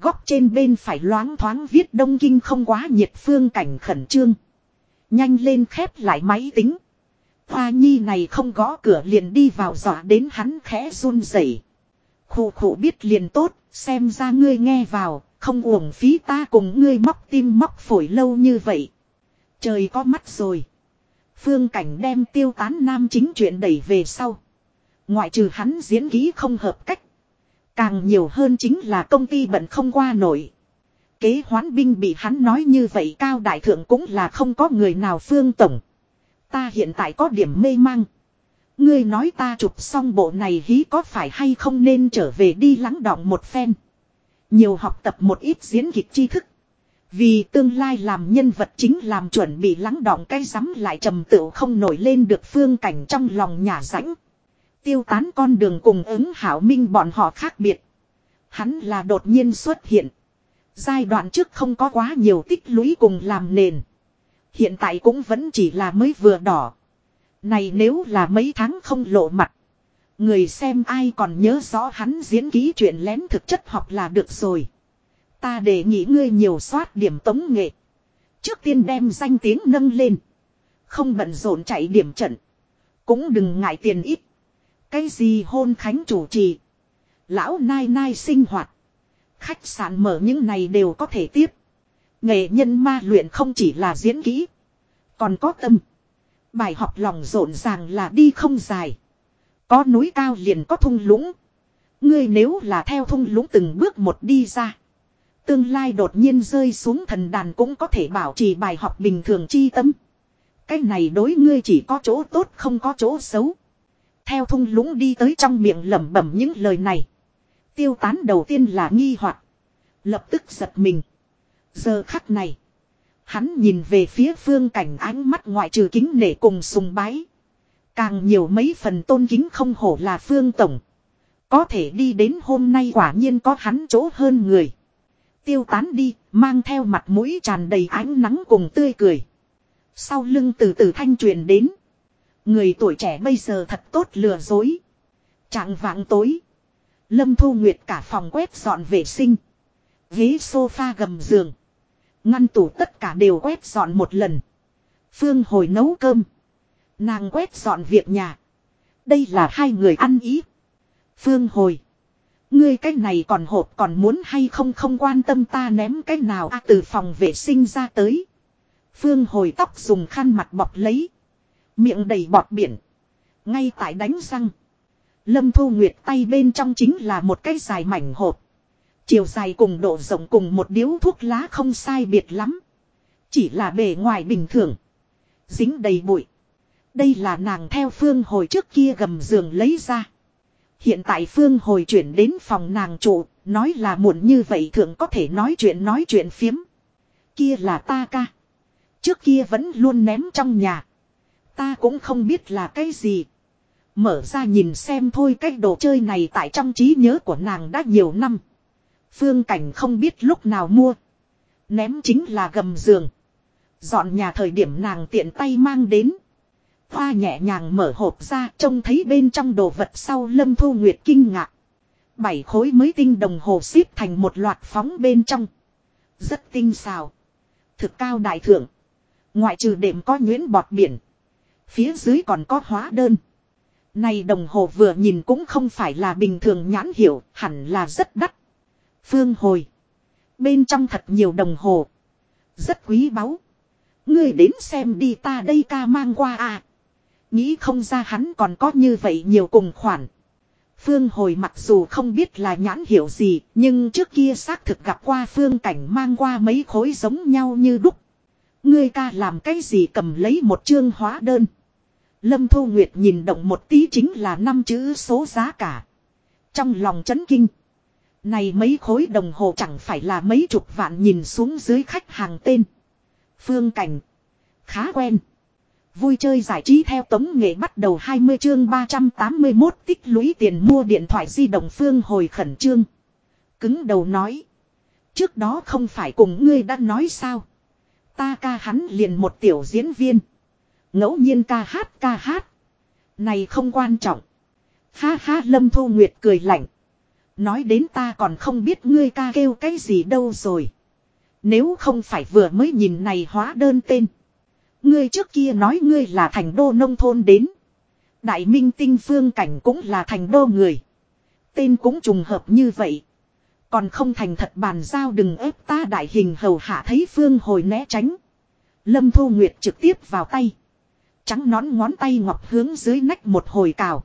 Góc trên bên phải loáng thoáng viết đông kinh không quá nhiệt phương cảnh khẩn trương. Nhanh lên khép lại máy tính. Hoa nhi này không gõ cửa liền đi vào dọa đến hắn khẽ run rẩy. Khủ khủ biết liền tốt, xem ra ngươi nghe vào, không uổng phí ta cùng ngươi móc tim móc phổi lâu như vậy. Trời có mắt rồi. Phương cảnh đem tiêu tán nam chính chuyện đẩy về sau. Ngoại trừ hắn diễn ký không hợp cách. Càng nhiều hơn chính là công ty bận không qua nổi. Kế hoán binh bị hắn nói như vậy cao đại thượng cũng là không có người nào phương tổng. Ta hiện tại có điểm mê mang. Ngươi nói ta chụp xong bộ này hí có phải hay không nên trở về đi lắng đọng một phen. Nhiều học tập một ít diễn kịch tri thức. Vì tương lai làm nhân vật chính làm chuẩn bị lắng đọng cái rắm lại trầm tựu không nổi lên được phương cảnh trong lòng nhà rãnh. Tiêu tán con đường cùng ứng hảo minh bọn họ khác biệt. Hắn là đột nhiên xuất hiện. Giai đoạn trước không có quá nhiều tích lũy cùng làm nền. Hiện tại cũng vẫn chỉ là mới vừa đỏ. Này nếu là mấy tháng không lộ mặt. Người xem ai còn nhớ rõ hắn diễn ký chuyện lén thực chất học là được rồi. Ta để nghĩ ngươi nhiều soát điểm tống nghệ. Trước tiên đem danh tiếng nâng lên. Không bận rộn chạy điểm trận. Cũng đừng ngại tiền ít. Cái gì hôn khánh chủ trì. Lão nai nai sinh hoạt. Khách sạn mở những này đều có thể tiếp. Nghệ nhân ma luyện không chỉ là diễn kỹ. Còn có tâm. Bài học lòng rộn ràng là đi không dài. Có núi cao liền có thung lũng. Ngươi nếu là theo thung lũng từng bước một đi ra. Tương lai đột nhiên rơi xuống thần đàn cũng có thể bảo trì bài học bình thường chi tâm. Cái này đối ngươi chỉ có chỗ tốt không có chỗ xấu. Theo thung lũng đi tới trong miệng lẩm bẩm những lời này. Tiêu tán đầu tiên là nghi hoặc Lập tức giật mình. Giờ khắc này. Hắn nhìn về phía phương cảnh ánh mắt ngoại trừ kính nể cùng sùng bái. Càng nhiều mấy phần tôn kính không hổ là phương tổng. Có thể đi đến hôm nay quả nhiên có hắn chỗ hơn người. Tiêu tán đi, mang theo mặt mũi tràn đầy ánh nắng cùng tươi cười. Sau lưng từ từ thanh truyền đến. Người tuổi trẻ bây giờ thật tốt lừa dối. Trạng vạng tối. Lâm Thu Nguyệt cả phòng quét dọn vệ sinh. Ghế sofa gầm giường. Ngăn tủ tất cả đều quét dọn một lần. Phương hồi nấu cơm. Nàng quét dọn việc nhà. Đây là hai người ăn ý. Phương hồi. Ngươi cái này còn hộp còn muốn hay không không quan tâm ta ném cái nào a từ phòng vệ sinh ra tới. Phương hồi tóc dùng khăn mặt bọc lấy. Miệng đầy bọt biển. Ngay tại đánh răng. Lâm Thu Nguyệt tay bên trong chính là một cái dài mảnh hộp. Chiều dài cùng độ rộng cùng một điếu thuốc lá không sai biệt lắm. Chỉ là bề ngoài bình thường. Dính đầy bụi. Đây là nàng theo phương hồi trước kia gầm giường lấy ra. Hiện tại phương hồi chuyển đến phòng nàng trụ, nói là muộn như vậy thường có thể nói chuyện nói chuyện phiếm. Kia là ta ca. Trước kia vẫn luôn ném trong nhà. Ta cũng không biết là cái gì. Mở ra nhìn xem thôi, cái đồ chơi này tại trong trí nhớ của nàng đã nhiều năm. Phương cảnh không biết lúc nào mua. Ném chính là gầm giường. Dọn nhà thời điểm nàng tiện tay mang đến. Hoa nhẹ nhàng mở hộp ra, trông thấy bên trong đồ vật sau lâm thu nguyệt kinh ngạc. Bảy khối mới tinh đồng hồ xếp thành một loạt phóng bên trong. Rất tinh xào. Thực cao đại thượng. Ngoại trừ đệm có nhuyễn bọt biển. Phía dưới còn có hóa đơn. Này đồng hồ vừa nhìn cũng không phải là bình thường nhãn hiệu hẳn là rất đắt. Phương hồi. Bên trong thật nhiều đồng hồ. Rất quý báu. Ngươi đến xem đi ta đây ca mang qua à. Nghĩ không ra hắn còn có như vậy nhiều cùng khoản. Phương hồi mặc dù không biết là nhãn hiệu gì, nhưng trước kia xác thực gặp qua phương cảnh mang qua mấy khối giống nhau như đúc. Ngươi ca làm cái gì cầm lấy một chương hóa đơn. Lâm Thu Nguyệt nhìn động một tí chính là năm chữ số giá cả. Trong lòng chấn kinh. Này mấy khối đồng hồ chẳng phải là mấy chục vạn nhìn xuống dưới khách hàng tên. Phương Cảnh. Khá quen. Vui chơi giải trí theo tống nghệ bắt đầu 20 chương 381 tích lũy tiền mua điện thoại di động Phương hồi khẩn trương. Cứng đầu nói. Trước đó không phải cùng ngươi đã nói sao. Ta ca hắn liền một tiểu diễn viên ngẫu nhiên ca hát ca hát. Này không quan trọng. Ha ha, Lâm Thu Nguyệt cười lạnh. Nói đến ta còn không biết ngươi ca kêu cái gì đâu rồi. Nếu không phải vừa mới nhìn này hóa đơn tên. Ngươi trước kia nói ngươi là thành đô nông thôn đến. Đại minh tinh phương cảnh cũng là thành đô người. Tên cũng trùng hợp như vậy. Còn không thành thật bàn giao đừng ép ta đại hình hầu hạ thấy phương hồi né tránh. Lâm Thu Nguyệt trực tiếp vào tay. Trắng nón ngón tay ngọc hướng dưới nách một hồi cào.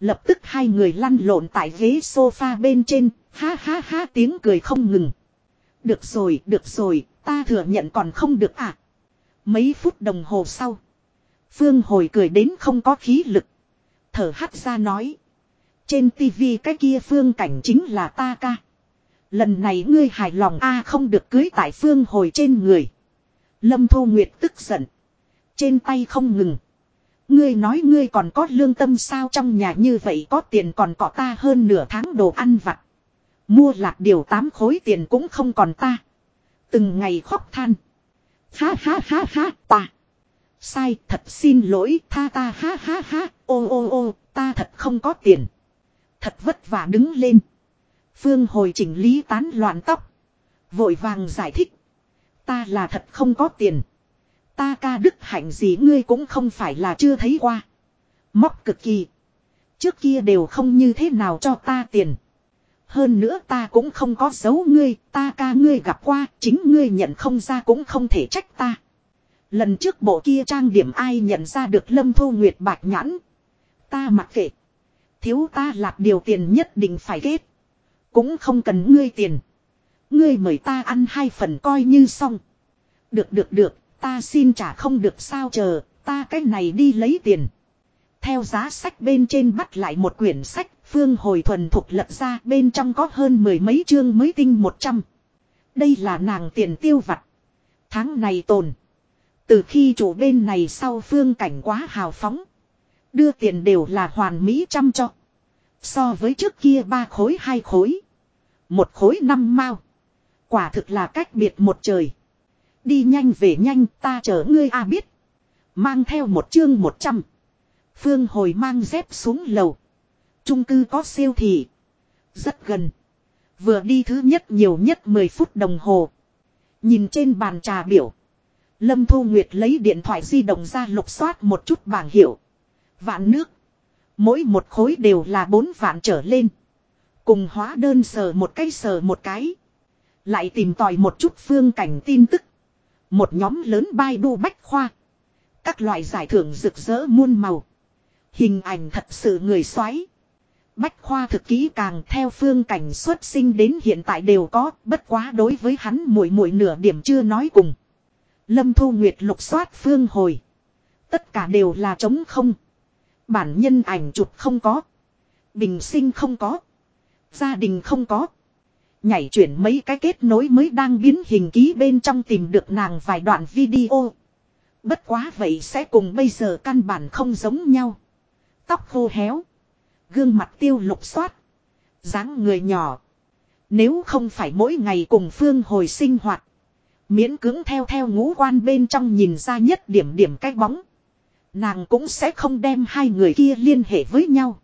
Lập tức hai người lăn lộn tại ghế sofa bên trên, ha ha ha tiếng cười không ngừng. Được rồi, được rồi, ta thừa nhận còn không được à. Mấy phút đồng hồ sau. Phương hồi cười đến không có khí lực. Thở hắt ra nói. Trên tivi cái kia phương cảnh chính là ta ca. Lần này ngươi hài lòng a không được cưới tại phương hồi trên người. Lâm Thu Nguyệt tức giận. Trên tay không ngừng. Ngươi nói ngươi còn có lương tâm sao trong nhà như vậy có tiền còn có ta hơn nửa tháng đồ ăn vặt. Mua lạc điều tám khối tiền cũng không còn ta. Từng ngày khóc than. Ha ha ha ha ta. Sai, thật xin lỗi, tha ta, ha ha ha, ô ô ô, ta thật không có tiền. Thật vất vả đứng lên. Phương hồi chỉnh lý tán loạn tóc. Vội vàng giải thích. Ta là thật không có tiền. Ta ca đức hạnh gì ngươi cũng không phải là chưa thấy qua. Móc cực kỳ. Trước kia đều không như thế nào cho ta tiền. Hơn nữa ta cũng không có giấu ngươi, ta ca ngươi gặp qua, chính ngươi nhận không ra cũng không thể trách ta. Lần trước bộ kia trang điểm ai nhận ra được lâm thu nguyệt bạc nhãn. Ta mặc kệ. Thiếu ta lạc điều tiền nhất định phải kết. Cũng không cần ngươi tiền. Ngươi mời ta ăn hai phần coi như xong. Được được được, ta xin trả không được sao chờ, ta cái này đi lấy tiền. Theo giá sách bên trên bắt lại một quyển sách, Phương hồi thuần thục lật ra bên trong có hơn mười mấy chương mới tinh một trăm. Đây là nàng tiền tiêu vặt. Tháng này tồn. Từ khi chủ bên này sau phương cảnh quá hào phóng. Đưa tiền đều là hoàn mỹ chăm cho. So với trước kia ba khối hai khối. Một khối năm mao. Quả thực là cách biệt một trời. Đi nhanh về nhanh, ta chở ngươi a biết. Mang theo một chương một trăm. Phương hồi mang dép xuống lầu. Trung cư có siêu thị. Rất gần. Vừa đi thứ nhất nhiều nhất 10 phút đồng hồ. Nhìn trên bàn trà biểu. Lâm Thu Nguyệt lấy điện thoại di động ra lục soát một chút bảng hiệu. Vạn nước. Mỗi một khối đều là bốn vạn trở lên. Cùng hóa đơn sờ một cái sờ một cái. Lại tìm tòi một chút phương cảnh tin tức. Một nhóm lớn bai đu bách khoa. Các loại giải thưởng rực rỡ muôn màu. Hình ảnh thật sự người xoáy. Bách khoa thực ký càng theo phương cảnh xuất sinh đến hiện tại đều có, bất quá đối với hắn mỗi mỗi nửa điểm chưa nói cùng. Lâm Thu Nguyệt lục soát phương hồi. Tất cả đều là trống không. Bản nhân ảnh chụp không có. Bình sinh không có. Gia đình không có. Nhảy chuyển mấy cái kết nối mới đang biến hình ký bên trong tìm được nàng vài đoạn video. Bất quá vậy sẽ cùng bây giờ căn bản không giống nhau. Tóc khô héo. Gương mặt tiêu lục xoát. dáng người nhỏ. Nếu không phải mỗi ngày cùng Phương hồi sinh hoạt. Miễn cưỡng theo theo ngũ quan bên trong nhìn ra nhất điểm điểm cái bóng. Nàng cũng sẽ không đem hai người kia liên hệ với nhau.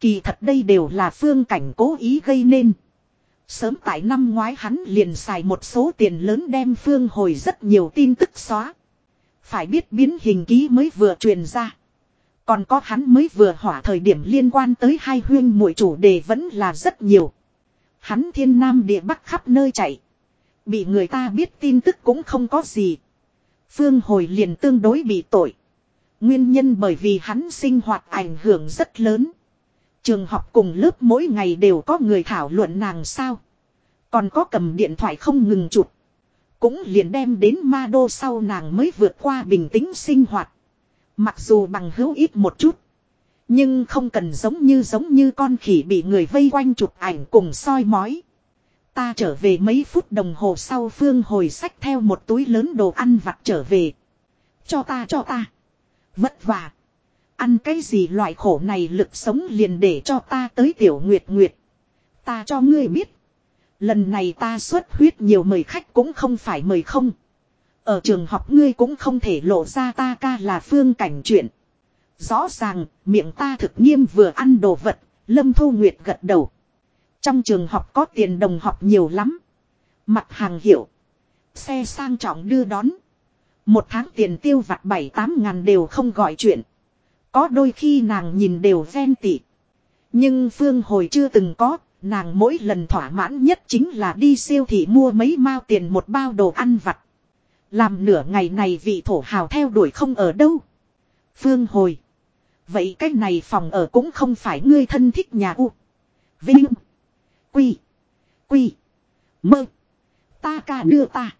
Kỳ thật đây đều là phương cảnh cố ý gây nên. Sớm tại năm ngoái hắn liền xài một số tiền lớn đem phương hồi rất nhiều tin tức xóa. Phải biết biến hình ký mới vừa truyền ra. Còn có hắn mới vừa hỏa thời điểm liên quan tới hai huyên mũi chủ đề vẫn là rất nhiều. Hắn thiên nam địa bắc khắp nơi chạy. Bị người ta biết tin tức cũng không có gì. Phương hồi liền tương đối bị tội. Nguyên nhân bởi vì hắn sinh hoạt ảnh hưởng rất lớn. Trường học cùng lớp mỗi ngày đều có người thảo luận nàng sao. Còn có cầm điện thoại không ngừng chụp. Cũng liền đem đến ma đô sau nàng mới vượt qua bình tĩnh sinh hoạt. Mặc dù bằng hữu ít một chút. Nhưng không cần giống như giống như con khỉ bị người vây quanh chụp ảnh cùng soi mói. Ta trở về mấy phút đồng hồ sau phương hồi sách theo một túi lớn đồ ăn vặt trở về. Cho ta cho ta. Vất vả. Ăn cái gì loại khổ này lực sống liền để cho ta tới tiểu nguyệt nguyệt. Ta cho ngươi biết. Lần này ta xuất huyết nhiều mời khách cũng không phải mời không. Ở trường học ngươi cũng không thể lộ ra ta ca là phương cảnh chuyện. Rõ ràng, miệng ta thực nghiêm vừa ăn đồ vật, Lâm Thu Nguyệt gật đầu. Trong trường học có tiền đồng học nhiều lắm. Mặt hàng hiệu. Xe sang trọng đưa đón. Một tháng tiền tiêu vặt bảy tám ngàn đều không gọi chuyện. Có đôi khi nàng nhìn đều ven tị. Nhưng Phương hồi chưa từng có, nàng mỗi lần thỏa mãn nhất chính là đi siêu thị mua mấy mao tiền một bao đồ ăn vặt. Làm nửa ngày này vị thổ hào theo đuổi không ở đâu. Phương hồi. Vậy cái này phòng ở cũng không phải ngươi thân thích nhà u. Vinh. Quy. Quy. Mơ. ta ca đưa ta.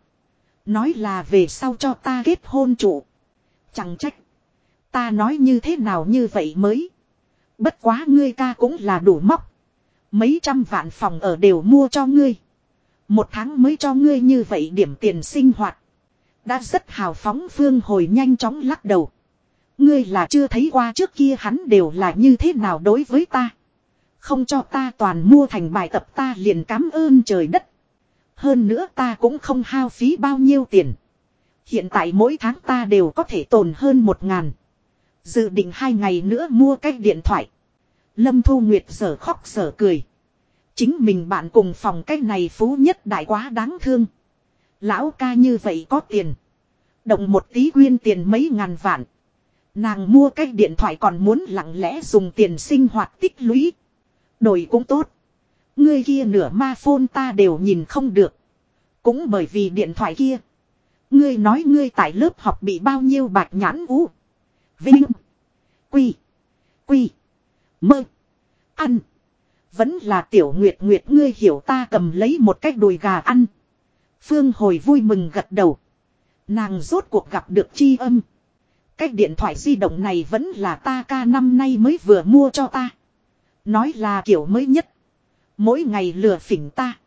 Nói là về sau cho ta kết hôn chủ Chẳng trách. Ta nói như thế nào như vậy mới. Bất quá ngươi ca cũng là đủ móc. Mấy trăm vạn phòng ở đều mua cho ngươi. Một tháng mới cho ngươi như vậy điểm tiền sinh hoạt. Đã rất hào phóng phương hồi nhanh chóng lắc đầu. Ngươi là chưa thấy qua trước kia hắn đều là như thế nào đối với ta. Không cho ta toàn mua thành bài tập ta liền cảm ơn trời đất. Hơn nữa ta cũng không hao phí bao nhiêu tiền. Hiện tại mỗi tháng ta đều có thể tồn hơn một ngàn. Dự định hai ngày nữa mua cái điện thoại. Lâm Thu Nguyệt sở khóc sở cười. Chính mình bạn cùng phòng cái này phú nhất đại quá đáng thương. Lão ca như vậy có tiền. Động một tí quyên tiền mấy ngàn vạn. Nàng mua cái điện thoại còn muốn lặng lẽ dùng tiền sinh hoạt tích lũy. Đổi cũng tốt. người kia nửa ma phone ta đều nhìn không được. Cũng bởi vì điện thoại kia. Ngươi nói ngươi tại lớp học bị bao nhiêu bạc nhãn ú. Vinh. Quy. Quy. Mơ. Ăn. Vẫn là tiểu nguyệt nguyệt ngươi hiểu ta cầm lấy một cái đùi gà ăn. Phương hồi vui mừng gật đầu. Nàng rốt cuộc gặp được chi âm. Cái điện thoại di động này vẫn là ta ca năm nay mới vừa mua cho ta. Nói là kiểu mới nhất. Mỗi ngày lừa phỉnh ta.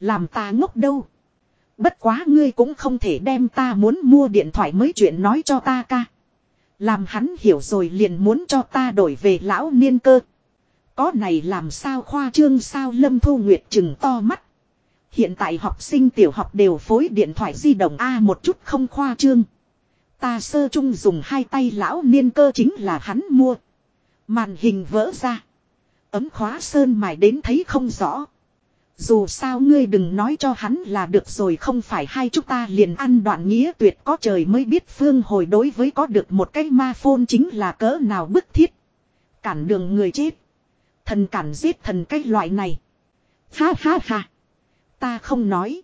Làm ta ngốc đâu. Bất quá ngươi cũng không thể đem ta muốn mua điện thoại mới chuyện nói cho ta ca. Làm hắn hiểu rồi liền muốn cho ta đổi về lão niên cơ. Có này làm sao khoa trương sao Lâm Thu Nguyệt chừng to mắt. Hiện tại học sinh tiểu học đều phối điện thoại di động A một chút không khoa trương. Ta sơ chung dùng hai tay lão niên cơ chính là hắn mua. Màn hình vỡ ra. Ấm khóa sơn mài đến thấy không rõ. Dù sao ngươi đừng nói cho hắn là được rồi, không phải hai chúng ta liền ăn đoạn nghĩa tuyệt, có trời mới biết phương hồi đối với có được một cái ma phôn chính là cỡ nào bức thiết. Cản đường người chết. Thần cản giết thần cái loại này. Ha ha ha. Ta không nói.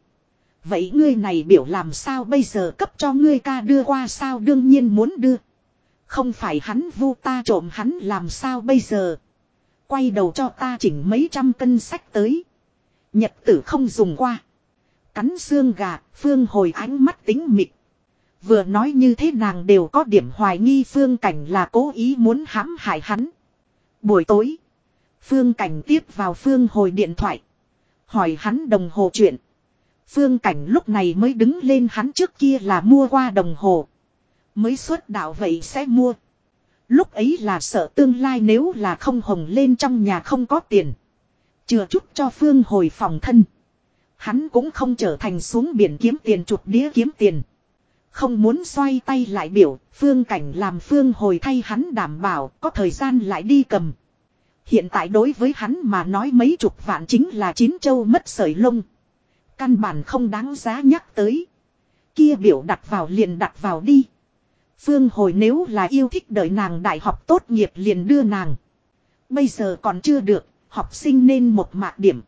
Vậy ngươi này biểu làm sao bây giờ, cấp cho ngươi ca đưa qua sao đương nhiên muốn đưa. Không phải hắn vu ta trộm hắn làm sao bây giờ. Quay đầu cho ta chỉnh mấy trăm cân sách tới. Nhật tử không dùng qua. Cắn xương gà, phương hồi ánh mắt tính mịt. Vừa nói như thế nàng đều có điểm hoài nghi phương cảnh là cố ý muốn hãm hại hắn. Buổi tối. Phương cảnh tiếp vào phương hồi điện thoại. Hỏi hắn đồng hồ chuyện. Phương cảnh lúc này mới đứng lên hắn trước kia là mua qua đồng hồ. Mới xuất đạo vậy sẽ mua. Lúc ấy là sợ tương lai nếu là không hồng lên trong nhà không có tiền. Chừa chút cho Phương hồi phòng thân. Hắn cũng không trở thành xuống biển kiếm tiền chụp đĩa kiếm tiền. Không muốn xoay tay lại biểu, Phương cảnh làm Phương hồi thay hắn đảm bảo có thời gian lại đi cầm. Hiện tại đối với hắn mà nói mấy chục vạn chính là chín châu mất sợi lông. Căn bản không đáng giá nhắc tới. Kia biểu đặt vào liền đặt vào đi. Phương hồi nếu là yêu thích đợi nàng đại học tốt nghiệp liền đưa nàng. Bây giờ còn chưa được, học sinh nên một mạc điểm.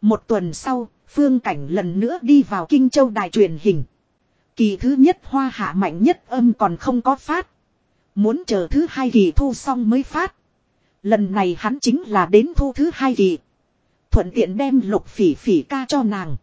Một tuần sau, Phương Cảnh lần nữa đi vào Kinh Châu đài truyền hình. Kỳ thứ nhất hoa hạ mạnh nhất âm còn không có phát. Muốn chờ thứ hai kỳ thu xong mới phát. Lần này hắn chính là đến thu thứ hai kỳ. Thuận tiện đem lục phỉ phỉ ca cho nàng.